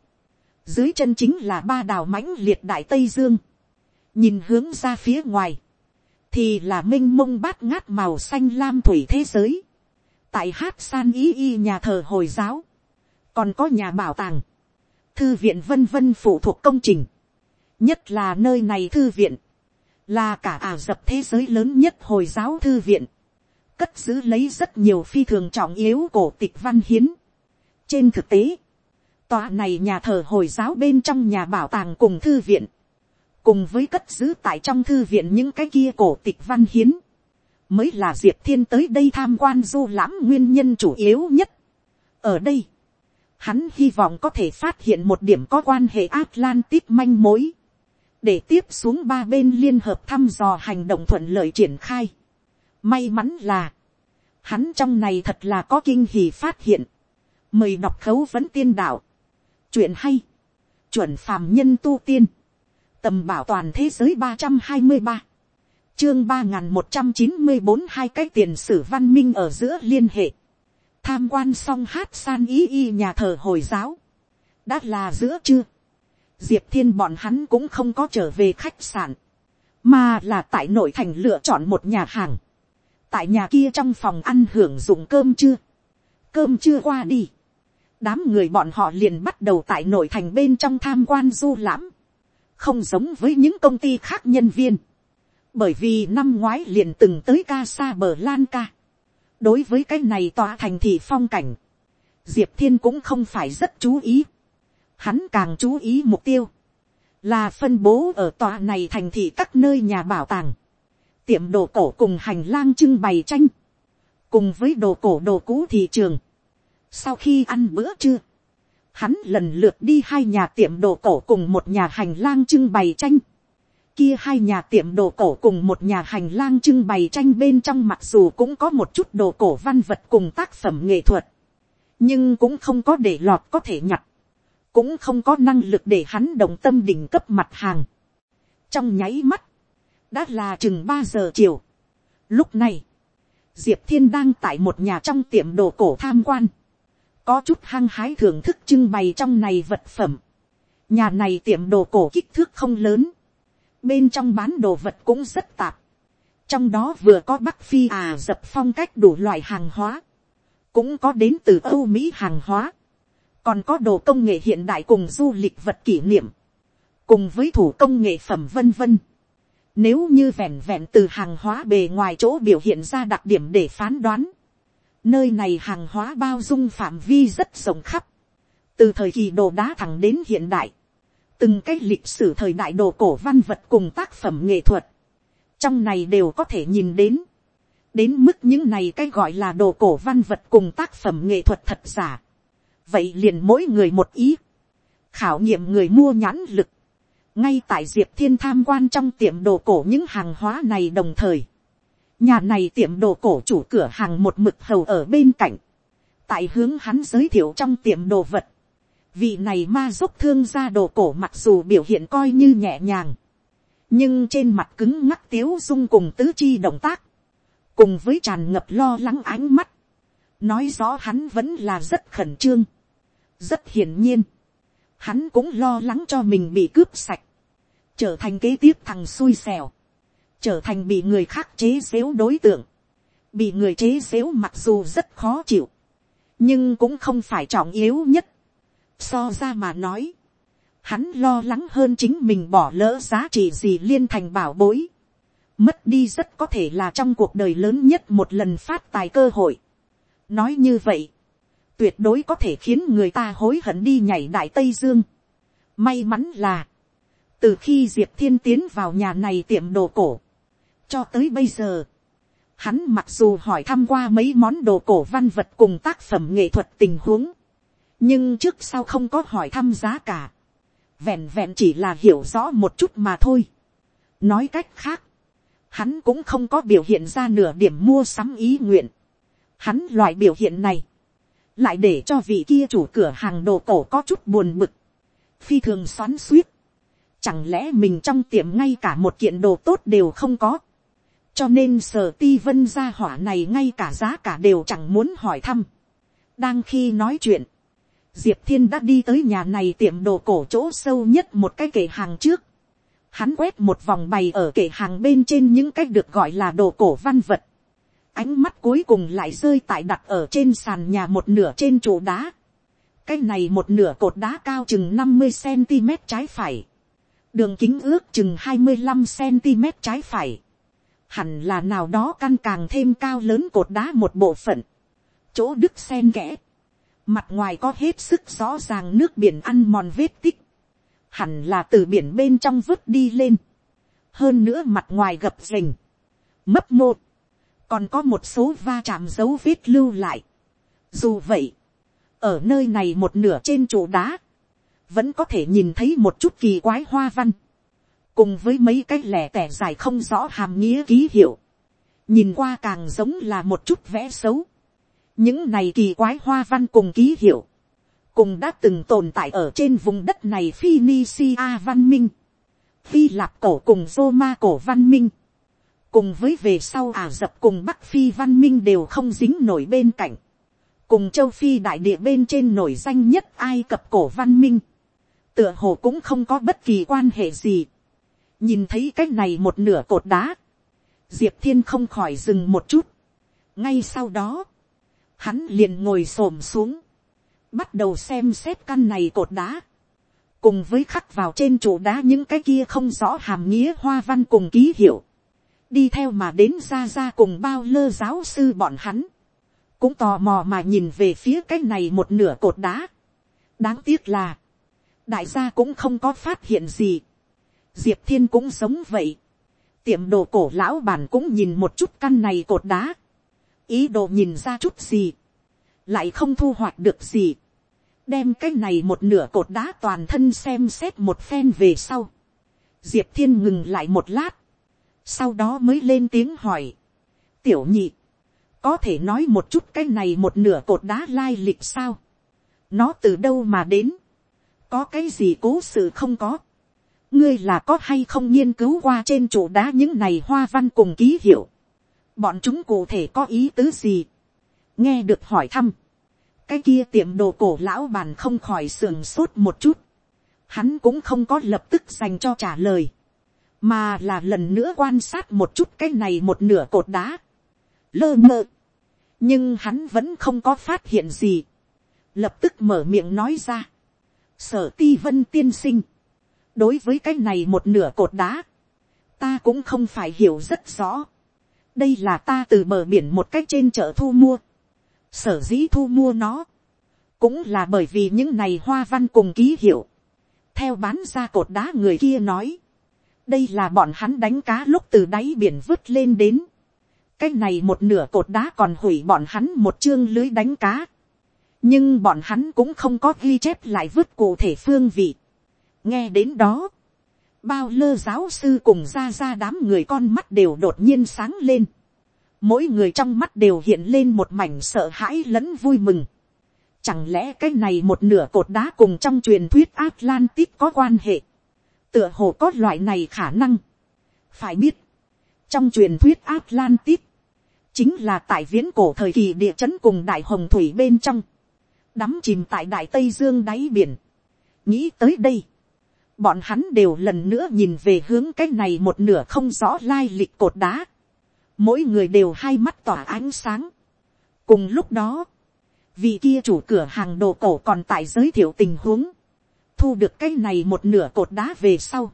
Dưới chân chính là ba đảo mãnh liệt đại Tây Dương. Nhìn hướng ra phía ngoài. Thì là minh mông bát ngát màu xanh lam thủy thế giới. Tại hát san ý y nhà thờ hồi giáo. Còn có nhà bảo tàng thư viện vân vân phụ thuộc công trình, nhất là nơi này thư viện, là cả ả dập thế giới lớn nhất hồi giáo thư viện, cất giữ lấy rất nhiều phi thường trọng yếu cổ tịch văn hiến. trên thực tế, tòa này nhà thờ hồi giáo bên trong nhà bảo tàng cùng thư viện, cùng với cất giữ tại trong thư viện những cái kia cổ tịch văn hiến, mới là diệp thiên tới đây tham quan du lãm nguyên nhân chủ yếu nhất. ở đây, Hắn hy vọng có thể phát hiện một điểm có quan hệ Atlantic manh mối. Để tiếp xuống ba bên liên hợp thăm dò hành động thuận lợi triển khai. May mắn là. Hắn trong này thật là có kinh hỉ phát hiện. Mời đọc khấu vấn tiên đạo. Chuyện hay. Chuẩn phàm nhân tu tiên. Tầm bảo toàn thế giới ba trăm hai mươi ba chương ba một trăm chín mươi bốn hai cái tiền sử văn minh ở giữa liên hệ tham quan xong hát san ý y nhà thờ hồi giáo, đã là giữa trưa, diệp thiên bọn hắn cũng không có trở về khách sạn, mà là tại nội thành lựa chọn một nhà hàng, tại nhà kia trong phòng ăn hưởng dụng cơm chưa, cơm chưa qua đi, đám người bọn họ liền bắt đầu tại nội thành bên trong tham quan du lãm, không giống với những công ty khác nhân viên, bởi vì năm ngoái liền từng tới ca xa bờ lan ca, đối với cái này tòa thành thị phong cảnh, diệp thiên cũng không phải rất chú ý. hắn càng chú ý mục tiêu, là phân bố ở tòa này thành thị các nơi nhà bảo tàng, tiệm đồ cổ cùng hành lang trưng bày tranh, cùng với đồ cổ đồ cũ thị trường. Sau khi ăn bữa trưa, hắn lần lượt đi hai nhà tiệm đồ cổ cùng một nhà hành lang trưng bày tranh. Kia hai nhà tiệm đồ cổ cùng một nhà hành lang trưng bày tranh bên trong mặc dù cũng có một chút đồ cổ văn vật cùng tác phẩm nghệ thuật. Nhưng cũng không có để lọt có thể nhặt. Cũng không có năng lực để hắn đồng tâm đỉnh cấp mặt hàng. Trong nháy mắt. Đã là chừng ba giờ chiều. Lúc này. Diệp Thiên đang tại một nhà trong tiệm đồ cổ tham quan. Có chút hăng hái thưởng thức trưng bày trong này vật phẩm. Nhà này tiệm đồ cổ kích thước không lớn bên trong bán đồ vật cũng rất tạp. trong đó vừa có bắc phi à dập phong cách đủ loại hàng hóa, cũng có đến từ âu mỹ hàng hóa, còn có đồ công nghệ hiện đại cùng du lịch vật kỷ niệm, cùng với thủ công nghệ phẩm vân vân. Nếu như vẹn vẹn từ hàng hóa bề ngoài chỗ biểu hiện ra đặc điểm để phán đoán, nơi này hàng hóa bao dung phạm vi rất rộng khắp, từ thời kỳ đồ đá thẳng đến hiện đại, từng cái lịch sử thời đại đồ cổ văn vật cùng tác phẩm nghệ thuật, trong này đều có thể nhìn đến, đến mức những này cái gọi là đồ cổ văn vật cùng tác phẩm nghệ thuật thật giả, vậy liền mỗi người một ý, khảo nghiệm người mua nhãn lực, ngay tại diệp thiên tham quan trong tiệm đồ cổ những hàng hóa này đồng thời, nhà này tiệm đồ cổ chủ cửa hàng một mực hầu ở bên cạnh, tại hướng hắn giới thiệu trong tiệm đồ vật, Vị này ma dốc thương gia đồ cổ mặc dù biểu hiện coi như nhẹ nhàng. Nhưng trên mặt cứng ngắc tiếu dung cùng tứ chi động tác. Cùng với tràn ngập lo lắng ánh mắt. Nói rõ hắn vẫn là rất khẩn trương. Rất hiển nhiên. Hắn cũng lo lắng cho mình bị cướp sạch. Trở thành kế tiếp thằng xui xẻo. Trở thành bị người khác chế xếu đối tượng. Bị người chế xếu mặc dù rất khó chịu. Nhưng cũng không phải trọng yếu nhất So ra mà nói. Hắn lo lắng hơn chính mình bỏ lỡ giá trị gì liên thành bảo bối. Mất đi rất có thể là trong cuộc đời lớn nhất một lần phát tài cơ hội. Nói như vậy. Tuyệt đối có thể khiến người ta hối hận đi nhảy đại Tây Dương. May mắn là. Từ khi Diệp Thiên tiến vào nhà này tiệm đồ cổ. Cho tới bây giờ. Hắn mặc dù hỏi thăm qua mấy món đồ cổ văn vật cùng tác phẩm nghệ thuật tình huống nhưng trước sau không có hỏi thăm giá cả, vẹn vẹn chỉ là hiểu rõ một chút mà thôi. nói cách khác, hắn cũng không có biểu hiện ra nửa điểm mua sắm ý nguyện. hắn loại biểu hiện này, lại để cho vị kia chủ cửa hàng đồ cổ có chút buồn bực, phi thường xoắn suýt. Chẳng lẽ mình trong tiệm ngay cả một kiện đồ tốt đều không có. Cho nên sở ti vân gia hỏa này ngay cả giá cả đều chẳng muốn hỏi thăm. Đang khi nói chuyện, diệp thiên đã đi tới nhà này tiệm đồ cổ chỗ sâu nhất một cái kệ hàng trước. hắn quét một vòng bày ở kệ hàng bên trên những cái được gọi là đồ cổ văn vật. ánh mắt cuối cùng lại rơi tại đặt ở trên sàn nhà một nửa trên trụ đá. cái này một nửa cột đá cao chừng năm mươi cm trái phải. đường kính ước chừng hai mươi năm cm trái phải. hẳn là nào đó căn càng thêm cao lớn cột đá một bộ phận. chỗ đức sen kẽ Mặt ngoài có hết sức rõ ràng nước biển ăn mòn vết tích. Hẳn là từ biển bên trong vứt đi lên. Hơn nữa mặt ngoài gập rình. Mấp một. Còn có một số va chạm dấu vết lưu lại. Dù vậy. Ở nơi này một nửa trên trụ đá. Vẫn có thể nhìn thấy một chút kỳ quái hoa văn. Cùng với mấy cái lẻ tẻ dài không rõ hàm nghĩa ký hiệu. Nhìn qua càng giống là một chút vẽ xấu những này kỳ quái hoa văn cùng ký hiệu, cùng đã từng tồn tại ở trên vùng đất này Phoenicia văn minh, Phi Lạp cổ cùng Roma cổ văn minh, cùng với về sau Ả Rập cùng Bắc Phi văn minh đều không dính nổi bên cạnh, cùng châu Phi đại địa bên trên nổi danh nhất Ai Cập cổ văn minh, tựa hồ cũng không có bất kỳ quan hệ gì. nhìn thấy cái này một nửa cột đá, diệp thiên không khỏi dừng một chút. ngay sau đó, hắn liền ngồi s ổ m xuống, bắt đầu xem xét căn này cột đá, cùng với khắc vào trên trụ đá những cái kia không rõ hàm nghĩa hoa văn cùng ký hiệu, đi theo mà đến ra ra cùng bao lơ giáo sư bọn hắn, cũng tò mò mà nhìn về phía cái này một nửa cột đá. đáng tiếc là, đại gia cũng không có phát hiện gì, diệp thiên cũng sống vậy, tiệm đồ cổ lão bản cũng nhìn một chút căn này cột đá, ý đồ nhìn ra chút gì, lại không thu hoạch được gì, đem cái này một nửa cột đá toàn thân xem xét một phen về sau, diệp thiên ngừng lại một lát, sau đó mới lên tiếng hỏi, tiểu nhị, có thể nói một chút cái này một nửa cột đá lai lịch sao, nó từ đâu mà đến, có cái gì cố sự không có, ngươi là có hay không nghiên cứu qua trên trụ đá những này hoa văn cùng ký hiệu, bọn chúng cụ thể có ý tứ gì, nghe được hỏi thăm, cái kia tiệm đồ cổ lão bàn không khỏi sườn sốt một chút, hắn cũng không có lập tức dành cho trả lời, mà là lần nữa quan sát một chút cái này một nửa cột đá, lơ mơ, nhưng hắn vẫn không có phát hiện gì, lập tức mở miệng nói ra, sở ti vân tiên sinh, đối với cái này một nửa cột đá, ta cũng không phải hiểu rất rõ, đây là ta từ bờ biển một cách trên chợ thu mua, sở dĩ thu mua nó, cũng là bởi vì những này hoa văn cùng ký hiệu, theo bán ra cột đá người kia nói, đây là bọn hắn đánh cá lúc từ đáy biển vứt lên đến, cái này một nửa cột đá còn hủy bọn hắn một chương lưới đánh cá, nhưng bọn hắn cũng không có ghi chép lại vứt cụ thể phương vị. nghe đến đó, bao lơ giáo sư cùng ra ra đám người con mắt đều đột nhiên sáng lên. mỗi người trong mắt đều hiện lên một mảnh sợ hãi lẫn vui mừng. chẳng lẽ cái này một nửa cột đá cùng trong truyền thuyết atlantis có quan hệ. tựa hồ có loại này khả năng. phải biết, trong truyền thuyết atlantis, chính là tại viễn cổ thời kỳ địa chấn cùng đại hồng thủy bên trong đắm chìm tại đại tây dương đáy biển. nghĩ tới đây, bọn hắn đều lần nữa nhìn về hướng cái này một nửa không rõ lai lịch cột đá. mỗi người đều hai mắt tỏa ánh sáng. cùng lúc đó, vị kia chủ cửa hàng đồ cổ còn tại giới thiệu tình huống, thu được cái này một nửa cột đá về sau.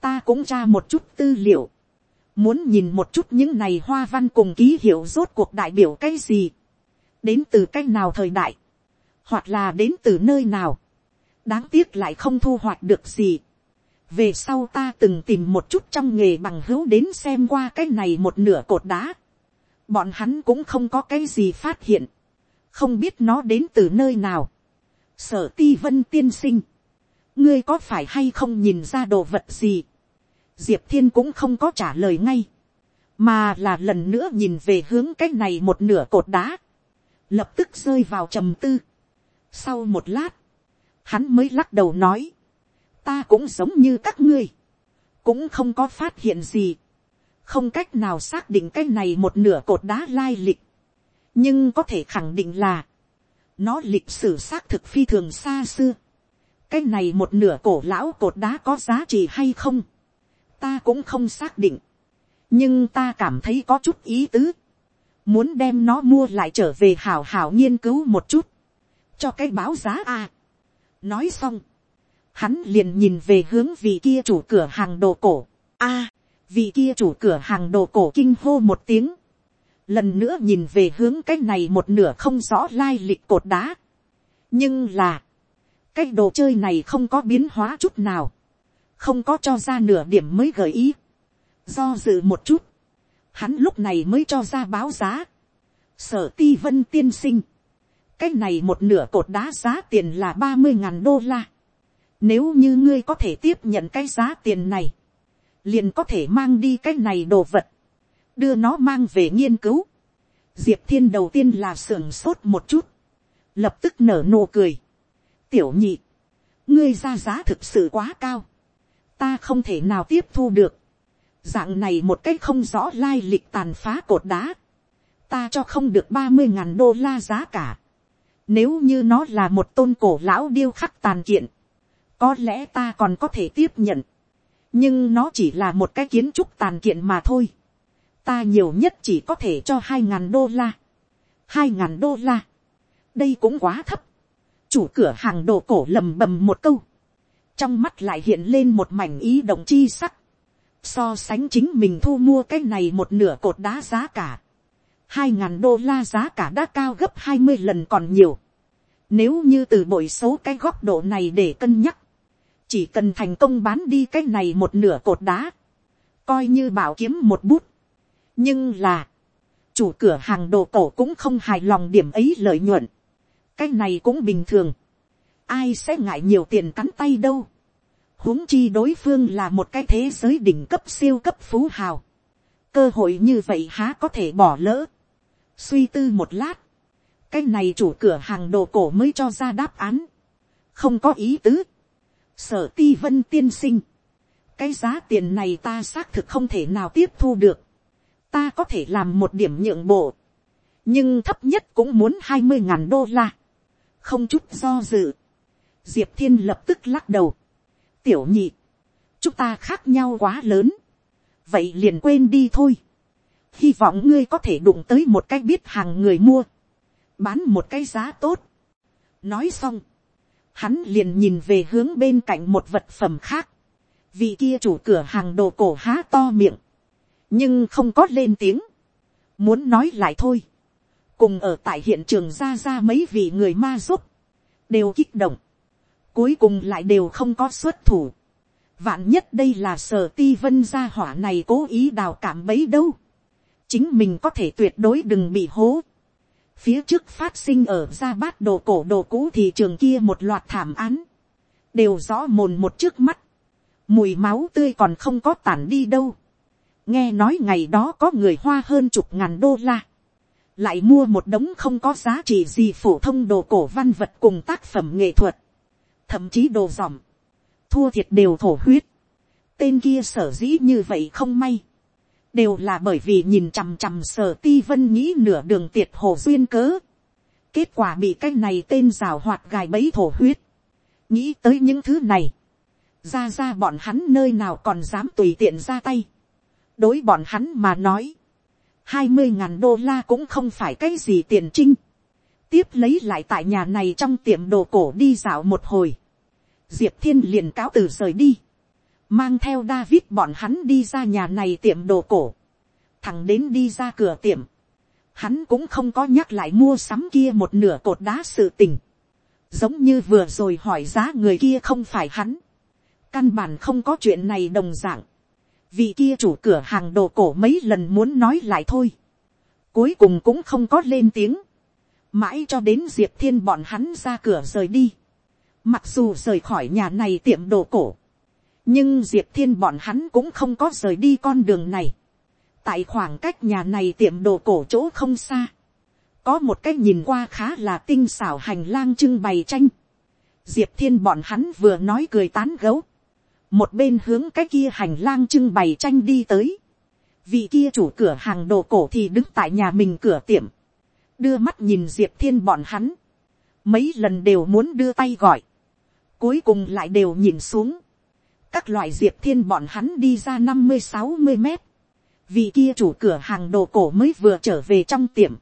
ta cũng tra một chút tư liệu, muốn nhìn một chút những này hoa văn cùng ký hiệu rốt cuộc đại biểu cái gì, đến từ cái nào thời đại, hoặc là đến từ nơi nào, đáng tiếc lại không thu hoạch được gì. về sau ta từng tìm một chút trong nghề bằng hữu đến xem qua cái này một nửa cột đá. bọn hắn cũng không có cái gì phát hiện, không biết nó đến từ nơi nào. sở ti vân tiên sinh, ngươi có phải hay không nhìn ra đồ vật gì. diệp thiên cũng không có trả lời ngay, mà là lần nữa nhìn về hướng cái này một nửa cột đá, lập tức rơi vào trầm tư sau một lát, hắn mới lắc đầu nói, ta cũng giống như các ngươi, cũng không có phát hiện gì, không cách nào xác định cái này một nửa cột đá lai lịch, nhưng có thể khẳng định là, nó lịch sử xác thực phi thường xa xưa, cái này một nửa cổ lão cột đá có giá trị hay không, ta cũng không xác định, nhưng ta cảm thấy có chút ý tứ, muốn đem nó mua lại trở về hảo hảo nghiên cứu một chút, cho cái báo giá à nói xong, hắn liền nhìn về hướng vị kia chủ cửa hàng đồ cổ. a, vị kia chủ cửa hàng đồ cổ kinh hô một tiếng. lần nữa nhìn về hướng cái này một nửa không rõ lai lịch cột đá. nhưng là, cái đồ chơi này không có biến hóa chút nào, không có cho ra nửa điểm mới gợi ý. do dự một chút, hắn lúc này mới cho ra báo giá. sở ti vân tiên sinh, cái này một nửa cột đá giá tiền là ba mươi ngàn đô la. Nếu như ngươi có thể tiếp nhận cái giá tiền này, liền có thể mang đi cái này đồ vật, đưa nó mang về nghiên cứu. Diệp thiên đầu tiên là sưởng sốt một chút, lập tức nở nụ cười. Tiểu nhị, ngươi ra giá thực sự quá cao, ta không thể nào tiếp thu được. Dạng này một cách không rõ lai lịch tàn phá cột đá, ta cho không được ba mươi ngàn đô la giá cả nếu như nó là một tôn cổ lão điêu khắc tàn kiện, có lẽ ta còn có thể tiếp nhận. nhưng nó chỉ là một cái kiến trúc tàn kiện mà thôi. ta nhiều nhất chỉ có thể cho hai ngàn đô la. hai ngàn đô la. đây cũng quá thấp. chủ cửa hàng đồ cổ lầm bầm một câu. trong mắt lại hiện lên một mảnh ý động chi sắc. so sánh chính mình thu mua cái này một nửa cột đá giá cả hai ngàn đô la giá cả đã cao gấp hai mươi lần còn nhiều. Nếu như từ bội số cái góc độ này để cân nhắc, chỉ cần thành công bán đi cái này một nửa cột đá, coi như bảo kiếm một bút. nhưng là, chủ cửa hàng đồ cổ cũng không hài lòng điểm ấy lợi nhuận. cái này cũng bình thường. ai sẽ ngại nhiều tiền cắn tay đâu. huống chi đối phương là một cái thế giới đỉnh cấp siêu cấp phú hào. cơ hội như vậy há có thể bỏ lỡ suy tư một lát, cái này chủ cửa hàng đồ cổ mới cho ra đáp án. không có ý tứ. sở ti vân tiên sinh. cái giá tiền này ta xác thực không thể nào tiếp thu được. ta có thể làm một điểm nhượng bộ. nhưng thấp nhất cũng muốn hai mươi ngàn đô la. không chút do dự. diệp thiên lập tức lắc đầu. tiểu nhị. chúng ta khác nhau quá lớn. vậy liền quên đi thôi hy vọng ngươi có thể đụng tới một cách biết hàng người mua. Bán một cái giá tốt. nói xong, hắn liền nhìn về hướng bên cạnh một vật phẩm khác, vì kia chủ cửa hàng đồ cổ há to miệng, nhưng không có lên tiếng, muốn nói lại thôi, cùng ở tại hiện trường ra ra mấy vị người ma giúp, đều kích động, cuối cùng lại đều không có xuất thủ, vạn nhất đây là sở ti vân gia hỏa này cố ý đào cảm bấy đâu, chính mình có thể tuyệt đối đừng bị hố, phía trước phát sinh ở ra bát đồ cổ đồ cũ thị trường kia một loạt thảm án, đều rõ mồn một trước mắt, mùi máu tươi còn không có tản đi đâu, nghe nói ngày đó có người hoa hơn chục ngàn đô la, lại mua một đống không có giá trị gì phổ thông đồ cổ văn vật cùng tác phẩm nghệ thuật, thậm chí đồ giỏm thua thiệt đều thổ huyết, tên kia sở dĩ như vậy không may, đều là bởi vì nhìn chằm chằm sở ti vân nghĩ nửa đường tiệt hồ duyên cớ. kết quả bị cái này tên rào hoạt gài bẫy thổ huyết. nghĩ tới những thứ này. ra ra bọn hắn nơi nào còn dám tùy tiện ra tay. đối bọn hắn mà nói. hai mươi ngàn đô la cũng không phải cái gì tiền trinh. tiếp lấy lại tại nhà này trong tiệm đồ cổ đi dạo một hồi. diệp thiên liền cáo từ rời đi mang theo David bọn hắn đi ra nhà này tiệm đồ cổ, thằng đến đi ra cửa tiệm, hắn cũng không có nhắc lại mua sắm kia một nửa cột đá sự tình, giống như vừa rồi hỏi giá người kia không phải hắn, căn bản không có chuyện này đồng dạng, vì kia chủ cửa hàng đồ cổ mấy lần muốn nói lại thôi, cuối cùng cũng không có lên tiếng, mãi cho đến diệp thiên bọn hắn ra cửa rời đi, mặc dù rời khỏi nhà này tiệm đồ cổ, nhưng diệp thiên bọn hắn cũng không có rời đi con đường này. tại khoảng cách nhà này tiệm đồ cổ chỗ không xa. có một cái nhìn qua khá là tinh xảo hành lang trưng bày tranh. diệp thiên bọn hắn vừa nói cười tán gấu. một bên hướng cái kia hành lang trưng bày tranh đi tới. vị kia chủ cửa hàng đồ cổ thì đứng tại nhà mình cửa tiệm. đưa mắt nhìn diệp thiên bọn hắn. mấy lần đều muốn đưa tay gọi. cuối cùng lại đều nhìn xuống các loại diệp thiên bọn hắn đi ra năm mươi sáu mươi mét, vì kia chủ cửa hàng đồ cổ mới vừa trở về trong tiệm,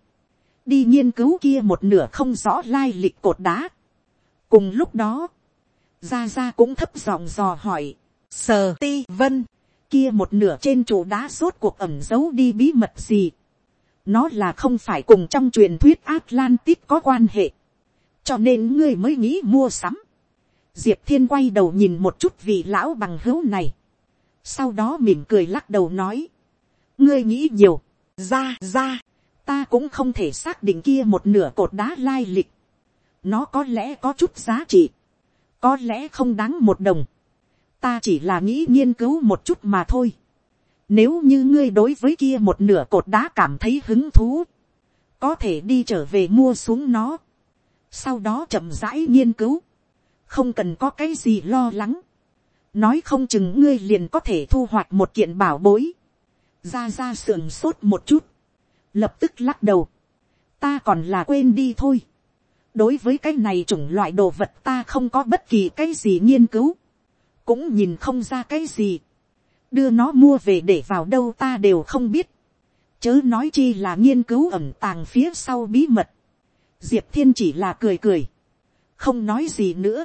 đi nghiên cứu kia một nửa không rõ lai lịch cột đá. cùng lúc đó, ra ra cũng thấp giọng dò hỏi, sờ ti vân, kia một nửa trên trụ đá rốt cuộc ẩm giấu đi bí mật gì. nó là không phải cùng trong truyền thuyết atlantis có quan hệ, cho nên ngươi mới nghĩ mua sắm diệp thiên quay đầu nhìn một chút vị lão bằng hữu này, sau đó mỉm cười lắc đầu nói, ngươi nghĩ nhiều, ra ra, ta cũng không thể xác định kia một nửa cột đá lai lịch, nó có lẽ có chút giá trị, có lẽ không đáng một đồng, ta chỉ là nghĩ nghiên cứu một chút mà thôi. Nếu như ngươi đối với kia một nửa cột đá cảm thấy hứng thú, có thể đi trở về mua xuống nó, sau đó chậm rãi nghiên cứu, không cần có cái gì lo lắng, nói không chừng ngươi liền có thể thu hoạch một kiện bảo bối, ra ra sườn sốt một chút, lập tức lắc đầu, ta còn là quên đi thôi, đối với cái này chủng loại đồ vật ta không có bất kỳ cái gì nghiên cứu, cũng nhìn không ra cái gì, đưa nó mua về để vào đâu ta đều không biết, chớ nói chi là nghiên cứu ẩm tàng phía sau bí mật, diệp thiên chỉ là cười cười, không nói gì nữa,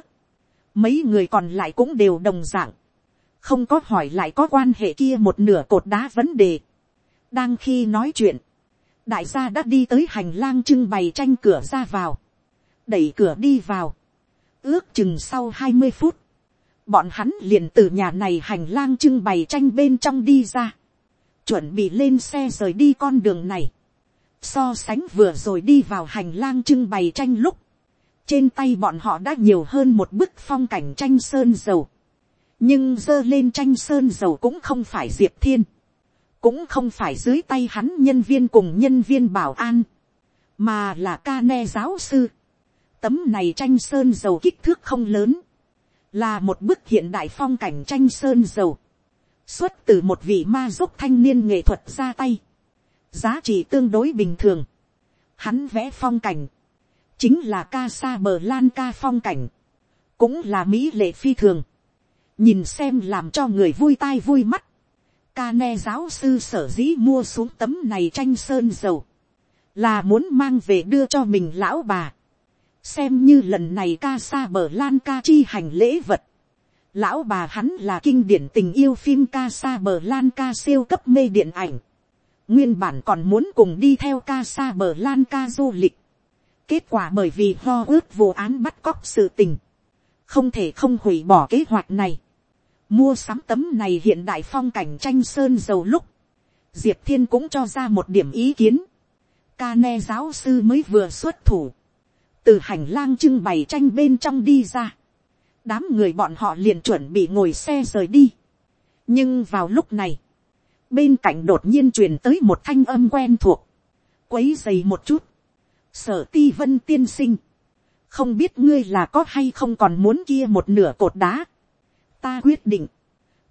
mấy người còn lại cũng đều đồng dạng, không có hỏi lại có quan hệ kia một nửa cột đá vấn đề. đang khi nói chuyện, đại gia đã đi tới hành lang trưng bày tranh cửa ra vào, đẩy cửa đi vào, ước chừng sau hai mươi phút, bọn hắn liền từ nhà này hành lang trưng bày tranh bên trong đi ra, chuẩn bị lên xe rời đi con đường này, so sánh vừa rồi đi vào hành lang trưng bày tranh lúc, trên tay bọn họ đã nhiều hơn một bức phong cảnh tranh sơn dầu, nhưng dơ lên tranh sơn dầu cũng không phải diệp thiên, cũng không phải dưới tay hắn nhân viên cùng nhân viên bảo an, mà là ca ne giáo sư. Tấm này tranh sơn dầu kích thước không lớn, là một bức hiện đại phong cảnh tranh sơn dầu, xuất từ một vị ma giúp thanh niên nghệ thuật ra tay, giá trị tương đối bình thường. Hắn vẽ phong cảnh, chính là ca sa bờ lan ca phong cảnh, cũng là mỹ lệ phi thường, nhìn xem làm cho người vui tai vui mắt. Ca ne giáo sư sở dĩ mua xuống tấm này tranh sơn dầu, là muốn mang về đưa cho mình lão bà, xem như lần này ca sa bờ lan ca chi hành lễ vật. Lão bà hắn là kinh điển tình yêu phim ca sa bờ lan ca siêu cấp mê điện ảnh. Nguyên bản còn muốn cùng đi theo ca sa bờ lan ca du lịch. Kết quả bởi vì ho ước vụ án bắt cóc sự tình. Không thể không hủy bỏ kế hoạch này. Mua sắm tấm này hiện đại phong cảnh tranh sơn dầu lúc. Diệp Thiên cũng cho ra một điểm ý kiến. Ca ne giáo sư mới vừa xuất thủ. Từ hành lang trưng bày tranh bên trong đi ra. Đám người bọn họ liền chuẩn bị ngồi xe rời đi. Nhưng vào lúc này. Bên cạnh đột nhiên truyền tới một thanh âm quen thuộc. Quấy dày một chút. Sở ti vân tiên sinh. Không biết ngươi là có hay không còn muốn kia một nửa cột đá. Ta quyết định,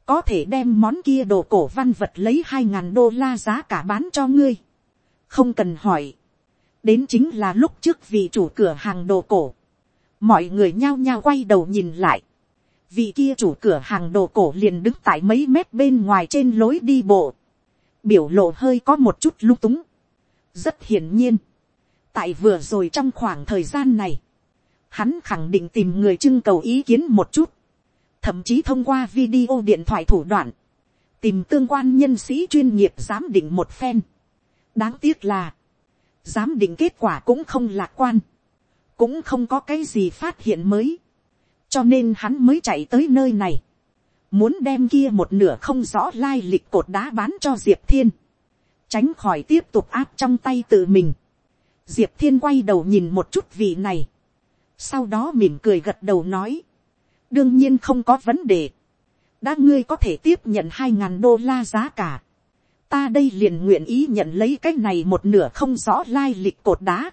có thể đem món kia đồ cổ văn vật lấy hai ngàn đô la giá cả bán cho ngươi. không cần hỏi, đến chính là lúc trước vị chủ cửa hàng đồ cổ, mọi người nhao nhao quay đầu nhìn lại, vị kia chủ cửa hàng đồ cổ liền đứng tại mấy mét bên ngoài trên lối đi bộ, biểu lộ hơi có một chút lung túng, rất hiển nhiên, tại vừa rồi trong khoảng thời gian này, hắn khẳng định tìm người trưng cầu ý kiến một chút, thậm chí thông qua video điện thoại thủ đoạn, tìm tương quan nhân sĩ chuyên nghiệp giám định một phen. đáng tiếc là, giám định kết quả cũng không lạc quan, cũng không có cái gì phát hiện mới, cho nên hắn mới chạy tới nơi này, muốn đem kia một nửa không rõ lai lịch cột đá bán cho diệp thiên, tránh khỏi tiếp tục áp trong tay tự mình diệp thiên quay đầu nhìn một chút vị này, sau đó mỉm cười gật đầu nói, đương nhiên không có vấn đề. đã ngươi có thể tiếp nhận hai ngàn đô la giá cả. ta đây liền nguyện ý nhận lấy cái này một nửa không rõ lai lịch cột đá.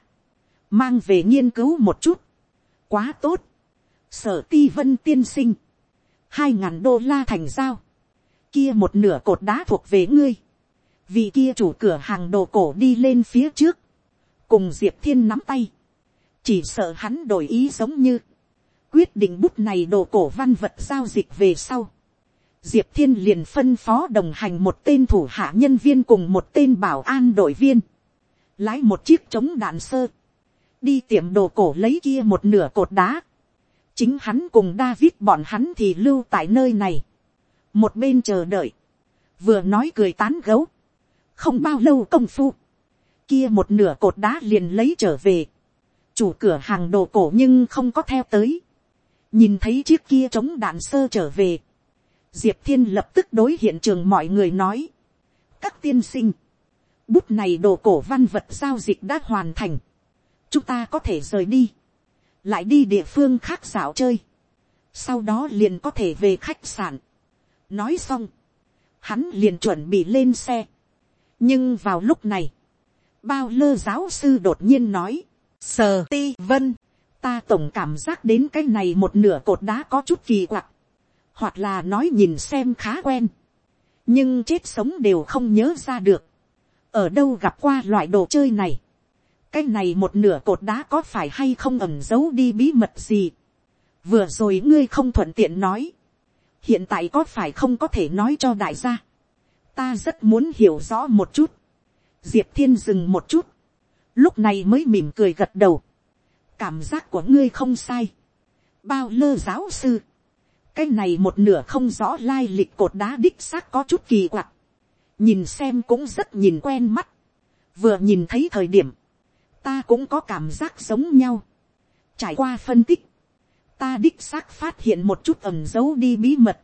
mang về nghiên cứu một chút. quá tốt. sở ti vân tiên sinh. hai ngàn đô la thành giao. kia một nửa cột đá thuộc về ngươi. vì kia chủ cửa hàng đồ cổ đi lên phía trước cùng diệp thiên nắm tay. chỉ sợ hắn đổi ý giống như quyết định bút này đồ cổ văn vật giao dịch về sau. Diệp thiên liền phân phó đồng hành một tên thủ hạ nhân viên cùng một tên bảo an đội viên. Lái một chiếc chống đạn sơ. Đi tiệm đồ cổ lấy kia một nửa cột đá. Chính hắn cùng David bọn hắn thì lưu tại nơi này. Một bên chờ đợi. Vừa nói cười tán gấu. Không bao lâu công phu. Kia một nửa cột đá liền lấy trở về. Chủ cửa hàng đồ cổ nhưng không có theo tới. Nhìn thấy chiếc kia chống đạn sơ trở về, diệp thiên lập tức đối hiện trường mọi người nói, các tiên sinh, bút này đồ cổ văn vật giao dịch đã hoàn thành, chúng ta có thể rời đi, lại đi địa phương khác dạo chơi, sau đó liền có thể về khách sạn. nói xong, hắn liền chuẩn bị lên xe, nhưng vào lúc này, bao lơ giáo sư đột nhiên nói, sờ ti vân, ta tổng cảm giác đến cái này một nửa cột đá có chút kỳ quặc, hoặc là nói nhìn xem khá quen, nhưng chết sống đều không nhớ ra được, ở đâu gặp qua loại đồ chơi này, cái này một nửa cột đá có phải hay không ẩm giấu đi bí mật gì, vừa rồi ngươi không thuận tiện nói, hiện tại có phải không có thể nói cho đại gia, ta rất muốn hiểu rõ một chút, diệp thiên dừng một chút, lúc này mới mỉm cười gật đầu, cảm giác của ngươi không sai. bao lơ giáo sư, cái này một nửa không rõ lai lịch cột đá đích xác có chút kỳ quặc, nhìn xem cũng rất nhìn quen mắt, vừa nhìn thấy thời điểm, ta cũng có cảm giác giống nhau, trải qua phân tích, ta đích xác phát hiện một chút ẩm dấu đi bí mật,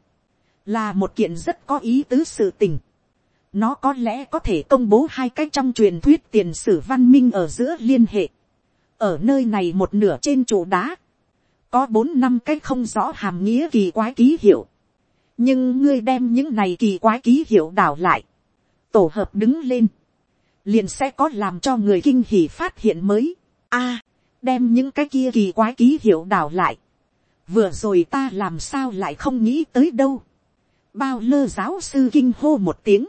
là một kiện rất có ý tứ sự tình nó có lẽ có thể công bố hai cách trong truyền thuyết tiền sử văn minh ở giữa liên hệ. ở nơi này một nửa trên trụ đá, có bốn năm cách không rõ hàm nghĩa kỳ quái ký hiệu. nhưng ngươi đem những này kỳ quái ký hiệu đảo lại, tổ hợp đứng lên, liền sẽ có làm cho người kinh hỉ phát hiện mới. a, đem những cái kia kỳ quái ký hiệu đảo lại. vừa rồi ta làm sao lại không nghĩ tới đâu. bao lơ giáo sư kinh hô một tiếng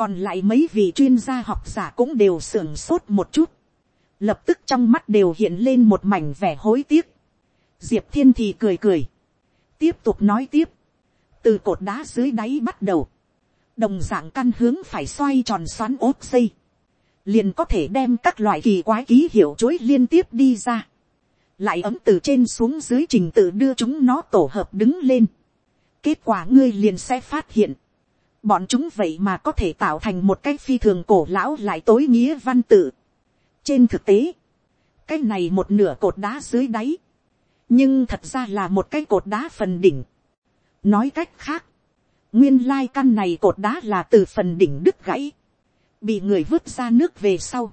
còn lại mấy vị chuyên gia học giả cũng đều sưởng sốt một chút. lập tức trong mắt đều hiện lên một mảnh vẻ hối tiếc. diệp thiên thì cười cười. tiếp tục nói tiếp. từ cột đá dưới đáy bắt đầu. đồng dạng căn hướng phải xoay tròn xoắn ốp xây liền có thể đem các loại kỳ quái ký hiệu chối liên tiếp đi ra, lại ấm từ trên xuống dưới trình tự đưa chúng nó tổ hợp đứng lên. kết quả ngươi liền sẽ phát hiện, bọn chúng vậy mà có thể tạo thành một cái phi thường cổ lão lại tối nghĩa văn tự. trên thực tế, cái này một nửa cột đá dưới đáy, nhưng thật ra là một cái cột đá phần đỉnh. nói cách khác, nguyên lai căn này cột đá là từ phần đỉnh đứt gãy. Bị người vứt ra nước về sau,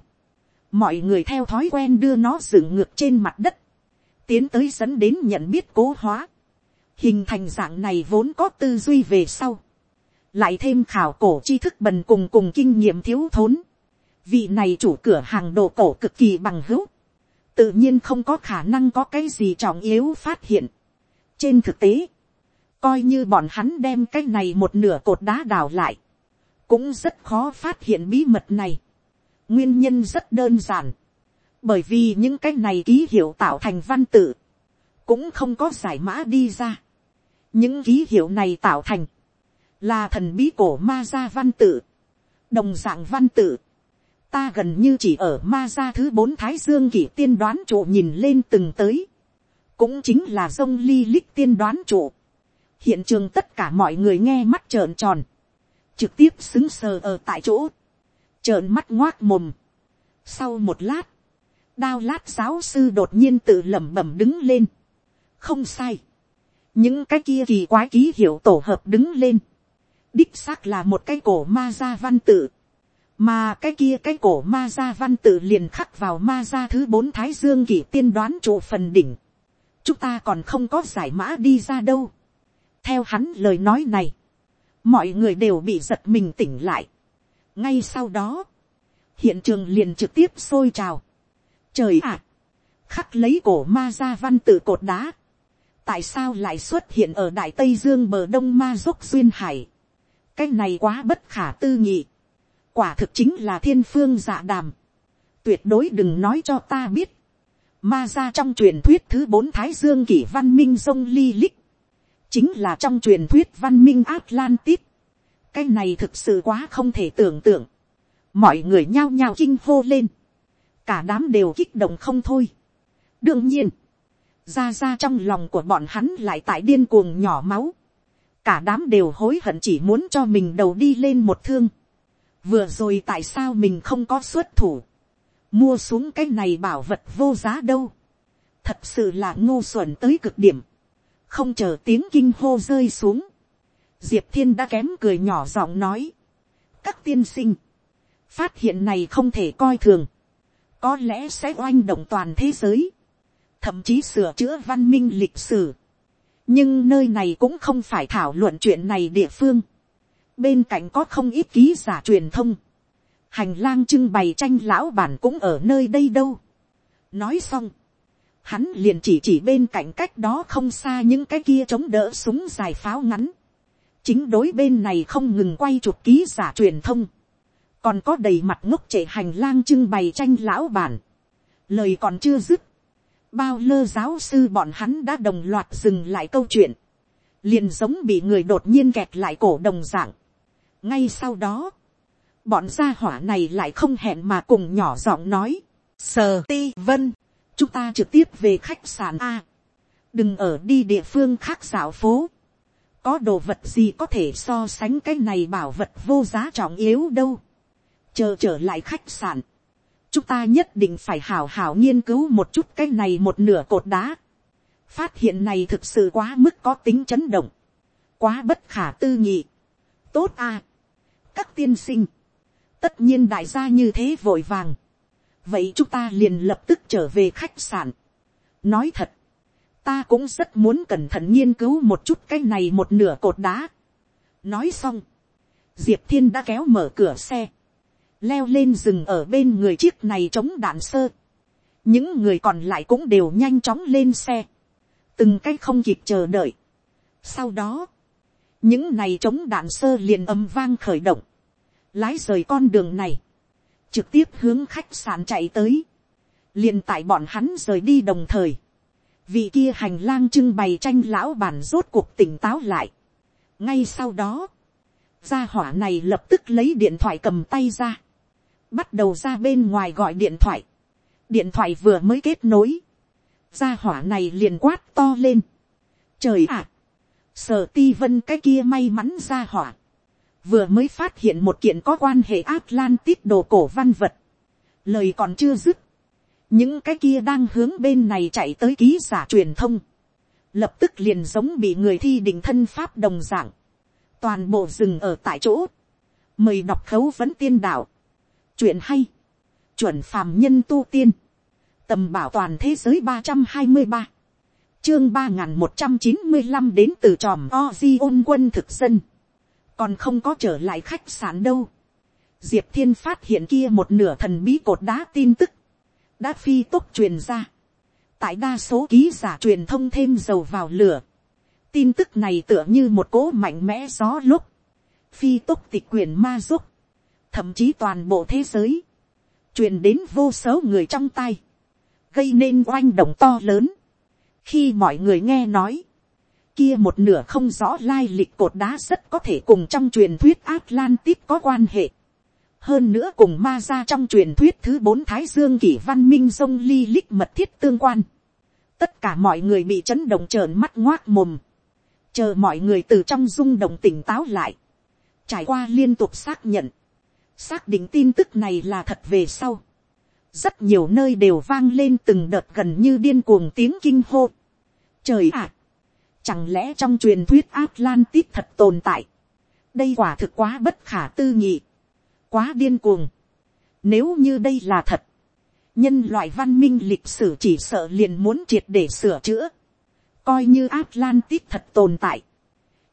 mọi người theo thói quen đưa nó dựng ngược trên mặt đất, tiến tới dẫn đến nhận biết cố hóa, hình thành dạng này vốn có tư duy về sau, lại thêm khảo cổ tri thức bần cùng cùng kinh nghiệm thiếu thốn, vị này chủ cửa hàng đồ cổ cực kỳ bằng hữu, tự nhiên không có khả năng có cái gì trọng yếu phát hiện. trên thực tế, coi như bọn hắn đem cái này một nửa cột đá đào lại, cũng rất khó phát hiện bí mật này. nguyên nhân rất đơn giản, bởi vì những cái này ký hiệu tạo thành văn tự, cũng không có giải mã đi ra. những ký hiệu này tạo thành, là thần bí cổ ma gia văn tự, đồng dạng văn tự, ta gần như chỉ ở ma gia thứ bốn thái dương kỷ tiên đoán trụ nhìn lên từng tới, cũng chính là dông ly lích tiên đoán trụ. hiện trường tất cả mọi người nghe mắt trợn tròn, trực tiếp xứng sờ ở tại chỗ, trợn mắt ngoác mồm. Sau một lát, đao lát giáo sư đột nhiên tự lẩm bẩm đứng lên. không sai, những cái kia kỳ quái ký hiệu tổ hợp đứng lên, đích xác là một cái cổ ma gia văn tự, mà cái kia cái cổ ma gia văn tự liền khắc vào ma gia thứ bốn thái dương kỷ tiên đoán trụ phần đỉnh, chúng ta còn không có giải mã đi ra đâu. theo hắn lời nói này, mọi người đều bị giật mình tỉnh lại. ngay sau đó, hiện trường liền trực tiếp sôi trào. trời ạ, khắc lấy cổ ma gia văn tự cột đá. tại sao lại xuất hiện ở đại tây dương bờ đông ma dốc duyên hải cái này quá bất khả tư nghị. quả thực chính là thiên phương dạ đàm. tuyệt đối đừng nói cho ta biết. ma ra trong truyền thuyết thứ bốn thái dương kỷ văn minh sông ly lích chính là trong truyền thuyết văn minh Atlantis. cái này thực sự quá không thể tưởng tượng. mọi người nhao nhao kinh hô lên. cả đám đều kích động không thôi. đương nhiên, ra ra trong lòng của bọn hắn lại tại điên cuồng nhỏ máu cả đám đều hối hận chỉ muốn cho mình đầu đi lên một thương. vừa rồi tại sao mình không có xuất thủ. mua xuống cái này bảo vật vô giá đâu. thật sự là ngu xuẩn tới cực điểm. Không chờ tiếng kinh hô rơi xuống, diệp thiên đã kém cười nhỏ giọng nói, các tiên sinh, phát hiện này không thể coi thường, có lẽ sẽ oanh động toàn thế giới, thậm chí sửa chữa văn minh lịch sử, nhưng nơi này cũng không phải thảo luận chuyện này địa phương, bên cạnh có không ít ký giả truyền thông, hành lang trưng bày tranh lão bản cũng ở nơi đây đâu. nói xong, hắn liền chỉ chỉ bên cạnh cách đó không xa những cái kia chống đỡ súng dài pháo ngắn. chính đối bên này không ngừng quay chụp ký giả truyền thông. còn có đầy mặt ngốc trệ hành lang trưng bày tranh lão bản. lời còn chưa dứt bao lơ giáo sư bọn hắn đã đồng loạt dừng lại câu chuyện. liền giống bị người đột nhiên kẹt lại cổ đồng dạng. ngay sau đó, bọn gia hỏa này lại không hẹn mà cùng nhỏ giọng nói. sờ ti vân chúng ta trực tiếp về khách sạn a. đừng ở đi địa phương khác dạo phố. có đồ vật gì có thể so sánh cái này bảo vật vô giá trọng yếu đâu. chờ trở lại khách sạn chúng ta nhất định phải hào hào nghiên cứu một chút cái này một nửa cột đá. phát hiện này thực sự quá mức có tính chấn động, quá bất khả tư nghị. tốt à, các tiên sinh, tất nhiên đại gia như thế vội vàng, vậy chúng ta liền lập tức trở về khách sạn. nói thật, ta cũng rất muốn cẩn thận nghiên cứu một chút cái này một nửa cột đá. nói xong, diệp thiên đã kéo mở cửa xe, leo lên rừng ở bên người chiếc này chống đạn sơ. những người còn lại cũng đều nhanh chóng lên xe, từng cái không kịp chờ đợi. sau đó, những này chống đạn sơ liền âm vang khởi động, lái rời con đường này, trực tiếp hướng khách sạn chạy tới, liền tại bọn hắn rời đi đồng thời, vị kia hành lang trưng bày tranh lão bản rốt cuộc tỉnh táo lại. ngay sau đó, gia hỏa này lập tức lấy điện thoại cầm tay ra, bắt đầu ra bên ngoài gọi điện thoại, điện thoại vừa mới kết nối, gia hỏa này liền quát to lên, trời ạ, sở ti vân cái kia may mắn gia hỏa, vừa mới phát hiện một kiện có quan hệ Atlantis đồ cổ văn vật, lời còn chưa dứt, những cái kia đang hướng bên này chạy tới ký giả truyền thông, lập tức liền giống bị người thi định thân pháp đồng dạng, toàn bộ rừng ở tại chỗ, mời đọc khấu vấn tiên đạo, chuyện hay, chuẩn phàm nhân tu tiên, tầm bảo toàn thế giới ba trăm hai mươi ba, chương ba n g h n một trăm chín mươi năm đến từ tròm ozi ôn quân thực dân, còn không có trở lại khách sạn đâu, diệp thiên phát hiện kia một nửa thần bí cột đá tin tức, đã phi tốc truyền ra. tại đa số ký giả truyền thông thêm dầu vào lửa. tin tức này tựa như một cỗ mạnh mẽ gió lúc. phi tốc tịch quyền ma giúp thậm chí toàn bộ thế giới. truyền đến vô số người trong tay. gây nên oanh động to lớn. khi mọi người nghe nói, kia một nửa không rõ lai lịch cột đá rất có thể cùng trong truyền thuyết Atlantis có quan hệ hơn nữa cùng ma ra trong truyền thuyết thứ bốn thái dương kỷ văn minh sông ly lích mật thiết tương quan. tất cả mọi người bị chấn động trợn mắt ngoác mồm. chờ mọi người từ trong rung động tỉnh táo lại. trải qua liên tục xác nhận xác định tin tức này là thật về sau. rất nhiều nơi đều vang lên từng đợt gần như điên cuồng tiếng kinh hô. trời ạ! chẳng lẽ trong truyền thuyết Atlantis thật tồn tại? đây quả thực quá bất khả tư nghị quá điên cuồng. Nếu như đây là thật, nhân loại văn minh lịch sử chỉ sợ liền muốn triệt để sửa chữa. Coi như Atlantis thật tồn tại.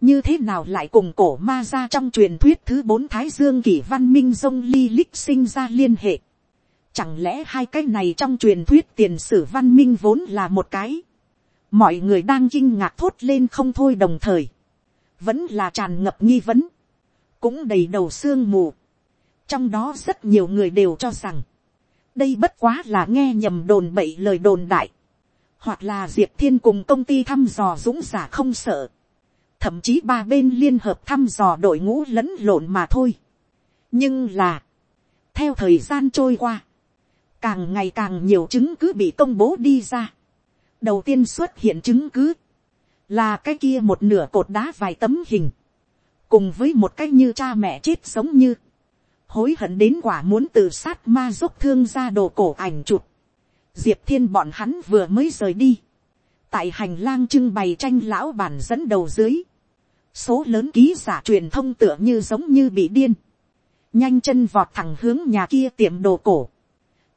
Như thế nào lại cùng cổ ma ra trong truyền thuyết thứ bốn Thái Dương kỷ văn minh dông ly lịch sinh ra liên hệ. Chẳng lẽ hai cái này trong truyền thuyết tiền sử văn minh vốn là một cái. Mọi người đang kinh ngạc thốt lên không thôi đồng thời. Vẫn là tràn ngập nghi vấn. Cũng đầy đầu sương mù trong đó rất nhiều người đều cho rằng, đây bất quá là nghe nhầm đồn bậy lời đồn đại, hoặc là diệp thiên cùng công ty thăm dò dũng giả không sợ, thậm chí ba bên liên hợp thăm dò đội ngũ lẫn lộn mà thôi. nhưng là, theo thời gian trôi qua, càng ngày càng nhiều chứng cứ bị công bố đi ra. đầu tiên xuất hiện chứng cứ, là cái kia một nửa cột đá vài tấm hình, cùng với một cái như cha mẹ chết sống như, hối hận đến quả muốn tự sát ma dốc thương ra đồ cổ ảnh chụp. Diệp thiên bọn hắn vừa mới rời đi. Tại hành lang trưng bày tranh lão bản dẫn đầu dưới. Số lớn ký giả truyền thông tựa như giống như bị điên. Nhanh chân vọt thẳng hướng nhà kia tiệm đồ cổ.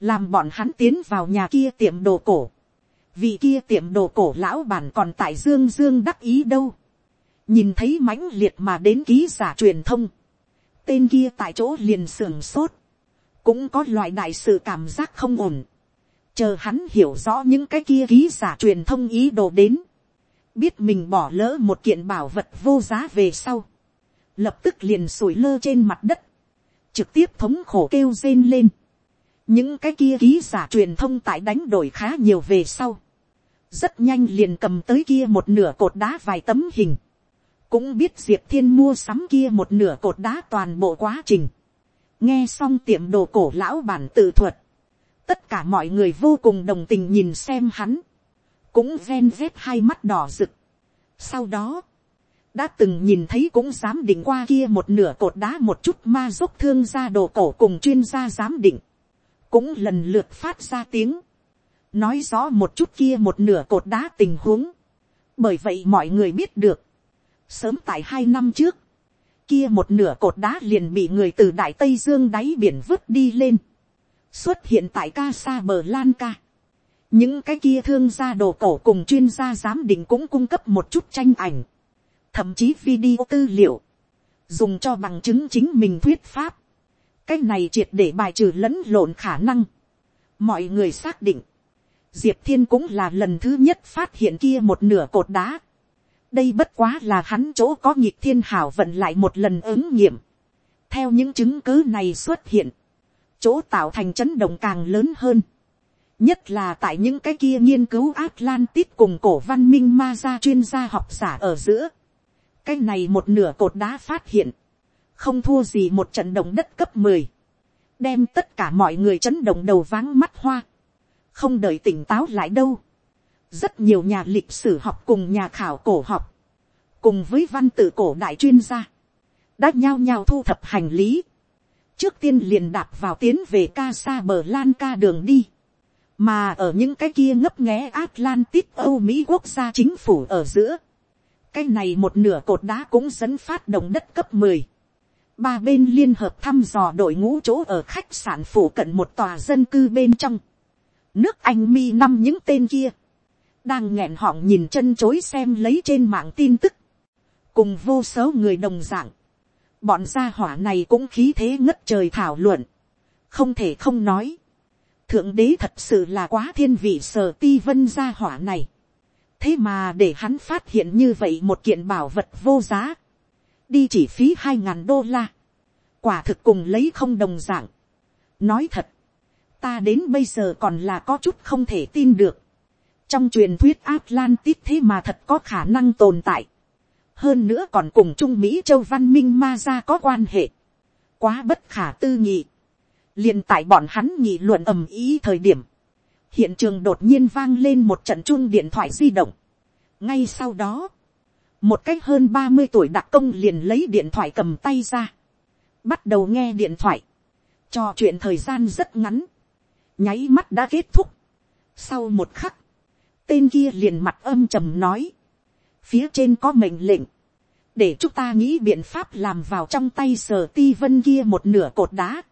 Làm bọn hắn tiến vào nhà kia tiệm đồ cổ. vì kia tiệm đồ cổ lão bản còn tại dương dương đắc ý đâu. Nhìn thấy mãnh liệt mà đến ký giả truyền thông tên kia tại chỗ liền sưởng sốt, cũng có loại đại sự cảm giác không ổn, chờ hắn hiểu rõ những cái kia ký giả truyền thông ý đồ đến, biết mình bỏ lỡ một kiện bảo vật vô giá về sau, lập tức liền sủi lơ trên mặt đất, trực tiếp thống khổ kêu rên lên, những cái kia ký giả truyền thông tại đánh đổi khá nhiều về sau, rất nhanh liền cầm tới kia một nửa cột đá vài tấm hình, cũng biết diệp thiên mua sắm kia một nửa cột đá toàn bộ quá trình. nghe xong tiệm đồ cổ lão bản tự thuật. tất cả mọi người vô cùng đồng tình nhìn xem hắn cũng ven vét hai mắt đỏ rực. sau đó, đã từng nhìn thấy cũng dám định qua kia một nửa cột đá một chút ma dốc thương gia đồ cổ cùng chuyên gia giám định. cũng lần lượt phát ra tiếng. nói rõ một chút kia một nửa cột đá tình huống, bởi vậy mọi người biết được, sớm tại hai năm trước, kia một nửa cột đá liền bị người từ đại tây dương đáy biển vứt đi lên, xuất hiện tại ca xa bờ lan ca những cái kia thương gia đồ cổ cùng chuyên gia giám định cũng cung cấp một chút tranh ảnh, thậm chí video tư liệu, dùng cho bằng chứng chính mình thuyết pháp. cái này triệt để bài trừ lẫn lộn khả năng. mọi người xác định, diệp thiên cũng là lần thứ nhất phát hiện kia một nửa cột đá. đây bất quá là hắn chỗ có nhịp thiên hảo vận lại một lần ứng nghiệm. theo những chứng cứ này xuất hiện, chỗ tạo thành chấn động càng lớn hơn nhất là tại những cái kia nghiên cứu Atlantis cùng cổ văn minh ma gia chuyên gia học giả ở giữa. cái này một nửa cột đá phát hiện, không thua gì một trận động đất cấp mười. Đem tất cả mọi người chấn động đầu váng mắt hoa, không đợi tỉnh táo lại đâu. rất nhiều nhà lịch sử học cùng nhà khảo cổ học, cùng với văn tự cổ đại chuyên gia, đã nhao nhao thu thập hành lý, trước tiên liền đạp vào tiến về ca xa bờ lan ca đường đi, mà ở những cái kia ngấp nghé Atlantis Âu Mỹ quốc gia chính phủ ở giữa, cái này một nửa cột đá cũng dẫn phát động đất cấp mười. Ba bên liên hợp thăm dò đội ngũ chỗ ở khách sạn phủ cận một tòa dân cư bên trong, nước anh mi năm những tên kia, đang nghẹn họng nhìn chân chối xem lấy trên mạng tin tức, cùng vô số người đồng dạng, bọn gia hỏa này cũng khí thế ngất trời thảo luận, không thể không nói, thượng đế thật sự là quá thiên vị sở ti vân gia hỏa này, thế mà để hắn phát hiện như vậy một kiện bảo vật vô giá, đi chỉ phí hai ngàn đô la, quả thực cùng lấy không đồng dạng. nói thật, ta đến bây giờ còn là có chút không thể tin được. trong truyền thuyết Atlantis thế mà thật có khả năng tồn tại. hơn nữa còn cùng trung mỹ châu văn minh ma ra có quan hệ. quá bất khả tư nghị liền tại bọn hắn nghị luận ầm ý thời điểm. hiện trường đột nhiên vang lên một trận chuông điện thoại di động. ngay sau đó, một cách hơn ba mươi tuổi đặc công liền lấy điện thoại cầm tay ra. bắt đầu nghe điện thoại. trò chuyện thời gian rất ngắn nháy mắt đã kết thúc. Sau một khắc, tên kia liền mặt âm trầm nói, phía trên có mệnh lệnh, để chúng ta nghĩ biện pháp làm vào trong tay sở ti vân kia một nửa cột đá,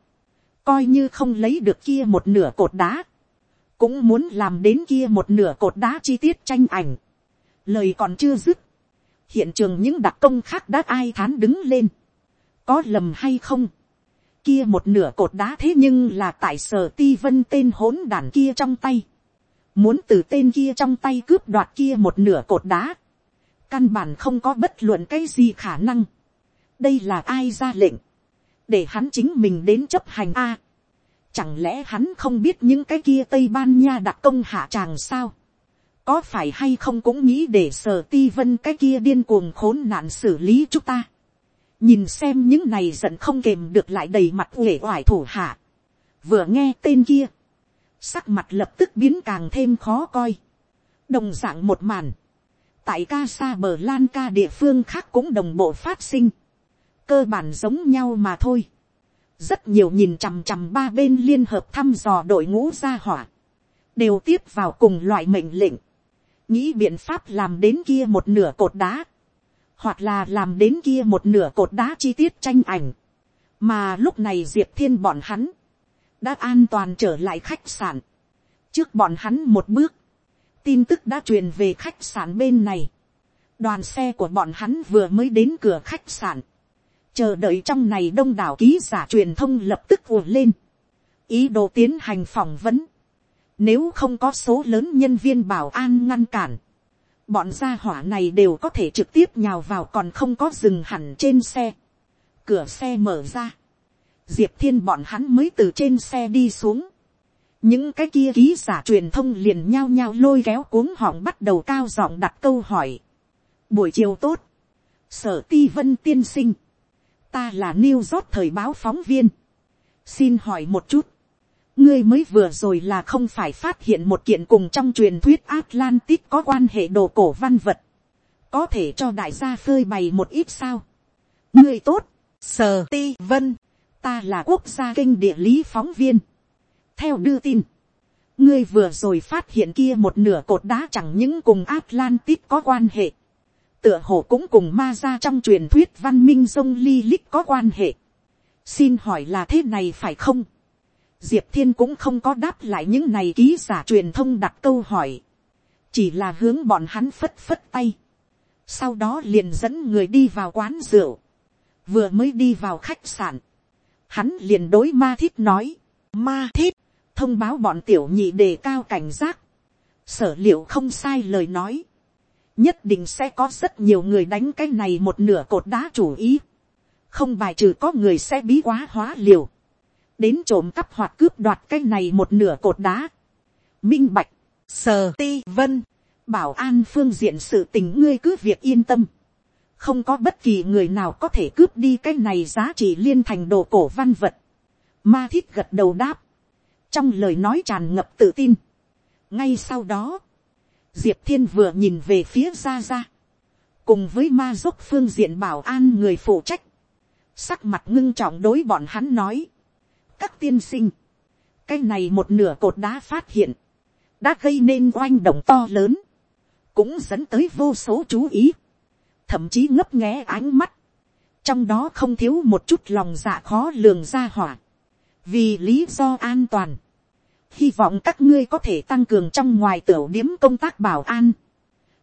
coi như không lấy được kia một nửa cột đá, cũng muốn làm đến kia một nửa cột đá chi tiết tranh ảnh. Lời còn chưa dứt, hiện trường những đặc công khác đã ai thán đứng lên, có lầm hay không, kia một nửa cột đá thế nhưng là tại sở ti vân tên hỗn đàn kia trong tay. Muốn từ tên kia trong tay cướp đoạt kia một nửa cột đá. Căn bản không có bất luận cái gì khả năng. Đây là ai ra lệnh. Để hắn chính mình đến chấp hành A. chẳng lẽ hắn không biết những cái kia Tây Ban Nha đặc công hạ tràng sao? Có phải hay không cũng nghĩ để sở ti vân cái kia điên cuồng khốn nạn xử lý chúng ta? Nhìn xem những này giận không kềm được lại đầy mặt uể oải thủ hạ, vừa nghe tên kia, sắc mặt lập tức biến càng thêm khó coi, đồng d ạ n g một màn, tại ca xa bờ lan ca địa phương khác cũng đồng bộ phát sinh, cơ bản giống nhau mà thôi, rất nhiều nhìn chằm chằm ba bên liên hợp thăm dò đội ngũ ra hỏa, đều tiếp vào cùng loại mệnh lệnh, nghĩ biện pháp làm đến kia một nửa cột đá, hoặc là làm đến kia một nửa cột đá chi tiết tranh ảnh, mà lúc này diệp thiên bọn hắn, đã an toàn trở lại khách sạn, trước bọn hắn một bước, tin tức đã truyền về khách sạn bên này, đoàn xe của bọn hắn vừa mới đến cửa khách sạn, chờ đợi trong này đông đảo ký giả truyền thông lập tức ùa lên, ý đồ tiến hành phỏng vấn, nếu không có số lớn nhân viên bảo an ngăn cản, bọn gia hỏa này đều có thể trực tiếp nhào vào còn không có dừng hẳn trên xe. cửa xe mở ra. diệp thiên bọn hắn mới từ trên xe đi xuống. những cái kia ký giả truyền thông liền nhao nhao lôi kéo cuống họng bắt đầu cao giọng đặt câu hỏi. buổi chiều tốt. sở ti vân tiên sinh ta là new york thời báo phóng viên. xin hỏi một chút ngươi mới vừa rồi là không phải phát hiện một kiện cùng trong truyền thuyết Atlantis có quan hệ đồ cổ văn vật. Có thể cho đại gia phơi bày một ít sao. Ngươi tốt, sờ ti vân, ta là quốc gia kinh địa lý phóng viên. Theo đưa tin, ngươi vừa rồi phát hiện kia một nửa cột đá chẳng những cùng Atlantis có quan hệ, tựa hồ cũng cùng ma ra trong truyền thuyết văn minh sông ly lích có quan hệ. xin hỏi là thế này phải không, diệp thiên cũng không có đáp lại những này ký giả truyền thông đặt câu hỏi, chỉ là hướng bọn hắn phất phất tay, sau đó liền dẫn người đi vào quán rượu, vừa mới đi vào khách sạn, hắn liền đối ma thiết nói, ma thiết, thông báo bọn tiểu nhị đề cao cảnh giác, sở liệu không sai lời nói, nhất định sẽ có rất nhiều người đánh cái này một nửa cột đá chủ ý, không bài trừ có người sẽ bí quá hóa liều, đến trộm cắp hoặc cướp đoạt cái này một nửa cột đá, minh bạch, sờ ti vân, bảo an phương diện sự tình ngươi cứ việc yên tâm, không có bất kỳ người nào có thể cướp đi cái này giá trị liên thành đồ cổ văn vật. Ma thiết gật đầu đáp, trong lời nói tràn ngập tự tin. ngay sau đó, diệp thiên vừa nhìn về phía ra ra, cùng với ma dốc phương diện bảo an người phụ trách, sắc mặt ngưng trọng đối bọn hắn nói, các tiên sinh, cái này một nửa cột đá phát hiện, đã gây nên oanh động to lớn, cũng dẫn tới vô số chú ý, thậm chí ngấp nghé ánh mắt, trong đó không thiếu một chút lòng dạ khó lường ra hỏa, vì lý do an toàn, hy vọng các ngươi có thể tăng cường trong ngoài tiểu điếm công tác bảo an,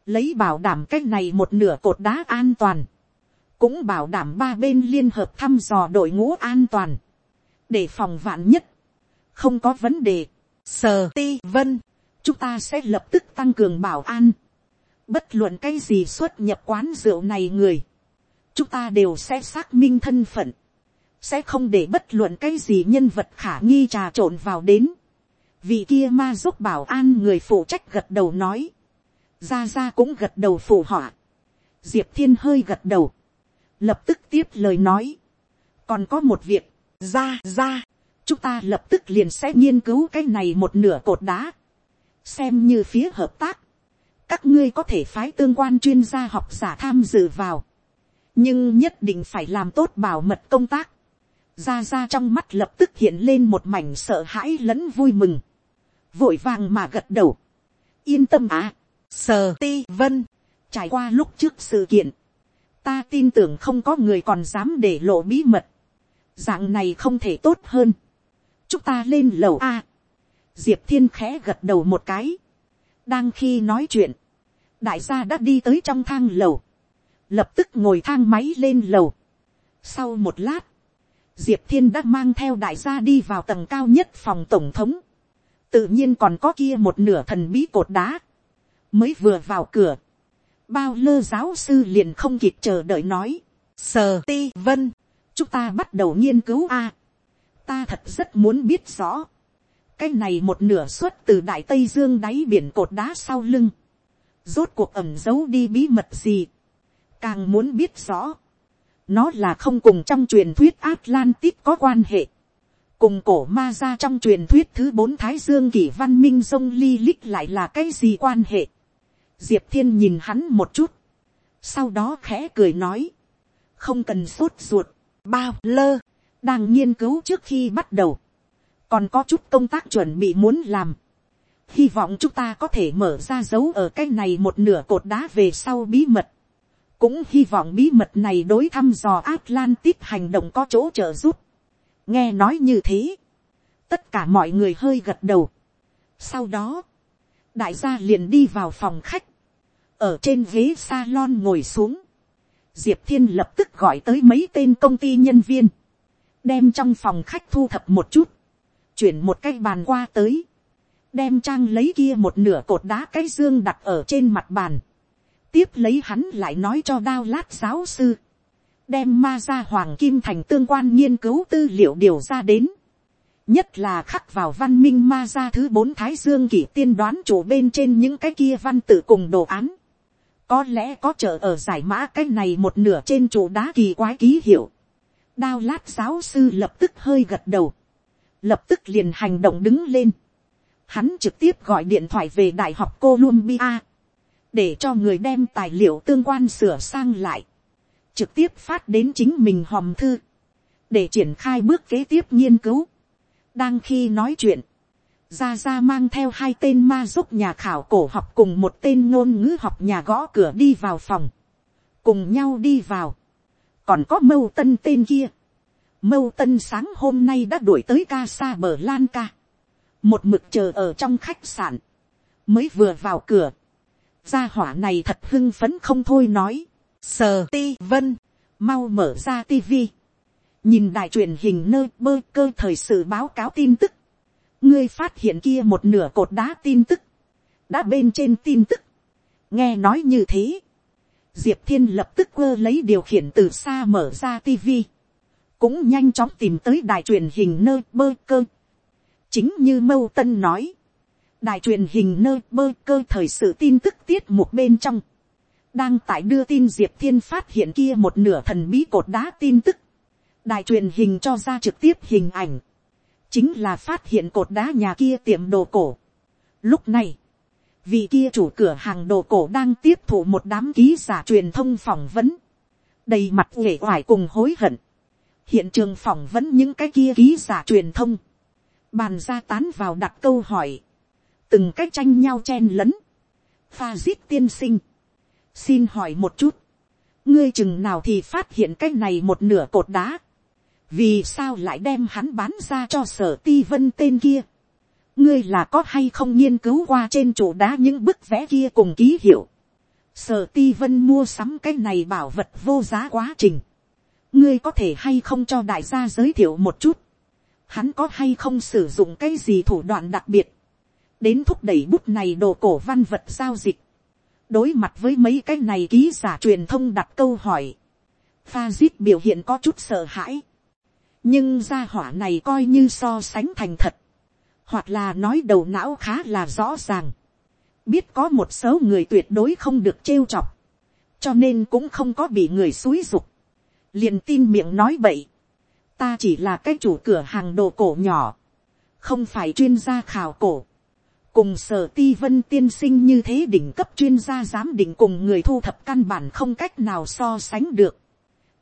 lấy bảo đảm cái này một nửa cột đá an toàn, cũng bảo đảm ba bên liên hợp thăm dò đội ngũ an toàn, để phòng vạn nhất, không có vấn đề, sờ ti vân, chúng ta sẽ lập tức tăng cường bảo an, bất luận cái gì xuất nhập quán rượu này người, chúng ta đều sẽ xác minh thân phận, sẽ không để bất luận cái gì nhân vật khả nghi trà trộn vào đến. Vị kia ma giúp bảo an người phụ trách gật đầu nói, ra ra cũng gật đầu phụ họa, diệp thiên hơi gật đầu, lập tức tiếp lời nói, còn có một việc, ra ra, chúng ta lập tức liền sẽ nghiên cứu cái này một nửa cột đá, xem như phía hợp tác, các ngươi có thể phái tương quan chuyên gia học giả tham dự vào, nhưng nhất định phải làm tốt bảo mật công tác. ra ra trong mắt lập tức hiện lên một mảnh sợ hãi lẫn vui mừng, vội vàng mà gật đầu, yên tâm à, sờ ti vân, trải qua lúc trước sự kiện, ta tin tưởng không có người còn dám để lộ bí mật, dạng này không thể tốt hơn, chúng ta lên lầu a, diệp thiên khẽ gật đầu một cái, đang khi nói chuyện, đại gia đã đi tới trong thang lầu, lập tức ngồi thang máy lên lầu. Sau một lát, diệp thiên đã mang theo đại gia đi vào tầng cao nhất phòng tổng thống tự nhiên còn có kia một nửa thần bí cột đá. mới vừa vào cửa, bao lơ giáo sư liền không kịp chờ đợi nói. sờ ti vân, chúng ta bắt đầu nghiên cứu a. ta thật rất muốn biết rõ. cái này một nửa xuất từ đại tây dương đáy biển cột đá sau lưng rốt cuộc ẩm giấu đi bí mật gì, càng muốn biết rõ, nó là không cùng trong truyền thuyết Atlantis có quan hệ, cùng cổ ma ra trong truyền thuyết thứ bốn thái dương kỷ văn minh sông ly lích lại là cái gì quan hệ. diệp thiên nhìn hắn một chút, sau đó khẽ cười nói, không cần sốt ruột, bao lơ, đang nghiên cứu trước khi bắt đầu, còn có chút công tác chuẩn bị muốn làm, hy vọng chúng ta có thể mở ra dấu ở cái này một nửa cột đá về sau bí mật. cũng hy vọng bí mật này đối thăm dò Atlantis hành động có chỗ trợ giúp nghe nói như thế, tất cả mọi người hơi gật đầu. sau đó, đại gia liền đi vào phòng khách, ở trên ghế salon ngồi xuống. diệp thiên lập tức gọi tới mấy tên công ty nhân viên, đem trong phòng khách thu thập một chút, chuyển một cái bàn qua tới đem trang lấy kia một nửa cột đá cái dương đặt ở trên mặt bàn. tiếp lấy hắn lại nói cho đao lát giáo sư đem ma ra hoàng kim thành tương quan nghiên cứu tư liệu điều ra đến. nhất là khắc vào văn minh ma ra thứ bốn thái dương kỷ tiên đoán chủ bên trên những cái kia văn tự cùng đồ án. có lẽ có chợ ở giải mã cái này một nửa trên chủ đá kỳ quái ký hiệu. đao lát giáo sư lập tức hơi gật đầu. lập tức liền hành động đứng lên hắn trực tiếp gọi điện thoại về đại học Columbia, để cho người đem tài liệu tương quan sửa sang lại, trực tiếp phát đến chính mình hòm thư, để triển khai bước kế tiếp nghiên cứu. đang khi nói chuyện, ra ra mang theo hai tên ma giúp nhà khảo cổ học cùng một tên ngôn ngữ học nhà gõ cửa đi vào phòng, cùng nhau đi vào, còn có mâu tân tên kia, mâu tân sáng hôm nay đã đuổi tới ca xa bờ lan ca, một mực chờ ở trong khách sạn, mới vừa vào cửa, gia hỏa này thật hưng phấn không thôi nói, sờ ti vân, mau mở ra tivi, nhìn đài truyền hình nơi bơ cơ thời sự báo cáo tin tức, ngươi phát hiện kia một nửa cột đá tin tức, đã bên trên tin tức, nghe nói như thế, diệp thiên lập tức quơ lấy điều khiển từ xa mở ra tivi, cũng nhanh chóng tìm tới đài truyền hình nơi bơ cơ, chính như mâu tân nói, đài truyền hình nơi bơ cơ thời sự tin tức tiết một bên trong, đang tại đưa tin diệp thiên phát hiện kia một nửa thần bí cột đá tin tức, đài truyền hình cho ra trực tiếp hình ảnh, chính là phát hiện cột đá nhà kia tiệm đồ cổ. Lúc này, vị kia chủ cửa hàng đồ cổ đang tiếp thụ một đám ký giả truyền thông phỏng vấn, đầy mặt uể oải cùng hối hận. hiện trường phỏng vấn những cái kia ký giả truyền thông, bàn ra tán vào đặt câu hỏi, từng cách tranh nhau chen lấn. Pha giết tiên sinh, xin hỏi một chút, ngươi chừng nào thì phát hiện cái này một nửa cột đá, vì sao lại đem hắn bán ra cho sở ti vân tên kia, ngươi là có hay không nghiên cứu qua trên chỗ đá những bức vẽ kia cùng ký hiệu, sở ti vân mua sắm cái này bảo vật vô giá quá trình, ngươi có thể hay không cho đại gia giới thiệu một chút, hắn có hay không sử dụng cái gì thủ đoạn đặc biệt, đến thúc đẩy bút này đồ cổ văn vật giao dịch, đối mặt với mấy cái này ký giả truyền thông đặt câu hỏi, pha zip biểu hiện có chút sợ hãi, nhưng gia hỏa này coi như so sánh thành thật, hoặc là nói đầu não khá là rõ ràng, biết có một số người tuyệt đối không được trêu chọc, cho nên cũng không có bị người xúi dục, liền tin miệng nói bậy, ta chỉ là cái chủ cửa hàng đồ cổ nhỏ, không phải chuyên gia khảo cổ, cùng sở ti vân tiên sinh như thế đỉnh cấp chuyên gia giám định cùng người thu thập căn bản không cách nào so sánh được.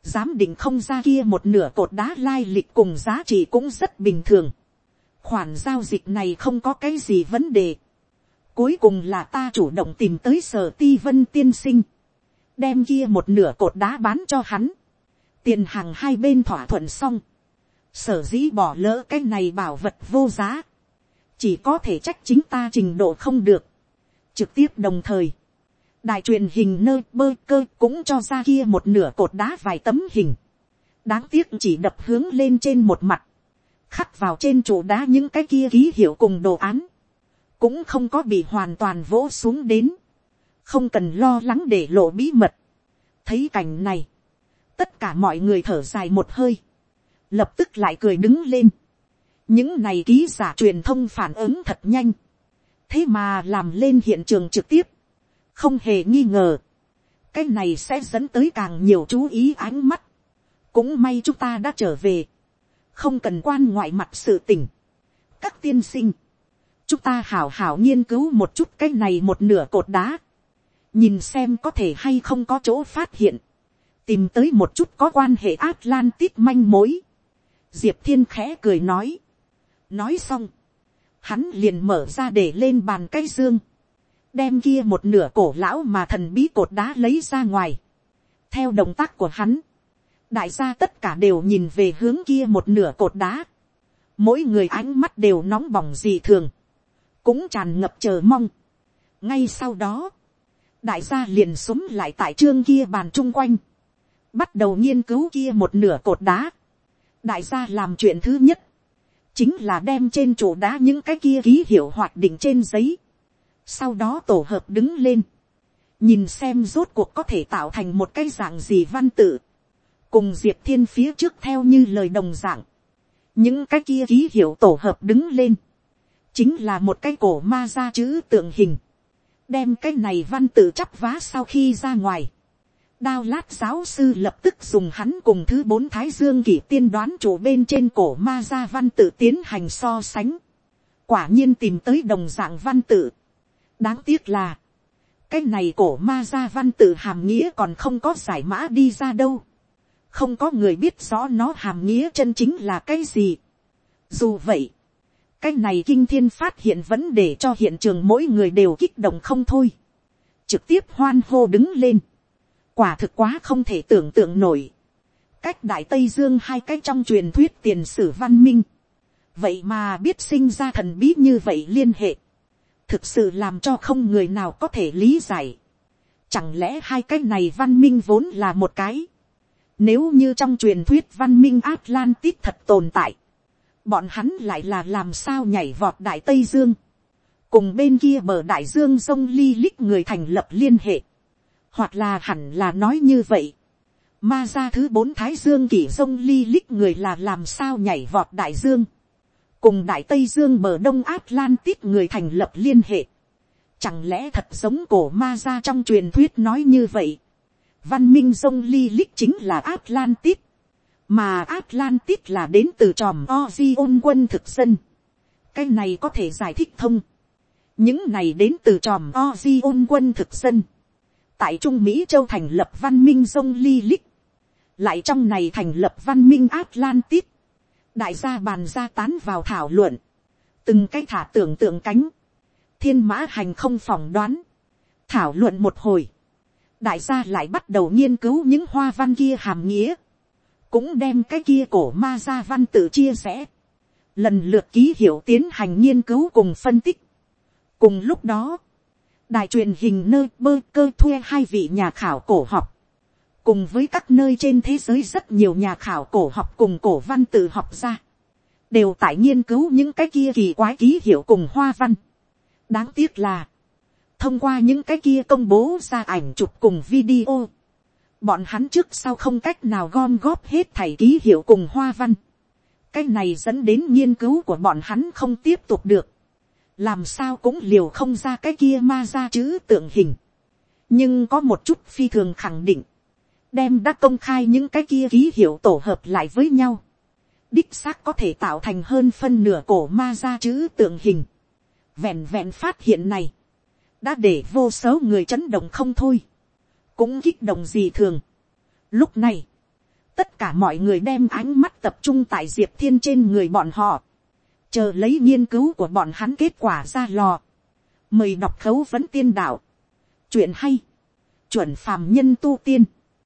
Giám định không ra kia một nửa cột đá lai lịch cùng giá trị cũng rất bình thường. Khoản giao dịch này không có cái gì vấn đề. Cuối cùng là ta chủ động tìm tới sở ti vân tiên sinh. Đem kia một nửa cột đá bán cho hắn. Tiền hàng hai bên thỏa thuận xong. Sở dĩ bỏ lỡ cái này bảo vật vô giá chỉ có thể trách chính ta trình độ không được. trực tiếp đồng thời, đài truyền hình nơi bơ cơ cũng cho ra kia một nửa cột đá vài tấm hình. đáng tiếc chỉ đập hướng lên trên một mặt, khắc vào trên trụ đá những cái kia ký hiệu cùng đồ án, cũng không có bị hoàn toàn vỗ xuống đến, không cần lo lắng để lộ bí mật. thấy cảnh này, tất cả mọi người thở dài một hơi, lập tức lại cười đứng lên những này ký giả truyền thông phản ứng thật nhanh, thế mà làm lên hiện trường trực tiếp, không hề nghi ngờ, cái này sẽ dẫn tới càng nhiều chú ý ánh mắt, cũng may chúng ta đã trở về, không cần quan ngoại mặt sự tình. các tiên sinh, chúng ta hảo hảo nghiên cứu một chút cái này một nửa cột đá, nhìn xem có thể hay không có chỗ phát hiện, tìm tới một chút có quan hệ Atlantis manh mối. Diệp thiên khẽ cười nói, nói xong, hắn liền mở ra để lên bàn cây dương, đem kia một nửa cổ lão mà thần bí cột đá lấy ra ngoài. theo động tác của hắn, đại gia tất cả đều nhìn về hướng kia một nửa cột đá. mỗi người ánh mắt đều nóng bỏng dị thường, cũng tràn ngập chờ mong. ngay sau đó, đại gia liền súng lại tại trương kia bàn chung quanh, bắt đầu nghiên cứu kia một nửa cột đá. đại gia làm chuyện thứ nhất, chính là đem trên chỗ đá những cái kia ký hiệu hoạt định trên giấy, sau đó tổ hợp đứng lên, nhìn xem rốt cuộc có thể tạo thành một cái dạng gì văn tự, cùng diệp thiên phía trước theo như lời đồng dạng, những cái kia ký hiệu tổ hợp đứng lên, chính là một cái cổ ma ra chữ tượng hình, đem cái này văn tự chắp vá sau khi ra ngoài, Đao lát giáo sư lập tức dùng hắn cùng thứ bốn thái dương kỷ tiên đoán chủ bên trên cổ ma gia văn tự tiến hành so sánh. Quả nhiên tìm tới đồng dạng văn tự. Đáng tiếc là, cái này cổ ma gia văn tự hàm nghĩa còn không có giải mã đi ra đâu. Không có người biết rõ nó hàm nghĩa chân chính là cái gì. Dù vậy, cái này kinh thiên phát hiện vẫn để cho hiện trường mỗi người đều kích động không thôi. trực tiếp hoan hô đứng lên quả thực quá không thể tưởng tượng nổi. cách đại tây dương hai cái trong truyền thuyết tiền sử văn minh. vậy mà biết sinh ra thần bí như vậy liên hệ. thực sự làm cho không người nào có thể lý giải. chẳng lẽ hai cái này văn minh vốn là một cái. nếu như trong truyền thuyết văn minh Atlantis thật tồn tại bọn hắn lại là làm sao nhảy vọt đại tây dương, cùng bên kia bờ đại dương sông ly lích người thành lập liên hệ, hoặc là hẳn là nói như vậy, ma ra thứ bốn thái dương kỷ sông ly lích người là làm sao nhảy vọt đại dương, cùng đại tây dương bờ đông atlantis người thành lập liên hệ, chẳng lẽ thật giống cổ ma ra trong truyền thuyết nói như vậy, văn minh sông ly lích chính là atlantis, mà Atlantis là đến từ tròm Ozion quân thực dân. cái này có thể giải thích thông. những này đến từ tròm Ozion quân thực dân tại trung mỹ châu thành lập văn minh sông ly lích. lại trong này thành lập văn minh Atlantis. đại gia bàn gia tán vào thảo luận. từng cái thả tưởng tượng cánh. thiên mã hành không phỏng đoán. thảo luận một hồi. đại gia lại bắt đầu nghiên cứu những hoa văn kia hàm nghĩa cũng đem cái kia cổ ma gia văn tự chia sẻ, lần lượt ký hiệu tiến hành nghiên cứu cùng phân tích. cùng lúc đó, đài truyền hình nơi bơ cơ thuê hai vị nhà khảo cổ học, cùng với các nơi trên thế giới rất nhiều nhà khảo cổ học cùng cổ văn tự học ra, đều tại nghiên cứu những cái kia kỳ quái ký hiệu cùng hoa văn. đáng tiếc là, thông qua những cái kia công bố ra ảnh chụp cùng video, bọn hắn trước sau không cách nào gom góp hết thảy ký hiệu cùng hoa văn. cái này dẫn đến nghiên cứu của bọn hắn không tiếp tục được làm sao cũng liều không ra cái kia ma ra chữ tượng hình. nhưng có một chút phi thường khẳng định. đem đã công khai những cái kia ký hiệu tổ hợp lại với nhau. đích xác có thể tạo thành hơn phân nửa cổ ma ra chữ tượng hình. vẹn vẹn phát hiện này. đã để vô số người chấn động không thôi cũng kích động gì thường. Lúc này, tất cả mọi người đem ánh mắt tập trung tại diệp thiên trên người bọn họ, chờ lấy nghiên cứu của bọn hắn kết quả ra lò, mời đọc khấu vấn tiên đạo, chuyện hay, chuẩn phàm nhân tu tiên,